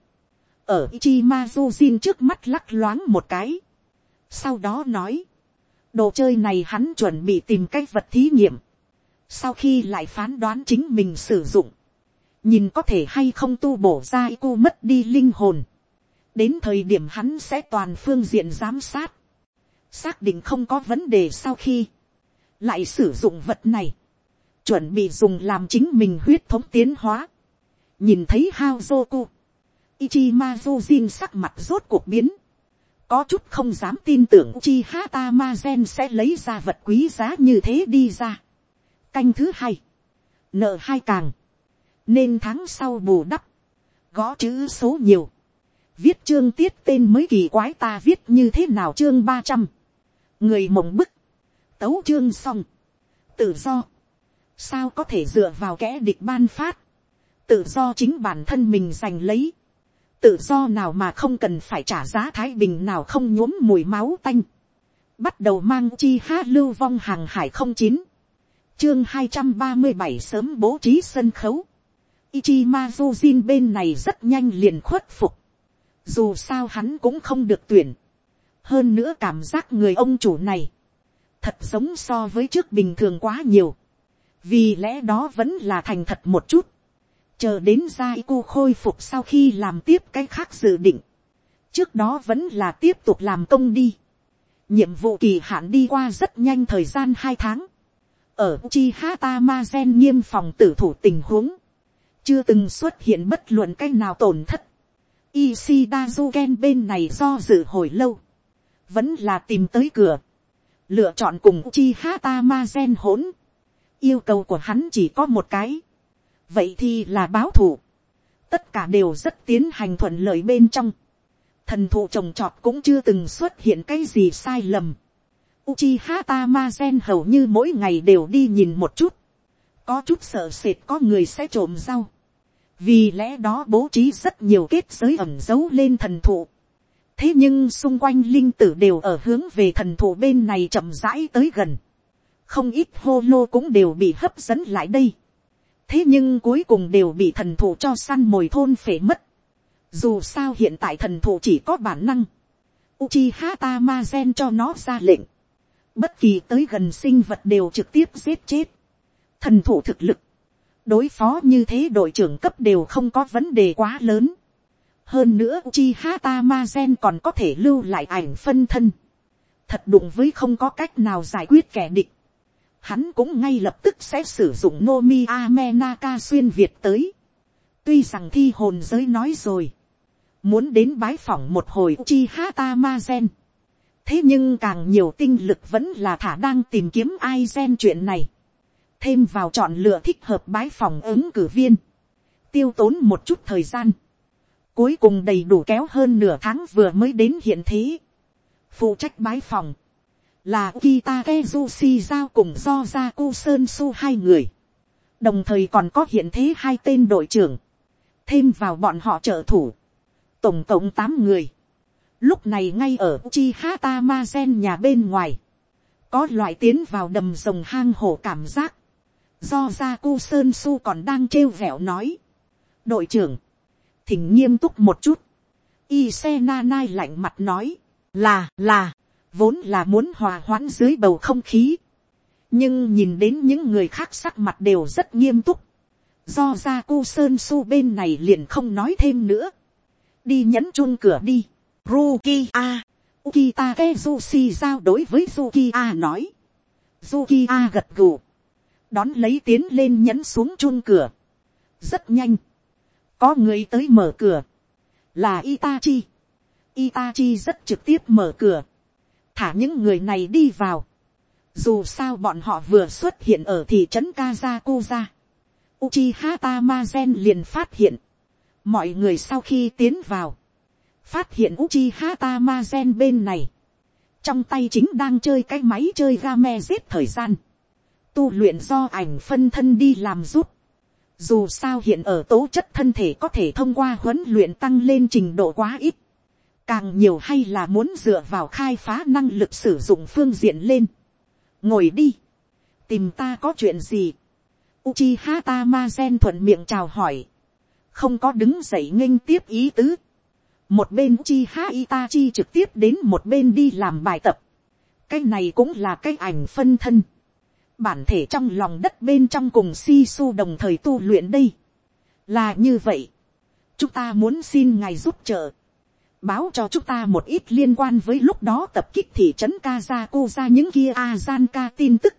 ở Ichimazu trước mắt lắc loáng một cái. Sau đó nói, đồ chơi này hắn chuẩn bị tìm cách vật thí nghiệm. Sau khi lại phán đoán chính mình sử dụng, nhìn có thể hay không tu bổ ra cô mất đi linh hồn. Đến thời điểm hắn sẽ toàn phương diện giám sát. Xác định không có vấn đề sau khi lại sử dụng vật này. Chuẩn bị dùng làm chính mình huyết thống tiến hóa. Nhìn thấy Haozoku Ichimazu Jin sắc mặt rốt cuộc biến. Có chút không dám tin tưởng chi hata ma gen sẽ lấy ra vật quý giá như thế đi ra. Canh thứ hai. Nợ hai càng. Nên tháng sau bù đắp. Gõ chữ số nhiều. Viết chương tiết tên mới kỳ quái ta viết như thế nào chương ba trăm Người mộng bức. Tấu chương xong. Tự do. Sao có thể dựa vào kẻ địch ban phát. Tự do chính bản thân mình giành lấy tự do nào mà không cần phải trả giá thái bình nào không nhuốm mùi máu tanh. Bắt đầu mang chi hát lưu vong hàng hải không chín. Chương hai trăm ba mươi bảy sớm bố trí sân khấu. Ichimazujin bên này rất nhanh liền khuất phục. Dù sao hắn cũng không được tuyển. Hơn nữa cảm giác người ông chủ này. Thật giống so với trước bình thường quá nhiều. Vì lẽ đó vẫn là thành thật một chút chờ đến gia cô khôi phục sau khi làm tiếp cái khác dự định, trước đó vẫn là tiếp tục làm công đi. nhiệm vụ kỳ hạn đi qua rất nhanh thời gian hai tháng, ở chi hata ma gen nghiêm phòng tử thủ tình huống, chưa từng xuất hiện bất luận cái nào tổn thất. Ishida Zuken bên này do dự hồi lâu, vẫn là tìm tới cửa, lựa chọn cùng chi hata ma gen hỗn. yêu cầu của hắn chỉ có một cái, vậy thì là báo thù. tất cả đều rất tiến hành thuận lợi bên trong. thần thụ trồng trọt cũng chưa từng xuất hiện cái gì sai lầm. Uchiha Tamazen hầu như mỗi ngày đều đi nhìn một chút. Có chút sợ sệt có người sẽ trộm rau. vì lẽ đó bố trí rất nhiều kết giới ẩm dấu lên thần thụ. thế nhưng xung quanh linh tử đều ở hướng về thần thụ bên này chậm rãi tới gần. không ít hô lô cũng đều bị hấp dẫn lại đây thế nhưng cuối cùng đều bị thần thụ cho săn mồi thôn phể mất. dù sao hiện tại thần thụ chỉ có bản năng. Uchiha Tamazen cho nó ra lệnh. Bất kỳ tới gần sinh vật đều trực tiếp giết chết. Thần thủ thực lực đối phó như thế đội trưởng cấp đều không có vấn đề quá lớn. hơn nữa Uchiha Tamazen còn có thể lưu lại ảnh phân thân. thật đụng với không có cách nào giải quyết kẻ địch hắn cũng ngay lập tức sẽ sử dụng nomi amenaka xuyên việt tới. tuy rằng thi hồn giới nói rồi. muốn đến bái phỏng một hồi chi hata ma thế nhưng càng nhiều tinh lực vẫn là thả đang tìm kiếm ai gen chuyện này. Thêm vào chọn lựa thích hợp bái phòng ứng cử viên, tiêu tốn một chút thời gian, cuối cùng đầy đủ kéo hơn nửa tháng vừa mới đến hiện thế, phụ trách bái phòng, là Kita Jushi giao cùng do ra cu sơn su hai người, đồng thời còn có hiện thế hai tên đội trưởng, thêm vào bọn họ trợ thủ, tổng cộng tám người, lúc này ngay ở chi hata ma gen nhà bên ngoài, có loại tiến vào đầm rồng hang hổ cảm giác, do ra cu sơn su còn đang trêu vẹo nói. đội trưởng, thỉnh nghiêm túc một chút. y xe na nai lạnh mặt nói, là là, vốn là muốn hòa hoãn dưới bầu không khí. nhưng nhìn đến những người khác sắc mặt đều rất nghiêm túc. do ra cu sơn su bên này liền không nói thêm nữa. đi nhấn chun cửa đi. Ruki a. Uki Ukita Kezushi giao đối với Ruki a nói. Ruki a gật gù đón lấy tiến lên nhấn xuống chun cửa. rất nhanh, có người tới mở cửa, là Itachi. Itachi rất trực tiếp mở cửa, thả những người này đi vào. dù sao bọn họ vừa xuất hiện ở thị trấn Kazakuza. Uchiha Tamazen liền phát hiện, mọi người sau khi tiến vào, phát hiện Uchiha Tamazen bên này, trong tay chính đang chơi cái máy chơi game giết thời gian tu luyện do ảnh phân thân đi làm giúp. Dù sao hiện ở tố chất thân thể có thể thông qua huấn luyện tăng lên trình độ quá ít. Càng nhiều hay là muốn dựa vào khai phá năng lực sử dụng phương diện lên. Ngồi đi. Tìm ta có chuyện gì. Uchiha Tamazen thuận miệng chào hỏi. Không có đứng dậy nghênh tiếp ý tứ. Một bên Uchiha Itachi trực tiếp đến một bên đi làm bài tập. Cái này cũng là cái ảnh phân thân bản thể trong lòng đất bên trong cùng si su đồng thời tu luyện đây. là như vậy. chúng ta muốn xin ngài giúp trợ báo cho chúng ta một ít liên quan với lúc đó tập kích thị trấn Kazaku ra những kia Azanka tin tức.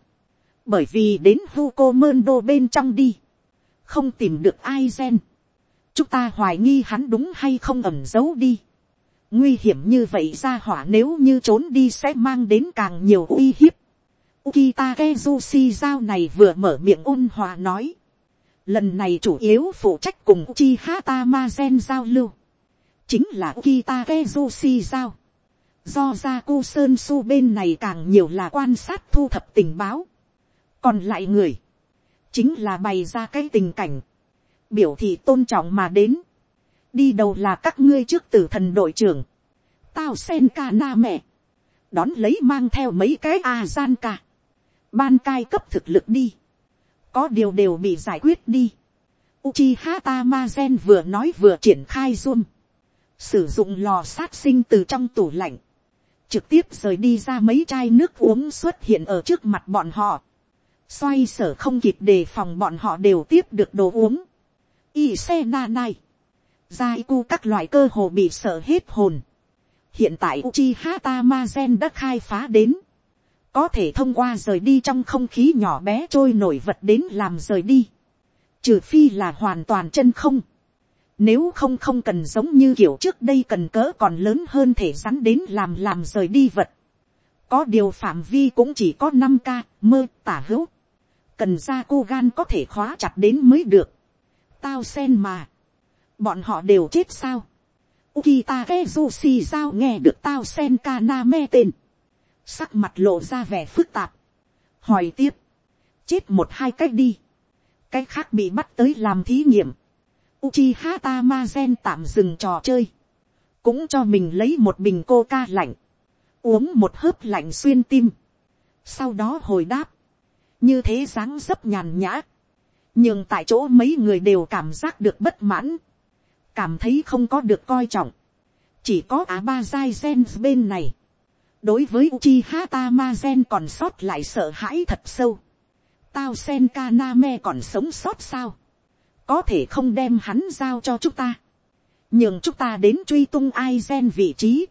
bởi vì đến Hugo Mondo bên trong đi. không tìm được ai gen. chúng ta hoài nghi hắn đúng hay không ẩm giấu đi. nguy hiểm như vậy ra hỏa nếu như trốn đi sẽ mang đến càng nhiều uy hiếp Ukita Kezushi giao này vừa mở miệng ôn hòa nói. Lần này chủ yếu phụ trách cùng Uchiha Tamazen giao lưu. Chính là Kitake Kezushi giao. Do ra cô Sơn Su bên này càng nhiều là quan sát thu thập tình báo. Còn lại người. Chính là bày ra cái tình cảnh. Biểu thị tôn trọng mà đến. Đi đầu là các ngươi trước tử thần đội trưởng. Tao sen ca na mẹ. Đón lấy mang theo mấy cái a gian ca ban cai cấp thực lực đi, có điều đều bị giải quyết đi. Uchiha Tamazen vừa nói vừa triển khai zoom, sử dụng lò sát sinh từ trong tủ lạnh, trực tiếp rời đi ra mấy chai nước uống xuất hiện ở trước mặt bọn họ, xoay sở không kịp đề phòng bọn họ đều tiếp được đồ uống. Y xe na nai, dai cu các loại cơ hồ bị sợ hết hồn. hiện tại Uchiha Tamazen đã khai phá đến, có thể thông qua rời đi trong không khí nhỏ bé trôi nổi vật đến làm rời đi, trừ phi là hoàn toàn chân không, nếu không không cần giống như kiểu trước đây cần cỡ còn lớn hơn thể rắn đến làm làm rời đi vật, có điều phạm vi cũng chỉ có năm ca mơ tả hữu, cần ra cô gan có thể khóa chặt đến mới được, tao sen mà, bọn họ đều chết sao, Ukita Kezushi sao nghe được tao sen Kaname tên. Sắc mặt lộ ra vẻ phức tạp, hỏi tiếp, chết một hai cách đi, cách khác bị bắt tới làm thí nghiệm, Uchiha Tamazen tạm dừng trò chơi. Cũng cho mình lấy một bình coca lạnh. Uống một hớp lạnh xuyên tim. Sau đó hồi đáp. Như thế dáng dấp nhàn nhã. Nhưng tại chỗ mấy người đều cảm giác được bất mãn. Cảm thấy không có được coi trọng. Chỉ có á ba gen bên này. Đối với Uchiha Tamazen còn sót lại sợ hãi thật sâu. Tao sen Kaname còn sống sót sao? Có thể không đem hắn giao cho chúng ta. Nhưng chúng ta đến truy tung ai gen vị trí.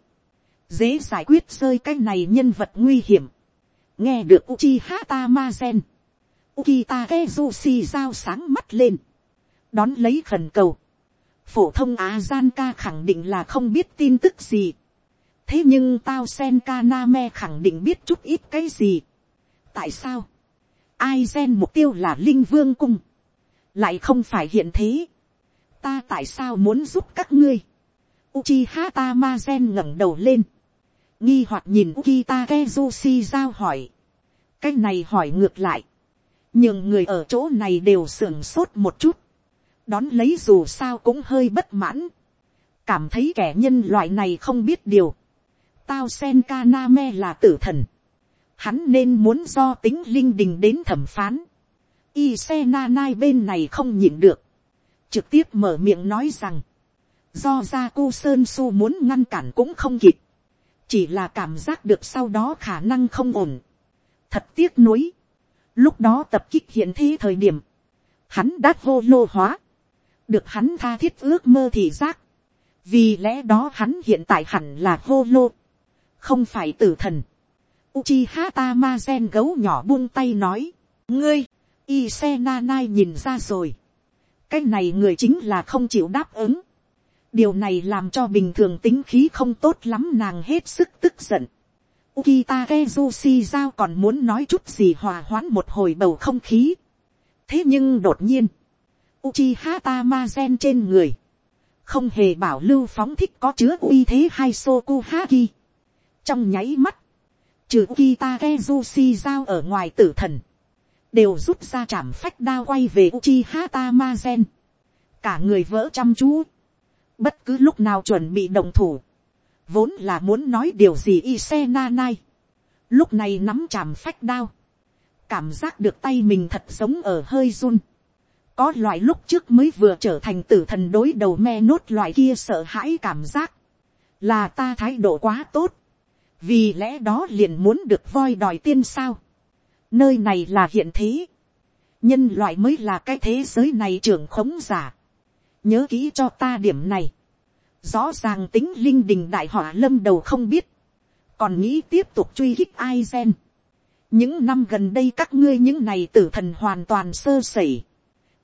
Dễ giải quyết rơi cái này nhân vật nguy hiểm. Nghe được Uchiha ke du si giao sáng mắt lên. Đón lấy khẩn cầu. Phổ thông Á Gian ca khẳng định là không biết tin tức gì. Thế nhưng tao sen Kaname khẳng định biết chút ít cái gì. Tại sao? ai gen mục tiêu là linh vương cung, lại không phải hiện thế. ta tại sao muốn giúp các ngươi. Uchiha Tamazen ngẩng đầu lên, nghi hoặc nhìn Ukita Kezushi giao hỏi. cái này hỏi ngược lại, nhưng người ở chỗ này đều sưởng sốt một chút, đón lấy dù sao cũng hơi bất mãn, cảm thấy kẻ nhân loại này không biết điều. Tao sen Kaname là tử thần, hắn nên muốn do tính linh đình đến thẩm phán. Y xe na nai bên này không nhịn được, trực tiếp mở miệng nói rằng, do ra cô sơn su muốn ngăn cản cũng không kịp, chỉ là cảm giác được sau đó khả năng không ổn, thật tiếc nuối, lúc đó tập kích hiện thế thời điểm, hắn đã vô lô hóa, được hắn tha thiết ước mơ thì giác, vì lẽ đó hắn hiện tại hẳn là vô lô, không phải tử thần, Uchiha Tamazen gấu nhỏ buông tay nói. Ngươi, Isena nai nhìn ra rồi. Cái này người chính là không chịu đáp ứng. Điều này làm cho bình thường tính khí không tốt lắm nàng hết sức tức giận. Ukita Kezushi giao còn muốn nói chút gì hòa hoãn một hồi bầu không khí. Thế nhưng đột nhiên, Uchiha Tamazen trên người, không hề bảo lưu phóng thích có chứa uy thế hay Sokuhaki. Trong nháy mắt, trừ Ukita Kezushi giao ở ngoài tử thần, đều rút ra chạm phách đao quay về Uchiha Tamazen. Cả người vỡ chăm chú, bất cứ lúc nào chuẩn bị đồng thủ, vốn là muốn nói điều gì Ise Nanai. Lúc này nắm chạm phách đao, cảm giác được tay mình thật giống ở hơi run. Có loại lúc trước mới vừa trở thành tử thần đối đầu me nốt loại kia sợ hãi cảm giác. Là ta thái độ quá tốt vì lẽ đó liền muốn được voi đòi tiên sao nơi này là hiện thế. nhân loại mới là cái thế giới này trưởng khống giả. nhớ kỹ cho ta điểm này. rõ ràng tính linh đình đại họa lâm đầu không biết. còn nghĩ tiếp tục truy hích ai gen. những năm gần đây các ngươi những này tử thần hoàn toàn sơ sẩy.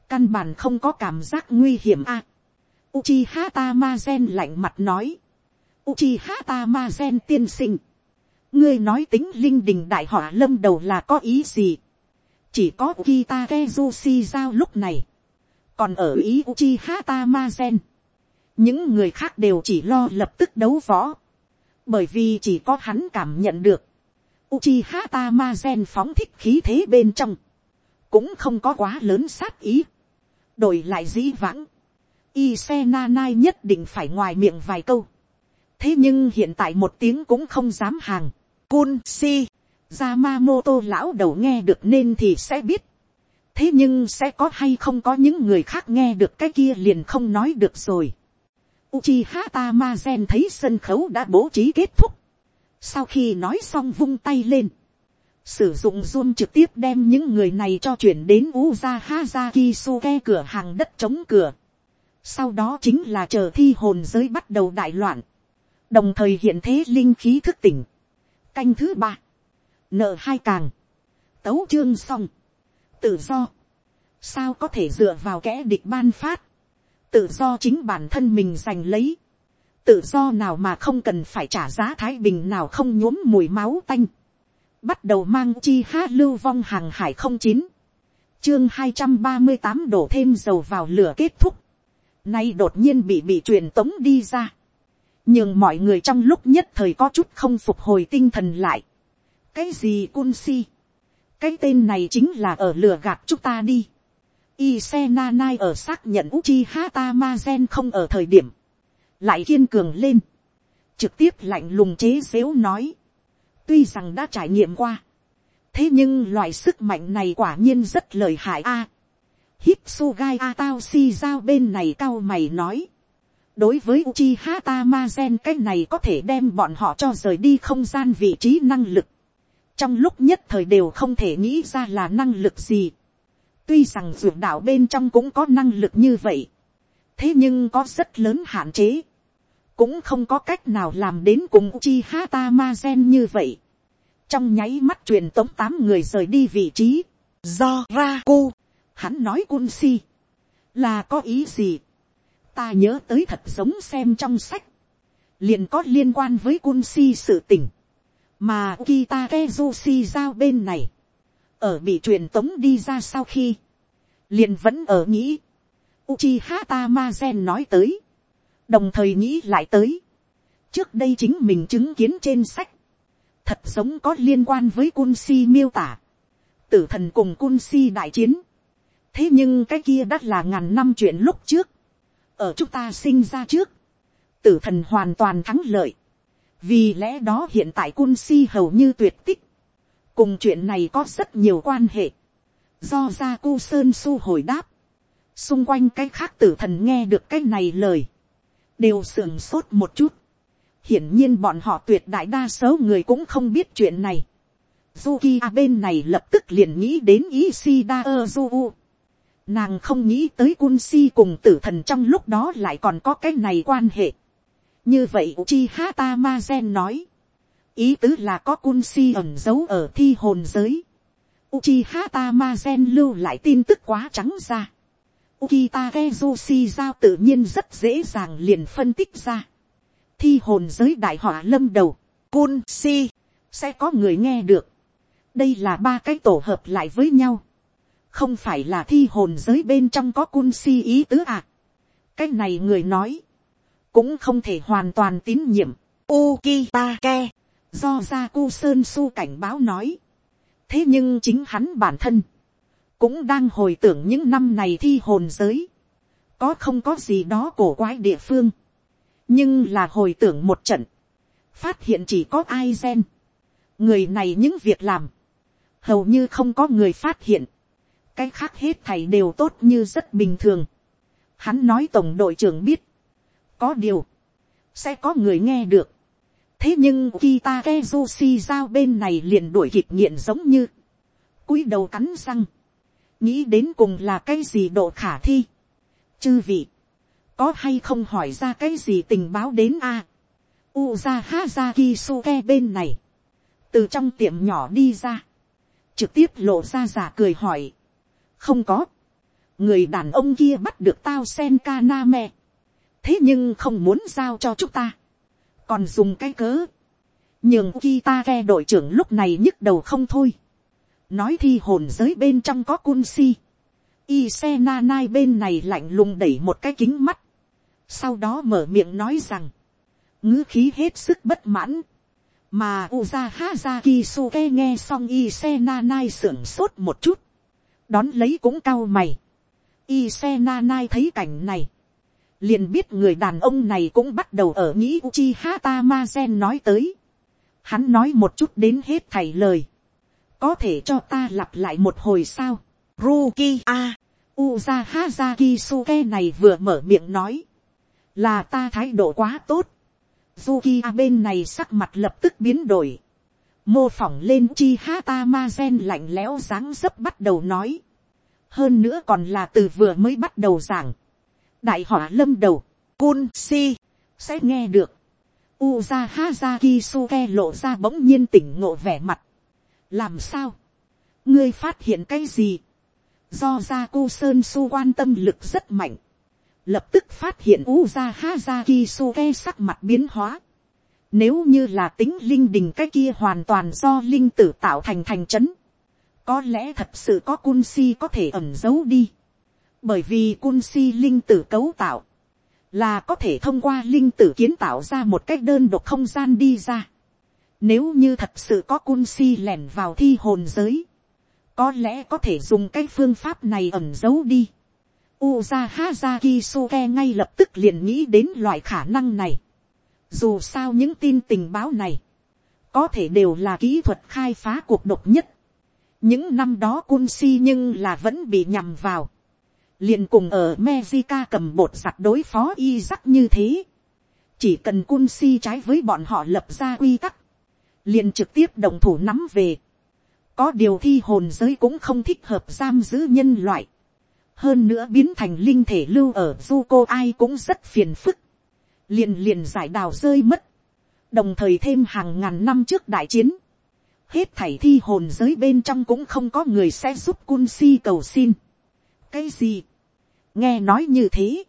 căn bản không có cảm giác nguy hiểm a. À, Uchiha Tamazen lạnh mặt nói. Uchiha Tamazen tiên sinh ngươi nói tính linh đình đại họa lâm đầu là có ý gì. chỉ có kita kezushi giao lúc này, còn ở ý uchi hata ma gen. những người khác đều chỉ lo lập tức đấu võ, bởi vì chỉ có hắn cảm nhận được, Uchiha gen phóng thích khí thế bên trong, cũng không có quá lớn sát ý, đổi lại dĩ vãng, Ise Nanai nhất định phải ngoài miệng vài câu, thế nhưng hiện tại một tiếng cũng không dám hàng, Cun si, Yamamoto lão đầu nghe được nên thì sẽ biết. Thế nhưng sẽ có hay không có những người khác nghe được cái kia liền không nói được rồi. Uchiha Tamazen thấy sân khấu đã bố trí kết thúc. Sau khi nói xong vung tay lên. Sử dụng zoom trực tiếp đem những người này cho chuyển đến Uzaha Zakisuke cửa hàng đất chống cửa. Sau đó chính là chờ thi hồn giới bắt đầu đại loạn. Đồng thời hiện thế linh khí thức tỉnh canh thứ ba, nợ hai càng, tấu chương xong, tự do, sao có thể dựa vào kẻ địch ban phát, tự do chính bản thân mình giành lấy, tự do nào mà không cần phải trả giá thái bình nào không nhuốm mùi máu tanh, bắt đầu mang chi hát lưu vong hàng hải không chín, chương hai trăm ba mươi tám đổ thêm dầu vào lửa kết thúc, nay đột nhiên bị bị truyền tống đi ra, nhưng mọi người trong lúc nhất thời có chút không phục hồi tinh thần lại. cái gì cun si, cái tên này chính là ở lừa gạt chúng ta đi. Ise Nanai ở xác nhận Uchiha Tamazen không ở thời điểm. Lại kiên cường lên. Trực tiếp lạnh lùng chế xếu nói. Tuy rằng đã trải nghiệm qua. Thế nhưng loại sức mạnh này quả nhiên rất lợi hại a. À, a Atao Si Giao bên này cao mày nói. Đối với Uchiha Tamazen, cái này có thể đem bọn họ cho rời đi không gian vị trí năng lực. Trong lúc nhất thời đều không thể nghĩ ra là năng lực gì Tuy rằng dược đạo bên trong cũng có năng lực như vậy. Thế nhưng có rất lớn hạn chế. Cũng không có cách nào làm đến cùng Uchiha hata như vậy. Trong nháy mắt truyền tống tám người rời đi vị trí. Do ra cô. Hắn nói Kunsi. Là có ý gì? Ta nhớ tới thật giống xem trong sách. Liền có liên quan với cun si sự tình. Mà Kita Kezushi giao bên này. Ở bị truyền tống đi ra sau khi, liền vẫn ở nghĩ, Uchiha Tamazen nói tới, đồng thời nghĩ lại tới, trước đây chính mình chứng kiến trên sách, thật giống có liên quan với cun si miêu tả, tử thần cùng cun si đại chiến, thế nhưng cái kia đã là ngàn năm chuyện lúc trước, ở chúng ta sinh ra trước, tử thần hoàn toàn thắng lợi, vì lẽ đó hiện tại cun si hầu như tuyệt tích, cùng chuyện này có rất nhiều quan hệ, do ra cu sơn su hồi đáp, xung quanh cái khác tử thần nghe được cái này lời, đều sưởng sốt một chút, hiển nhiên bọn họ tuyệt đại đa số người cũng không biết chuyện này, Zuki bên này lập tức liền nghĩ đến Ishida Ozu. Nàng không nghĩ tới Kunsi cùng tử thần trong lúc đó lại còn có cái này quan hệ. Như vậy Uchiha Tamazen nói. Ý tứ là có Kunsi ẩn giấu ở thi hồn giới. Uchiha Tamazen lưu lại tin tức quá trắng ra. Ukita Kezushi giao tự nhiên rất dễ dàng liền phân tích ra. Thi hồn giới đại họa lâm đầu. Kunsi. Sẽ có người nghe được. Đây là ba cái tổ hợp lại với nhau. Không phải là thi hồn giới bên trong có Kunsi ý tứ à. Cái này người nói. Cũng không thể hoàn toàn tín nhiệm. Ukitake Do ra cu sơn su cảnh báo nói thế nhưng chính hắn bản thân, cũng đang hồi tưởng những năm này thi hồn giới, có không có gì đó cổ quái địa phương, nhưng là hồi tưởng một trận, phát hiện chỉ có ai gen, người này những việc làm, hầu như không có người phát hiện, cái khác hết thầy đều tốt như rất bình thường. Hắn nói tổng đội trưởng biết, có điều, sẽ có người nghe được, thế nhưng kita kezushi giao bên này liền đuổi kịp nghiện giống như. Cúi đầu cắn răng. Nghĩ đến cùng là cái gì độ khả thi. Chư vị. Có hay không hỏi ra cái gì tình báo đến a? Uza hazaki suke bên này. Từ trong tiệm nhỏ đi ra. Trực tiếp lộ ra giả cười hỏi không có. Người đàn ông kia bắt được tao sen kaname thế nhưng không muốn giao cho chúng ta. Còn dùng cái cớ, nhường kita ghe đội trưởng lúc này nhức đầu không thôi, nói thi hồn giới bên trong có cun si, y xe na nai bên này lạnh lùng đẩy một cái kính mắt, sau đó mở miệng nói rằng, ngữ khí hết sức bất mãn, mà uza hazaki suke nghe xong y xe na nai sưởng sốt một chút, đón lấy cũng cao mày, y xe na nai thấy cảnh này, liền biết người đàn ông này cũng bắt đầu ở nghĩ Uchiha Tamazen nói tới. Hắn nói một chút đến hết thầy lời. Có thể cho ta lặp lại một hồi sao. Ruki a. Uza haza Suke này vừa mở miệng nói. Là ta thái độ quá tốt. Zuki bên này sắc mặt lập tức biến đổi. Mô phỏng lên chi hata ma lạnh lẽo dáng dấp bắt đầu nói. Hơn nữa còn là từ vừa mới bắt đầu giảng đại hỏa lâm đầu, cun si, sẽ nghe được. Uza Hazaki Suke lộ ra bỗng nhiên tỉnh ngộ vẻ mặt. làm sao, ngươi phát hiện cái gì, do ra cô sơn su quan tâm lực rất mạnh, lập tức phát hiện Uza Hazaki Suke sắc mặt biến hóa. Nếu như là tính linh đình cái kia hoàn toàn do linh tử tạo thành thành trấn. Có lẽ thật sự có cun si có thể ẩn giấu đi bởi vì cun si linh tử cấu tạo, là có thể thông qua linh tử kiến tạo ra một cách đơn độc không gian đi ra. Nếu như thật sự có cun si lẻn vào thi hồn giới, có lẽ có thể dùng cái phương pháp này ẩn giấu đi. Uza Hazaki Suke ngay lập tức liền nghĩ đến loại khả năng này. Dù sao những tin tình báo này, có thể đều là kỹ thuật khai phá cuộc độc nhất. Những năm đó cun si nhưng là vẫn bị nhầm vào. liền cùng ở mexico cầm bột giặt đối phó y sắc như thế. Chỉ cần cun si trái với bọn họ lập ra quy tắc. liền trực tiếp đồng thủ nắm về. Có điều thi hồn giới cũng không thích hợp giam giữ nhân loại. Hơn nữa biến thành linh thể lưu ở du cô ai cũng rất phiền phức. Liền liền giải đào rơi mất. Đồng thời thêm hàng ngàn năm trước đại chiến. Hết thảy thi hồn giới bên trong cũng không có người sẽ giúp cun si cầu xin. cái gì, nghe nói như thế,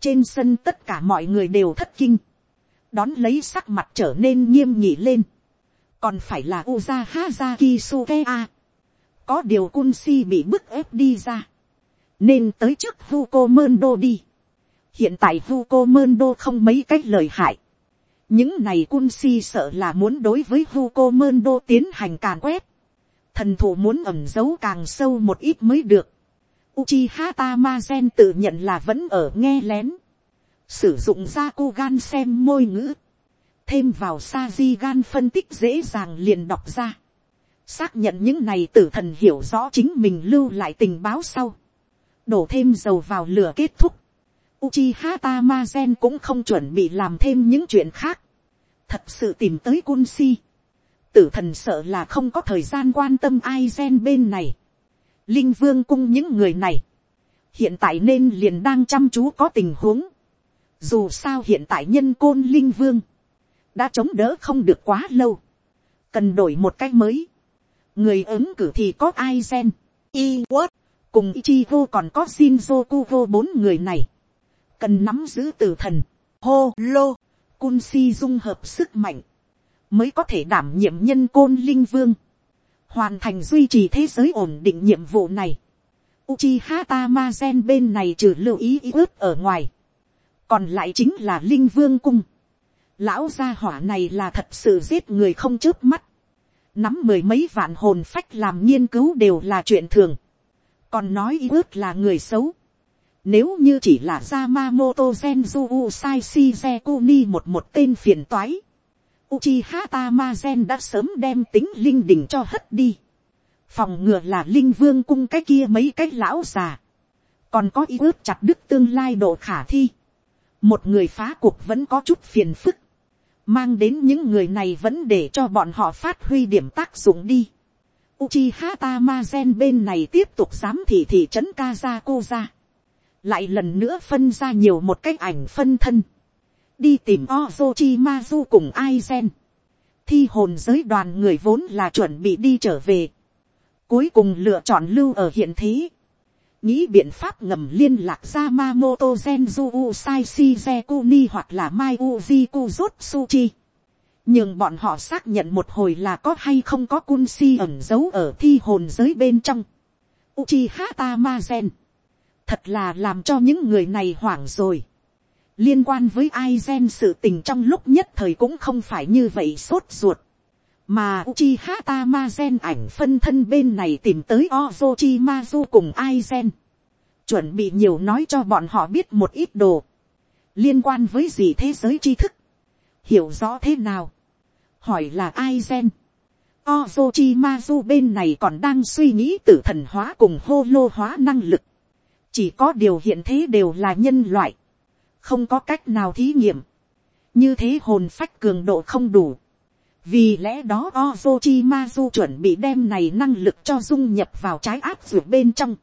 trên sân tất cả mọi người đều thất kinh, đón lấy sắc mặt trở nên nghiêm nhị lên, còn phải là uza hazaki suke a, có điều cun si bị bức ép đi ra, nên tới trước Hugo Mendo đi hiện tại Hugo Mendo không mấy cách lời hại, những này cun si sợ là muốn đối với Hugo Mendo tiến hành càn quét. Thần thủ muốn ẩm giấu càng sâu một ít mới được. Uchiha Tamazen tự nhận là vẫn ở nghe lén. Sử dụng ra cô gan xem môi ngữ. Thêm vào Saji gan phân tích dễ dàng liền đọc ra. Xác nhận những này tử thần hiểu rõ chính mình lưu lại tình báo sau. Đổ thêm dầu vào lửa kết thúc. Uchiha Tamazen cũng không chuẩn bị làm thêm những chuyện khác. Thật sự tìm tới kunsi. Tử thần sợ là không có thời gian quan tâm ai gen bên này. Linh vương cung những người này. Hiện tại nên liền đang chăm chú có tình huống. Dù sao hiện tại nhân côn linh vương. Đã chống đỡ không được quá lâu. Cần đổi một cách mới. Người ứng cử thì có ai gen. Y what. Cùng Ichigo còn có Shinzo Kugo bốn người này cần nắm giữ tử thần, hô lô, cun si dung hợp sức mạnh, mới có thể đảm nhiệm nhân côn linh vương, hoàn thành duy trì thế giới ổn định nhiệm vụ này. Uchiha Tamazen bên này trừ lưu ý ý ước ở ngoài, còn lại chính là linh vương cung. Lão gia hỏa này là thật sự giết người không chớp mắt, nắm mười mấy vạn hồn phách làm nghiên cứu đều là chuyện thường, còn nói ý ước là người xấu, nếu như chỉ là Yamamoto Genju Usai Shizekuni một một tên phiền toái. Uchiha Tamazen đã sớm đem tính linh đỉnh cho hất đi. Phòng ngừa là linh vương cung cái kia mấy cái lão già. Còn có ý ước chặt đứt tương lai độ khả thi. Một người phá cuộc vẫn có chút phiền phức. Mang đến những người này vẫn để cho bọn họ phát huy điểm tác dụng đi. Uchiha Tamazen bên này tiếp tục giám thị thị trấn Kazakuza lại lần nữa phân ra nhiều một cái ảnh phân thân, đi tìm Ozochimazu cùng Aizen. Thi hồn giới đoàn người vốn là chuẩn bị đi trở về. Cuối cùng lựa chọn lưu ở hiện thế. Nghĩ biện pháp ngầm liên lạc ra Mamoto Genju Usai Shizekuni hoặc là Mai Uji Kuzutsuchi. Nhưng bọn họ xác nhận một hồi là có hay không có Kunsi ẩn giấu ở thi hồn giới bên trong. Uchiha Tamazen thật là làm cho những người này hoảng rồi. liên quan với ai gen sự tình trong lúc nhất thời cũng không phải như vậy sốt ruột. mà Uchiha Tamazen ảnh phân thân bên này tìm tới Ozochimazu cùng ai gen. chuẩn bị nhiều nói cho bọn họ biết một ít đồ. liên quan với gì thế giới tri thức. hiểu rõ thế nào. hỏi là ai gen. Ozochimazu bên này còn đang suy nghĩ tử thần hóa cùng hô lô hóa năng lực chỉ có điều hiện thế đều là nhân loại, không có cách nào thí nghiệm, như thế hồn phách cường độ không đủ, vì lẽ đó Ozochimazu chuẩn bị đem này năng lực cho dung nhập vào trái áp ruột bên trong,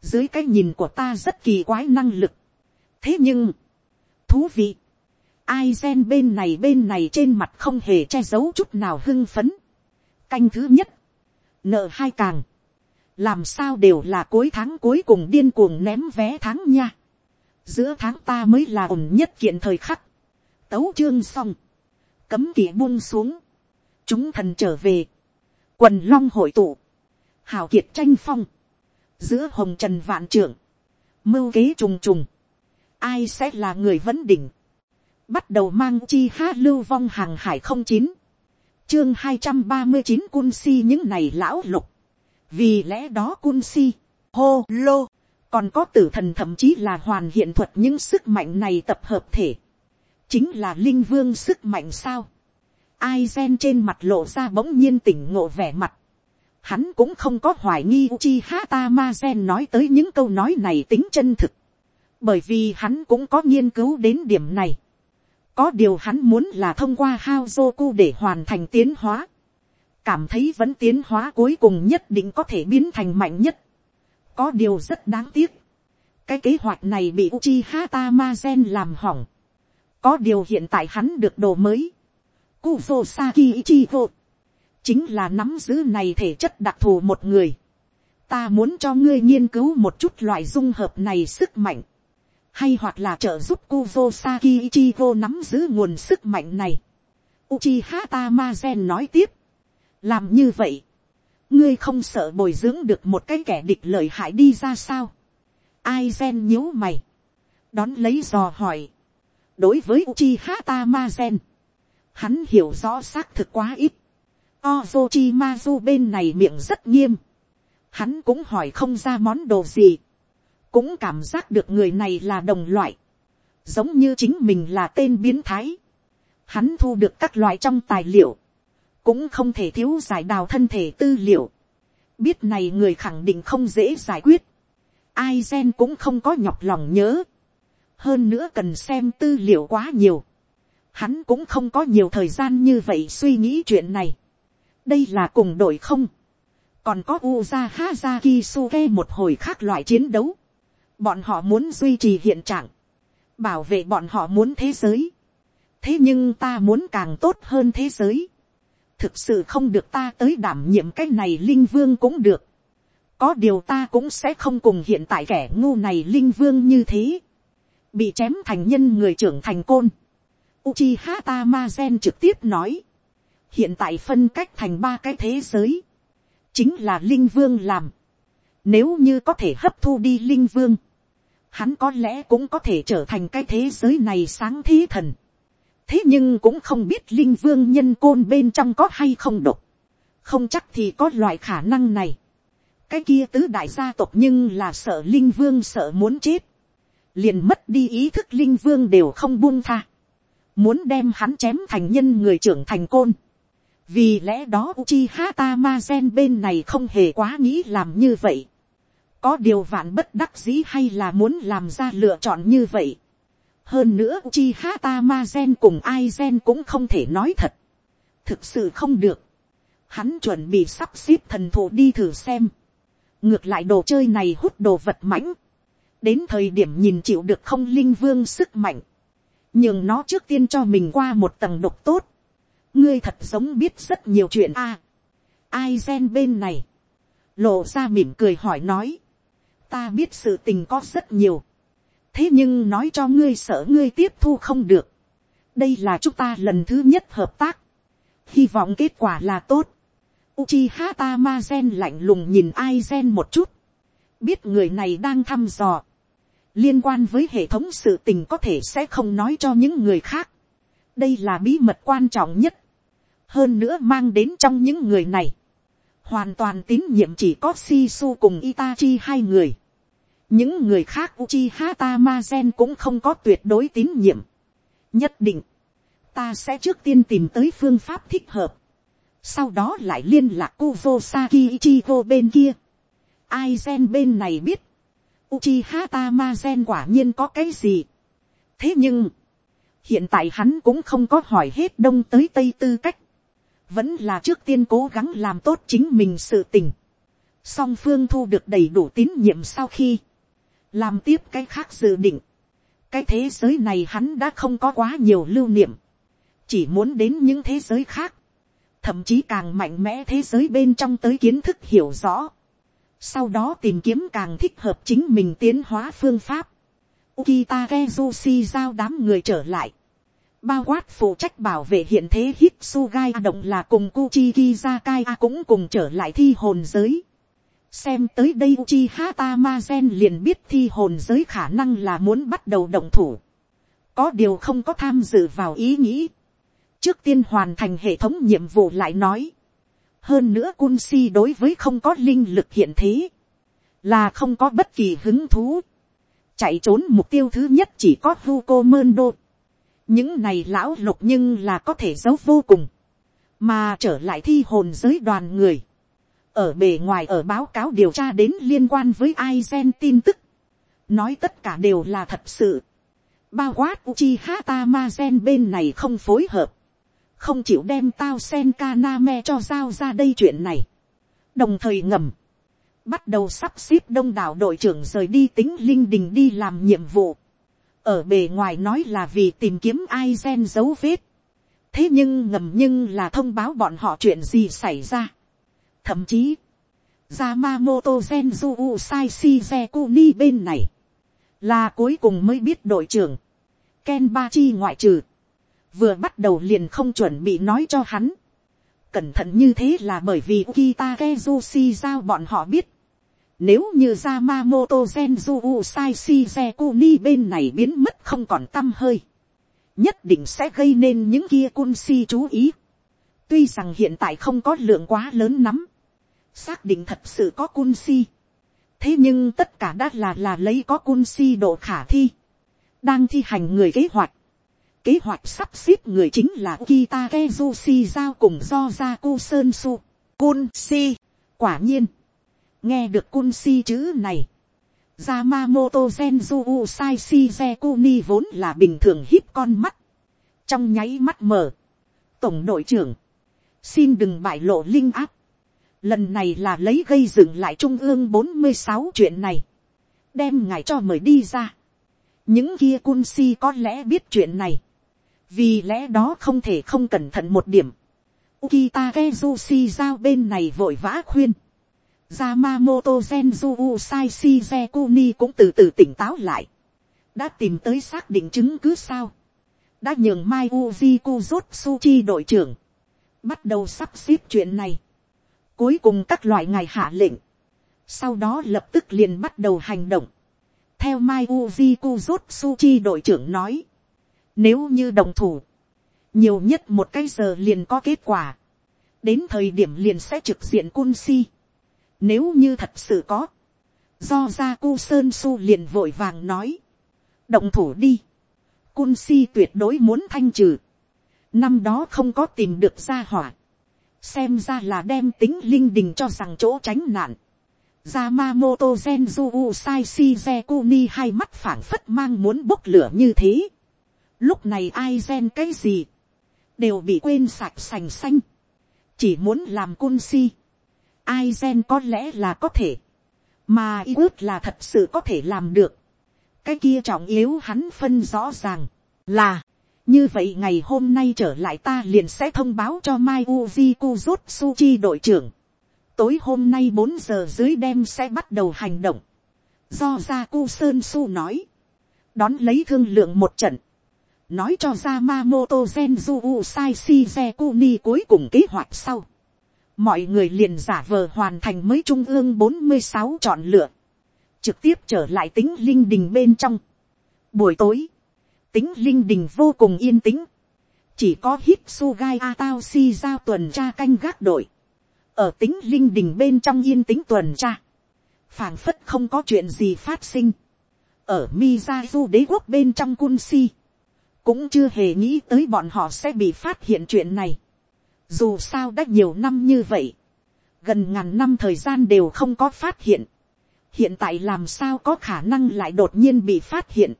dưới cái nhìn của ta rất kỳ quái năng lực, thế nhưng, thú vị, ai gen bên này bên này trên mặt không hề che giấu chút nào hưng phấn, canh thứ nhất, nợ hai càng, làm sao đều là cuối tháng cuối cùng điên cuồng ném vé tháng nha. giữa tháng ta mới là ổn nhất kiện thời khắc. tấu chương xong, cấm kỵ buông xuống, chúng thần trở về, quần long hội tụ, hào kiệt tranh phong, giữa hồng trần vạn trưởng, mưu kế trùng trùng, ai sẽ là người vấn đỉnh, bắt đầu mang chi hát lưu vong hàng hải không chín, chương hai trăm ba mươi chín cun si những này lão lục, vì lẽ đó cun si, hô lô, còn có tử thần thậm chí là hoàn hiện thuật những sức mạnh này tập hợp thể, chính là linh vương sức mạnh sao. Ai gen trên mặt lộ ra bỗng nhiên tỉnh ngộ vẻ mặt. Hắn cũng không có hoài nghi Uchiha Tamazen nói tới những câu nói này tính chân thực. Bởi vì hắn cũng có nghiên cứu đến điểm này. Có điều hắn muốn là thông qua Haozoku để hoàn thành tiến hóa. Cảm thấy vẫn tiến hóa cuối cùng nhất định có thể biến thành mạnh nhất. Có điều rất đáng tiếc. Cái kế hoạch này bị Uchiha Tamazen làm hỏng. Có điều hiện tại hắn được đồ mới. Kuvo Saki vô Chính là nắm giữ này thể chất đặc thù một người. Ta muốn cho ngươi nghiên cứu một chút loại dung hợp này sức mạnh hay hoặc là trợ giúp Kuvo Saki vô nắm giữ nguồn sức mạnh này. Uchiha Tamazen nói tiếp, làm như vậy, ngươi không sợ bồi dưỡng được một cái kẻ địch lợi hại đi ra sao. ai gen nhíu mày, đón lấy dò hỏi. đối với uchi hata ma gen, hắn hiểu rõ xác thực quá ít. Ozochimazu bên này miệng rất nghiêm. Hắn cũng hỏi không ra món đồ gì cũng cảm giác được người này là đồng loại, giống như chính mình là tên biến thái. Hắn thu được các loại trong tài liệu, cũng không thể thiếu giải đào thân thể tư liệu. biết này người khẳng định không dễ giải quyết, ai gen cũng không có nhọc lòng nhớ, hơn nữa cần xem tư liệu quá nhiều. Hắn cũng không có nhiều thời gian như vậy suy nghĩ chuyện này. đây là cùng đội không, còn có Uza haza kisuke một hồi khác loại chiến đấu bọn họ muốn duy trì hiện trạng, bảo vệ bọn họ muốn thế giới. thế nhưng ta muốn càng tốt hơn thế giới thực sự không được ta tới đảm nhiệm cái này linh vương cũng được. có điều ta cũng sẽ không cùng hiện tại kẻ ngu này linh vương như thế. bị chém thành nhân người trưởng thành côn. Uchiha Tamazen trực tiếp nói. hiện tại phân cách thành ba cái thế giới. chính là linh vương làm. Nếu như có thể hấp thu đi linh vương, hắn có lẽ cũng có thể trở thành cái thế giới này sáng thí thần thế nhưng cũng không biết linh vương nhân côn bên trong có hay không độc. không chắc thì có loại khả năng này. cái kia tứ đại gia tộc nhưng là sợ linh vương sợ muốn chết. liền mất đi ý thức linh vương đều không buông tha. muốn đem hắn chém thành nhân người trưởng thành côn. vì lẽ đó Uchiha Tamazen bên này không hề quá nghĩ làm như vậy có điều vạn bất đắc dĩ hay là muốn làm ra lựa chọn như vậy hơn nữa chi ha ta ma gen cùng ai gen cũng không thể nói thật. thực sự không được. hắn chuẩn bị sắp xếp thần thụ đi thử xem. ngược lại đồ chơi này hút đồ vật mãnh. đến thời điểm nhìn chịu được không linh vương sức mạnh. nhưng nó trước tiên cho mình qua một tầng độc tốt. ngươi thật giống biết rất nhiều chuyện a. ai gen bên này lộ ra mỉm cười hỏi nói, ta biết sự tình có rất nhiều thế nhưng nói cho ngươi sợ ngươi tiếp thu không được. đây là chúng ta lần thứ nhất hợp tác. hy vọng kết quả là tốt. Uchiha Tamazen lạnh lùng nhìn Aizen một chút. biết người này đang thăm dò. liên quan với hệ thống sự tình có thể sẽ không nói cho những người khác. đây là bí mật quan trọng nhất. hơn nữa mang đến trong những người này hoàn toàn tín nhiệm chỉ có Shisu cùng Itachi hai người những người khác Uchiha Tamazen cũng không có tuyệt đối tín nhiệm. nhất định, ta sẽ trước tiên tìm tới phương pháp thích hợp, sau đó lại liên lạc Kuvo Saki Ichigo bên kia. Ai gen bên này biết, Uchiha Tamazen quả nhiên có cái gì. thế nhưng, hiện tại hắn cũng không có hỏi hết đông tới tây tư cách, vẫn là trước tiên cố gắng làm tốt chính mình sự tình. song phương thu được đầy đủ tín nhiệm sau khi, làm tiếp cái khác dự định. cái thế giới này hắn đã không có quá nhiều lưu niệm, chỉ muốn đến những thế giới khác, thậm chí càng mạnh mẽ thế giới bên trong tới kiến thức hiểu rõ, sau đó tìm kiếm càng thích hợp chính mình tiến hóa phương pháp. Ukita Kezushi giao đám người trở lại. Bao quát phụ trách bảo vệ hiện thế Hitsugai động là cùng Kuchi Kizakai cũng cùng trở lại thi hồn giới xem tới đây uchi hata ma gen liền biết thi hồn giới khả năng là muốn bắt đầu động thủ. Có điều không có tham dự vào ý nghĩ. Trước tiên hoàn thành hệ thống nhiệm vụ lại nói. Hơn nữa cun si đối với không có linh lực hiện thế, là không có bất kỳ hứng thú, chạy trốn mục tiêu thứ nhất chỉ có Hugo đô những này lão lục nhưng là có thể giấu vô cùng, mà trở lại thi hồn giới đoàn người, ở bề ngoài ở báo cáo điều tra đến liên quan với Aizen tin tức, nói tất cả đều là thật sự, bao quát Uchiha Tamazen bên này không phối hợp, không chịu đem tao sen Kaname cho giao ra đây chuyện này, đồng thời ngầm, bắt đầu sắp xếp đông đảo đội trưởng rời đi tính linh đình đi làm nhiệm vụ, ở bề ngoài nói là vì tìm kiếm ai gen dấu vết, thế nhưng ngầm nhưng là thông báo bọn họ chuyện gì xảy ra thậm chí, Yamamoto Genju Usai Shizekuni bên này, là cuối cùng mới biết đội trưởng, Kenbachi ngoại trừ, vừa bắt đầu liền không chuẩn bị nói cho hắn. Cẩn thận như thế là bởi vì Kita Kezushi giao bọn họ biết. Nếu như Yamamoto Genju Usai Shizekuni bên này biến mất không còn tâm hơi nhất định sẽ gây nên những kia Kunsi chú ý. tuy rằng hiện tại không có lượng quá lớn lắm, xác định thật sự có cun si. thế nhưng tất cả đã là là lấy có cun si độ khả thi, đang thi hành người kế hoạch. kế hoạch sắp xếp người chính là Kita Kezushi giao cùng do ra cu sơn su. cun si, quả nhiên, nghe được cun si chữ này, Yamamoto Genju Usai Shizekuni vốn là bình thường hít con mắt. Trong nháy mắt mở. Tổng đội trưởng. Xin đừng bại lộ linh áp. Lần này là lấy gây dựng lại trung ương 46 chuyện này. Đem ngài cho mời đi ra. Những kia cun si có lẽ biết chuyện này. Vì lẽ đó không thể không cẩn thận một điểm. Ukita Kezushi giao bên này vội vã khuyên Yamamoto Genju Usai Shizekuni cũng từ từ tỉnh táo lại. Đã tìm tới xác định chứng cứ sao. Đã nhường Mai Uji Kuzutsuchi đội trưởng. Bắt đầu sắp xếp chuyện này. Cuối cùng các loại ngài hạ lệnh. Sau đó lập tức liền bắt đầu hành động. Theo Mai Uji Kuzutsuchi đội trưởng nói. Nếu như đồng thủ. Nhiều nhất một cái giờ liền có kết quả. Đến thời điểm liền sẽ trực diện cun si nếu như thật sự có. Do ra cu sơn su liền vội vàng nói. Động thủ đi. Cun si tuyệt đối muốn thanh trừ. Năm đó không có tìm được ra hỏa. Xem ra là đem tính linh đình cho rằng chỗ tránh nạn. Yamamoto Genju Usai Shizekuni hai mắt phảng phất mang muốn bốc lửa như thế. Lúc này ai gen cái gì. Đều bị quên sạch sành xanh. Chỉ muốn làm cun si ai gen có lẽ là có thể, mà ý ước là thật sự có thể làm được. cái kia trọng yếu hắn phân rõ ràng, là, như vậy ngày hôm nay trở lại ta liền sẽ thông báo cho mai uji kuzutsuchi đội trưởng. tối hôm nay bốn giờ dưới đêm sẽ bắt đầu hành động. do ra ku sơn su nói, đón lấy thương lượng một trận, nói cho Yamamoto Genju Usai Shizekuni cuối cùng kế hoạch sau mọi người liền giả vờ hoàn thành mới trung ương bốn mươi sáu chọn lựa, trực tiếp trở lại tính linh đình bên trong. Buổi tối, tính linh đình vô cùng yên tĩnh, chỉ có hít sugai a tao si giao tuần tra canh gác đội, ở tính linh đình bên trong yên tĩnh tuần tra, phảng phất không có chuyện gì phát sinh, ở Mizazu đế quốc bên trong Kun si, cũng chưa hề nghĩ tới bọn họ sẽ bị phát hiện chuyện này. Dù sao đã nhiều năm như vậy. Gần ngàn năm thời gian đều không có phát hiện. Hiện tại làm sao có khả năng lại đột nhiên bị phát hiện.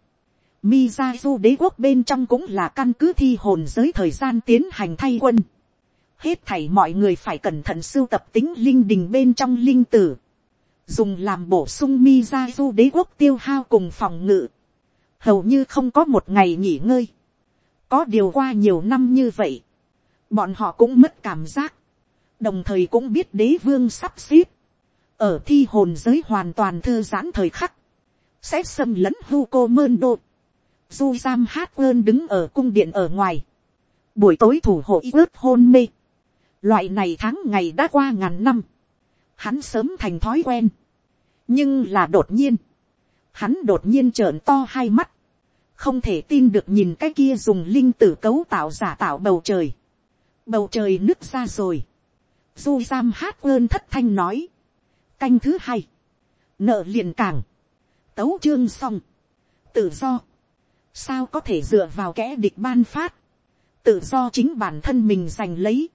Mizazu đế quốc bên trong cũng là căn cứ thi hồn giới thời gian tiến hành thay quân. Hết thảy mọi người phải cẩn thận sưu tập tính linh đình bên trong linh tử. Dùng làm bổ sung Mizazu đế quốc tiêu hao cùng phòng ngự. Hầu như không có một ngày nghỉ ngơi. Có điều qua nhiều năm như vậy bọn họ cũng mất cảm giác, đồng thời cũng biết đế vương sắp xếp, ở thi hồn giới hoàn toàn thư giãn thời khắc, sẽ xâm lấn Hugo Mơn đột Du Giam Hát Ơn đứng ở cung điện ở ngoài. Buổi tối thủ hộ ướt hôn mê. Loại này tháng ngày đã qua ngàn năm. Hắn sớm thành thói quen. Nhưng là đột nhiên. Hắn đột nhiên trợn to hai mắt. Không thể tin được nhìn cái kia dùng linh tử cấu tạo giả tạo bầu trời bầu trời nứt ra rồi, du giam hát ơn thất thanh nói, canh thứ hai, nợ liền càng, tấu chương xong, tự do, sao có thể dựa vào kẻ địch ban phát, tự do chính bản thân mình giành lấy,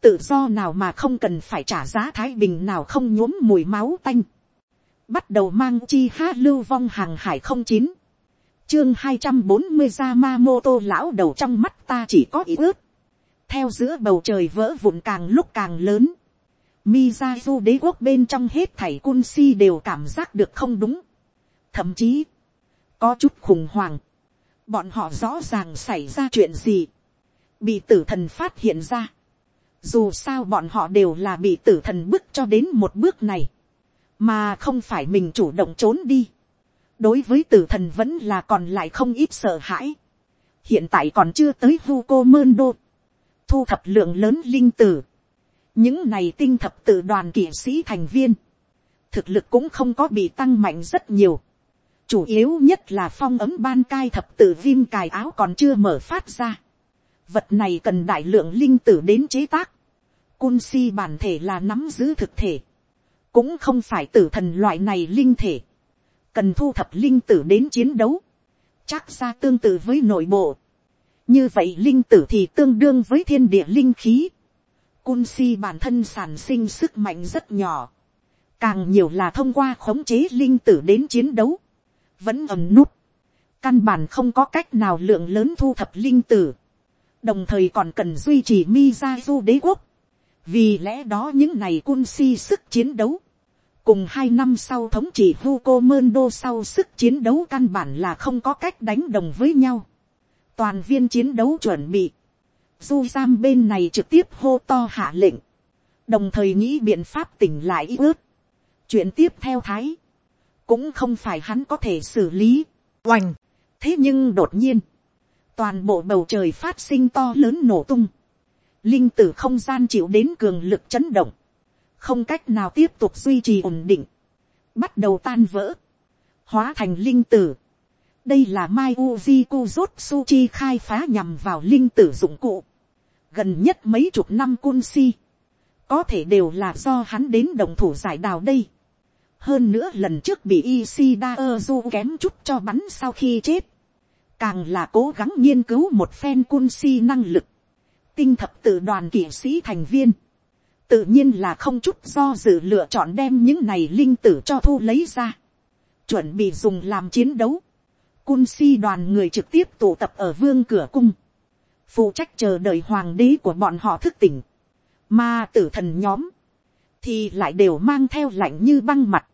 tự do nào mà không cần phải trả giá thái bình nào không nhuốm mùi máu tanh, bắt đầu mang chi ha lưu vong hàng hải không chín, chương hai trăm bốn mươi ra ma mô tô lão đầu trong mắt ta chỉ có ý ước, theo giữa bầu trời vỡ vụn càng lúc càng lớn, Mizazu đế quốc bên trong hết thảy cun si đều cảm giác được không đúng. Thậm chí, có chút khủng hoảng. Bọn họ rõ ràng xảy ra chuyện gì. Bị tử thần phát hiện ra. Dù sao bọn họ đều là bị tử thần bước cho đến một bước này. Mà không phải mình chủ động trốn đi. Đối với tử thần vẫn là còn lại không ít sợ hãi. Hiện tại còn chưa tới Hugo Mendo. Thu thập lượng lớn linh tử những này tinh thập tự đoàn kỵ sĩ thành viên, thực lực cũng không có bị tăng mạnh rất nhiều chủ yếu nhất là phong ấm ban cai thập tử viêm cài áo còn chưa mở phát ra. vật này cần đại lượng linh tử đến chế tác. cun si bản thể là nắm giữ thực thể. cũng không phải tử thần loại này linh thể. cần thu thập linh tử đến chiến đấu. chắc ra tương tự với nội bộ. như vậy linh tử thì tương đương với thiên địa linh khí Cun si bản thân sản sinh sức mạnh rất nhỏ. Càng nhiều là thông qua khống chế linh tử đến chiến đấu. Vẫn ẩm nút. Căn bản không có cách nào lượng lớn thu thập linh tử. Đồng thời còn cần duy trì Mizazu đế quốc. Vì lẽ đó những này cun si sức chiến đấu. Cùng hai năm sau thống trị Hugo Mendo sau sức chiến đấu căn bản là không có cách đánh đồng với nhau. Toàn viên chiến đấu chuẩn bị du giam bên này trực tiếp hô to hạ lệnh, đồng thời nghĩ biện pháp tỉnh lại ý ước. chuyện tiếp theo thái, cũng không phải hắn có thể xử lý, oành. thế nhưng đột nhiên, toàn bộ bầu trời phát sinh to lớn nổ tung, linh tử không gian chịu đến cường lực chấn động, không cách nào tiếp tục duy trì ổn định, bắt đầu tan vỡ, hóa thành linh tử. đây là mai uji kuzutsuchi khai phá nhằm vào linh tử dụng cụ. Gần nhất mấy chục năm cun si, có thể đều là do hắn đến đồng thủ giải đào đây hơn nữa lần trước bị Isida Ozu kém chút cho bắn sau khi chết, càng là cố gắng nghiên cứu một phen cun si năng lực, tinh thập tự đoàn kỵ sĩ thành viên, tự nhiên là không chút do dự lựa chọn đem những này linh tử cho thu lấy ra, chuẩn bị dùng làm chiến đấu. Cun si đoàn người trực tiếp tụ tập ở vương cửa cung. Phụ trách chờ đợi hoàng đế của bọn họ thức tỉnh, mà tử thần nhóm, thì lại đều mang theo lạnh như băng mặt,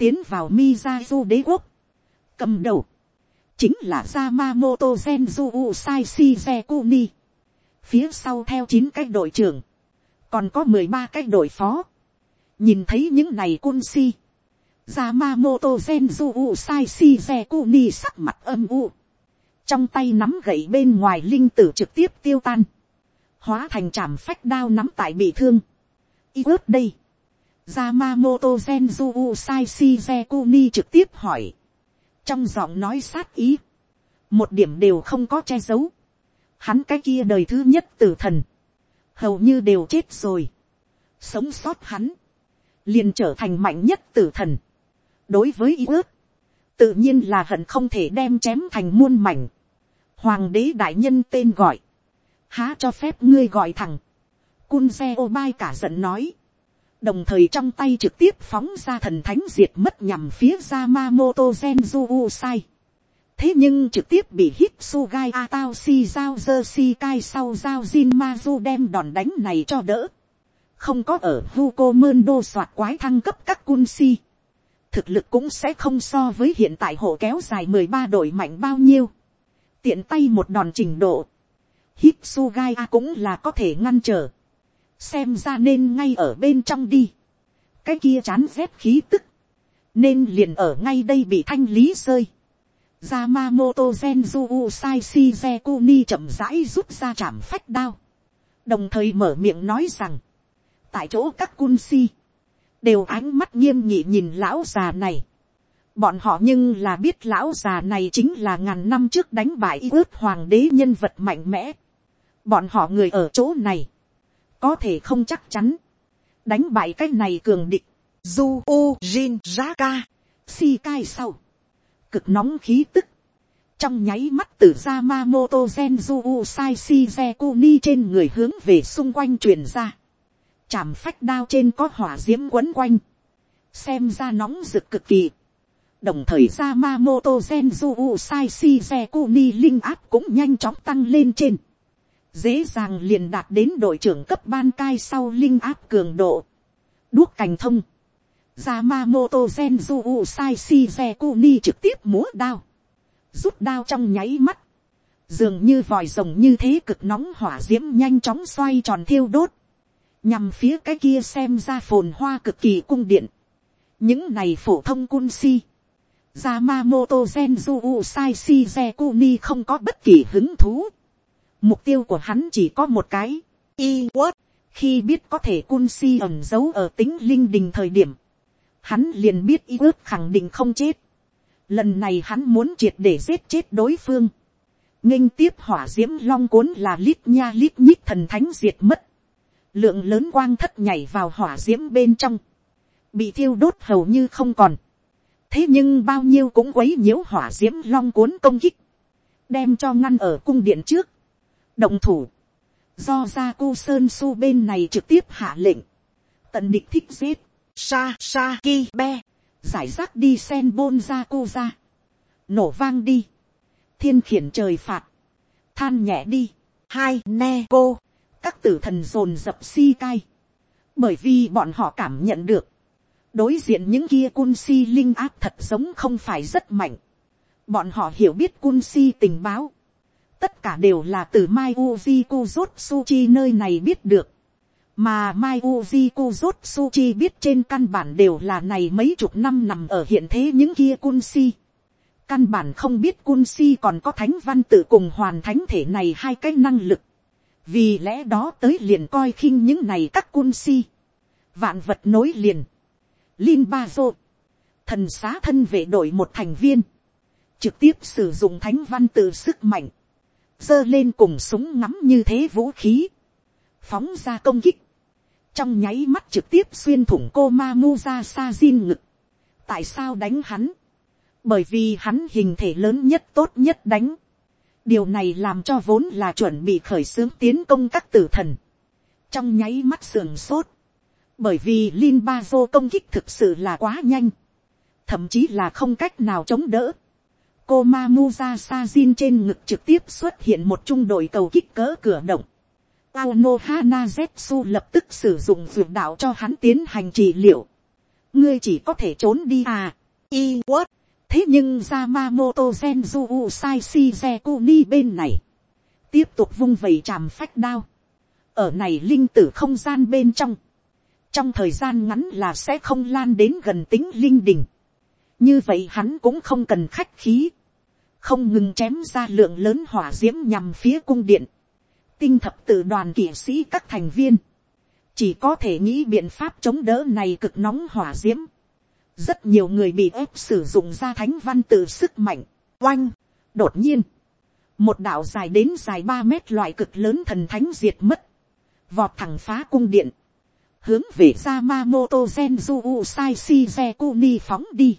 tiến vào Mizazu đế quốc, cầm đầu, chính là Yamamoto Genju Usai Shizekuni, phía sau theo chín cái đội trưởng, còn có mười ba cái đội phó, nhìn thấy những này quân si, Yamamoto Genju Usai Shizekuni sắc mặt âm u, trong tay nắm gậy bên ngoài linh tử trực tiếp tiêu tan, hóa thành trảm phách đao nắm tại bị thương. Y ớt đây, Yamamoto Genju Usai Shizekuni trực tiếp hỏi, trong giọng nói sát ý, một điểm đều không có che giấu, hắn cái kia đời thứ nhất tử thần, hầu như đều chết rồi, sống sót hắn, liền trở thành mạnh nhất tử thần. đối với ý ước. tự nhiên là hận không thể đem chém thành muôn mảnh hoàng đế đại nhân tên gọi, há cho phép ngươi gọi thẳng, cun xe ô bai cả giận nói, đồng thời trong tay trực tiếp phóng ra thần thánh diệt mất nhằm phía ra Mamoto Genju Usai. thế nhưng trực tiếp bị hít sugai atao si giao dơ si kai sau giao Jinmazu đem đòn đánh này cho đỡ, không có ở Hugo Mundo soạt quái thăng cấp các cun si. Thực lực cũng sẽ không so với hiện tại hộ kéo dài mười ba đội mạnh bao nhiêu tiện tay một đòn trình độ, hít su gai a cũng là có thể ngăn trở, xem ra nên ngay ở bên trong đi, cái kia chán rét khí tức, nên liền ở ngay đây bị thanh lý rơi. Yamamoto Genju Usai Shizekuni chậm rãi rút ra chạm phách đao. Đồng thời mở miệng nói rằng. Tại chỗ các cun si. Đều ánh mắt nghiêm nghị nhìn lão già này. Bọn họ nhưng là biết lão già này chính là ngàn năm trước đánh bại ước hoàng đế nhân vật mạnh mẽ. Bọn họ người ở chỗ này. Có thể không chắc chắn. đánh bại cái này cường địch, du u jin raka, si cai sau, cực nóng khí tức, trong nháy mắt từ ra ma mô tô gen du u sai si ze ku ni trên người hướng về xung quanh truyền ra, chạm phách đao trên có hỏa d i ễ m quấn quanh, xem ra nóng rực cực kỳ, đồng thời ra ma mô tô gen du u sai si ze ku ni linh áp cũng nhanh chóng tăng lên trên, dễ dàng liền đạt đến đội trưởng cấp ban cai sau linh áp cường độ, đuốc cành thông, ra ma mô tô gen du u sai si ni trực tiếp múa đao, rút đao trong nháy mắt, dường như vòi rồng như thế cực nóng hỏa d i ễ m nhanh chóng xoay tròn thiêu đốt, nhằm phía cái kia xem ra phồn hoa cực kỳ cung điện, những này phổ thông cun si, Yamamoto Genju Usai Shizekuni không có bất kỳ hứng thú. Mục tiêu của hắn chỉ có một cái. Y quất. Khi biết có thể cun si ẩn giấu ở tính linh đình thời điểm. Hắn liền biết y ước khẳng định không chết. Lần này hắn muốn triệt để giết chết đối phương. nghênh tiếp hỏa diễm long cuốn là lít nha lít nhít thần thánh diệt mất. Lượng lớn quang thất nhảy vào hỏa diễm bên trong. Bị thiêu đốt hầu như không còn. Thế nhưng bao nhiêu cũng quấy nhiễu hỏa diễm long cuốn công kích. Đem cho ngăn ở cung điện trước. Động thủ. Do ra cô Sơn Su bên này trực tiếp hạ lệnh. Tận địch thích giết. Sa sa ki be. Giải rác đi sen bôn ra cô ra, nổ vang đi, thiên khiển trời phạt, than nhẹ đi, hai ne cô, các tử thần dồn dập si cay, bởi vì bọn họ cảm nhận được, đối diện những kia cun si linh áp thật giống không phải rất mạnh, bọn họ hiểu biết cun si tình báo, tất cả đều là từ mai uji kuzutsuchi nơi này biết được, mà mai uji kuzutsuchi biết trên căn bản đều là này mấy chục năm nằm ở hiện thế những kia kunsi căn bản không biết kunsi còn có thánh văn tự cùng hoàn thánh thể này hai cái năng lực. vì lẽ đó tới liền coi khinh những này các kunsi vạn vật nối liền. Lin ba dô. thần xá thân vệ đội một thành viên. trực tiếp sử dụng thánh văn tự sức mạnh giơ lên cùng súng ngắm như thế vũ khí phóng ra công kích, trong nháy mắt trực tiếp xuyên thủng cô ma mu ra sa zin ngực. tại sao đánh hắn, bởi vì hắn hình thể lớn nhất tốt nhất đánh. điều này làm cho vốn là chuẩn bị khởi xướng tiến công các tử thần. trong nháy mắt sườn sốt, bởi vì Lin Ba Dô công kích thực sự là quá nhanh, thậm chí là không cách nào chống đỡ. Cô Ma Mu ra sa zin trên ngực trực tiếp xuất hiện một trung đội cầu kích cỡ cửa động Aono Hana Zetsu lập tức sử dụng vượt đạo cho hắn tiến hành trị liệu. Ngươi chỉ có thể trốn đi à. Y what? Thế nhưng Yamamoto Genju Usai Shizekuni bên này. Tiếp tục vung vẩy chàm phách đao. Ở này linh tử không gian bên trong. Trong thời gian ngắn là sẽ không lan đến gần tính linh đình. Như vậy hắn cũng không cần khách khí. Không ngừng chém ra lượng lớn hỏa diễm nhằm phía cung điện. Tinh thập tự đoàn kỵ sĩ các thành viên, chỉ có thể nghĩ biện pháp chống đỡ này cực nóng hỏa d i ễ m rất nhiều người bị ép sử dụng ra thánh văn tự sức mạnh, oanh, đột nhiên, một đạo dài đến dài ba mét loại cực lớn thần thánh diệt mất, vọt thẳng phá cung điện, hướng về Yamamoto Genju Usai Shizekuni phóng đi.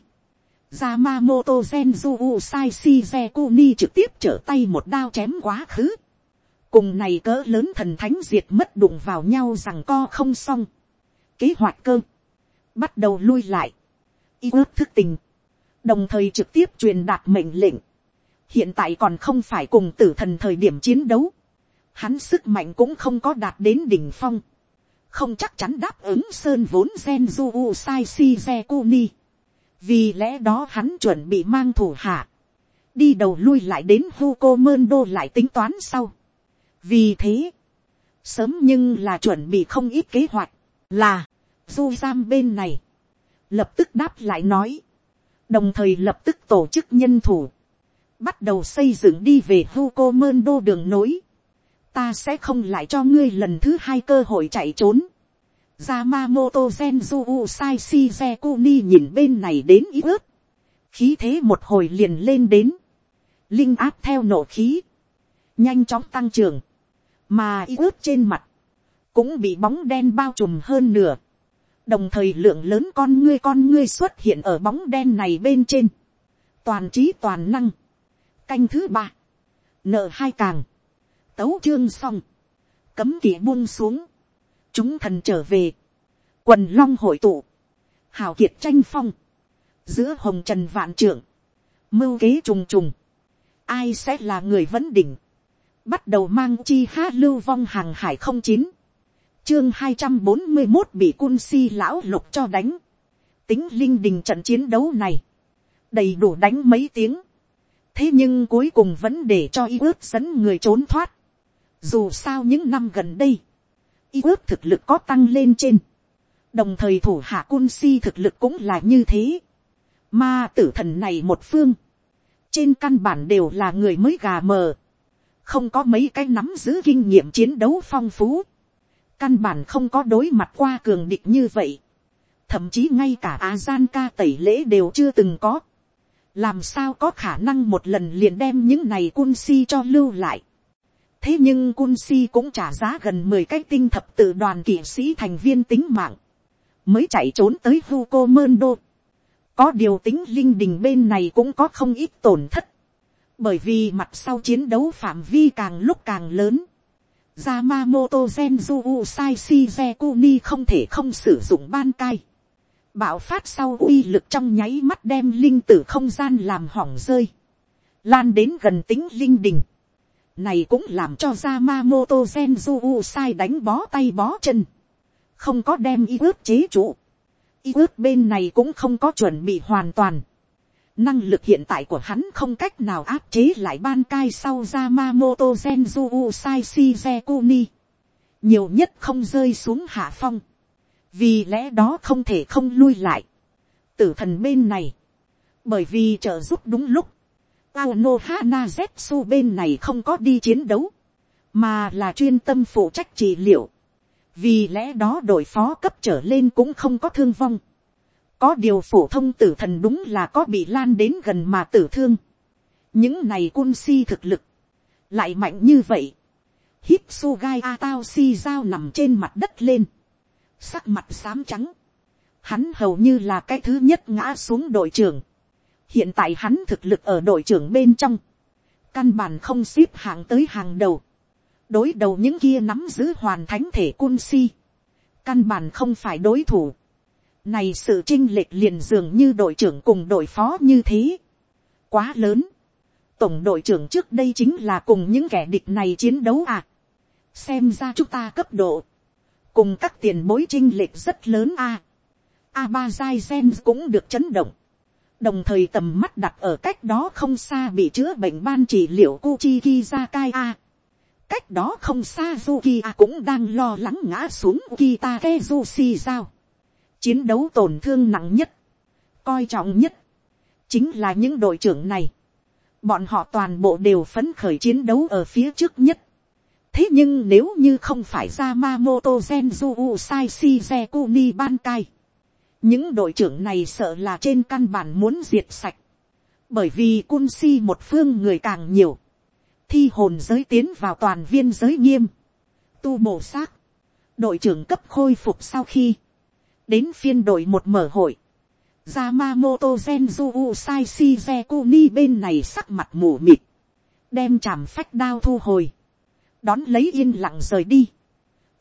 Yamamoto Genju Usai Shizekuni trực tiếp trở tay một đao chém quá khứ. Cùng này cỡ lớn thần thánh diệt mất đụng vào nhau rằng co không xong. kế hoạch cơ, bắt đầu lui lại, y ước thức tình, đồng thời trực tiếp truyền đạt mệnh lệnh, hiện tại còn không phải cùng tử thần thời điểm chiến đấu, hắn sức mạnh cũng không có đạt đến đỉnh phong, không chắc chắn đáp ứng sơn vốn gen du u sai si ze kuni, vì lẽ đó hắn chuẩn bị mang thủ hạ, đi đầu lui lại đến Hugo Mendo lại tính toán sau. Vì thế, sớm nhưng là chuẩn bị không ít kế hoạch, là, du giam bên này, lập tức đáp lại nói, đồng thời lập tức tổ chức nhân thủ, bắt đầu xây dựng đi về Hugo Mơn Đô đường nối, ta sẽ không lại cho ngươi lần thứ hai cơ hội chạy trốn. Yamamoto Genju Usai Shizekuni nhìn bên này đến ý ước. Khí thế một hồi liền lên đến. Linh áp theo nổ khí. Nhanh chóng tăng trưởng. Mà ý ước trên mặt, cũng bị bóng đen bao trùm hơn nửa, đồng thời lượng lớn con ngươi con ngươi xuất hiện ở bóng đen này bên trên, toàn trí toàn năng, canh thứ ba, nợ hai càng, tấu chương xong, cấm kỵ buông xuống, chúng thần trở về, quần long hội tụ, hào kiệt tranh phong, giữa hồng trần vạn trưởng, mưu kế trùng trùng, ai sẽ là người vấn đỉnh, bắt đầu mang chi ha lưu vong hàng hải không chín, chương hai trăm bốn mươi một bị cun si lão lục cho đánh, tính linh đình trận chiến đấu này, đầy đủ đánh mấy tiếng, thế nhưng cuối cùng vẫn để cho y ước dẫn người trốn thoát, dù sao những năm gần đây, y ước thực lực có tăng lên trên, đồng thời thủ hạ cun si thực lực cũng là như thế, ma tử thần này một phương, trên căn bản đều là người mới gà mờ, không có mấy cái nắm giữ kinh nghiệm chiến đấu phong phú, căn bản không có đối mặt qua cường địch như vậy, thậm chí ngay cả a gian ca tẩy lễ đều chưa từng có, làm sao có khả năng một lần liền đem những này cun si cho lưu lại thế nhưng cun si cũng trả giá gần mười cái tinh thập tự đoàn kỵ sĩ thành viên tính mạng, mới chạy trốn tới Hugo Mendo. có điều tính linh đình bên này cũng có không ít tổn thất, bởi vì mặt sau chiến đấu phạm vi càng lúc càng lớn. Yamamoto Genju Usai Shizekuni không thể không sử dụng ban cai. Bạo phát sau uy lực trong nháy mắt đem linh tử không gian làm hỏng rơi. Lan đến gần tính linh đình. Này cũng làm cho Yamamoto Genju Usai đánh bó tay bó chân. Không có đem y ước chế trụ. Y ước bên này cũng không có chuẩn bị hoàn toàn Năng lực hiện tại của hắn không cách nào áp chế lại ban cai sau Yamamoto Genju Usai Shizekuni. Nhiều nhất không rơi xuống hạ phong. Vì lẽ đó không thể không lui lại. Tử thần bên này. Bởi vì trợ giúp đúng lúc. Aono Hana Zetsu bên này không có đi chiến đấu. Mà là chuyên tâm phụ trách trị liệu. Vì lẽ đó đội phó cấp trở lên cũng không có thương vong có điều phổ thông tử thần đúng là có bị lan đến gần mà tử thương. những này quân si thực lực, lại mạnh như vậy. hít Atao si dao nằm trên mặt đất lên, sắc mặt xám trắng. hắn hầu như là cái thứ nhất ngã xuống đội trưởng hiện tại hắn thực lực ở đội trưởng bên trong, căn bản không xếp hạng tới hàng đầu. đối đầu những kia nắm giữ hoàn thánh thể cun si, căn bản không phải đối thủ này sự chinh lệch liền dường như đội trưởng cùng đội phó như thế. Quá lớn. Tổng đội trưởng trước đây chính là cùng những kẻ địch này chiến đấu à. Xem ra chúng ta cấp độ. Cùng các tiền bối chinh lệch rất lớn à. Abazai cũng được chấn động. Đồng thời tầm mắt đặt ở cách đó không xa bị chữa bệnh ban trị liệu Kuchiki Zakai a. Cách đó không xa Zuki cũng đang lo lắng ngã xuống Kita Kezushi sao chiến đấu tổn thương nặng nhất, coi trọng nhất, chính là những đội trưởng này. Bọn họ toàn bộ đều phấn khởi chiến đấu ở phía trước nhất. thế nhưng nếu như không phải ra Mamoto Genju Usai Shizekuni Bankai, những đội trưởng này sợ là trên căn bản muốn diệt sạch. bởi vì cun si một phương người càng nhiều, thi hồn giới tiến vào toàn viên giới nghiêm, tu bổ xác, đội trưởng cấp khôi phục sau khi, đến phiên đội một mở hội, Yamamoto Genju Usai Shizekuni bên này sắc mặt mù mịt, đem chảm phách đao thu hồi, đón lấy yên lặng rời đi.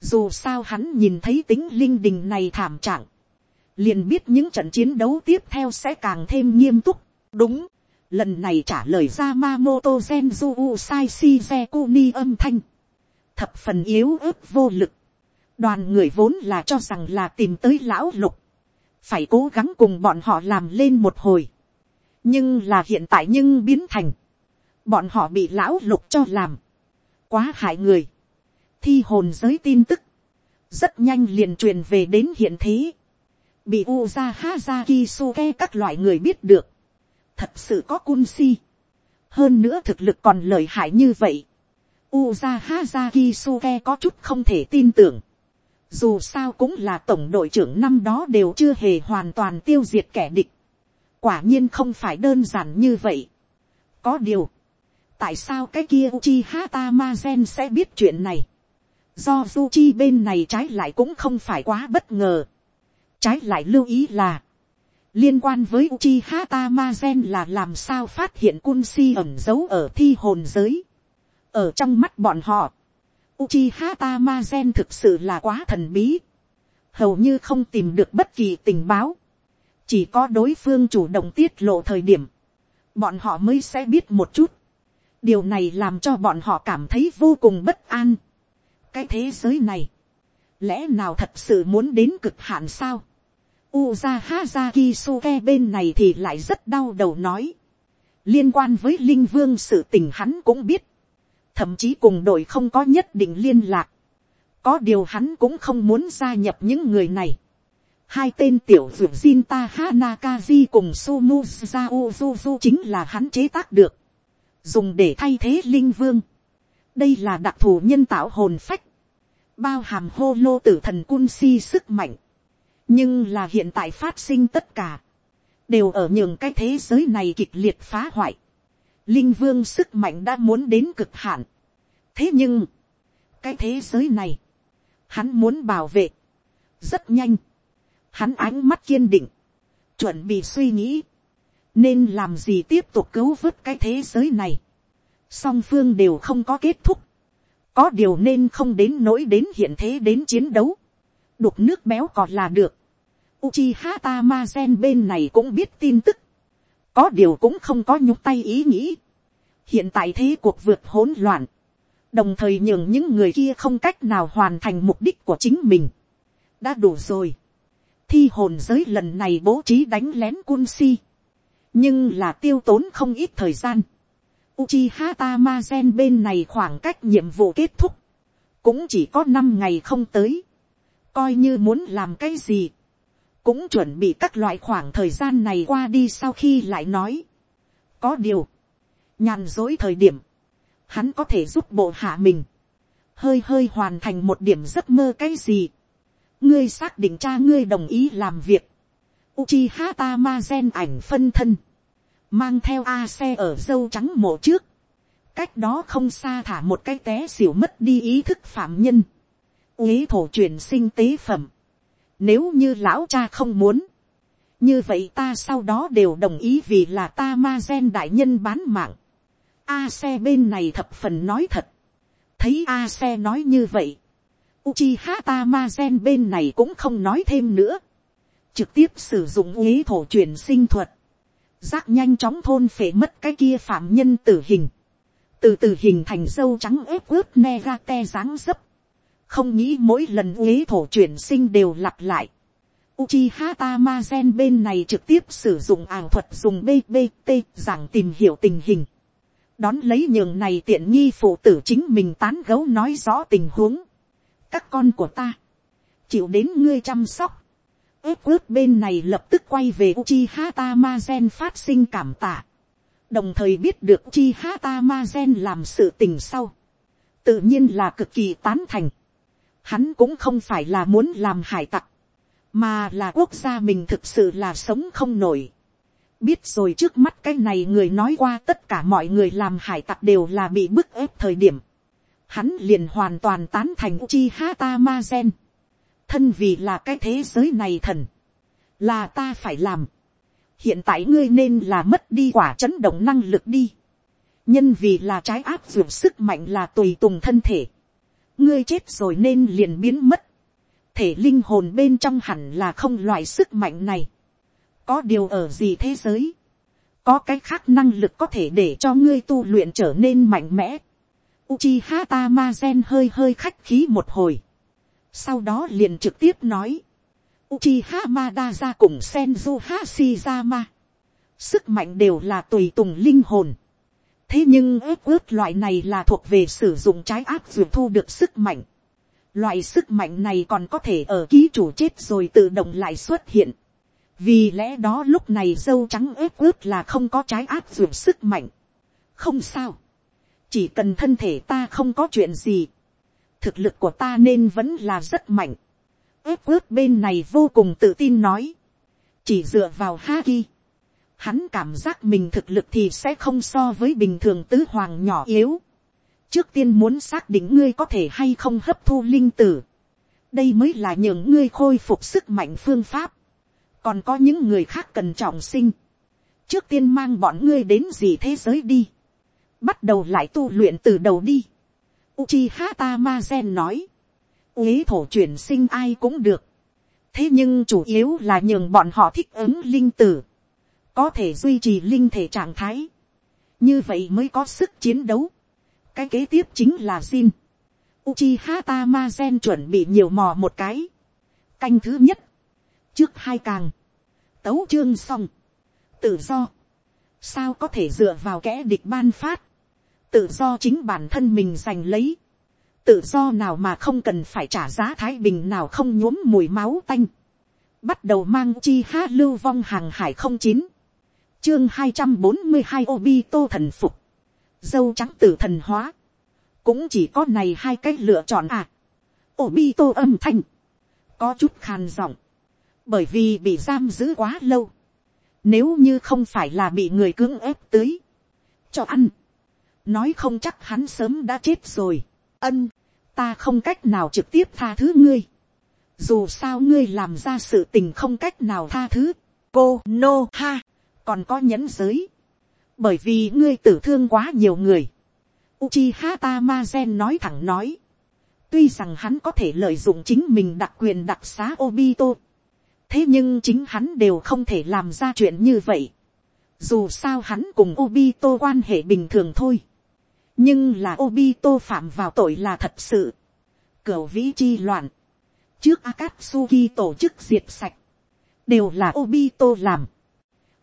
Dù sao hắn nhìn thấy tính linh đình này thảm trạng, liền biết những trận chiến đấu tiếp theo sẽ càng thêm nghiêm túc. đúng, lần này trả lời Yamamoto Genju Usai Shizekuni âm thanh, thập phần yếu ớt vô lực, đoàn người vốn là cho rằng là tìm tới lão lục, phải cố gắng cùng bọn họ làm lên một hồi, nhưng là hiện tại nhưng biến thành, bọn họ bị lão lục cho làm, quá hại người, thi hồn giới tin tức, rất nhanh liền truyền về đến hiện thế, bị uza haza kisuke các loại người biết được, thật sự có cun si, hơn nữa thực lực còn lợi hại như vậy, uza haza kisuke có chút không thể tin tưởng, dù sao cũng là tổng đội trưởng năm đó đều chưa hề hoàn toàn tiêu diệt kẻ địch. quả nhiên không phải đơn giản như vậy. có điều, tại sao cái kia uchi hata Masen sẽ biết chuyện này. do Uchi bên này trái lại cũng không phải quá bất ngờ. Trái lại lưu ý là, liên quan với Uchiha Tamazen là làm sao phát hiện cun si ẩn giấu ở thi hồn giới. Ở trong mắt bọn họ, Uchiha Tamazen thực sự là quá thần bí. Hầu như không tìm được bất kỳ tình báo. Chỉ có đối phương chủ động tiết lộ thời điểm. Bọn họ mới sẽ biết một chút. Điều này làm cho bọn họ cảm thấy vô cùng bất an. Cái thế giới này. Lẽ nào thật sự muốn đến cực hạn sao? Uzaha Zakisuke bên này thì lại rất đau đầu nói. Liên quan với Linh Vương sự tình hắn cũng biết. Thậm chí cùng đội không có nhất định liên lạc. Có điều hắn cũng không muốn gia nhập những người này. Hai tên tiểu dược Jinta Hanakaji cùng Sumuza Uzuzu chính là hắn chế tác được. Dùng để thay thế Linh Vương. Đây là đặc thù nhân tạo hồn phách. Bao hàm hô lô tử thần cun si sức mạnh nhưng là hiện tại phát sinh tất cả, đều ở nhường cái thế giới này kịch liệt phá hoại. Linh vương sức mạnh đã muốn đến cực hạn. thế nhưng, cái thế giới này, hắn muốn bảo vệ, rất nhanh, hắn ánh mắt kiên định, chuẩn bị suy nghĩ, nên làm gì tiếp tục cứu vớt cái thế giới này. song phương đều không có kết thúc, có điều nên không đến nỗi đến hiện thế đến chiến đấu, đục nước béo còn là được. Uchiha Tamazen bên này cũng biết tin tức. Có điều cũng không có nhúc tay ý nghĩ. Hiện tại thế cuộc vượt hỗn loạn. Đồng thời nhường những người kia không cách nào hoàn thành mục đích của chính mình. Đã đủ rồi. Thi hồn giới lần này bố trí đánh lén quân si. Nhưng là tiêu tốn không ít thời gian. Uchiha Tamazen bên này khoảng cách nhiệm vụ kết thúc. Cũng chỉ có 5 ngày không tới. Coi như muốn làm cái gì cũng chuẩn bị các loại khoảng thời gian này qua đi sau khi lại nói. có điều, nhàn dối thời điểm, hắn có thể giúp bộ hạ mình, hơi hơi hoàn thành một điểm giấc mơ cái gì. ngươi xác định cha ngươi đồng ý làm việc. Uchiha Tamazen ảnh phân thân, mang theo a xe ở dâu trắng mộ trước, cách đó không xa thả một cái té xỉu mất đi ý thức phạm nhân, uế thổ truyền sinh tế phẩm, nếu như lão cha không muốn. Như vậy ta sau đó đều đồng ý vì là ta ma gen đại nhân bán mạng. A xe bên này thập phần nói thật. Thấy A xe nói như vậy. Uchiha Tamazen bên này cũng không nói thêm nữa. Trực tiếp sử dụng ý thổ truyền sinh thuật. Giác nhanh chóng thôn phệ mất cái kia phạm nhân tử hình. Từ từ hình thành dâu trắng ép ướp ne ra te dáng dấp không nghĩ mỗi lần uế thổ chuyển sinh đều lặp lại. Uchiha Tamazen bên này trực tiếp sử dụng ảo thuật dùng BBT giảng tìm hiểu tình hình. Đón lấy nhường này tiện nghi phụ tử chính mình tán gấu nói rõ tình huống. Các con của ta. Chịu đến ngươi chăm sóc. ước ước bên này lập tức quay về Uchiha Tamazen phát sinh cảm tạ. Đồng thời biết được Uchiha Tamazen làm sự tình sau. Tự nhiên là cực kỳ tán thành Hắn cũng không phải là muốn làm hải tặc, mà là quốc gia mình thực sự là sống không nổi. biết rồi trước mắt cái này người nói qua tất cả mọi người làm hải tặc đều là bị bức ép thời điểm. Hắn liền hoàn toàn tán thành Uchiha Tamazen. Thân vì là cái thế giới này thần. Là ta phải làm. Hiện tại ngươi nên là mất đi quả chấn động năng lực đi. Nhân vì là trái áp dụng sức mạnh là tùy tùng thân thể ngươi chết rồi nên liền biến mất. thể linh hồn bên trong hẳn là không loại sức mạnh này. có điều ở gì thế giới. có cái khác năng lực có thể để cho ngươi tu luyện trở nên mạnh mẽ. Uchiha Tamazen hơi hơi khách khí một hồi. sau đó liền trực tiếp nói. Uchiha Madara cùng Senju Hashirama. Sức mạnh đều là tùy tùng linh hồn thế nhưng ép ướt loại này là thuộc về sử dụng trái ác dụng thu được sức mạnh. loại sức mạnh này còn có thể ở ký chủ chết rồi tự động lại xuất hiện. vì lẽ đó lúc này dâu trắng ép ướt là không có trái ác dụng sức mạnh. không sao. chỉ cần thân thể ta không có chuyện gì. thực lực của ta nên vẫn là rất mạnh. ép ướt bên này vô cùng tự tin nói. chỉ dựa vào Haki hắn cảm giác mình thực lực thì sẽ không so với bình thường tứ hoàng nhỏ yếu. trước tiên muốn xác định ngươi có thể hay không hấp thu linh tử. đây mới là những ngươi khôi phục sức mạnh phương pháp, còn có những người khác cần trọng sinh, trước tiên mang bọn ngươi đến gì thế giới đi, bắt đầu lại tu luyện từ đầu đi. Uchiha Tamazen nói, uế thổ chuyển sinh ai cũng được, thế nhưng chủ yếu là nhường bọn họ thích ứng linh tử, có thể duy trì linh thể trạng thái, như vậy mới có sức chiến đấu. cái kế tiếp chính là Jin. Uchiha Tamazen chuẩn bị nhiều mò một cái. canh thứ nhất, trước hai càng, tấu chương xong, tự do, sao có thể dựa vào kẻ địch ban phát, tự do chính bản thân mình giành lấy, tự do nào mà không cần phải trả giá thái bình nào không nhuốm mùi máu tanh, bắt đầu mang Uchiha lưu vong hàng hải không chín, chương hai trăm bốn mươi hai Obito thần phục, dâu trắng tử thần hóa, cũng chỉ có này hai cách lựa chọn à. Obito âm thanh, có chút khàn giọng, bởi vì bị giam giữ quá lâu, nếu như không phải là bị người cưỡng ép tưới, cho ăn, nói không chắc hắn sớm đã chết rồi, ân, ta không cách nào trực tiếp tha thứ ngươi, dù sao ngươi làm ra sự tình không cách nào tha thứ, cô no ha, còn có nhẫn giới, bởi vì ngươi tử thương quá nhiều người. Uchiha Tamazen nói thẳng nói, tuy rằng hắn có thể lợi dụng chính mình đặc quyền đặc xá Obito, thế nhưng chính hắn đều không thể làm ra chuyện như vậy. Dù sao hắn cùng Obito quan hệ bình thường thôi. nhưng là Obito phạm vào tội là thật sự. Cửu vĩ chi loạn. trước Akatsuki tổ chức diệt sạch. đều là Obito làm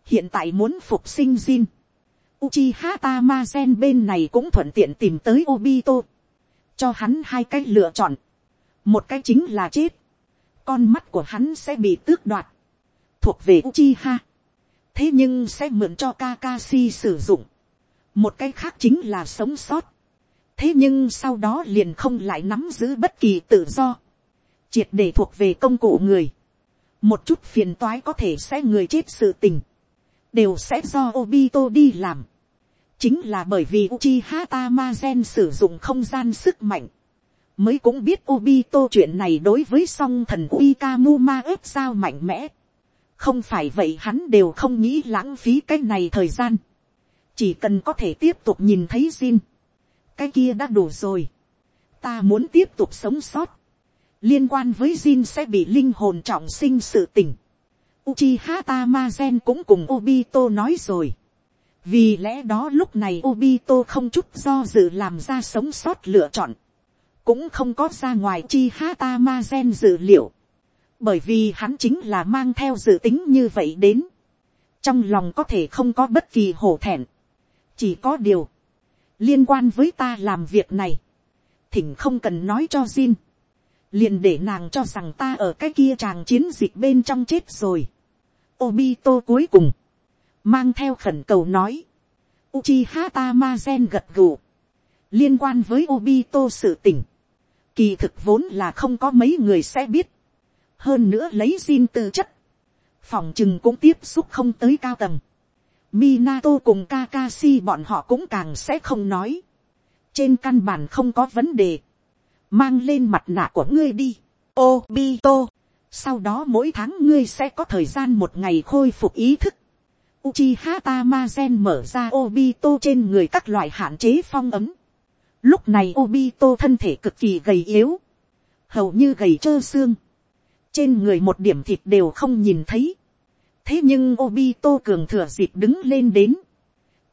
hiện tại muốn phục sinh Jin. Uchiha Tamazen bên này cũng thuận tiện tìm tới Obito. Cho hắn hai cách lựa chọn. Một cách chính là chết. Con mắt của hắn sẽ bị tước đoạt. Thuộc về Uchiha. Thế nhưng sẽ mượn cho Kakashi sử dụng. Một cách khác chính là sống sót. Thế nhưng sau đó liền không lại nắm giữ bất kỳ tự do. Triệt để thuộc về công cụ người. Một chút phiền toái có thể sẽ người chết sự tình đều sẽ do Obito đi làm. Chính là bởi vì Uchiha Tamazen sử dụng không gian sức mạnh. Mới cũng biết Obito chuyện này đối với song thần Uikamuma ếp sao mạnh mẽ. Không phải vậy hắn đều không nghĩ lãng phí cái này thời gian. Chỉ cần có thể tiếp tục nhìn thấy Jin. Cái kia đã đủ rồi. Ta muốn tiếp tục sống sót. Liên quan với Jin sẽ bị linh hồn trọng sinh sự tình Uchiha Tamazen cũng cùng Obito nói rồi. Vì lẽ đó lúc này Obito không chút do dự làm ra sống sót lựa chọn. Cũng không có ra ngoài Uchiha Tamazen dự liệu. Bởi vì hắn chính là mang theo dự tính như vậy đến. Trong lòng có thể không có bất kỳ hổ thẹn. Chỉ có điều. Liên quan với ta làm việc này. Thỉnh không cần nói cho Jin. Liền để nàng cho rằng ta ở cái kia chàng chiến dịch bên trong chết rồi Obito cuối cùng, mang theo khẩn cầu nói, Uchiha Tamazen gật gù, liên quan với Obito sự tình, kỳ thực vốn là không có mấy người sẽ biết, hơn nữa lấy Jin tư chất, phòng chừng cũng tiếp xúc không tới cao tầng, Minato cùng Kakashi bọn họ cũng càng sẽ không nói, trên căn bản không có vấn đề, mang lên mặt nạ của ngươi đi, Obito, sau đó mỗi tháng ngươi sẽ có thời gian một ngày khôi phục ý thức. Uchiha Tamazen mở ra Obito trên người các loại hạn chế phong ấm. Lúc này Obito thân thể cực kỳ gầy yếu. Hầu như gầy trơ xương. Trên người một điểm thịt đều không nhìn thấy. Thế nhưng Obito cường thừa dịp đứng lên đến.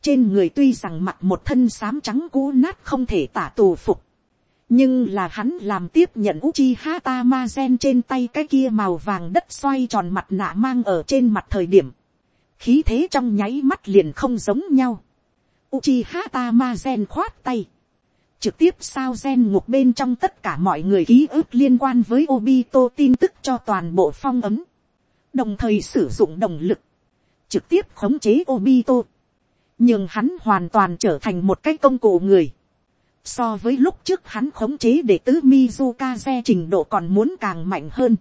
Trên người tuy rằng mặt một thân xám trắng cũ nát không thể tả tù phục nhưng là hắn làm tiếp nhận Uchiha gen trên tay cái kia màu vàng đất xoay tròn mặt nạ mang ở trên mặt thời điểm. Khí thế trong nháy mắt liền không giống nhau. Uchiha gen khoát tay. Trực tiếp sao gen ngục bên trong tất cả mọi người ký ức liên quan với Obito tin tức cho toàn bộ phong ấm. Đồng thời sử dụng động lực. Trực tiếp khống chế Obito. Nhưng hắn hoàn toàn trở thành một cái công cụ người So với lúc trước hắn khống chế để tứ Mizukaze trình độ còn muốn càng mạnh hơn.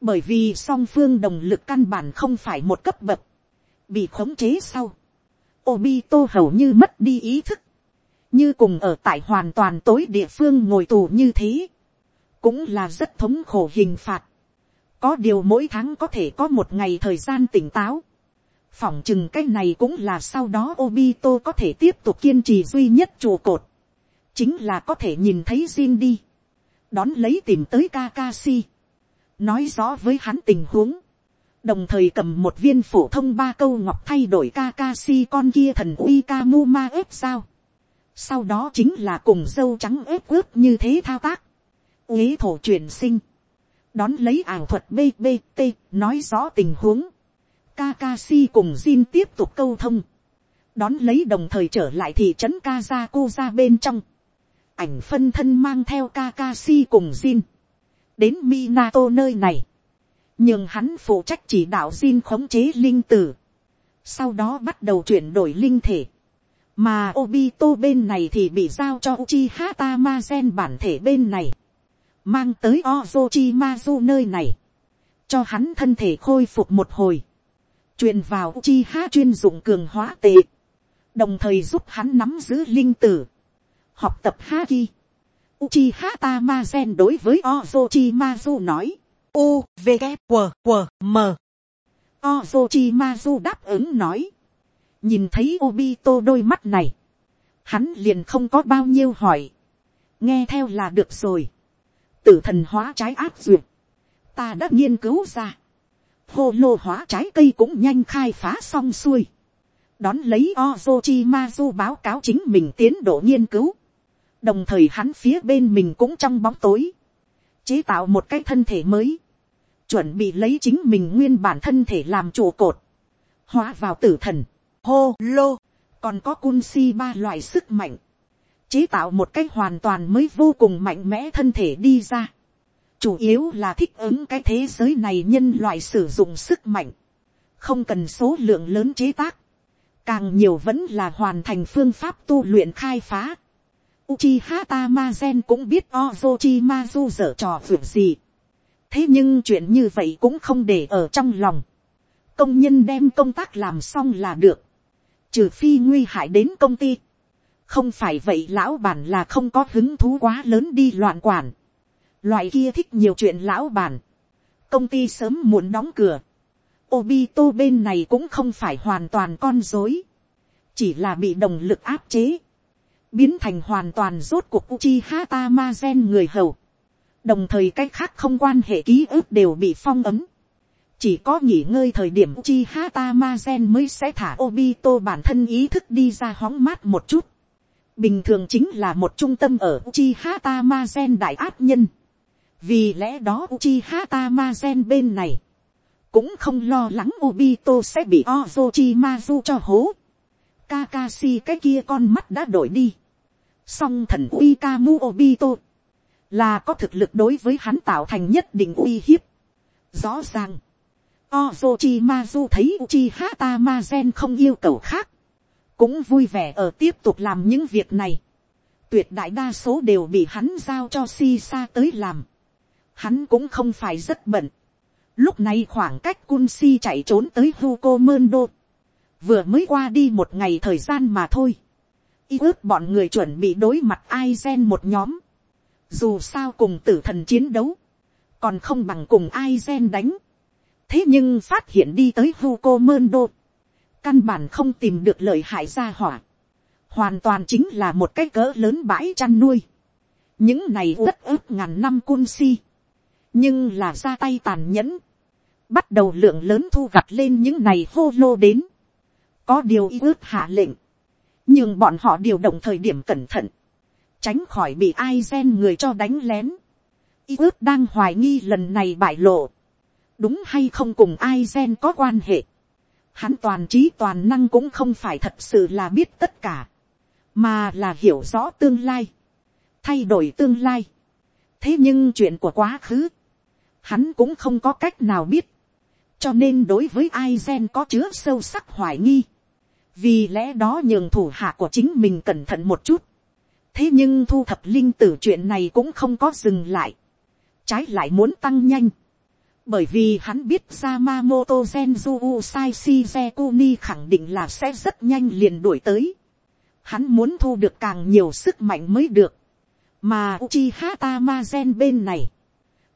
Bởi vì song phương đồng lực căn bản không phải một cấp bậc. Bị khống chế sau. Obito hầu như mất đi ý thức. Như cùng ở tại hoàn toàn tối địa phương ngồi tù như thế. cũng là rất thống khổ hình phạt. có điều mỗi tháng có thể có một ngày thời gian tỉnh táo. phỏng chừng cái này cũng là sau đó Obito có thể tiếp tục kiên trì duy nhất trụ cột chính là có thể nhìn thấy Jin đi. đón lấy tìm tới Kakashi. nói rõ với hắn tình huống. đồng thời cầm một viên phổ thông ba câu ngọc thay đổi Kakashi con kia thần uy Kamuma ép sao. sau đó chính là cùng dâu trắng ép ướp như thế thao tác uế thổ chuyển sinh, đón lấy ảo thuật bbt nói rõ tình huống, Kakashi cùng Jin tiếp tục câu thông, đón lấy đồng thời trở lại thị trấn Kazakuza bên trong, ảnh phân thân mang theo Kakashi cùng Jin, đến Minato nơi này, nhưng hắn phụ trách chỉ đạo Jin khống chế linh tử, sau đó bắt đầu chuyển đổi linh thể, mà Obito bên này thì bị giao cho Uchiha Tamazen bản thể bên này. Mang tới Ozochimazu nơi này, cho hắn thân thể khôi phục một hồi, truyền vào Uchiha chuyên dụng cường hóa tệ, đồng thời giúp hắn nắm giữ linh tử, học tập Haki. Uchiha Tamazen đối với Ozochimazu nói, U, V, K, W, W, M. Ozochimazu đáp ứng nói, nhìn thấy Obito đôi mắt này, hắn liền không có bao nhiêu hỏi, nghe theo là được rồi. Tử thần hóa trái áp duyệt, ta đã nghiên cứu ra, hô lô hóa trái cây cũng nhanh khai phá xong xuôi, đón lấy Ozochimazu báo cáo chính mình tiến độ nghiên cứu, đồng thời hắn phía bên mình cũng trong bóng tối, chế tạo một cái thân thể mới, chuẩn bị lấy chính mình nguyên bản thân thể làm trụ cột, hóa vào tử thần, hô lô, còn có cun si ba loại sức mạnh, chế tạo một cách hoàn toàn mới vô cùng mạnh mẽ thân thể đi ra. chủ yếu là thích ứng cái thế giới này nhân loại sử dụng sức mạnh, không cần số lượng lớn chế tác, càng nhiều vẫn là hoàn thành phương pháp tu luyện khai phá. Uchiha Tamazen cũng biết Ozochimazu dở trò việc gì. thế nhưng chuyện như vậy cũng không để ở trong lòng. công nhân đem công tác làm xong là được. trừ phi nguy hại đến công ty không phải vậy lão bản là không có hứng thú quá lớn đi loạn quản. loại kia thích nhiều chuyện lão bản. công ty sớm muộn đóng cửa. Obito bên này cũng không phải hoàn toàn con dối. chỉ là bị đồng lực áp chế biến thành hoàn toàn rốt cuộc Uchiha Tamazen người hầu. đồng thời cách khác không quan hệ ký ức đều bị phong ấm chỉ có nghỉ ngơi thời điểm Uchiha Tamazen mới sẽ thả Obito bản thân ý thức đi ra hóng mát một chút bình thường chính là một trung tâm ở Uchiha Tamazen đại áp nhân. Vì lẽ đó Uchiha Tamazen bên này cũng không lo lắng Obito sẽ bị Orochimaru cho hố. Kakashi cái kia con mắt đã đổi đi. Song thần uy Kamu Obito là có thực lực đối với hắn tạo thành nhất định uy hiếp. Rõ ràng, Orochimaru thấy Uchiha Tamazen không yêu cầu khác cũng vui vẻ ở tiếp tục làm những việc này. tuyệt đại đa số đều bị hắn giao cho si sa tới làm. hắn cũng không phải rất bận. lúc này khoảng cách Kunsi chạy trốn tới hugo mơn vừa mới qua đi một ngày thời gian mà thôi y ước bọn người chuẩn bị đối mặt ai gen một nhóm. dù sao cùng tử thần chiến đấu, còn không bằng cùng ai gen đánh. thế nhưng phát hiện đi tới hugo mơn căn bản không tìm được lợi hại ra hỏa, hoàn toàn chính là một cái cỡ lớn bãi chăn nuôi, những này đất ướp ngàn năm cun si, nhưng là ra tay tàn nhẫn, bắt đầu lượng lớn thu gặt lên những này hô lô đến, có điều y ước hạ lệnh, nhưng bọn họ điều động thời điểm cẩn thận, tránh khỏi bị ai gen người cho đánh lén, y ước đang hoài nghi lần này bại lộ, đúng hay không cùng ai gen có quan hệ, hắn toàn trí toàn năng cũng không phải thật sự là biết tất cả, mà là hiểu rõ tương lai, thay đổi tương lai. thế nhưng chuyện của quá khứ, hắn cũng không có cách nào biết, cho nên đối với ai gen có chứa sâu sắc hoài nghi, vì lẽ đó nhường thủ hạ của chính mình cẩn thận một chút, thế nhưng thu thập linh tử chuyện này cũng không có dừng lại, trái lại muốn tăng nhanh, bởi vì hắn biết Yamamoto Genju Usai Shizekuni khẳng định là sẽ rất nhanh liền đuổi tới. Hắn muốn thu được càng nhiều sức mạnh mới được. mà Uchiha Tamazen bên này,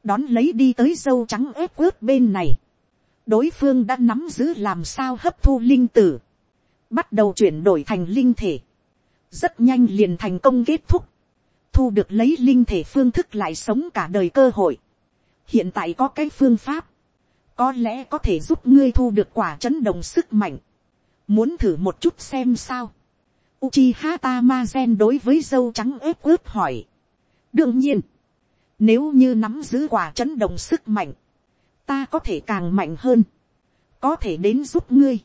đón lấy đi tới dâu trắng ép ướt bên này, đối phương đã nắm giữ làm sao hấp thu linh tử, bắt đầu chuyển đổi thành linh thể, rất nhanh liền thành công kết thúc, thu được lấy linh thể phương thức lại sống cả đời cơ hội. hiện tại có cái phương pháp, có lẽ có thể giúp ngươi thu được quả chấn động sức mạnh, muốn thử một chút xem sao. Uchiha Tamazen đối với dâu trắng ớp ướp hỏi. đương nhiên, nếu như nắm giữ quả chấn động sức mạnh, ta có thể càng mạnh hơn, có thể đến giúp ngươi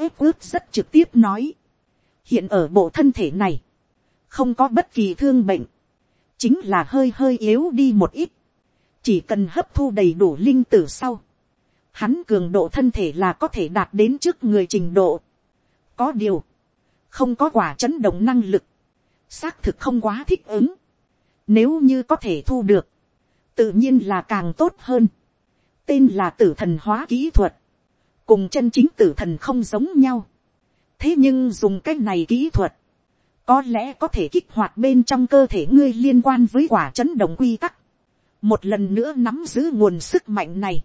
ép ướp rất trực tiếp nói, hiện ở bộ thân thể này, không có bất kỳ thương bệnh, chính là hơi hơi yếu đi một ít, chỉ cần hấp thu đầy đủ linh tử sau, hắn cường độ thân thể là có thể đạt đến trước người trình độ. có điều, không có quả chấn động năng lực, xác thực không quá thích ứng. nếu như có thể thu được, tự nhiên là càng tốt hơn. tên là tử thần hóa kỹ thuật, cùng chân chính tử thần không giống nhau. thế nhưng dùng cái này kỹ thuật, có lẽ có thể kích hoạt bên trong cơ thể ngươi liên quan với quả chấn động quy tắc. một lần nữa nắm giữ nguồn sức mạnh này.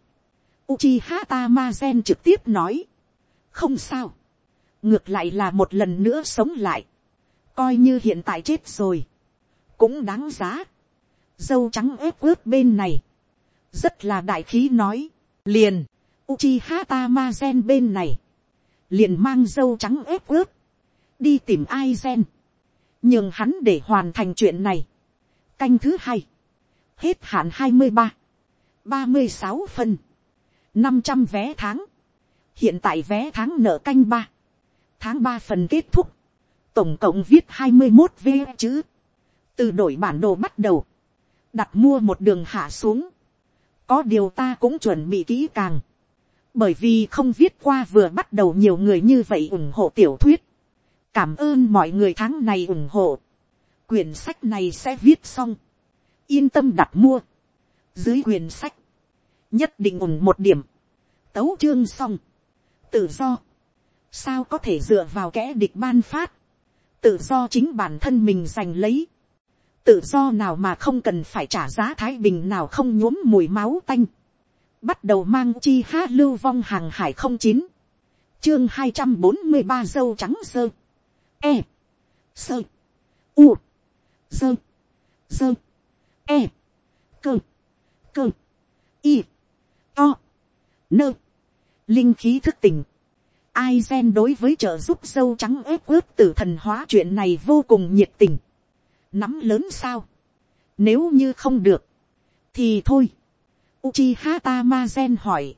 Uchiha Tamazen trực tiếp nói. không sao. ngược lại là một lần nữa sống lại. coi như hiện tại chết rồi. cũng đáng giá. dâu trắng ép ướt bên này. rất là đại khí nói. liền. Uchiha Tamazen bên này. liền mang dâu trắng ép ướt. đi tìm Aizen. Nhưng hắn để hoàn thành chuyện này. canh thứ hai, hết hạn hai mươi ba, ba mươi sáu phân, năm trăm vé tháng, hiện tại vé tháng nợ canh ba, tháng ba phần kết thúc, tổng cộng viết hai mươi một v chữ, từ đổi bản đồ bắt đầu, đặt mua một đường hạ xuống, có điều ta cũng chuẩn bị kỹ càng, bởi vì không viết qua vừa bắt đầu nhiều người như vậy ủng hộ tiểu thuyết, cảm ơn mọi người tháng này ủng hộ. quyển sách này sẽ viết xong. yên tâm đặt mua. dưới quyển sách, nhất định ủng một điểm. tấu chương xong. tự do. sao có thể dựa vào kẻ địch ban phát. tự do chính bản thân mình giành lấy. tự do nào mà không cần phải trả giá thái bình nào không nhuốm mùi máu tanh bắt đầu mang chi ha lưu vong hàng hải không chín. chương hai trăm bốn mươi ba dâu trắng sơ. E, sơ, u, dơ, dơ, e, cơ, cơ, y, to, nơ, linh khí thức tình. Ai gen đối với trợ giúp dâu trắng ép ướp tử thần hóa chuyện này vô cùng nhiệt tình. Nắm lớn sao? Nếu như không được, thì thôi. Uchiha Tamazen hỏi.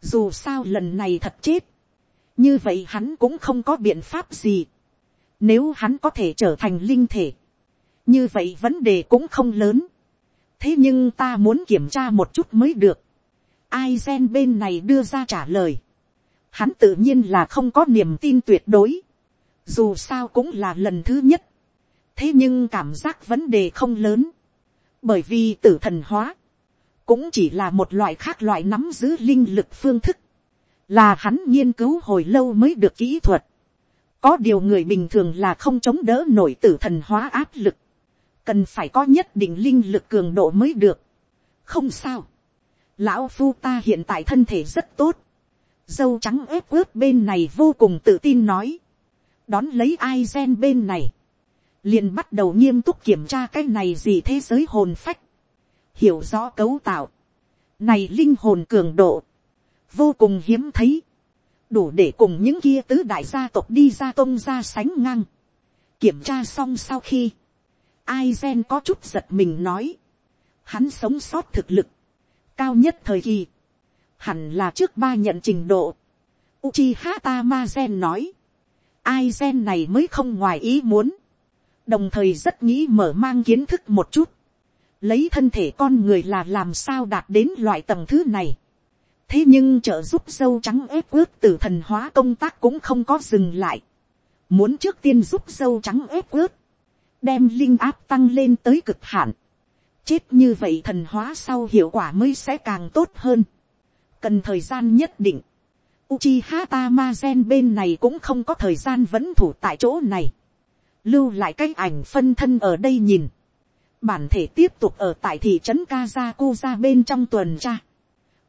Dù sao lần này thật chết. Như vậy hắn cũng không có biện pháp gì. Nếu hắn có thể trở thành linh thể. Như vậy vấn đề cũng không lớn. Thế nhưng ta muốn kiểm tra một chút mới được. Ai gen bên này đưa ra trả lời. Hắn tự nhiên là không có niềm tin tuyệt đối. Dù sao cũng là lần thứ nhất. Thế nhưng cảm giác vấn đề không lớn. Bởi vì tử thần hóa. Cũng chỉ là một loại khác loại nắm giữ linh lực phương thức. Là hắn nghiên cứu hồi lâu mới được kỹ thuật có điều người bình thường là không chống đỡ nổi tử thần hóa áp lực. Cần phải có nhất định linh lực cường độ mới được. Không sao. Lão phu ta hiện tại thân thể rất tốt. Dâu trắng ướp ướp bên này vô cùng tự tin nói. Đón lấy ai gen bên này. Liền bắt đầu nghiêm túc kiểm tra cái này gì thế giới hồn phách. Hiểu rõ cấu tạo. Này linh hồn cường độ. Vô cùng hiếm thấy đủ để cùng những kia tứ đại gia tộc đi ra tôn ra sánh ngang. Kiểm tra xong sau khi, ai gen có chút giật mình nói, hắn sống sót thực lực, cao nhất thời kỳ, hẳn là trước ba nhận trình độ. Uchiha Tamazen nói, ai gen này mới không ngoài ý muốn, đồng thời rất nghĩ mở mang kiến thức một chút, lấy thân thể con người là làm sao đạt đến loại tầng thứ này thế nhưng trợ giúp dâu trắng ép ướp từ thần hóa công tác cũng không có dừng lại. muốn trước tiên giúp dâu trắng ép ướp, đem linh áp tăng lên tới cực hạn. chết như vậy thần hóa sau hiệu quả mới sẽ càng tốt hơn. cần thời gian nhất định. Uchiha Tamazen bên này cũng không có thời gian vẫn thủ tại chỗ này. Lưu lại cái ảnh phân thân ở đây nhìn bản thể tiếp tục ở tại thị trấn Kazakuza bên trong tuần tra,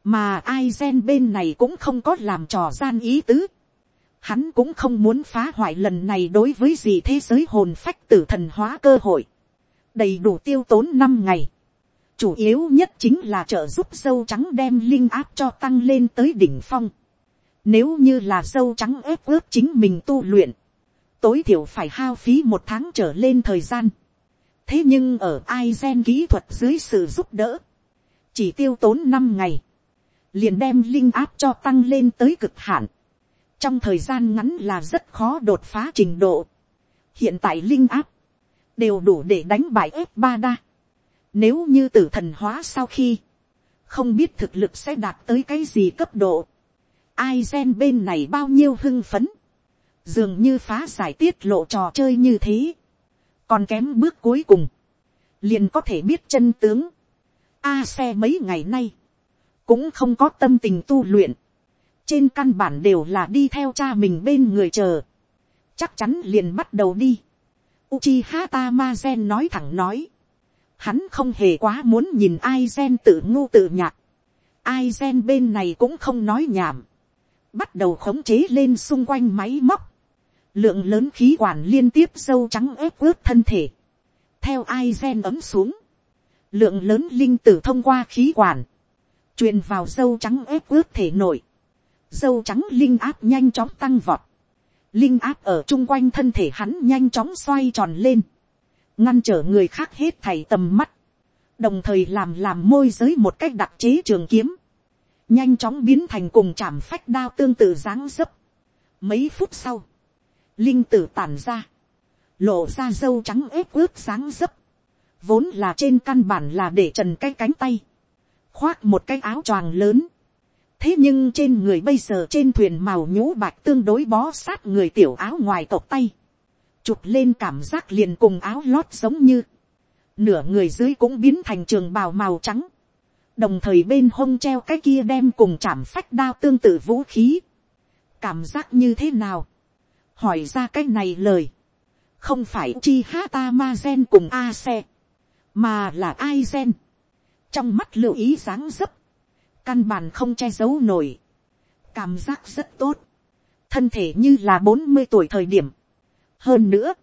mà Aizen bên này cũng không có làm trò gian ý tứ, hắn cũng không muốn phá hoại lần này đối với gì thế giới hồn phách tử thần hóa cơ hội, đầy đủ tiêu tốn năm ngày, chủ yếu nhất chính là trợ giúp dâu trắng đem linh áp cho tăng lên tới đỉnh phong, nếu như là dâu trắng ép ướp chính mình tu luyện, tối thiểu phải hao phí một tháng trở lên thời gian thế nhưng ở ai gen kỹ thuật dưới sự giúp đỡ, chỉ tiêu tốn năm ngày, liền đem linh áp cho tăng lên tới cực hạn. trong thời gian ngắn là rất khó đột phá trình độ. hiện tại linh áp, đều đủ để đánh bại ép ba đa. nếu như tử thần hóa sau khi, không biết thực lực sẽ đạt tới cái gì cấp độ. ai gen bên này bao nhiêu hưng phấn dường như phá giải tiết lộ trò chơi như thế, còn kém bước cuối cùng, liền có thể biết chân tướng. A xe mấy ngày nay, cũng không có tâm tình tu luyện, trên căn bản đều là đi theo cha mình bên người chờ, chắc chắn liền bắt đầu đi. Uchiha Tamazen nói thẳng nói, hắn không hề quá muốn nhìn ai gen tự ngu tự nhạc, ai gen bên này cũng không nói nhảm, bắt đầu khống chế lên xung quanh máy móc, lượng lớn khí quản liên tiếp sâu trắng ép ướt thân thể, theo ai gen ấm xuống, lượng lớn linh tử thông qua khí quản, truyền vào dâu trắng ép ướt thể nội, dâu trắng linh áp nhanh chóng tăng vọt, linh áp ở chung quanh thân thể hắn nhanh chóng xoay tròn lên, ngăn trở người khác hết thầy tầm mắt, đồng thời làm làm môi giới một cách đặc chế trường kiếm, nhanh chóng biến thành cùng chạm phách đao tương tự dáng dấp. Mấy phút sau, linh tử tản ra, lộ ra dâu trắng ếp ướt sáng dấp, vốn là trên căn bản là để trần cái cánh tay, khoác một cái áo choàng lớn, thế nhưng trên người bây giờ trên thuyền màu nhũ bạc tương đối bó sát người tiểu áo ngoài tộc tay, chụp lên cảm giác liền cùng áo lót giống như, nửa người dưới cũng biến thành trường bào màu trắng, đồng thời bên hông treo cái kia đem cùng chạm phách đao tương tự vũ khí, cảm giác như thế nào, hỏi ra cái này lời, không phải chi hata ma gen cùng a xe, mà là ai gen, trong mắt lưu ý dáng dấp, căn bản không che giấu nổi, cảm giác rất tốt, thân thể như là bốn mươi tuổi thời điểm. hơn nữa,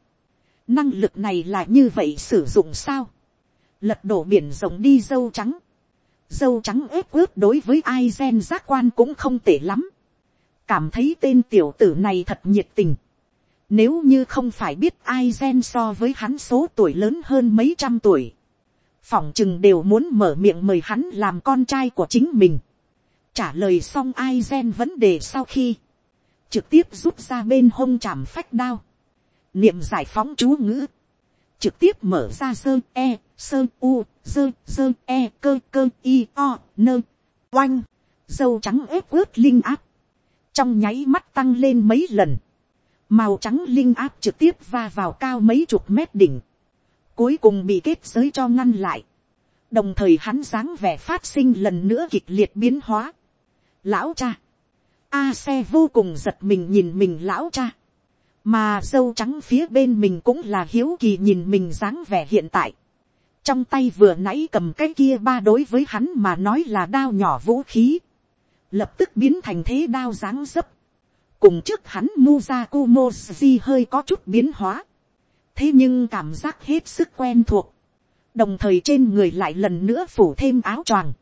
năng lực này là như vậy sử dụng sao, lật đổ biển rộng đi dâu trắng, dâu trắng ép ướt đối với ai gen giác quan cũng không tệ lắm, cảm thấy tên tiểu tử này thật nhiệt tình. Nếu như không phải biết ai gen so với hắn số tuổi lớn hơn mấy trăm tuổi. Phỏng chừng đều muốn mở miệng mời hắn làm con trai của chính mình. Trả lời xong ai gen vấn đề sau khi. Trực tiếp rút ra bên hông chạm phách đao. Niệm giải phóng chú ngữ. Trực tiếp mở ra sơ e, sơ u, sơ sơ e cơ cơ i o nơ. Oanh. Dâu trắng ép ướt linh áp trong nháy mắt tăng lên mấy lần, màu trắng linh áp trực tiếp va vào cao mấy chục mét đỉnh, cuối cùng bị kết giới cho ngăn lại, đồng thời hắn dáng vẻ phát sinh lần nữa kịch liệt biến hóa. Lão cha, a xe vô cùng giật mình nhìn mình lão cha, mà dâu trắng phía bên mình cũng là hiếu kỳ nhìn mình dáng vẻ hiện tại, trong tay vừa nãy cầm cái kia ba đối với hắn mà nói là đao nhỏ vũ khí, lập tức biến thành thế đao dáng dấp, cùng trước hắn Muzaku Moji hơi có chút biến hóa, thế nhưng cảm giác hết sức quen thuộc, đồng thời trên người lại lần nữa phủ thêm áo choàng,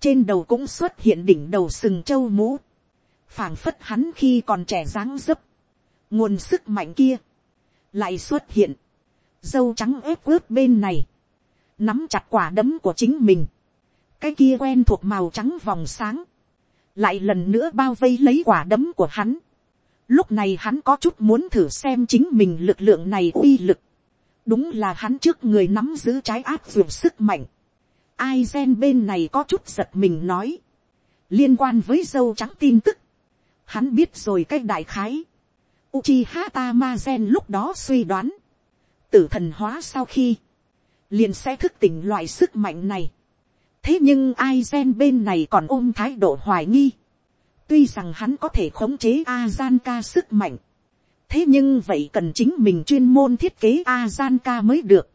trên đầu cũng xuất hiện đỉnh đầu sừng châu mũ, phảng phất hắn khi còn trẻ dáng dấp, nguồn sức mạnh kia, lại xuất hiện, dâu trắng ép ướp bên này, nắm chặt quả đấm của chính mình, cái kia quen thuộc màu trắng vòng sáng, lại lần nữa bao vây lấy quả đấm của hắn. Lúc này hắn có chút muốn thử xem chính mình lực lượng này uy lực. Đúng là hắn trước người nắm giữ trái áp dụng sức mạnh. Ai gen bên này có chút giật mình nói. Liên quan với dâu trắng tin tức. Hắn biết rồi cái đại khái. Uchiha Tamazen lúc đó suy đoán. Tử thần hóa sau khi. Liền sẽ thức tỉnh loại sức mạnh này thế nhưng ai gen bên này còn ôm thái độ hoài nghi. tuy rằng hắn có thể khống chế a gian ca sức mạnh. thế nhưng vậy cần chính mình chuyên môn thiết kế a gian ca mới được.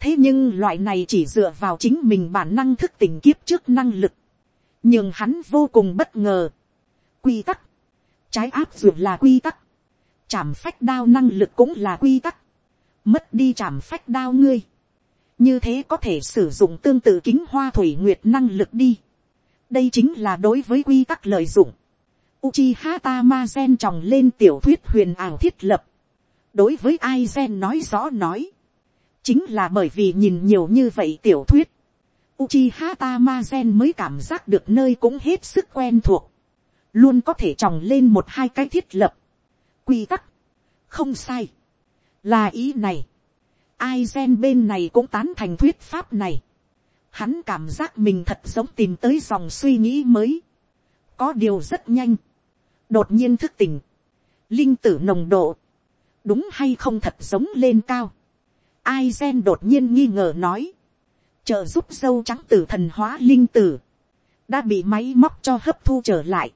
thế nhưng loại này chỉ dựa vào chính mình bản năng thức tỉnh kiếp trước năng lực, nhưng hắn vô cùng bất ngờ. quy tắc, trái áp dược là quy tắc, chạm phách đao năng lực cũng là quy tắc, mất đi chạm phách đao ngươi, như thế có thể sử dụng tương tự kính hoa thủy nguyệt năng lực đi. đây chính là đối với quy tắc lợi dụng. Uchiha Tamazen tròng lên tiểu thuyết huyền ảo thiết lập. đối với ai gen nói rõ nói, chính là bởi vì nhìn nhiều như vậy tiểu thuyết, Uchiha Tamazen mới cảm giác được nơi cũng hết sức quen thuộc, luôn có thể tròng lên một hai cái thiết lập, quy tắc, không sai, là ý này, ai gen bên này cũng tán thành thuyết pháp này, hắn cảm giác mình thật giống tìm tới dòng suy nghĩ mới, có điều rất nhanh, đột nhiên thức tỉnh, linh tử nồng độ, đúng hay không thật giống lên cao, ai gen đột nhiên nghi ngờ nói, trợ giúp dâu trắng tử thần hóa linh tử, đã bị máy móc cho hấp thu trở lại.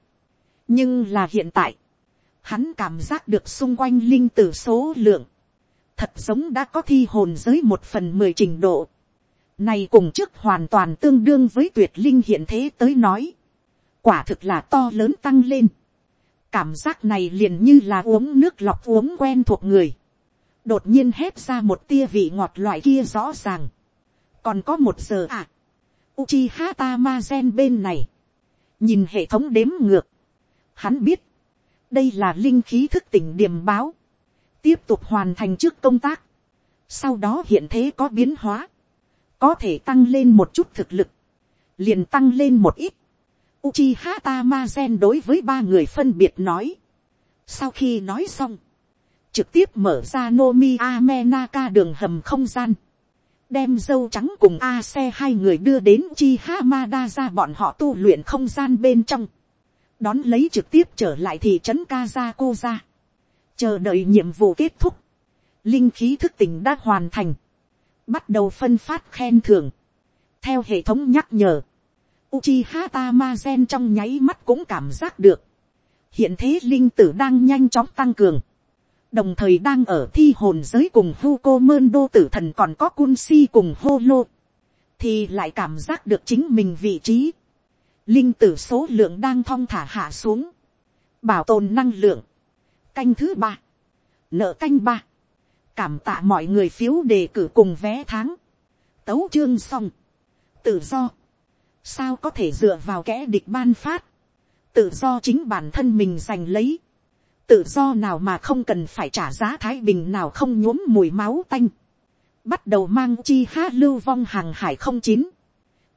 nhưng là hiện tại, hắn cảm giác được xung quanh linh tử số lượng, thật giống đã có thi hồn giới một phần mười trình độ. Này cùng trước hoàn toàn tương đương với tuyệt linh hiện thế tới nói. Quả thực là to lớn tăng lên. Cảm giác này liền như là uống nước lọc uống quen thuộc người. Đột nhiên hét ra một tia vị ngọt loại kia rõ ràng còn có một giờ à. Uchiha Tamazen bên này, nhìn hệ thống đếm ngược, hắn biết, đây là linh khí thức tỉnh điểm báo, tiếp tục hoàn thành trước công tác, sau đó hiện thế có biến hóa, có thể tăng lên một chút thực lực, liền tăng lên một ít. Uchiha Tamazen đối với ba người phân biệt nói. Sau khi nói xong, trực tiếp mở ra Nomi Amenaka đường hầm không gian đem dâu trắng cùng a xe hai người đưa đến chi ha ra bọn họ tu luyện không gian bên trong, đón lấy trực tiếp trở lại thị trấn Kazakoza. ra, chờ đợi nhiệm vụ kết thúc, linh khí thức tỉnh đã hoàn thành, bắt đầu phân phát khen thưởng, theo hệ thống nhắc nhở, Uchiha Tamazen trong nháy mắt cũng cảm giác được, hiện thế linh tử đang nhanh chóng tăng cường, đồng thời đang ở thi hồn giới cùng Hugo Mơn Đô tử thần còn có Cun Si cùng Hô Lô, thì lại cảm giác được chính mình vị trí. Linh tử số lượng đang thong thả hạ xuống, bảo tồn năng lượng, canh thứ ba, nợ canh ba, cảm tạ mọi người phiếu đề cử cùng vé tháng, tấu chương xong, tự do, sao có thể dựa vào kẻ địch ban phát, tự do chính bản thân mình giành lấy, tự do nào mà không cần phải trả giá thái bình nào không nhuốm mùi máu tanh. Bắt đầu mang chi hát lưu vong hàng hải không chín.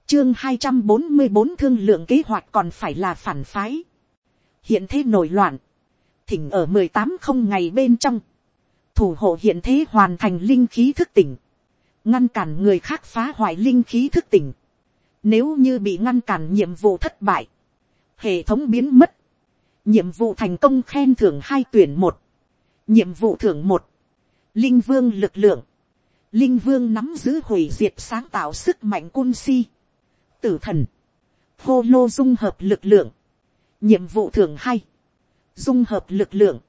Chương hai trăm bốn mươi bốn thương lượng kế hoạch còn phải là phản phái. Hiện thế nổi loạn. Thỉnh ở mười tám không ngày bên trong. Thủ hộ hiện thế hoàn thành linh khí thức tỉnh. Ngăn cản người khác phá hoại linh khí thức tỉnh. Nếu như bị ngăn cản nhiệm vụ thất bại. Hệ thống biến mất nhiệm vụ thành công khen thưởng hai tuyển một, nhiệm vụ thưởng một, linh vương lực lượng, linh vương nắm giữ hủy diệt sáng tạo sức mạnh cun si, tử thần, hô lô dung hợp lực lượng, nhiệm vụ thưởng hai, dung hợp lực lượng,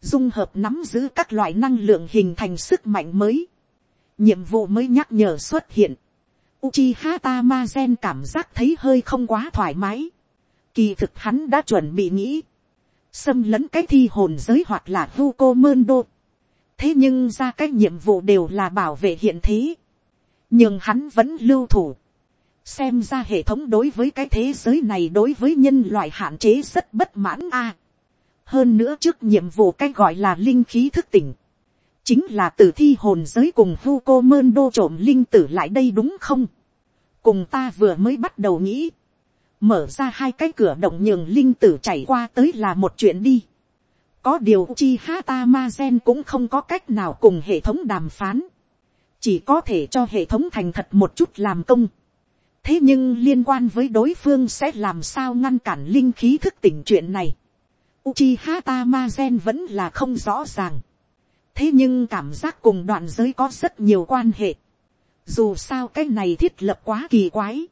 dung hợp nắm giữ các loại năng lượng hình thành sức mạnh mới, nhiệm vụ mới nhắc nhở xuất hiện, Uchiha Tamazen cảm giác thấy hơi không quá thoải mái. Kỳ thực hắn đã chuẩn bị nghĩ. Xâm lấn cái thi hồn giới hoặc là vu cô mơn đô. Thế nhưng ra cái nhiệm vụ đều là bảo vệ hiện thế. Nhưng hắn vẫn lưu thủ. Xem ra hệ thống đối với cái thế giới này đối với nhân loại hạn chế rất bất mãn a hơn nữa trước nhiệm vụ cái gọi là linh khí thức tỉnh. Chính là tử thi hồn giới cùng vu cô mơn đô trộm linh tử lại đây đúng không? Cùng ta vừa mới bắt đầu nghĩ mở ra hai cái cửa động nhường linh tử chảy qua tới là một chuyện đi. có điều chi hata ma gen cũng không có cách nào cùng hệ thống đàm phán. chỉ có thể cho hệ thống thành thật một chút làm công. thế nhưng liên quan với đối phương sẽ làm sao ngăn cản linh khí thức tỉnh chuyện này. Uchiha Tamazen vẫn là không rõ ràng. Thế nhưng cảm giác cùng đoạn giới có rất nhiều quan hệ. Dù sao cái này thiết lập quá kỳ quái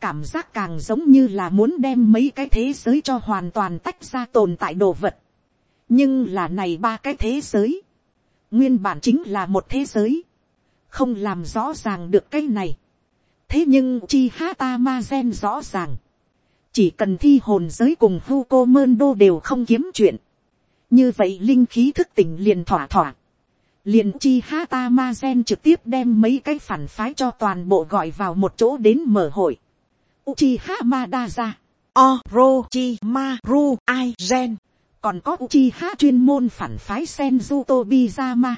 cảm giác càng giống như là muốn đem mấy cái thế giới cho hoàn toàn tách ra tồn tại đồ vật. nhưng là này ba cái thế giới, nguyên bản chính là một thế giới, không làm rõ ràng được cái này. thế nhưng chi Tamazen ma gen rõ ràng, chỉ cần thi hồn giới cùng hu cô mơn đô đều không kiếm chuyện, như vậy linh khí thức tỉnh liền thỏa thỏa, liền chi ha ta ma gen trực tiếp đem mấy cái phản phái cho toàn bộ gọi vào một chỗ đến mở hội. Uchiha Madara, ai gen, còn có Uchiha chuyên môn phản phái Senju Tobizama.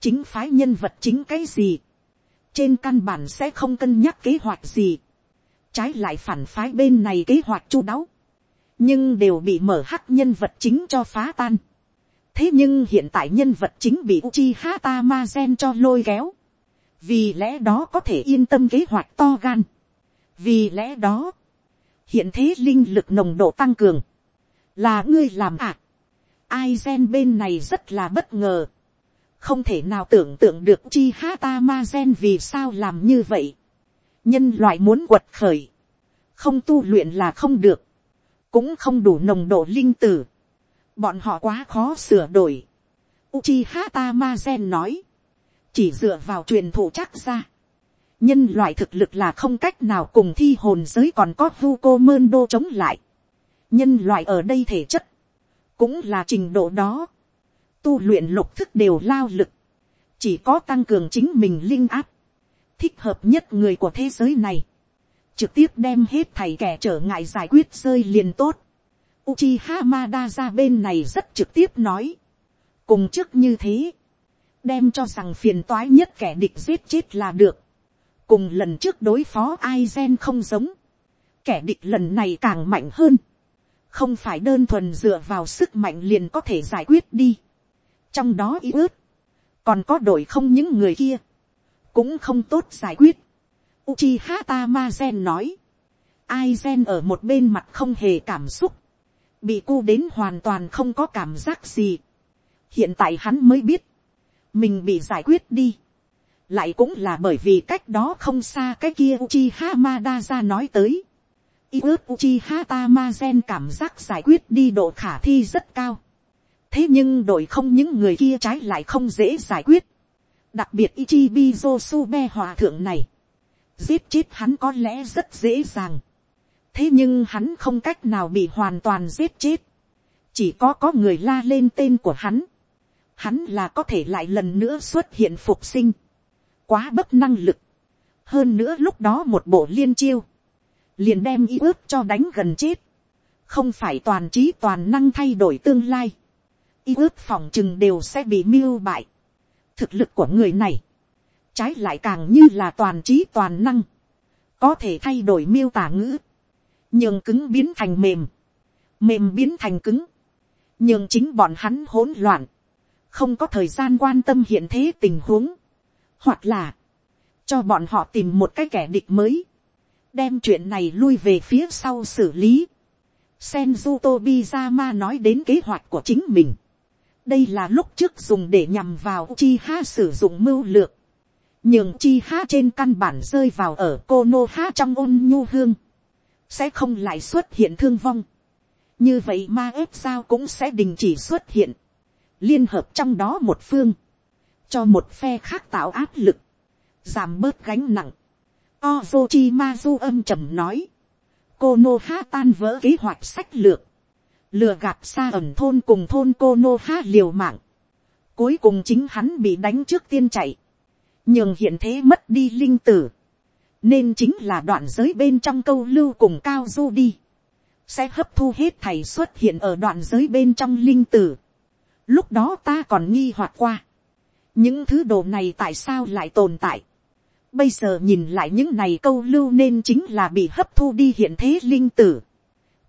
Chính phái nhân vật chính cái gì? Trên căn bản sẽ không cân nhắc kế hoạch gì. Trái lại phản phái bên này kế hoạch chu đáo. Nhưng đều bị mở hắc nhân vật chính cho phá tan. Thế nhưng hiện tại nhân vật chính bị uchi hata ma gen cho lôi kéo. Vì lẽ đó có thể yên tâm kế hoạch to gan. Vì lẽ đó, hiện thế linh lực nồng độ tăng cường. Là ngươi làm ạ. À? Ai gen bên này rất là bất ngờ. Không thể nào tưởng tượng được chi hata ma gen vì sao làm như vậy. Nhân loại muốn quật khởi. Không tu luyện là không được. Cũng không đủ nồng độ linh tử. Bọn họ quá khó sửa đổi. Uchiha Tamazen nói. Chỉ dựa vào truyền thụ chắc ra nhân loại thực lực là không cách nào cùng thi hồn giới còn có vu cô mơn đô chống lại. nhân loại ở đây thể chất, cũng là trình độ đó. tu luyện lục thức đều lao lực, chỉ có tăng cường chính mình linh áp, thích hợp nhất người của thế giới này, trực tiếp đem hết thầy kẻ trở ngại giải quyết rơi liền tốt. Uchiha Mada ra bên này rất trực tiếp nói, cùng trước như thế, đem cho rằng phiền toái nhất kẻ địch giết chết là được. Cùng lần trước đối phó ai gen không giống, kẻ địch lần này càng mạnh hơn, không phải đơn thuần dựa vào sức mạnh liền có thể giải quyết đi. trong đó ý ước, còn có đội không những người kia, cũng không tốt giải quyết. Uchiha Tamazen nói, ai gen ở một bên mặt không hề cảm xúc, bị cu đến hoàn toàn không có cảm giác gì. hiện tại hắn mới biết, mình bị giải quyết đi lại cũng là bởi vì cách đó không xa cái kia Uchiha Madara nói tới. Ý ước Uchiha Tamazen cảm giác giải quyết đi độ khả thi rất cao. Thế nhưng đội không những người kia trái lại không dễ giải quyết. Đặc biệt Ichibi Josube hòa thượng này. Giết chết hắn có lẽ rất dễ dàng. Thế nhưng hắn không cách nào bị hoàn toàn giết chết. Chỉ có có người la lên tên của hắn. Hắn là có thể lại lần nữa xuất hiện phục sinh quá bất năng lực. hơn nữa lúc đó một bộ liên chiêu, liền đem ý ước cho đánh gần chết, không phải toàn trí toàn năng thay đổi tương lai, ý ước phòng chừng đều sẽ bị miêu bại thực lực của người này, trái lại càng như là toàn trí toàn năng, có thể thay đổi miêu tả ngữ, nhường cứng biến thành mềm, mềm biến thành cứng, nhường chính bọn hắn hỗn loạn, không có thời gian quan tâm hiện thế tình huống, hoặc là cho bọn họ tìm một cái kẻ địch mới, đem chuyện này lui về phía sau xử lý. Senju Tobizama nói đến kế hoạch của chính mình đây là lúc trước dùng để nhằm vào chi ha sử dụng mưu lược, nhưng chi ha trên căn bản rơi vào ở cô nô ha trong ôn nhu hương, sẽ không lại xuất hiện thương vong. như vậy ma ếp sao cũng sẽ đình chỉ xuất hiện, liên hợp trong đó một phương, cho một phe khác tạo áp lực, giảm bớt gánh nặng. Ozochimazu âm trầm nói, cô nô ha tan vỡ kế hoạch sách lược, lừa gạt xa ẩn thôn cùng thôn cô nô ha liều mạng, cuối cùng chính hắn bị đánh trước tiên chạy, nhưng hiện thế mất đi linh tử, nên chính là đoạn giới bên trong câu lưu cùng cao du đi, sẽ hấp thu hết thầy xuất hiện ở đoạn giới bên trong linh tử. Lúc đó ta còn nghi hoặc qua, những thứ đồ này tại sao lại tồn tại. bây giờ nhìn lại những này câu lưu nên chính là bị hấp thu đi hiện thế linh tử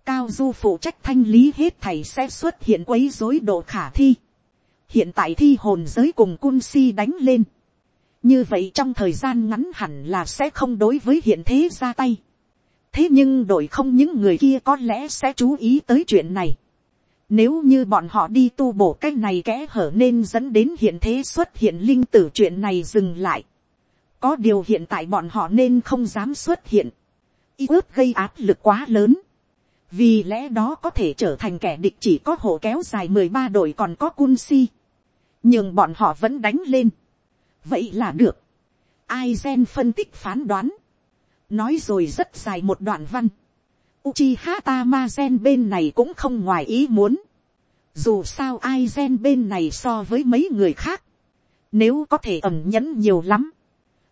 cao du phụ trách thanh lý hết thầy sẽ xuất hiện quấy rối độ khả thi. hiện tại thi hồn giới cùng cun si đánh lên. như vậy trong thời gian ngắn hẳn là sẽ không đối với hiện thế ra tay. thế nhưng đội không những người kia có lẽ sẽ chú ý tới chuyện này nếu như bọn họ đi tu bổ cái này kẽ hở nên dẫn đến hiện thế xuất hiện linh tử chuyện này dừng lại. Có điều hiện tại bọn họ nên không dám xuất hiện. Ý ước gây áp lực quá lớn. Vì lẽ đó có thể trở thành kẻ địch chỉ có hộ kéo dài mười ba đội còn có cun si. Nhưng bọn họ vẫn đánh lên. Vậy là được. ai gen phân tích phán đoán, nói rồi rất dài một đoạn văn, Uchiha Tamazen bên này cũng không ngoài ý muốn. Dù sao ai gen bên này so với mấy người khác. Nếu có thể ẩn nhẫn nhiều lắm.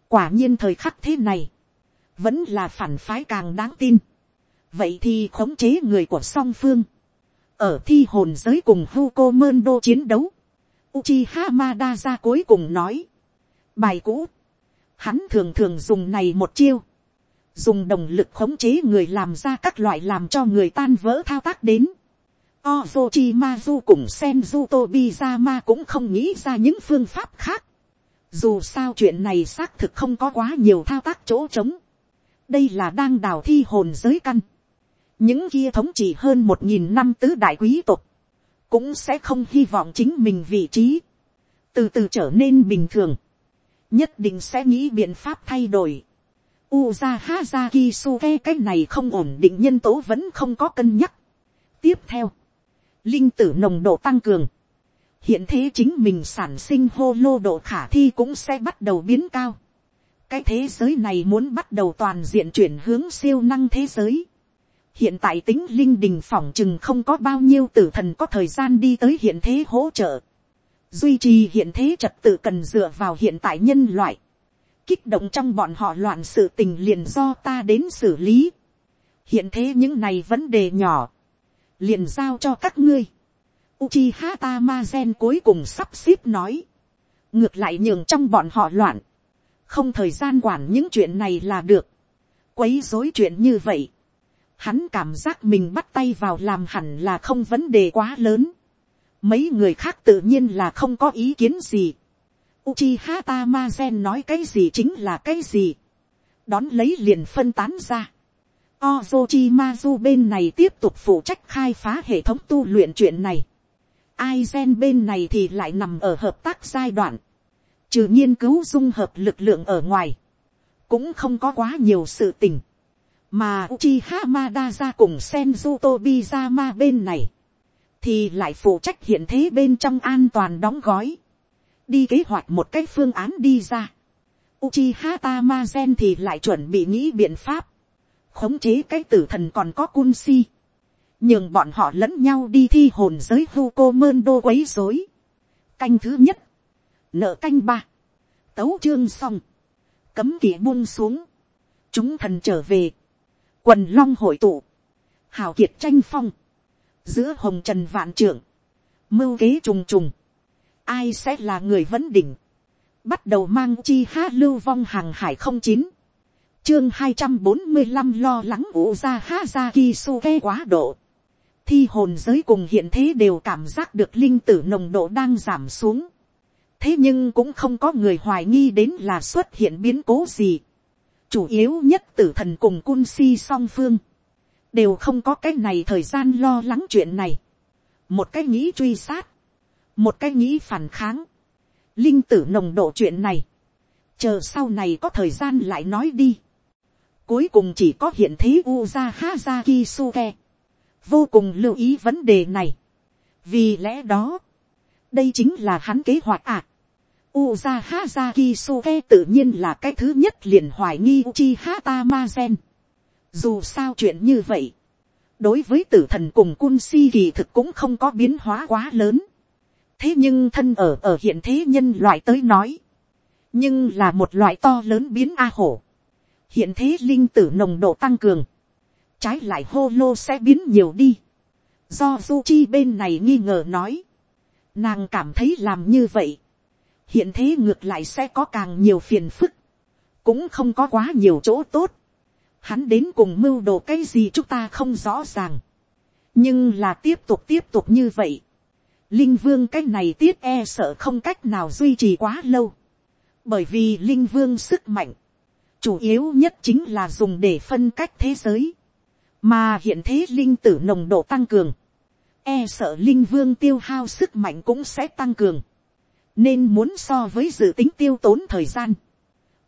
Quả nhiên thời khắc thế này. Vẫn là phản phái càng đáng tin. Vậy thì khống chế người của song phương. Ở thi hồn giới cùng Huko Mendo chiến đấu. Uchiha Madara cuối cùng nói. Bài cũ. Hắn thường thường dùng này một chiêu dùng đồng lực khống chế người làm ra các loại làm cho người tan vỡ thao tác đến. Ozochimazu cùng Senju Tobizama cũng không nghĩ ra những phương pháp khác. Dù sao chuyện này xác thực không có quá nhiều thao tác chỗ trống. Đây là đang đào thi hồn giới căn. Những kia thống trị hơn một nghìn năm tứ đại quý tộc. Cũng sẽ không hy vọng chính mình vị trí. Từ từ trở nên bình thường. Nhất định sẽ nghĩ biện pháp thay đổi Uza Hazaki Suke cái này không ổn định nhân tố vẫn không có cân nhắc. Tiếp theo, linh tử nồng độ tăng cường. Hiện thế chính mình sản sinh hô lô độ khả thi cũng sẽ bắt đầu biến cao. Cái thế giới này muốn bắt đầu toàn diện chuyển hướng siêu năng thế giới. Hiện tại tính linh đình phỏng chừng không có bao nhiêu tử thần có thời gian đi tới hiện thế hỗ trợ. Duy trì hiện thế trật tự cần dựa vào hiện tại nhân loại kích động trong bọn họ loạn sự tình liền do ta đến xử lý. hiện thế những này vấn đề nhỏ, liền giao cho các ngươi. Uchiha Tamazen cuối cùng sắp xếp nói, ngược lại nhường trong bọn họ loạn, không thời gian quản những chuyện này là được, quấy rối chuyện như vậy. Hắn cảm giác mình bắt tay vào làm hẳn là không vấn đề quá lớn. Mấy người khác tự nhiên là không có ý kiến gì. Uchiha Tamazen nói cái gì chính là cái gì. Đón lấy liền phân tán ra. Ozochimazu bên này tiếp tục phụ trách khai phá hệ thống tu luyện chuyện này. Aizen bên này thì lại nằm ở hợp tác giai đoạn. Trừ nghiên cứu dung hợp lực lượng ở ngoài. Cũng không có quá nhiều sự tình. Mà Uchiha Madara cùng Senju Tobirama bên này. Thì lại phụ trách hiện thế bên trong an toàn đóng gói đi kế hoạch một cái phương án đi ra. Uchiha Tamazen thì lại chuẩn bị nghĩ biện pháp. Khống chế cái tử thần còn có cun si. Nhưng bọn họ lẫn nhau đi thi hồn giới Huko Mendo quấy rối. Canh thứ nhất. Nợ canh ba. Tấu chương xong. Cấm kỵ buông xuống. Chúng thần trở về. Quần long hội tụ. Hào kiệt tranh phong. Giữa hồng trần vạn trưởng. Mưu kế trùng trùng ai sẽ là người vấn đỉnh, bắt đầu mang chi ha lưu vong hàng hải không chín, chương hai trăm bốn mươi năm lo lắng ủ ra ha ra ki su ke quá độ, thi hồn giới cùng hiện thế đều cảm giác được linh tử nồng độ đang giảm xuống, thế nhưng cũng không có người hoài nghi đến là xuất hiện biến cố gì, chủ yếu nhất tử thần cùng cun si song phương, đều không có cái này thời gian lo lắng chuyện này, một cái nghĩ truy sát, một cái nghĩ phản kháng, linh tử nồng độ chuyện này, chờ sau này có thời gian lại nói đi. Cuối cùng chỉ có hiện thế Uza haza kisuke Vô cùng lưu ý vấn đề này. Vì lẽ đó, đây chính là hắn kế hoạch à. Uza Hazaki tự nhiên là cái thứ nhất liền hoài nghi Uchiha Tamazen. Dù sao chuyện như vậy, đối với tử thần cùng Kunsi kỳ thực cũng không có biến hóa quá lớn thế nhưng thân ở ở hiện thế nhân loại tới nói, nhưng là một loại to lớn biến a hổ. hiện thế linh tử nồng độ tăng cường, trái lại hô lô sẽ biến nhiều đi. do du chi bên này nghi ngờ nói, nàng cảm thấy làm như vậy, hiện thế ngược lại sẽ có càng nhiều phiền phức, cũng không có quá nhiều chỗ tốt. Hắn đến cùng mưu đồ cái gì chúng ta không rõ ràng. nhưng là tiếp tục tiếp tục như vậy, linh vương cái này tiết e sợ không cách nào duy trì quá lâu, bởi vì linh vương sức mạnh, chủ yếu nhất chính là dùng để phân cách thế giới, mà hiện thế linh tử nồng độ tăng cường, e sợ linh vương tiêu hao sức mạnh cũng sẽ tăng cường, nên muốn so với dự tính tiêu tốn thời gian,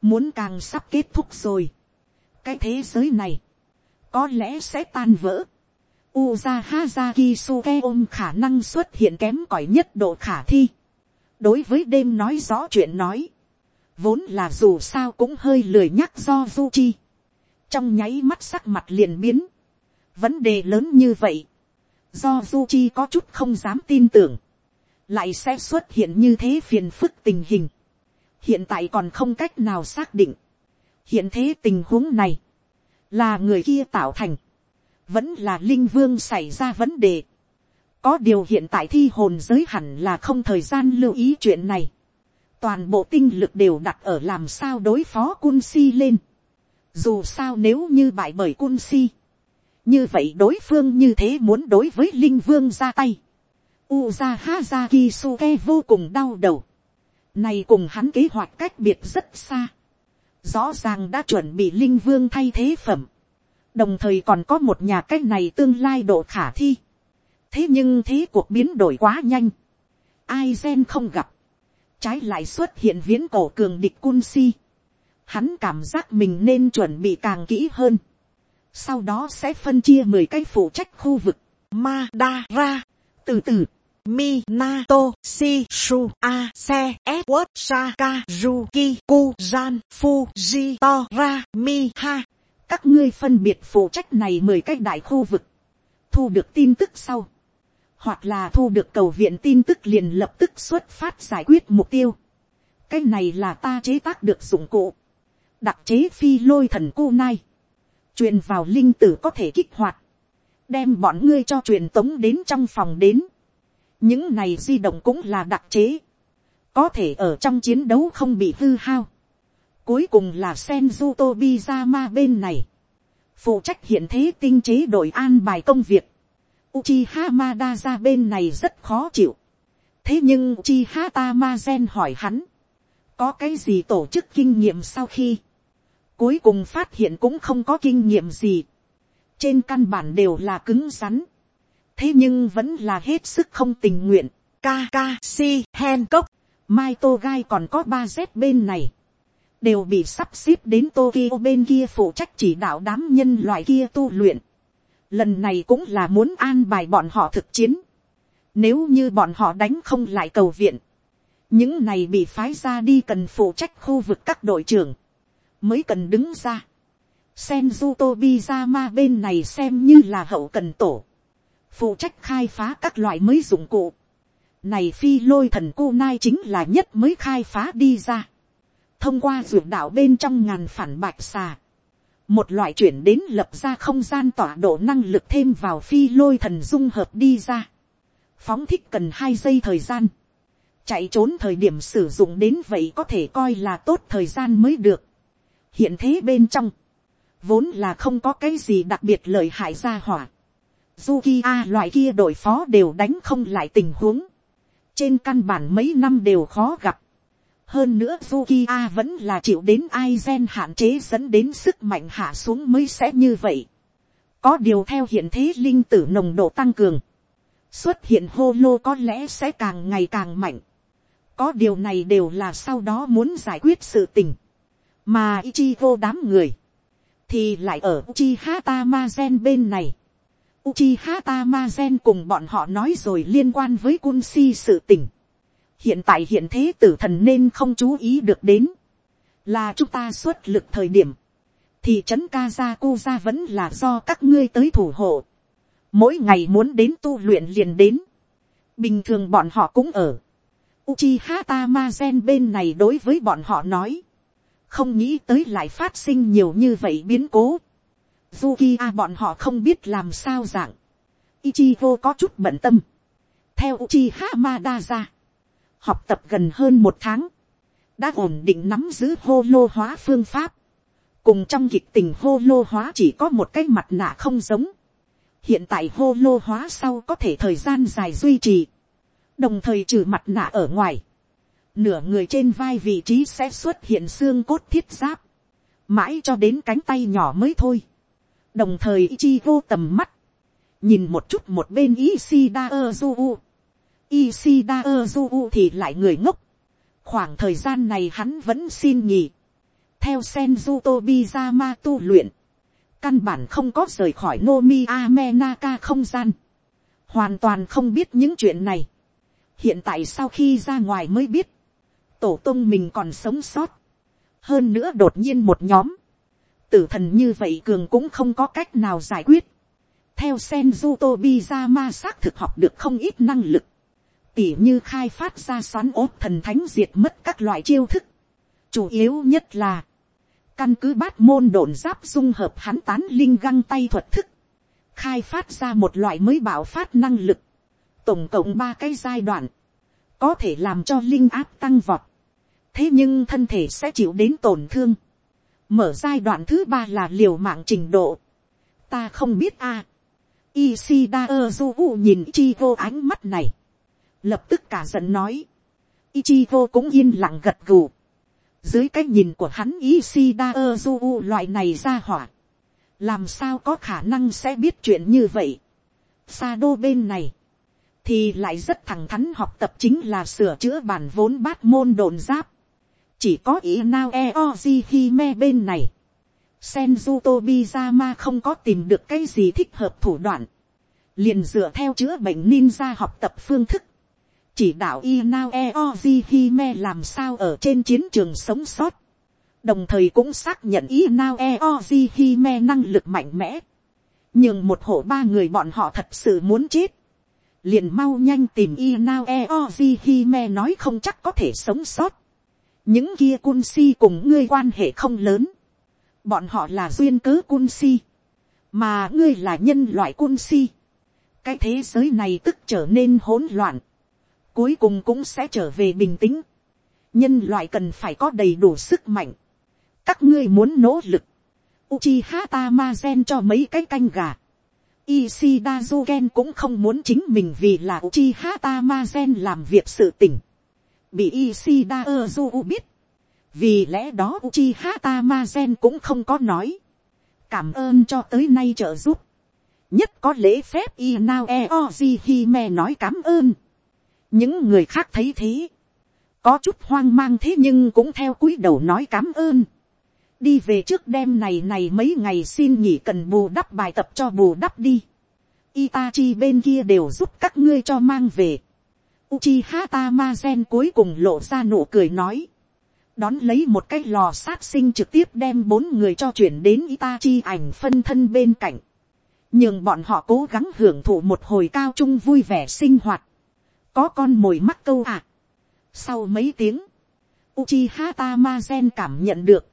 muốn càng sắp kết thúc rồi, cái thế giới này, có lẽ sẽ tan vỡ, Uza Hazaki Suke ôm khả năng xuất hiện kém cỏi nhất độ khả thi. Đối với đêm nói rõ chuyện nói. vốn là dù sao cũng hơi lười nhắc do du chi, trong nháy mắt sắc mặt liền biến, vấn đề lớn như vậy, do du chi có chút không dám tin tưởng, lại sẽ xuất hiện như thế phiền phức tình hình, hiện tại còn không cách nào xác định, hiện thế tình huống này, là người kia tạo thành, vẫn là linh vương xảy ra vấn đề, có điều hiện tại thi hồn giới hẳn là không thời gian lưu ý chuyện này, toàn bộ tinh lực đều đặt ở làm sao đối phó quân si lên, dù sao nếu như bại bởi quân si, như vậy đối phương như thế muốn đối với linh vương ra tay, Uza Hazaki Suke vô cùng đau đầu. Này cùng hắn kế hoạch cách biệt rất xa. Rõ ràng đã chuẩn bị linh vương thay thế phẩm. Đồng thời còn có một nhà cách này tương lai độ khả thi. Thế nhưng thế cuộc biến đổi quá nhanh. Ai gen không gặp. Trái lại xuất hiện viễn cổ cường địch cun si. Hắn cảm giác mình nên chuẩn bị càng kỹ hơn. Sau đó sẽ phân chia 10 cái phụ trách khu vực. Madara. Từ từ Minato, Shishu, Ase, Edward, Saka, Ruki, Kuzan, fujitora Miha. Các ngươi phân biệt phụ trách này mười cách đại khu vực. Thu được tin tức sau. Hoặc là thu được cầu viện tin tức liền lập tức xuất phát giải quyết mục tiêu. Cái này là ta chế tác được dụng cụ. Đặc chế phi lôi thần cô nai. Truyền vào linh tử có thể kích hoạt. Đem bọn ngươi cho truyền tống đến trong phòng đến những này di động cũng là đặc chế, có thể ở trong chiến đấu không bị hư hao. Cuối cùng là Senju Tobizama bên này, phụ trách hiện thế tinh chế đội an bài công việc. Uchiha Madara bên này rất khó chịu. thế nhưng Uchiha Tamazen hỏi hắn, có cái gì tổ chức kinh nghiệm sau khi, cuối cùng phát hiện cũng không có kinh nghiệm gì. trên căn bản đều là cứng rắn thế nhưng vẫn là hết sức không tình nguyện. Kakashi Hancock, Mai Togai còn có ba z bên này, đều bị sắp xếp đến Tokyo bên kia phụ trách chỉ đạo đám nhân loại kia tu luyện. Lần này cũng là muốn an bài bọn họ thực chiến. Nếu như bọn họ đánh không lại cầu viện, những này bị phái ra đi cần phụ trách khu vực các đội trưởng, mới cần đứng ra. Senju Tobizama bên này xem như là hậu cần tổ phụ trách khai phá các loại mới dụng cụ. Này phi lôi thần cô nai chính là nhất mới khai phá đi ra. Thông qua ruột đạo bên trong ngàn phản bạch xà. Một loại chuyển đến lập ra không gian tỏa độ năng lực thêm vào phi lôi thần dung hợp đi ra. Phóng thích cần hai giây thời gian. Chạy trốn thời điểm sử dụng đến vậy có thể coi là tốt thời gian mới được. Hiện thế bên trong. Vốn là không có cái gì đặc biệt lợi hại ra hỏa Zuki loại kia đội phó đều đánh không lại tình huống. Trên căn bản mấy năm đều khó gặp. Hơn nữa Zuki vẫn là chịu đến Aizen hạn chế dẫn đến sức mạnh hạ xuống mới sẽ như vậy. Có điều theo hiện thế linh tử nồng độ tăng cường. Xuất hiện hô lô có lẽ sẽ càng ngày càng mạnh. Có điều này đều là sau đó muốn giải quyết sự tình. Mà Ichigo đám người. Thì lại ở Uchiha Tamazen bên này Uchiha Tamazen cùng bọn họ nói rồi liên quan với Kunsi sự tình. Hiện tại hiện thế tử thần nên không chú ý được đến. Là chúng ta xuất lực thời điểm. Thì trấn Kazakuza vẫn là do các ngươi tới thủ hộ. Mỗi ngày muốn đến tu luyện liền đến. Bình thường bọn họ cũng ở. Uchiha Tamazen bên này đối với bọn họ nói. Không nghĩ tới lại phát sinh nhiều như vậy biến cố Zuki bọn họ không biết làm sao dạng. Ichigo có chút bận tâm. Theo Uchiha Madara. Học tập gần hơn một tháng. Đã ổn định nắm giữ hô lô hóa phương pháp. Cùng trong kịch tình hô lô hóa chỉ có một cái mặt nạ không giống. Hiện tại hô lô hóa sau có thể thời gian dài duy trì. Đồng thời trừ mặt nạ ở ngoài. Nửa người trên vai vị trí sẽ xuất hiện xương cốt thiết giáp. Mãi cho đến cánh tay nhỏ mới thôi đồng thời chi vô tầm mắt, nhìn một chút một bên Ishida Ozu. Ishida Ozu thì lại người ngốc. khoảng thời gian này hắn vẫn xin nghỉ theo Senju Tobizama tu luyện, căn bản không có rời khỏi Nomi Amenaka không gian. hoàn toàn không biết những chuyện này. hiện tại sau khi ra ngoài mới biết, tổ tông mình còn sống sót. hơn nữa đột nhiên một nhóm, tử thần như vậy cường cũng không có cách nào giải quyết. theo senju tobi ra ma xác thực học được không ít năng lực, tỉ như khai phát ra xoắn ốt thần thánh diệt mất các loại chiêu thức. chủ yếu nhất là, căn cứ bát môn đồn giáp dung hợp hắn tán linh găng tay thuật thức, khai phát ra một loại mới bảo phát năng lực, tổng cộng ba cái giai đoạn, có thể làm cho linh áp tăng vọt, thế nhưng thân thể sẽ chịu đến tổn thương, mở giai đoạn thứ ba là liều mạng trình độ, ta không biết a, à. Ishida Ozu nhìn Ichigo ánh mắt này. Lập tức cả giận nói. Ichigo cũng yên lặng gật gù. Dưới cái nhìn của hắn Ishida Ozu loại này ra hỏa. Làm sao có khả năng sẽ biết chuyện như vậy. Sado bên này. Thì lại rất thẳng thắn học tập chính là sửa chữa bản vốn bát môn đồn giáp. Chỉ có ý nào Eoji Hime bên này. Senju Tobizama không có tìm được cái gì thích hợp thủ đoạn. Liền dựa theo chữa bệnh ninja học tập phương thức chỉ đạo Inao Eoji Hime làm sao ở trên chiến trường sống sót. Đồng thời cũng xác nhận Inao Eoji Hime năng lực mạnh mẽ. Nhưng một hộ ba người bọn họ thật sự muốn chết. Liền mau nhanh tìm Inao Eoji Hime nói không chắc có thể sống sót. Những kia cun si cùng ngươi quan hệ không lớn. Bọn họ là duyên cớ cun si. Mà ngươi là nhân loại cun si. Cái thế giới này tức trở nên hỗn loạn cuối cùng cũng sẽ trở về bình tĩnh. nhân loại cần phải có đầy đủ sức mạnh. các ngươi muốn nỗ lực. Uchiha Tamazen cho mấy cái canh gà. Ishida Zuken cũng không muốn chính mình vì là Uchiha Tamazen làm việc sự tỉnh. Bị Ishida Ozu biết. Vì lẽ đó Uchiha Tamazen cũng không có nói. Cảm ơn cho tới nay trợ giúp. Nhất có lễ phép Inao Eoji Hime nói cảm ơn những người khác thấy thế, có chút hoang mang thế nhưng cũng theo cúi đầu nói cảm ơn. đi về trước đêm này này mấy ngày xin nghỉ cần bù đắp bài tập cho bù đắp đi. Itachi bên kia đều giúp các ngươi cho mang về. Uchiha Tamazen cuối cùng lộ ra nụ cười nói. Đón lấy một cái lò sát sinh trực tiếp đem bốn người cho chuyển đến Itachi ảnh phân thân bên cạnh. Nhưng bọn họ cố gắng hưởng thụ một hồi cao trung vui vẻ sinh hoạt. Có con mồi mắc câu à. sau mấy tiếng, Uchiha Tamazen cảm nhận được,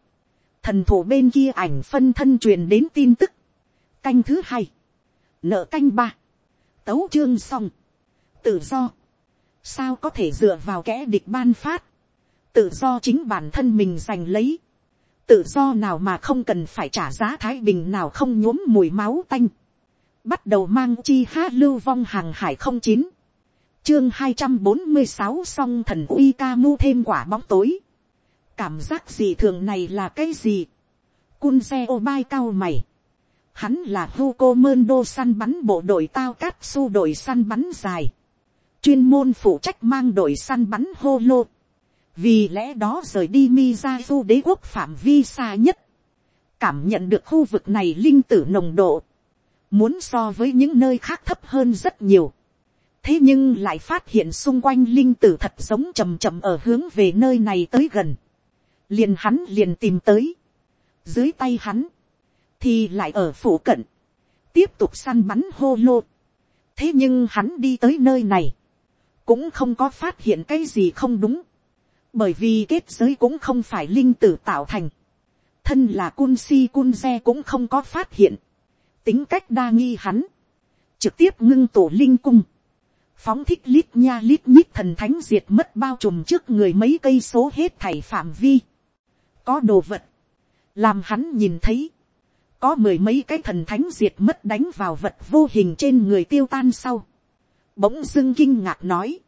thần thủ bên kia ảnh phân thân truyền đến tin tức, canh thứ hai, nợ canh ba, tấu chương xong, tự do, sao có thể dựa vào kẻ địch ban phát, tự do chính bản thân mình giành lấy, tự do nào mà không cần phải trả giá thái bình nào không nhuốm mùi máu tanh, bắt đầu mang chi ha lưu vong hàng hải không chín, chương hai trăm bốn mươi sáu song thần uy ca mu thêm quả bóng tối. cảm giác gì thường này là cái gì. cun xe ô bai cao mày. hắn là hugo mơn đô săn bắn bộ đội tao cát su đội săn bắn dài chuyên môn phụ trách mang đội săn bắn hô lô. vì lẽ đó rời đi mi ra du đế quốc phạm vi xa nhất. cảm nhận được khu vực này linh tử nồng độ. muốn so với những nơi khác thấp hơn rất nhiều thế nhưng lại phát hiện xung quanh linh tử thật giống chầm chậm ở hướng về nơi này tới gần. liền hắn liền tìm tới. dưới tay hắn, thì lại ở phủ cận, tiếp tục săn bắn hô lô. thế nhưng hắn đi tới nơi này, cũng không có phát hiện cái gì không đúng, bởi vì kết giới cũng không phải linh tử tạo thành, thân là cun si cun xe cũng không có phát hiện, tính cách đa nghi hắn, trực tiếp ngưng tổ linh cung, phóng thích lít nha lít nhít thần thánh diệt mất bao trùm trước người mấy cây số hết thảy phạm vi. Có đồ vật, làm hắn nhìn thấy, có mười mấy cái thần thánh diệt mất đánh vào vật vô hình trên người tiêu tan sau. Bỗng dưng kinh ngạc nói,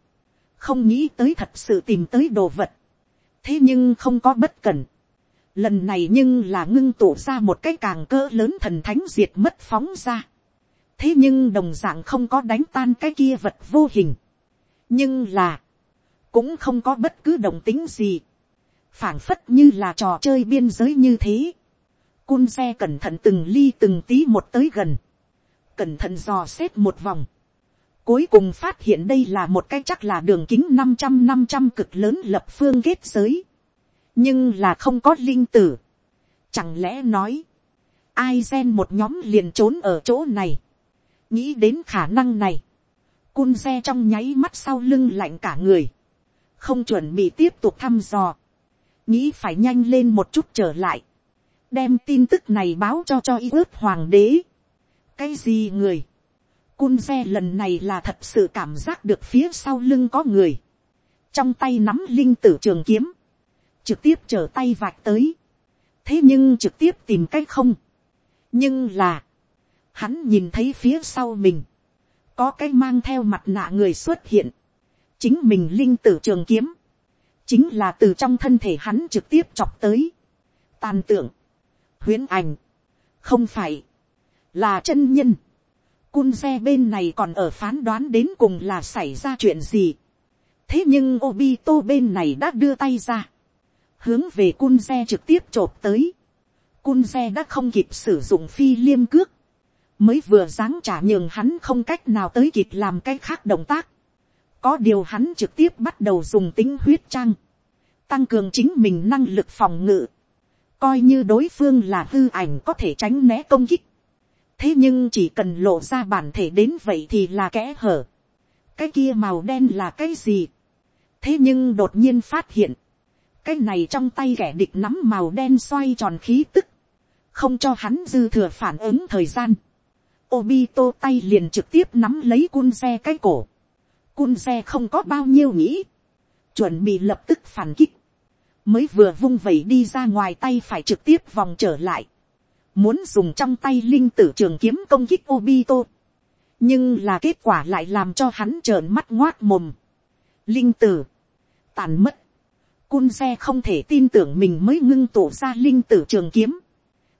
không nghĩ tới thật sự tìm tới đồ vật. thế nhưng không có bất cần lần này nhưng là ngưng tụ ra một cái càng cỡ lớn thần thánh diệt mất phóng ra thế nhưng đồng dạng không có đánh tan cái kia vật vô hình. nhưng là, cũng không có bất cứ đồng tính gì. phảng phất như là trò chơi biên giới như thế. cun xe cẩn thận từng ly từng tí một tới gần. cẩn thận dò xét một vòng cuối cùng phát hiện đây là một cái chắc là đường kính năm trăm năm trăm cực lớn lập phương kết giới. nhưng là không có linh tử. Chẳng lẽ nói, ai gen một nhóm liền trốn ở chỗ này, nghĩ đến khả năng này, cun xe trong nháy mắt sau lưng lạnh cả người, không chuẩn bị tiếp tục thăm dò, nghĩ phải nhanh lên một chút trở lại, đem tin tức này báo cho cho y ước hoàng đế. cái gì người, cun xe lần này là thật sự cảm giác được phía sau lưng có người, trong tay nắm linh tử trường kiếm, trực tiếp trở tay vạch tới, thế nhưng trực tiếp tìm cách không, nhưng là, hắn nhìn thấy phía sau mình, có cái mang theo mặt nạ người xuất hiện, chính mình linh tử trường kiếm, chính là từ trong thân thể hắn trực tiếp chọc tới, tàn tượng, huyễn ảnh, không phải, là chân nhân, cun xe bên này còn ở phán đoán đến cùng là xảy ra chuyện gì, thế nhưng Obito bên này đã đưa tay ra, hướng về cun xe trực tiếp chộp tới, cun xe đã không kịp sử dụng phi liêm cước, mới vừa dáng trả nhường hắn không cách nào tới kịp làm cái khác động tác, có điều hắn trực tiếp bắt đầu dùng tính huyết trang, tăng cường chính mình năng lực phòng ngự, coi như đối phương là hư ảnh có thể tránh né công kích, thế nhưng chỉ cần lộ ra bản thể đến vậy thì là kẽ hở, cái kia màu đen là cái gì, thế nhưng đột nhiên phát hiện, cái này trong tay kẻ địch nắm màu đen xoay tròn khí tức, không cho hắn dư thừa phản ứng thời gian. Obito tay liền trực tiếp nắm lấy cun xe cái cổ. Cun xe không có bao nhiêu nghĩ. Chuẩn bị lập tức phản kích. Mới vừa vung vẩy đi ra ngoài tay phải trực tiếp vòng trở lại. Muốn dùng trong tay linh tử trường kiếm công kích Obito. Nhưng là kết quả lại làm cho hắn trợn mắt ngoác mồm. Linh tử, tàn mất, cun xe không thể tin tưởng mình mới ngưng tụ ra linh tử trường kiếm,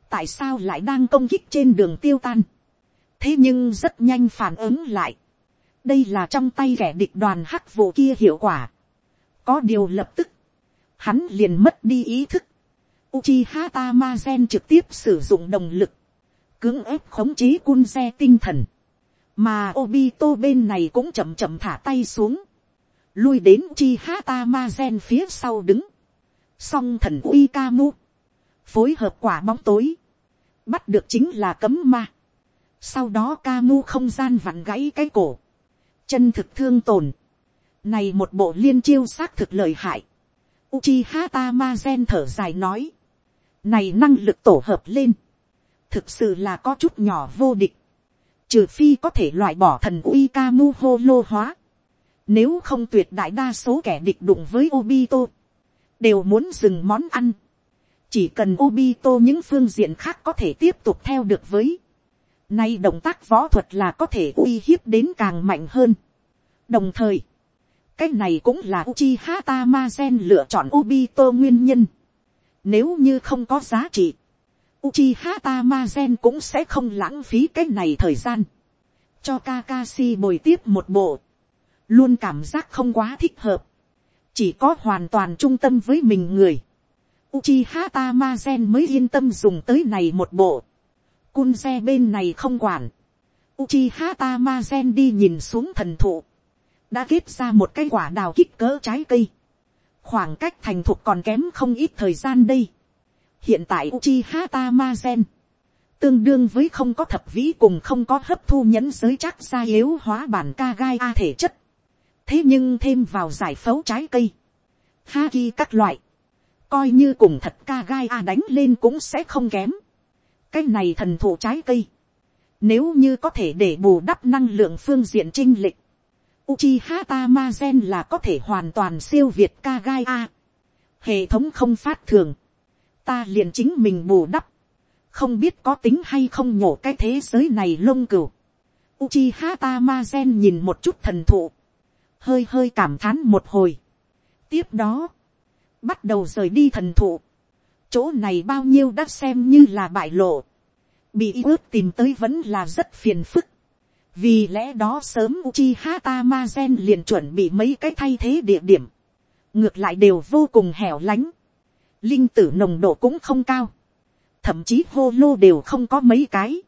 tại sao lại đang công kích trên đường tiêu tan, thế nhưng rất nhanh phản ứng lại, đây là trong tay kẻ địch đoàn hắc vụ kia hiệu quả, có điều lập tức, hắn liền mất đi ý thức, Uchiha Tamazen trực tiếp sử dụng đồng lực, cưỡng ép khống chế cun xe tinh thần, mà Obito bên này cũng chậm chậm thả tay xuống, lui đến Uchiha Tamazen phía sau đứng, song thần Uikamu, mu, phối hợp quả bóng tối, bắt được chính là cấm ma, sau đó Kamu không gian vặn gãy cái cổ, chân thực thương tồn, này một bộ liên chiêu xác thực lời hại, Uchiha Tamazen thở dài nói. Này năng lực tổ hợp lên. Thực sự là có chút nhỏ vô địch. Trừ phi có thể loại bỏ thần uy ca mu hô lô hóa. Nếu không tuyệt đại đa số kẻ địch đụng với Obito. Đều muốn dừng món ăn. Chỉ cần Obito những phương diện khác có thể tiếp tục theo được với. Nay động tác võ thuật là có thể uy hiếp đến càng mạnh hơn. Đồng thời. Cái này cũng là Uchiha Tamazen lựa chọn Obito nguyên nhân. Nếu như không có giá trị. Uchiha Tamazen cũng sẽ không lãng phí cái này thời gian. Cho Kakashi bồi tiếp một bộ luôn cảm giác không quá thích hợp, chỉ có hoàn toàn trung tâm với mình người. Uchiha Tamazen mới yên tâm dùng tới này một bộ. Kunze bên này không quản. Uchiha Tamazen đi nhìn xuống thần thụ. Đã kết ra một cái quả đào kích cỡ trái cây. Khoảng cách thành thục còn kém không ít thời gian đây. Hiện tại Uchiha Tamazen. Tương đương với không có thập vĩ cùng không có hấp thu nhẫn giới chắc ra yếu hóa bản ca gai A thể chất thế nhưng thêm vào giải phẫu trái cây, ha ki các loại, coi như cùng thật ca gai a đánh lên cũng sẽ không kém. cái này thần thụ trái cây, nếu như có thể để bù đắp năng lượng phương diện trinh lịch, Uchiha Tamazen là có thể hoàn toàn siêu việt Kagaya. a. Hệ thống không phát thường, ta liền chính mình bù đắp, không biết có tính hay không nhổ cái thế giới này lông cửu. Uchiha Tamazen nhìn một chút thần thụ, hơi hơi cảm thán một hồi. tiếp đó, bắt đầu rời đi thần thụ. chỗ này bao nhiêu đã xem như là bại lộ. bị ướt tìm tới vẫn là rất phiền phức vì lẽ đó sớm Uchiha Tamazen liền chuẩn bị mấy cái thay thế địa điểm. ngược lại đều vô cùng hẻo lánh. linh tử nồng độ cũng không cao. thậm chí hô lô đều không có mấy cái.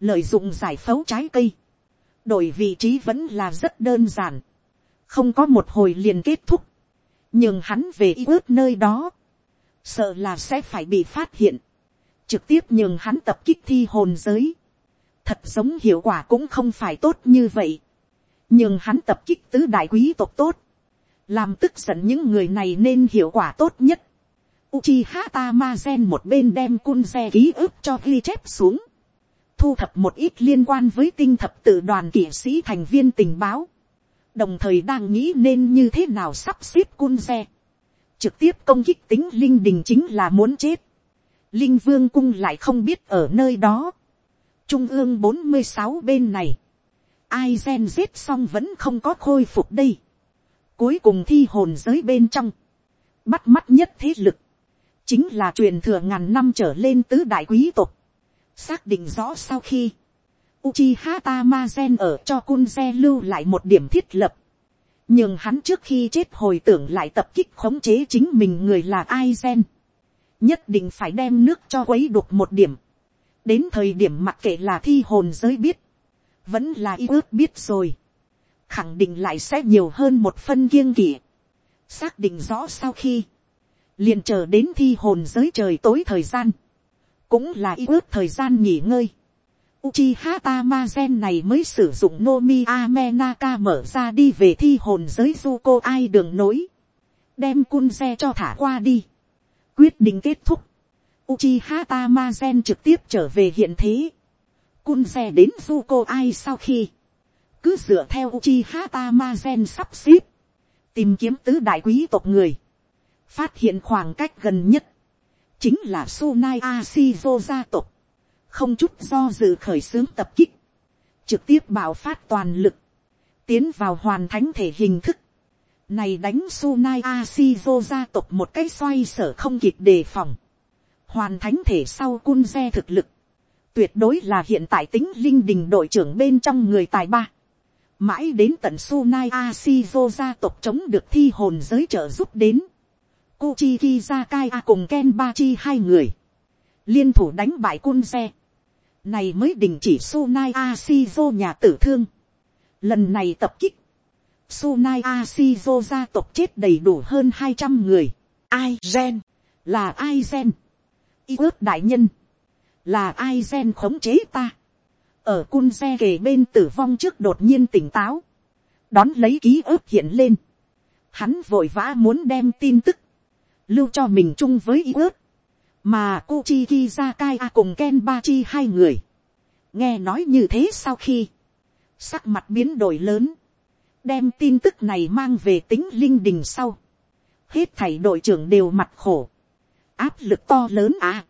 lợi dụng giải phẫu trái cây. đổi vị trí vẫn là rất đơn giản không có một hồi liền kết thúc, nhưng hắn về y ướt nơi đó, sợ là sẽ phải bị phát hiện, trực tiếp nhường hắn tập kích thi hồn giới, thật giống hiệu quả cũng không phải tốt như vậy, nhưng hắn tập kích tứ đại quý tộc tốt, làm tức giận những người này nên hiệu quả tốt nhất. Uchiha Tamazen một bên đem cun xe ký ức cho ghi chép xuống, thu thập một ít liên quan với tinh thập tự đoàn kỵ sĩ thành viên tình báo, đồng thời đang nghĩ nên như thế nào sắp xếp cun xe, trực tiếp công kích tính linh đình chính là muốn chết, linh vương cung lại không biết ở nơi đó, trung ương bốn mươi sáu bên này, ai gen giết xong vẫn không có khôi phục đây, cuối cùng thi hồn giới bên trong, bắt mắt nhất thế lực, chính là truyền thừa ngàn năm trở lên tứ đại quý tộc, xác định rõ sau khi, Uchiha Tamazen ở cho Kunze lưu lại một điểm thiết lập. Nhưng hắn trước khi chết hồi tưởng lại tập kích khống chế chính mình người là Aizen. Nhất định phải đem nước cho quấy đục một điểm. Đến thời điểm mặc kệ là thi hồn giới biết. Vẫn là y ước biết rồi. Khẳng định lại sẽ nhiều hơn một phân kiêng kỵ. Xác định rõ sau khi. Liền chờ đến thi hồn giới trời tối thời gian. Cũng là y ước thời gian nghỉ ngơi Uchiha Tamazen này mới sử dụng Nomi Amenaka mở ra đi về thi hồn giới Zuko ai đường nối. Đem Kunze cho thả qua đi. Quyết định kết thúc. Uchiha Tamazen trực tiếp trở về hiện thế. xe đến Zuko ai sau khi. Cứ dựa theo Uchiha Tamazen sắp xếp. Tìm kiếm tứ đại quý tộc người. Phát hiện khoảng cách gần nhất. Chính là Sunai Ashizo gia tộc không chút do dự khởi xướng tập kích, trực tiếp bạo phát toàn lực, tiến vào hoàn thánh thể hình thức, này đánh Sunai Ashizo gia tộc một cái xoay sở không kịp đề phòng, hoàn thánh thể sau cun xe thực lực, tuyệt đối là hiện tại tính linh đình đội trưởng bên trong người tài ba, mãi đến tận Sunai Ashizo gia tộc chống được thi hồn giới trợ giúp đến, Kuchiki Zakai cùng kenbachi hai người, liên thủ đánh bại cun xe, này mới đình chỉ Sunai Ashizo nhà tử thương. Lần này tập kích, Sunai Ashizo gia tộc chết đầy đủ hơn hai trăm người. Ai gen, là ai gen? Y ước đại nhân, là ai gen khống chế ta? Ở cun xe kề bên tử vong trước đột nhiên tỉnh táo. Đón lấy ký ức hiện lên. Hắn vội vã muốn đem tin tức. Lưu cho mình chung với y ước mà Kuchiki A cùng Ken Bachi hai người, nghe nói như thế sau khi, sắc mặt biến đổi lớn, đem tin tức này mang về tính linh đình sau, hết thảy đội trưởng đều mặt khổ, áp lực to lớn à,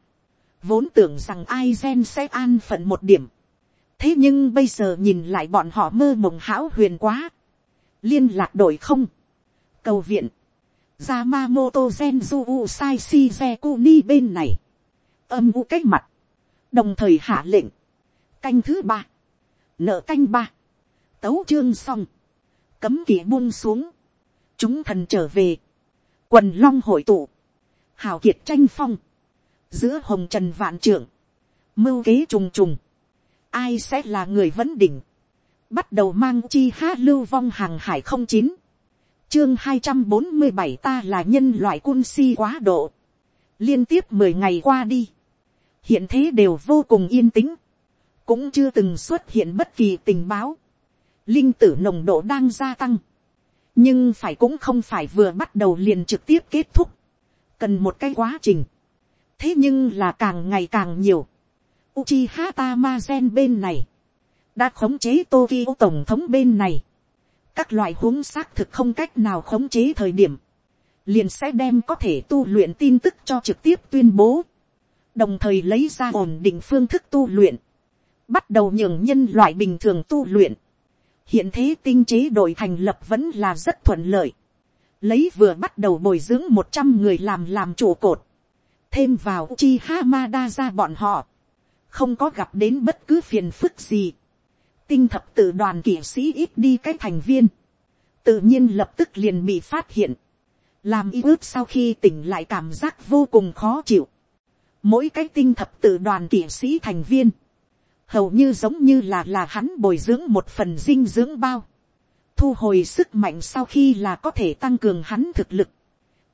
vốn tưởng rằng ai gen sẽ an phận một điểm, thế nhưng bây giờ nhìn lại bọn họ mơ mộng hão huyền quá, liên lạc đội không, cầu viện, Yamamoto Genju Usai Shizekuni bên này. Âm u cách mặt. Đồng thời hạ lệnh. Canh thứ ba. Nợ canh ba. Tấu chương xong. Cấm kỵ buông xuống. Chúng thần trở về. Quần long hội tụ. Hào kiệt tranh phong. Giữa hồng trần vạn trưởng. Mưu kế trùng trùng. Ai sẽ là người vấn đỉnh. Bắt đầu mang chi hát lưu vong hàng hải không chín, chương hai trăm bốn mươi bảy ta là nhân loại cun si quá độ. liên tiếp mười ngày qua đi. hiện thế đều vô cùng yên tĩnh. cũng chưa từng xuất hiện bất kỳ tình báo. linh tử nồng độ đang gia tăng. nhưng phải cũng không phải vừa bắt đầu liền trực tiếp kết thúc cần một cái quá trình. thế nhưng là càng ngày càng nhiều. Uchiha Tamazen bên này. đã khống chế Tokyo tổng thống bên này các loại huống xác thực không cách nào khống chế thời điểm, liền sẽ đem có thể tu luyện tin tức cho trực tiếp tuyên bố, đồng thời lấy ra ổn định phương thức tu luyện, bắt đầu nhường nhân loại bình thường tu luyện. hiện thế tinh chế đội thành lập vẫn là rất thuận lợi, lấy vừa bắt đầu bồi dưỡng một trăm người làm làm trụ cột, thêm vào chi Hamada ra bọn họ, không có gặp đến bất cứ phiền phức gì. Tinh thập tự đoàn kỵ sĩ ít đi cái thành viên, tự nhiên lập tức liền bị phát hiện, làm y ước sau khi tỉnh lại cảm giác vô cùng khó chịu. Mỗi cái tinh thập tự đoàn kỵ sĩ thành viên, hầu như giống như là là hắn bồi dưỡng một phần dinh dưỡng bao, thu hồi sức mạnh sau khi là có thể tăng cường hắn thực lực,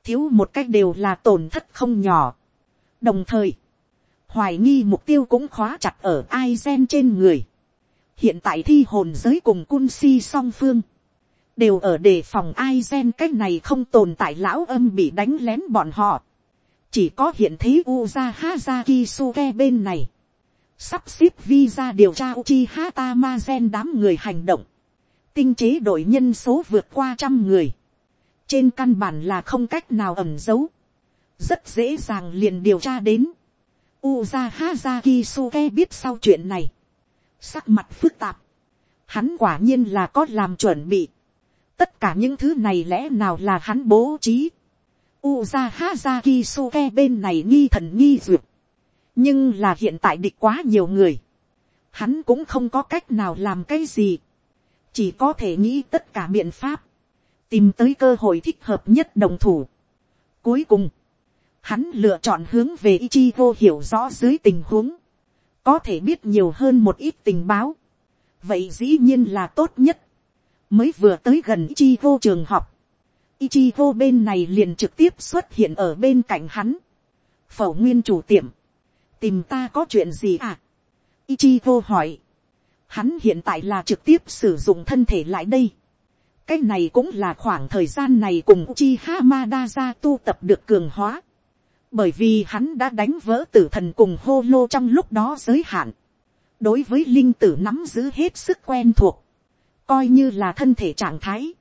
thiếu một cách đều là tổn thất không nhỏ. đồng thời, hoài nghi mục tiêu cũng khóa chặt ở ai gen trên người. hiện tại thi hồn giới cùng cun si song phương, đều ở đề phòng ai gen cái này không tồn tại lão âm bị đánh lén bọn họ. chỉ có hiện thế uza Kisuke bên này, sắp xếp visa điều tra uchi hata ma gen đám người hành động, tinh chế đội nhân số vượt qua trăm người, trên căn bản là không cách nào ẩm giấu, rất dễ dàng liền điều tra đến. Uza Hazaki Suke biết sau chuyện này, sắc mặt phức tạp, hắn quả nhiên là có làm chuẩn bị, tất cả những thứ này lẽ nào là hắn bố trí. Uza Hazaki Suke bên này nghi thần nghi duyệt, nhưng là hiện tại địch quá nhiều người, hắn cũng không có cách nào làm cái gì, chỉ có thể nghĩ tất cả biện pháp, tìm tới cơ hội thích hợp nhất đồng thủ. Cuối cùng, hắn lựa chọn hướng về Ichigo hiểu rõ dưới tình huống, có thể biết nhiều hơn một ít tình báo. Vậy dĩ nhiên là tốt nhất. Mới vừa tới gần Ichigo trường học, Ichigo bên này liền trực tiếp xuất hiện ở bên cạnh hắn. Phẩu nguyên chủ tiệm, tìm ta có chuyện gì à? Ichigo hỏi. Hắn hiện tại là trực tiếp sử dụng thân thể lại đây cái này cũng là khoảng thời gian này cùng Chi Hamada ra tu tập được cường hóa. Bởi vì hắn đã đánh vỡ tử thần cùng hô lô trong lúc đó giới hạn. Đối với linh tử nắm giữ hết sức quen thuộc. Coi như là thân thể trạng thái.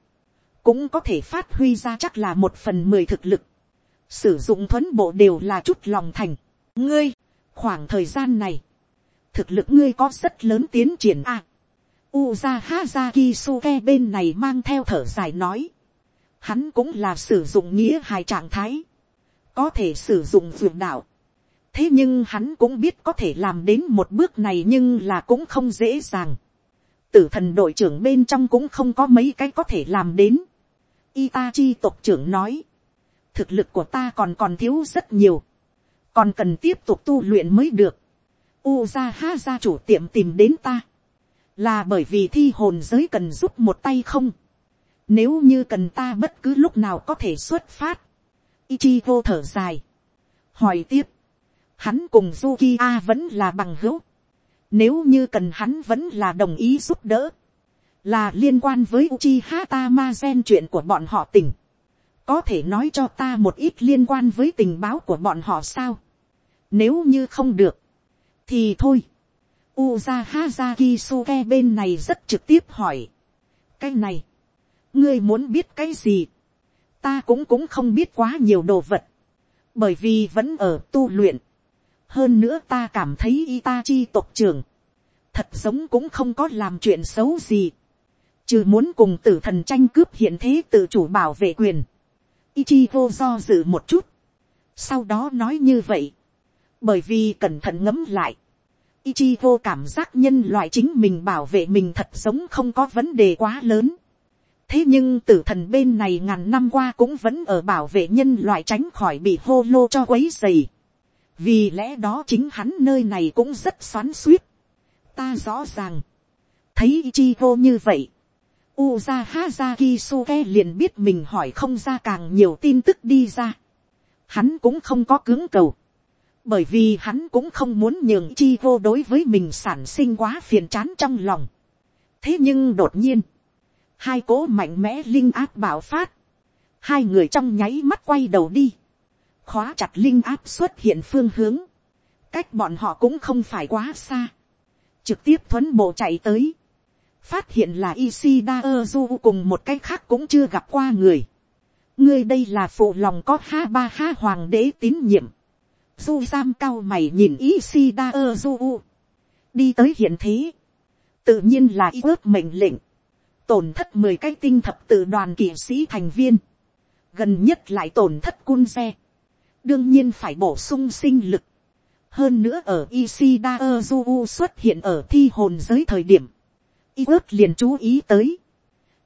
Cũng có thể phát huy ra chắc là một phần mười thực lực. Sử dụng thuấn bộ đều là chút lòng thành. Ngươi, khoảng thời gian này. Thực lực ngươi có rất lớn tiến triển à Uza Hazaki Suke bên này mang theo thở dài nói. Hắn cũng là sử dụng nghĩa hài trạng thái. Có thể sử dụng dược đạo. Thế nhưng hắn cũng biết có thể làm đến một bước này nhưng là cũng không dễ dàng. Tử thần đội trưởng bên trong cũng không có mấy cái có thể làm đến. Itachi tộc trưởng nói. Thực lực của ta còn còn thiếu rất nhiều. Còn cần tiếp tục tu luyện mới được. Uza Haza chủ tiệm tìm đến ta. Là bởi vì thi hồn giới cần giúp một tay không, nếu như cần ta bất cứ lúc nào có thể xuất phát, Ichigo thở dài, hỏi tiếp, hắn cùng Zukiya vẫn là bằng hữu, nếu như cần hắn vẫn là đồng ý giúp đỡ, là liên quan với Uchiha Tamazen chuyện của bọn họ tỉnh, có thể nói cho ta một ít liên quan với tình báo của bọn họ sao, nếu như không được, thì thôi, Uza haza kisuke bên này rất trực tiếp hỏi. Cái này, ngươi muốn biết cái gì? Ta cũng cũng không biết quá nhiều đồ vật. Bởi vì vẫn ở tu luyện. Hơn nữa ta cảm thấy Itachi tộc trưởng. Thật giống cũng không có làm chuyện xấu gì. Trừ muốn cùng tử thần tranh cướp hiện thế tự chủ bảo vệ quyền. Ichigo do dự một chút. Sau đó nói như vậy. Bởi vì cẩn thận ngấm lại Ichigo cảm giác nhân loại chính mình bảo vệ mình thật sống không có vấn đề quá lớn. Thế nhưng tử thần bên này ngàn năm qua cũng vẫn ở bảo vệ nhân loại tránh khỏi bị hô lô cho quấy dày. Vì lẽ đó chính hắn nơi này cũng rất xoắn suýt. Ta rõ ràng. Thấy Ichigo như vậy. Uza Hazaki Suke liền biết mình hỏi không ra càng nhiều tin tức đi ra. Hắn cũng không có cứng cầu bởi vì hắn cũng không muốn nhường chi vô đối với mình sản sinh quá phiền chán trong lòng. thế nhưng đột nhiên, hai cố mạnh mẽ linh áp bạo phát, hai người trong nháy mắt quay đầu đi, khóa chặt linh áp xuất hiện phương hướng, cách bọn họ cũng không phải quá xa, trực tiếp thuấn bộ chạy tới, phát hiện là Ishida Ozu cùng một cái khác cũng chưa gặp qua người. ngươi đây là phụ lòng có ha ba ha hoàng đế tín nhiệm du giam cao mày nhìn Ishida Ozu. Đi tới hiện thế. Tự nhiên là ý ước mệnh lệnh. Tổn thất mười cái tinh thập tự đoàn kỵ sĩ thành viên. Gần nhất lại tổn thất cun xe. Đương nhiên phải bổ sung sinh lực. Hơn nữa ở Isida Ozu xuất hiện ở thi hồn giới thời điểm. Ý ước liền chú ý tới.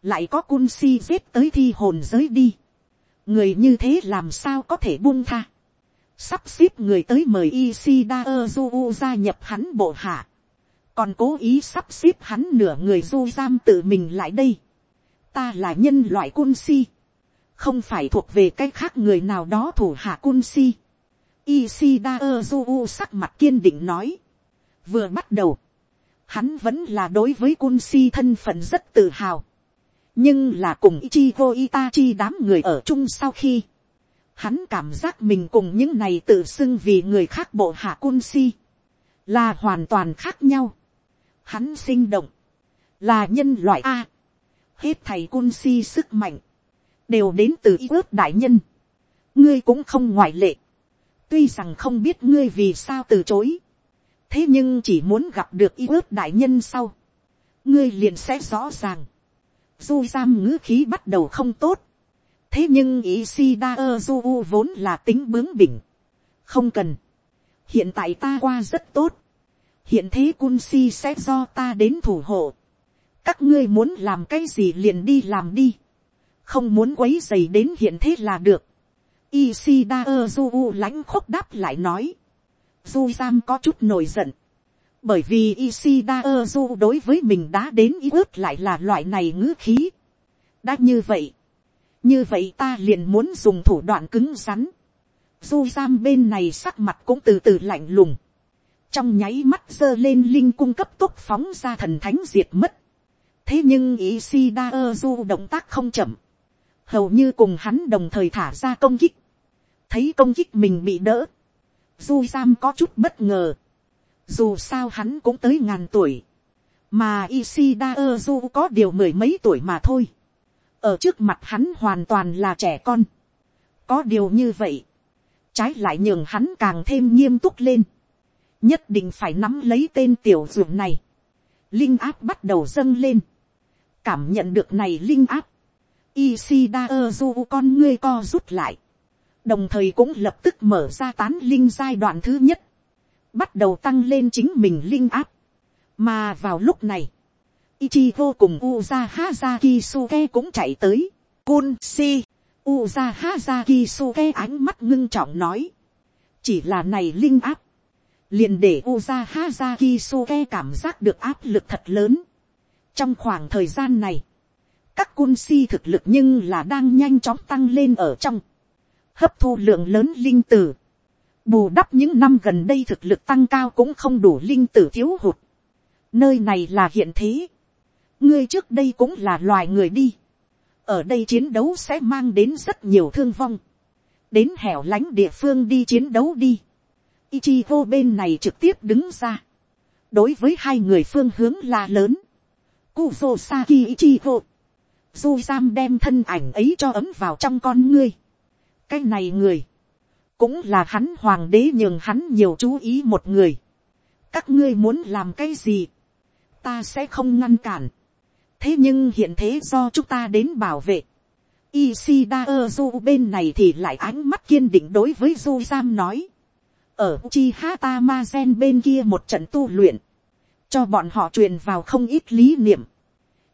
Lại có cun si giết tới thi hồn giới đi. Người như thế làm sao có thể buông tha sắp xếp người tới mời Isida Ozu gia nhập hắn bộ hạ, còn cố ý sắp xếp hắn nửa người du giam tự mình lại đây. Ta là nhân loại cun si, không phải thuộc về cái khác người nào đó thủ hạ cun si. Isida Ozu sắc mặt kiên định nói. Vừa bắt đầu, hắn vẫn là đối với cun si thân phận rất tự hào. nhưng là cùng Ichigo Itachi đám người ở chung sau khi, hắn cảm giác mình cùng những này tự xưng vì người khác bộ hạ cun si, là hoàn toàn khác nhau. Hắn sinh động, là nhân loại A. Hết thầy cun si sức mạnh, đều đến từ ý ước đại nhân. ngươi cũng không ngoại lệ. tuy rằng không biết ngươi vì sao từ chối. thế nhưng chỉ muốn gặp được ý ước đại nhân sau. ngươi liền sẽ rõ ràng. du giam ngữ khí bắt đầu không tốt thế nhưng ý si đa ơ du vốn là tính bướng bỉnh. không cần. hiện tại ta qua rất tốt. hiện thế cun si sẽ do ta đến thủ hộ. các ngươi muốn làm cái gì liền đi làm đi không muốn quấy dày đến hiện thế là được. Ishida Ozu lãnh khúc đáp lại nói. Du Sam có chút nổi giận. Bởi vì Ishida Ozu đối với mình đã đến ý ước lại là loại này ngữ khí. Đã như vậy. Như vậy ta liền muốn dùng thủ đoạn cứng rắn. Du Giam bên này sắc mặt cũng từ từ lạnh lùng. Trong nháy mắt giơ lên linh cung cấp tốc phóng ra thần thánh diệt mất. Thế nhưng Ishida Ozu động tác không chậm hầu như cùng hắn đồng thời thả ra công kích, thấy công kích mình bị đỡ, du giam có chút bất ngờ, dù sao hắn cũng tới ngàn tuổi, mà Ishida Ozu có điều mười mấy tuổi mà thôi, ở trước mặt hắn hoàn toàn là trẻ con, có điều như vậy, trái lại nhường hắn càng thêm nghiêm túc lên, nhất định phải nắm lấy tên tiểu ruộng này, linh áp bắt đầu dâng lên, cảm nhận được này linh áp, Ishida Ozu con ngươi co rút lại. Đồng thời cũng lập tức mở ra tán linh giai đoạn thứ nhất. Bắt đầu tăng lên chính mình linh áp. Mà vào lúc này. Ichigo cùng Uzaha Zakisuke cũng chạy tới. kunsi. Uzaha Zakisuke ánh mắt ngưng trọng nói. Chỉ là này linh áp. Liền để Uzaha Zakisuke cảm giác được áp lực thật lớn. Trong khoảng thời gian này các kunsi thực lực nhưng là đang nhanh chóng tăng lên ở trong, hấp thu lượng lớn linh tử, bù đắp những năm gần đây thực lực tăng cao cũng không đủ linh tử thiếu hụt, nơi này là hiện thế, ngươi trước đây cũng là loài người đi, ở đây chiến đấu sẽ mang đến rất nhiều thương vong, đến hẻo lánh địa phương đi chiến đấu đi, Ichigo bên này trực tiếp đứng ra, đối với hai người phương hướng là lớn, Kuzo Saki Ichigo, du Sam đem thân ảnh ấy cho ấm vào trong con ngươi. cái này người, cũng là hắn hoàng đế nhường hắn nhiều chú ý một người. các ngươi muốn làm cái gì, ta sẽ không ngăn cản thế nhưng hiện thế do chúng ta đến bảo vệ. Isida Ozu bên này thì lại ánh mắt kiên định đối với Du Sam nói. Ở Uchiha Mazen bên kia một trận tu luyện. Cho bọn họ truyền vào không ít lý niệm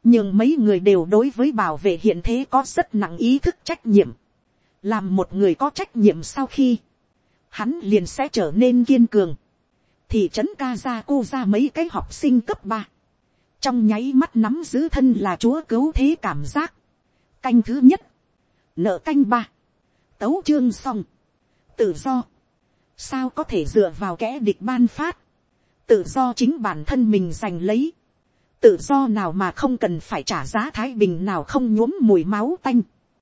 nhưng mấy người đều đối với bảo vệ hiện thế có rất nặng ý thức trách nhiệm. làm một người có trách nhiệm sau khi, hắn liền sẽ trở nên kiên cường. thị trấn Kazakuza mấy cái học sinh cấp ba, trong nháy mắt nắm giữ thân là chúa cứu thế cảm giác. canh thứ nhất, nợ canh ba, tấu chương xong, tự do, sao có thể dựa vào kẻ địch ban phát, tự do chính bản thân mình giành lấy, tự do nào mà không cần phải trả giá thái bình nào không nhuốm mùi máu tanh.